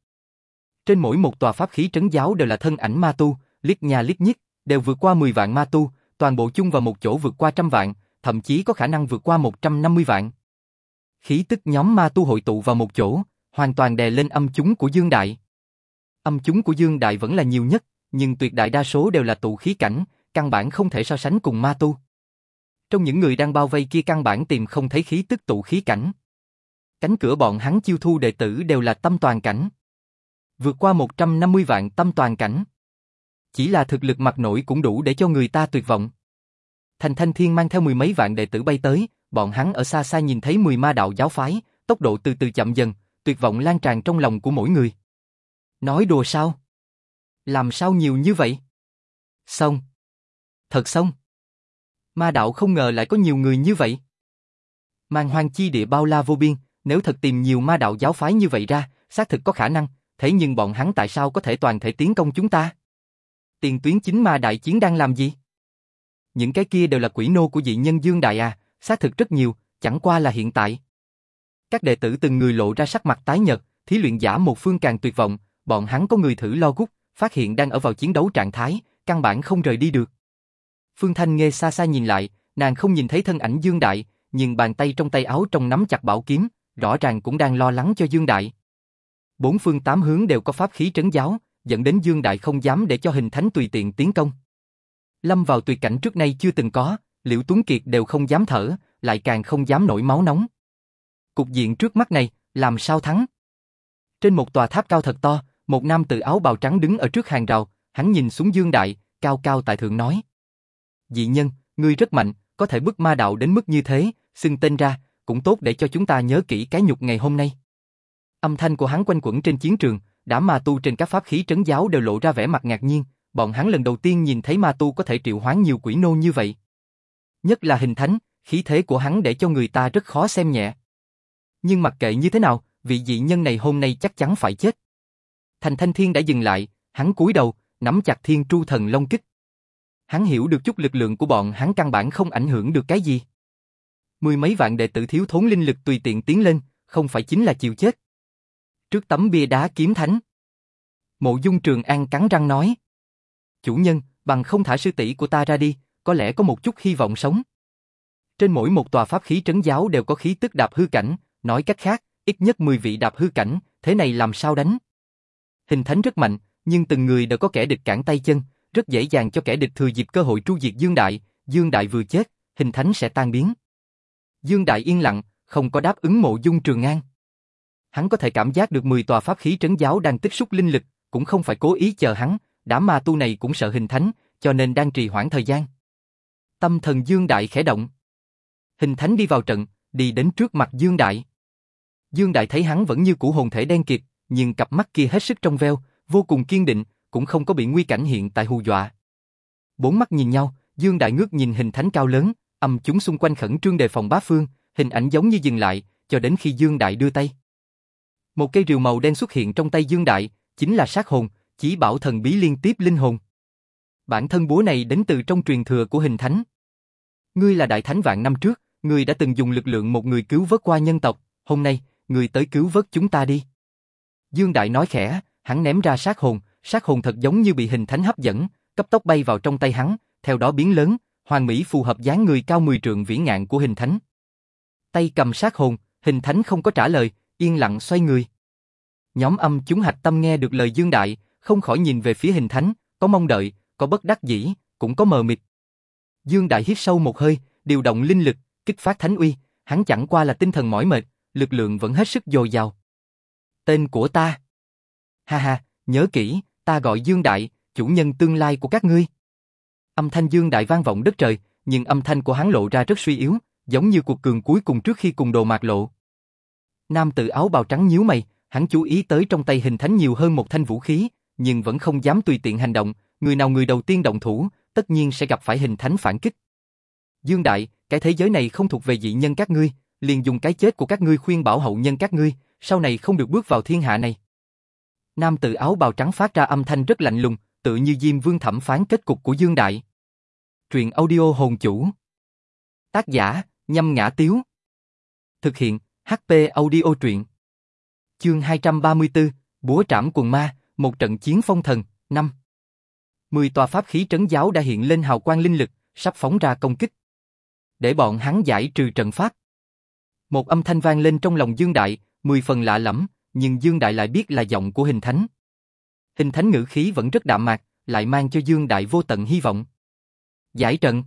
Trên mỗi một tòa pháp khí trấn giáo đều là thân ảnh ma tu, liếc nhà liếc nhích, đều vượt qua 10 vạn ma tu, toàn bộ chung vào một chỗ vượt qua trăm vạn, thậm chí có khả năng vượt qua 150 vạn. Khí tức nhóm ma tu hội tụ vào một chỗ, hoàn toàn đè lên âm chúng của Dương Đại. Âm chúng của Dương Đại vẫn là nhiều nhất, nhưng tuyệt đại đa số đều là tụ khí cảnh, căn bản không thể so sánh cùng ma tu. Trong những người đang bao vây kia căn bản tìm không thấy khí tức tụ khí cảnh. Cánh cửa bọn hắn chiêu thu đệ tử đều là tâm toàn cảnh. Vượt qua 150 vạn tâm toàn cảnh. Chỉ là thực lực mặt nổi cũng đủ để cho người ta tuyệt vọng. Thành Thanh Thiên mang theo mười mấy vạn đệ tử bay tới, bọn hắn ở xa xa nhìn thấy mười ma đạo giáo phái, tốc độ từ từ chậm dần, tuyệt vọng lan tràn trong lòng của mỗi người. Nói đùa sao? Làm sao nhiều như vậy? Xong. Thật xong. Ma đạo không ngờ lại có nhiều người như vậy. Mang hoang chi địa bao la vô biên, nếu thật tìm nhiều ma đạo giáo phái như vậy ra, xác thực có khả năng, thế nhưng bọn hắn tại sao có thể toàn thể tiến công chúng ta? Tiền tuyến chính ma đại chiến đang làm gì? Những cái kia đều là quỷ nô của dị nhân Dương Đại à, xác thực rất nhiều, chẳng qua là hiện tại. Các đệ tử từng người lộ ra sắc mặt tái nhợt, thí luyện giả một phương càng tuyệt vọng, bọn hắn có người thử lo gút, phát hiện đang ở vào chiến đấu trạng thái, căn bản không rời đi được. Phương Thanh nghe xa xa nhìn lại, nàng không nhìn thấy thân ảnh Dương Đại, nhưng bàn tay trong tay áo trong nắm chặt bảo kiếm, rõ ràng cũng đang lo lắng cho Dương Đại. Bốn phương tám hướng đều có pháp khí trấn giáo, dẫn đến Dương Đại không dám để cho hình thánh tùy tiện tiến công. Lâm vào tuyệt cảnh trước nay chưa từng có, Liễu Tuấn Kiệt đều không dám thở, lại càng không dám nổi máu nóng. Cục diện trước mắt này, làm sao thắng? Trên một tòa tháp cao thật to, một nam tử áo bào trắng đứng ở trước hàng rào, hắn nhìn xuống Dương Đại, cao cao tại thượng nói. Dị nhân, ngươi rất mạnh, có thể bức ma đạo đến mức như thế, xưng tên ra, cũng tốt để cho chúng ta nhớ kỹ cái nhục ngày hôm nay. Âm thanh của hắn quanh quẩn trên chiến trường, đã ma tu trên các pháp khí trấn giáo đều lộ ra vẻ mặt ngạc nhiên, bọn hắn lần đầu tiên nhìn thấy ma tu có thể triệu hoán nhiều quỷ nô như vậy. Nhất là hình thánh, khí thế của hắn để cho người ta rất khó xem nhẹ. Nhưng mặc kệ như thế nào, vị dị nhân này hôm nay chắc chắn phải chết. Thành Thanh Thiên đã dừng lại, hắn cúi đầu, nắm chặt Thiên Tru Thần Long Kích. Hắn hiểu được chút lực lượng của bọn hắn căn bản không ảnh hưởng được cái gì. Mười mấy vạn đệ tử thiếu thốn linh lực tùy tiện tiến lên, không phải chính là chịu chết. Trước tấm bia đá kiếm thánh. Mộ Dung Trường An cắn răng nói. Chủ nhân, bằng không thả sư tỷ của ta ra đi, có lẽ có một chút hy vọng sống. Trên mỗi một tòa pháp khí trấn giáo đều có khí tức đạp hư cảnh, nói cách khác, ít nhất 10 vị đạp hư cảnh, thế này làm sao đánh? Hình thánh rất mạnh, nhưng từng người đều có kẻ địch cản tay chân, rất dễ dàng cho kẻ địch thừa dịp cơ hội tru diệt Dương Đại, Dương Đại vừa chết, hình thánh sẽ tan biến. Dương Đại yên lặng, không có đáp ứng mộ dung trường an. Hắn có thể cảm giác được 10 tòa pháp khí trấn giáo đang tích xúc linh lực, cũng không phải cố ý chờ hắn, đám ma tu này cũng sợ hình thánh, cho nên đang trì hoãn thời gian. Tâm thần Dương Đại khẽ động. Hình thánh đi vào trận, đi đến trước mặt Dương Đại. Dương Đại thấy hắn vẫn như cũ hồn thể đen kịt, nhưng cặp mắt kia hết sức trong veo, vô cùng kiên định, cũng không có bị nguy cảnh hiện tại hù dọa. Bốn mắt nhìn nhau, Dương Đại ngước nhìn hình thánh cao lớn, âm chúng xung quanh khẩn trương đề phòng bá phương, hình ảnh giống như dừng lại, cho đến khi Dương Đại đưa tay. Một cây rìu màu đen xuất hiện trong tay Dương Đại, chính là sát hồn, chỉ bảo thần bí liên tiếp linh hồn. Bản thân búa này đến từ trong truyền thừa của hình thánh. Ngươi là đại thánh vạn năm trước, ngươi đã từng dùng lực lượng một người cứu vớt qua nhân tộc, hôm nay, ngươi tới cứu vớt chúng ta đi. Dương Đại nói khẽ, hắn ném ra sát hồn, sát hồn thật giống như bị hình thánh hấp dẫn, cấp tốc bay vào trong tay hắn, theo đó biến lớn, hoàn mỹ phù hợp dáng người cao 10 trượng vĩ ngạn của hình thánh. Tay cầm sát hồn, hình thánh không có trả lời, yên lặng xoay người. Nhóm âm chúng hạch tâm nghe được lời Dương Đại, không khỏi nhìn về phía hình thánh, có mong đợi, có bất đắc dĩ, cũng có mờ mịt. Dương Đại hít sâu một hơi, điều động linh lực, kích phát thánh uy, hắn chẳng qua là tinh thần mỏi mệt, lực lượng vẫn hết sức dồi dào. Tên của ta. Ha ha, nhớ kỹ, ta gọi Dương Đại, chủ nhân tương lai của các ngươi. Âm thanh Dương Đại vang vọng đất trời, nhưng âm thanh của hắn lộ ra rất suy yếu, giống như cuộc cường cuối cùng trước khi cùng đồ mạc lộ. Nam tử áo bào trắng nhíu mày, hắn chú ý tới trong tay hình thánh nhiều hơn một thanh vũ khí, nhưng vẫn không dám tùy tiện hành động, người nào người đầu tiên động thủ, tất nhiên sẽ gặp phải hình thánh phản kích. Dương Đại, cái thế giới này không thuộc về dị nhân các ngươi, liền dùng cái chết của các ngươi khuyên bảo hậu nhân các ngươi, sau này không được bước vào thiên hạ này. Nam tử áo bào trắng phát ra âm thanh rất lạnh lùng, tự như Diêm Vương thẩm phán kết cục của Dương Đại. Truyện audio hồn chủ. Tác giả, nhâm ngã tiếu. Thực hiện, HP audio truyện. Chương 234, Búa trảm quần ma, một trận chiến phong thần, năm. Mười tòa pháp khí trấn giáo đã hiện lên hào quang linh lực, sắp phóng ra công kích. Để bọn hắn giải trừ trận pháp. Một âm thanh vang lên trong lòng Dương Đại, mười phần lạ lẫm, nhưng Dương Đại lại biết là giọng của hình thánh. Hình thánh ngữ khí vẫn rất đạm mạc, lại mang cho Dương Đại vô tận hy vọng. Giải trận.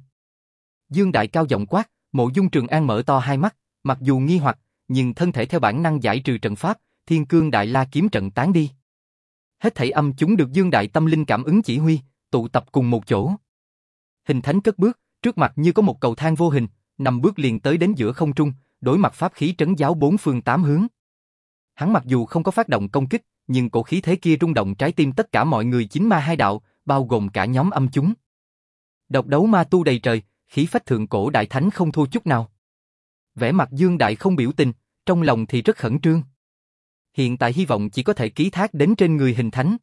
Dương Đại cao giọng quát, mộ dung trường an mở to hai mắt, mặc dù nghi hoặc, nhưng thân thể theo bản năng giải trừ trận pháp, thiên cương đại la kiếm trận tán đi. Hết thảy âm chúng được Dương Đại tâm linh cảm ứng chỉ huy, tụ tập cùng một chỗ. Hình thánh cất bước, trước mặt như có một cầu thang vô hình, nằm bước liền tới đến giữa không trung, đối mặt pháp khí trấn giáo bốn phương tám hướng. Hắn mặc dù không có phát động công kích, nhưng cổ khí thế kia rung động trái tim tất cả mọi người chính ma hai đạo, bao gồm cả nhóm âm chúng. Độc đấu ma tu đầy trời, khí phách thượng cổ đại thánh không thua chút nào. Vẻ mặt Dương Đại không biểu tình, trong lòng thì rất khẩn trương. Hiện tại hy vọng chỉ có thể ký thác đến trên người hình thánh.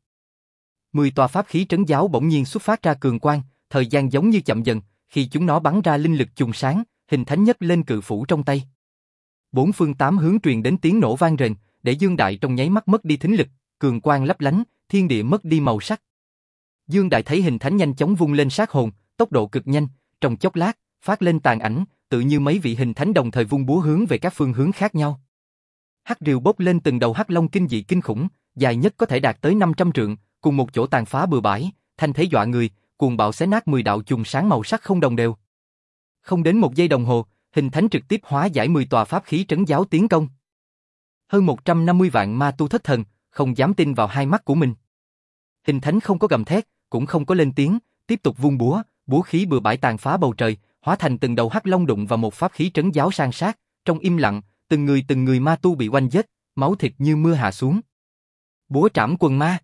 Mười tòa pháp khí trấn giáo bỗng nhiên xuất phát ra cường quang, thời gian giống như chậm dần, khi chúng nó bắn ra linh lực trùng sáng, hình thánh nhất lên cự phủ trong tay. Bốn phương tám hướng truyền đến tiếng nổ vang rền, để Dương Đại trong nháy mắt mất đi thính lực, cường quang lấp lánh, thiên địa mất đi màu sắc. Dương Đại thấy hình thánh nhanh chóng vung lên sát hồn, tốc độ cực nhanh, trong chốc lát, phát lên tàn ảnh, tự như mấy vị hình thánh đồng thời vung búa hướng về các phương hướng khác nhau. Hắc rìu bốc lên từng đầu hắc long kinh dị kinh khủng, dài nhất có thể đạt tới 500 trượng, cùng một chỗ tàn phá bừa bãi, thanh thế dọa người, cuồng bạo xé nát 10 đạo chùm sáng màu sắc không đồng đều. Không đến một giây đồng hồ, hình thánh trực tiếp hóa giải 10 tòa pháp khí trấn giáo tiến công. Hơn 150 vạn ma tu thất thần, không dám tin vào hai mắt của mình. Hình thánh không có gầm thét, cũng không có lên tiếng, tiếp tục vung búa, búa khí bừa bãi tàn phá bầu trời, hóa thành từng đầu hắc long đụng vào một pháp khí trấn giáo sang sát, trong im lặng, từng người từng người ma tu bị oanh giết, máu thịt như mưa hạ xuống. Búa trảm quần ma.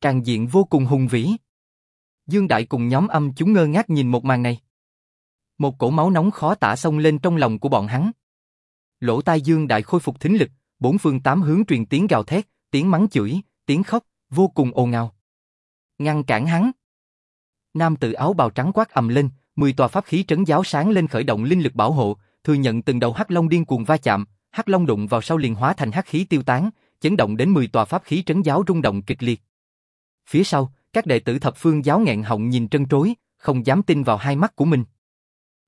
tràng diện vô cùng hùng vĩ. Dương Đại cùng nhóm âm chúng ngơ ngác nhìn một màn này. Một cổ máu nóng khó tả xông lên trong lòng của bọn hắn. Lỗ tai Dương Đại khôi phục thính lực, bốn phương tám hướng truyền tiếng gào thét, tiếng mắng chửi, tiếng khóc, vô cùng ồn ào. Ngăn cản hắn. Nam tự áo bào trắng quát ầm lên, mười tòa pháp khí trấn giáo sáng lên khởi động linh lực bảo hộ, thừa nhận từng đầu hắc long điên cuồng va chạm, hắc long đụng vào sau liền hóa thành hắc khí tiêu tán, chấn động đến 10 tòa pháp khí trấn giáo rung động kịch liệt. Phía sau, các đệ tử thập phương giáo nghẹn họng nhìn trân trối, không dám tin vào hai mắt của mình.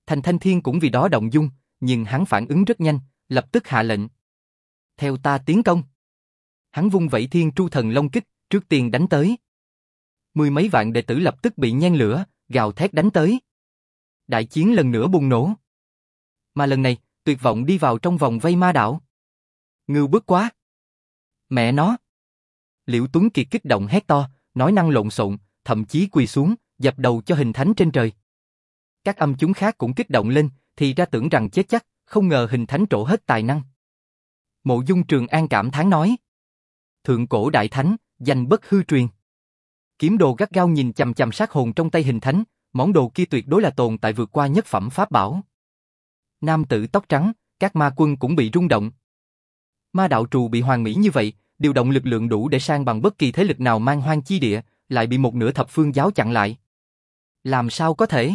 Thành Thanh Thiên cũng vì đó động dung, nhưng hắn phản ứng rất nhanh, lập tức hạ lệnh. Theo ta tiến công. Hắn vung vẩy thiên tru thần long kích, trước tiên đánh tới. Mười mấy vạn đệ tử lập tức bị nhen lửa, gào thét đánh tới. Đại chiến lần nữa bùng nổ. Mà lần này, tuyệt vọng đi vào trong vòng vây ma đảo. Ngưu bức quá. Mẹ nó. Liễu Tuấn Kiệt kích động hét to, nói năng lộn xộn, thậm chí quỳ xuống, dập đầu cho hình thánh trên trời. Các âm chúng khác cũng kích động lên, thì ra tưởng rằng chết chắc, không ngờ hình thánh trổ hết tài năng. Mộ Dung Trường An cảm thán nói. Thượng cổ đại thánh, danh bất hư truyền. Kiếm đồ gắt gao nhìn chầm chầm sát hồn trong tay hình thánh, món đồ kia tuyệt đối là tồn tại vượt qua nhất phẩm pháp bảo. Nam tử tóc trắng, các ma quân cũng bị rung động. Ma đạo trù bị hoàng mỹ như vậy, điều động lực lượng đủ để sang bằng bất kỳ thế lực nào mang hoang chi địa, lại bị một nửa thập phương giáo chặn lại. Làm sao có thể?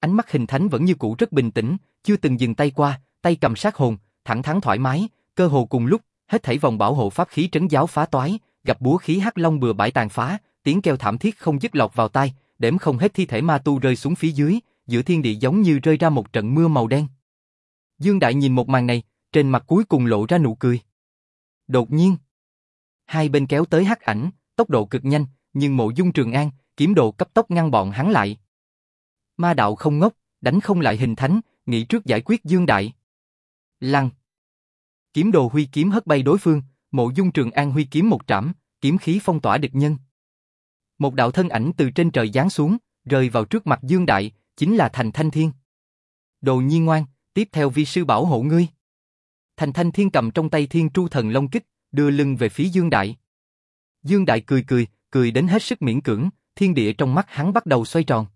Ánh mắt hình thánh vẫn như cũ rất bình tĩnh, chưa từng dừng tay qua, tay cầm sát hồn, thẳng thắn thoải mái, cơ hồ cùng lúc, hết thảy vòng bảo hộ pháp khí trấn giáo phá toái, gặp búa khí hắc long bừa bãi tàn phá, tiếng kêu thảm thiết không dứt lọt vào tai, đếm không hết thi thể ma tu rơi xuống phía dưới, giữa thiên địa giống như rơi ra một trận mưa màu đen. Dương Đại nhìn một màn này, trên mặt cuối cùng lộ ra nụ cười. Đột nhiên, hai bên kéo tới hắc ảnh, tốc độ cực nhanh, nhưng mộ dung trường an, kiếm đồ cấp tốc ngăn bọn hắn lại. Ma đạo không ngốc, đánh không lại hình thánh, nghĩ trước giải quyết Dương Đại. Lăng. Kiếm đồ huy kiếm hất bay đối phương, mộ dung trường an huy kiếm một trảm, kiếm khí phong tỏa địch nhân. Một đạo thân ảnh từ trên trời giáng xuống, rơi vào trước mặt Dương Đại, chính là Thành Thanh Thiên. Đồ nhi ngoan, tiếp theo vi sư bảo hộ ngươi. Thành Thanh Thiên cầm trong tay Thiên Tru Thần Long Kích, đưa lưng về phía Dương Đại. Dương Đại cười cười, cười đến hết sức miễn cưỡng, thiên địa trong mắt hắn bắt đầu xoay tròn.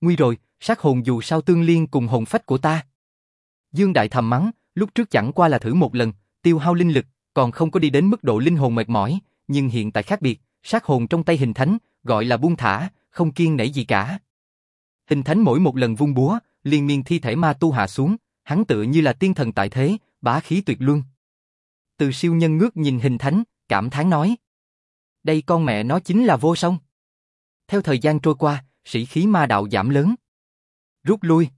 Nguy rồi, sát hồn dù sao tương liên cùng hồn phách của ta. Dương Đại thầm mắng, lúc trước chẳng qua là thử một lần, tiêu hao linh lực, còn không có đi đến mức độ linh hồn mệt mỏi, nhưng hiện tại khác biệt, sát hồn trong tay hình thánh, gọi là buông thả, không kiên nảy gì cả. Hình thánh mỗi một lần vung búa, liên miên thi thể ma tu hạ xuống, hắn tựa như là tiên thần tại thế, bá khí tuyệt luân. Từ siêu nhân ngước nhìn hình thánh, cảm thán nói. Đây con mẹ nó chính là vô song. Theo thời gian trôi qua, sĩ khí ma đạo giảm lớn. Rút lui.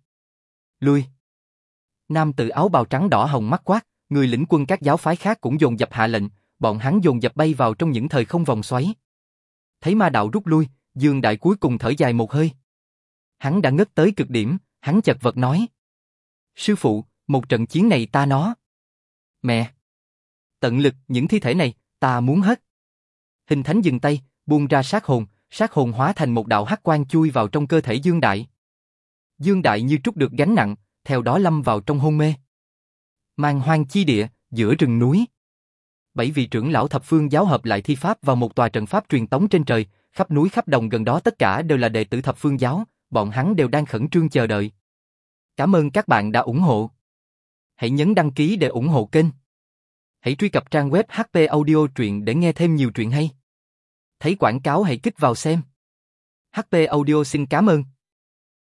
Lui. Nam tử áo bào trắng đỏ hồng mắt quát, người lĩnh quân các giáo phái khác cũng dồn dập hạ lệnh, bọn hắn dồn dập bay vào trong những thời không vòng xoáy. Thấy ma đạo rút lui, Dương Đại cuối cùng thở dài một hơi. Hắn đã ngất tới cực điểm, hắn chật vật nói. Sư phụ, một trận chiến này ta nó. Mẹ! Tận lực những thi thể này, ta muốn hết. Hình thánh dừng tay, buông ra sát hồn, sát hồn hóa thành một đạo hắc quang chui vào trong cơ thể Dương Đại. Dương Đại như trút được gánh nặng, theo đó lâm vào trong hôn mê. Mang hoang chi địa, giữa rừng núi. Bảy vị trưởng lão thập phương giáo hợp lại thi pháp vào một tòa trận pháp truyền tống trên trời, khắp núi khắp đồng gần đó tất cả đều là đệ tử thập phương giáo, bọn hắn đều đang khẩn trương chờ đợi. Cảm ơn các bạn đã ủng hộ. Hãy nhấn đăng ký để ủng hộ kênh. Hãy truy cập trang web HP Audio truyện để nghe thêm nhiều truyện hay. Thấy quảng cáo hãy kích vào xem. HP Audio xin cảm ơn.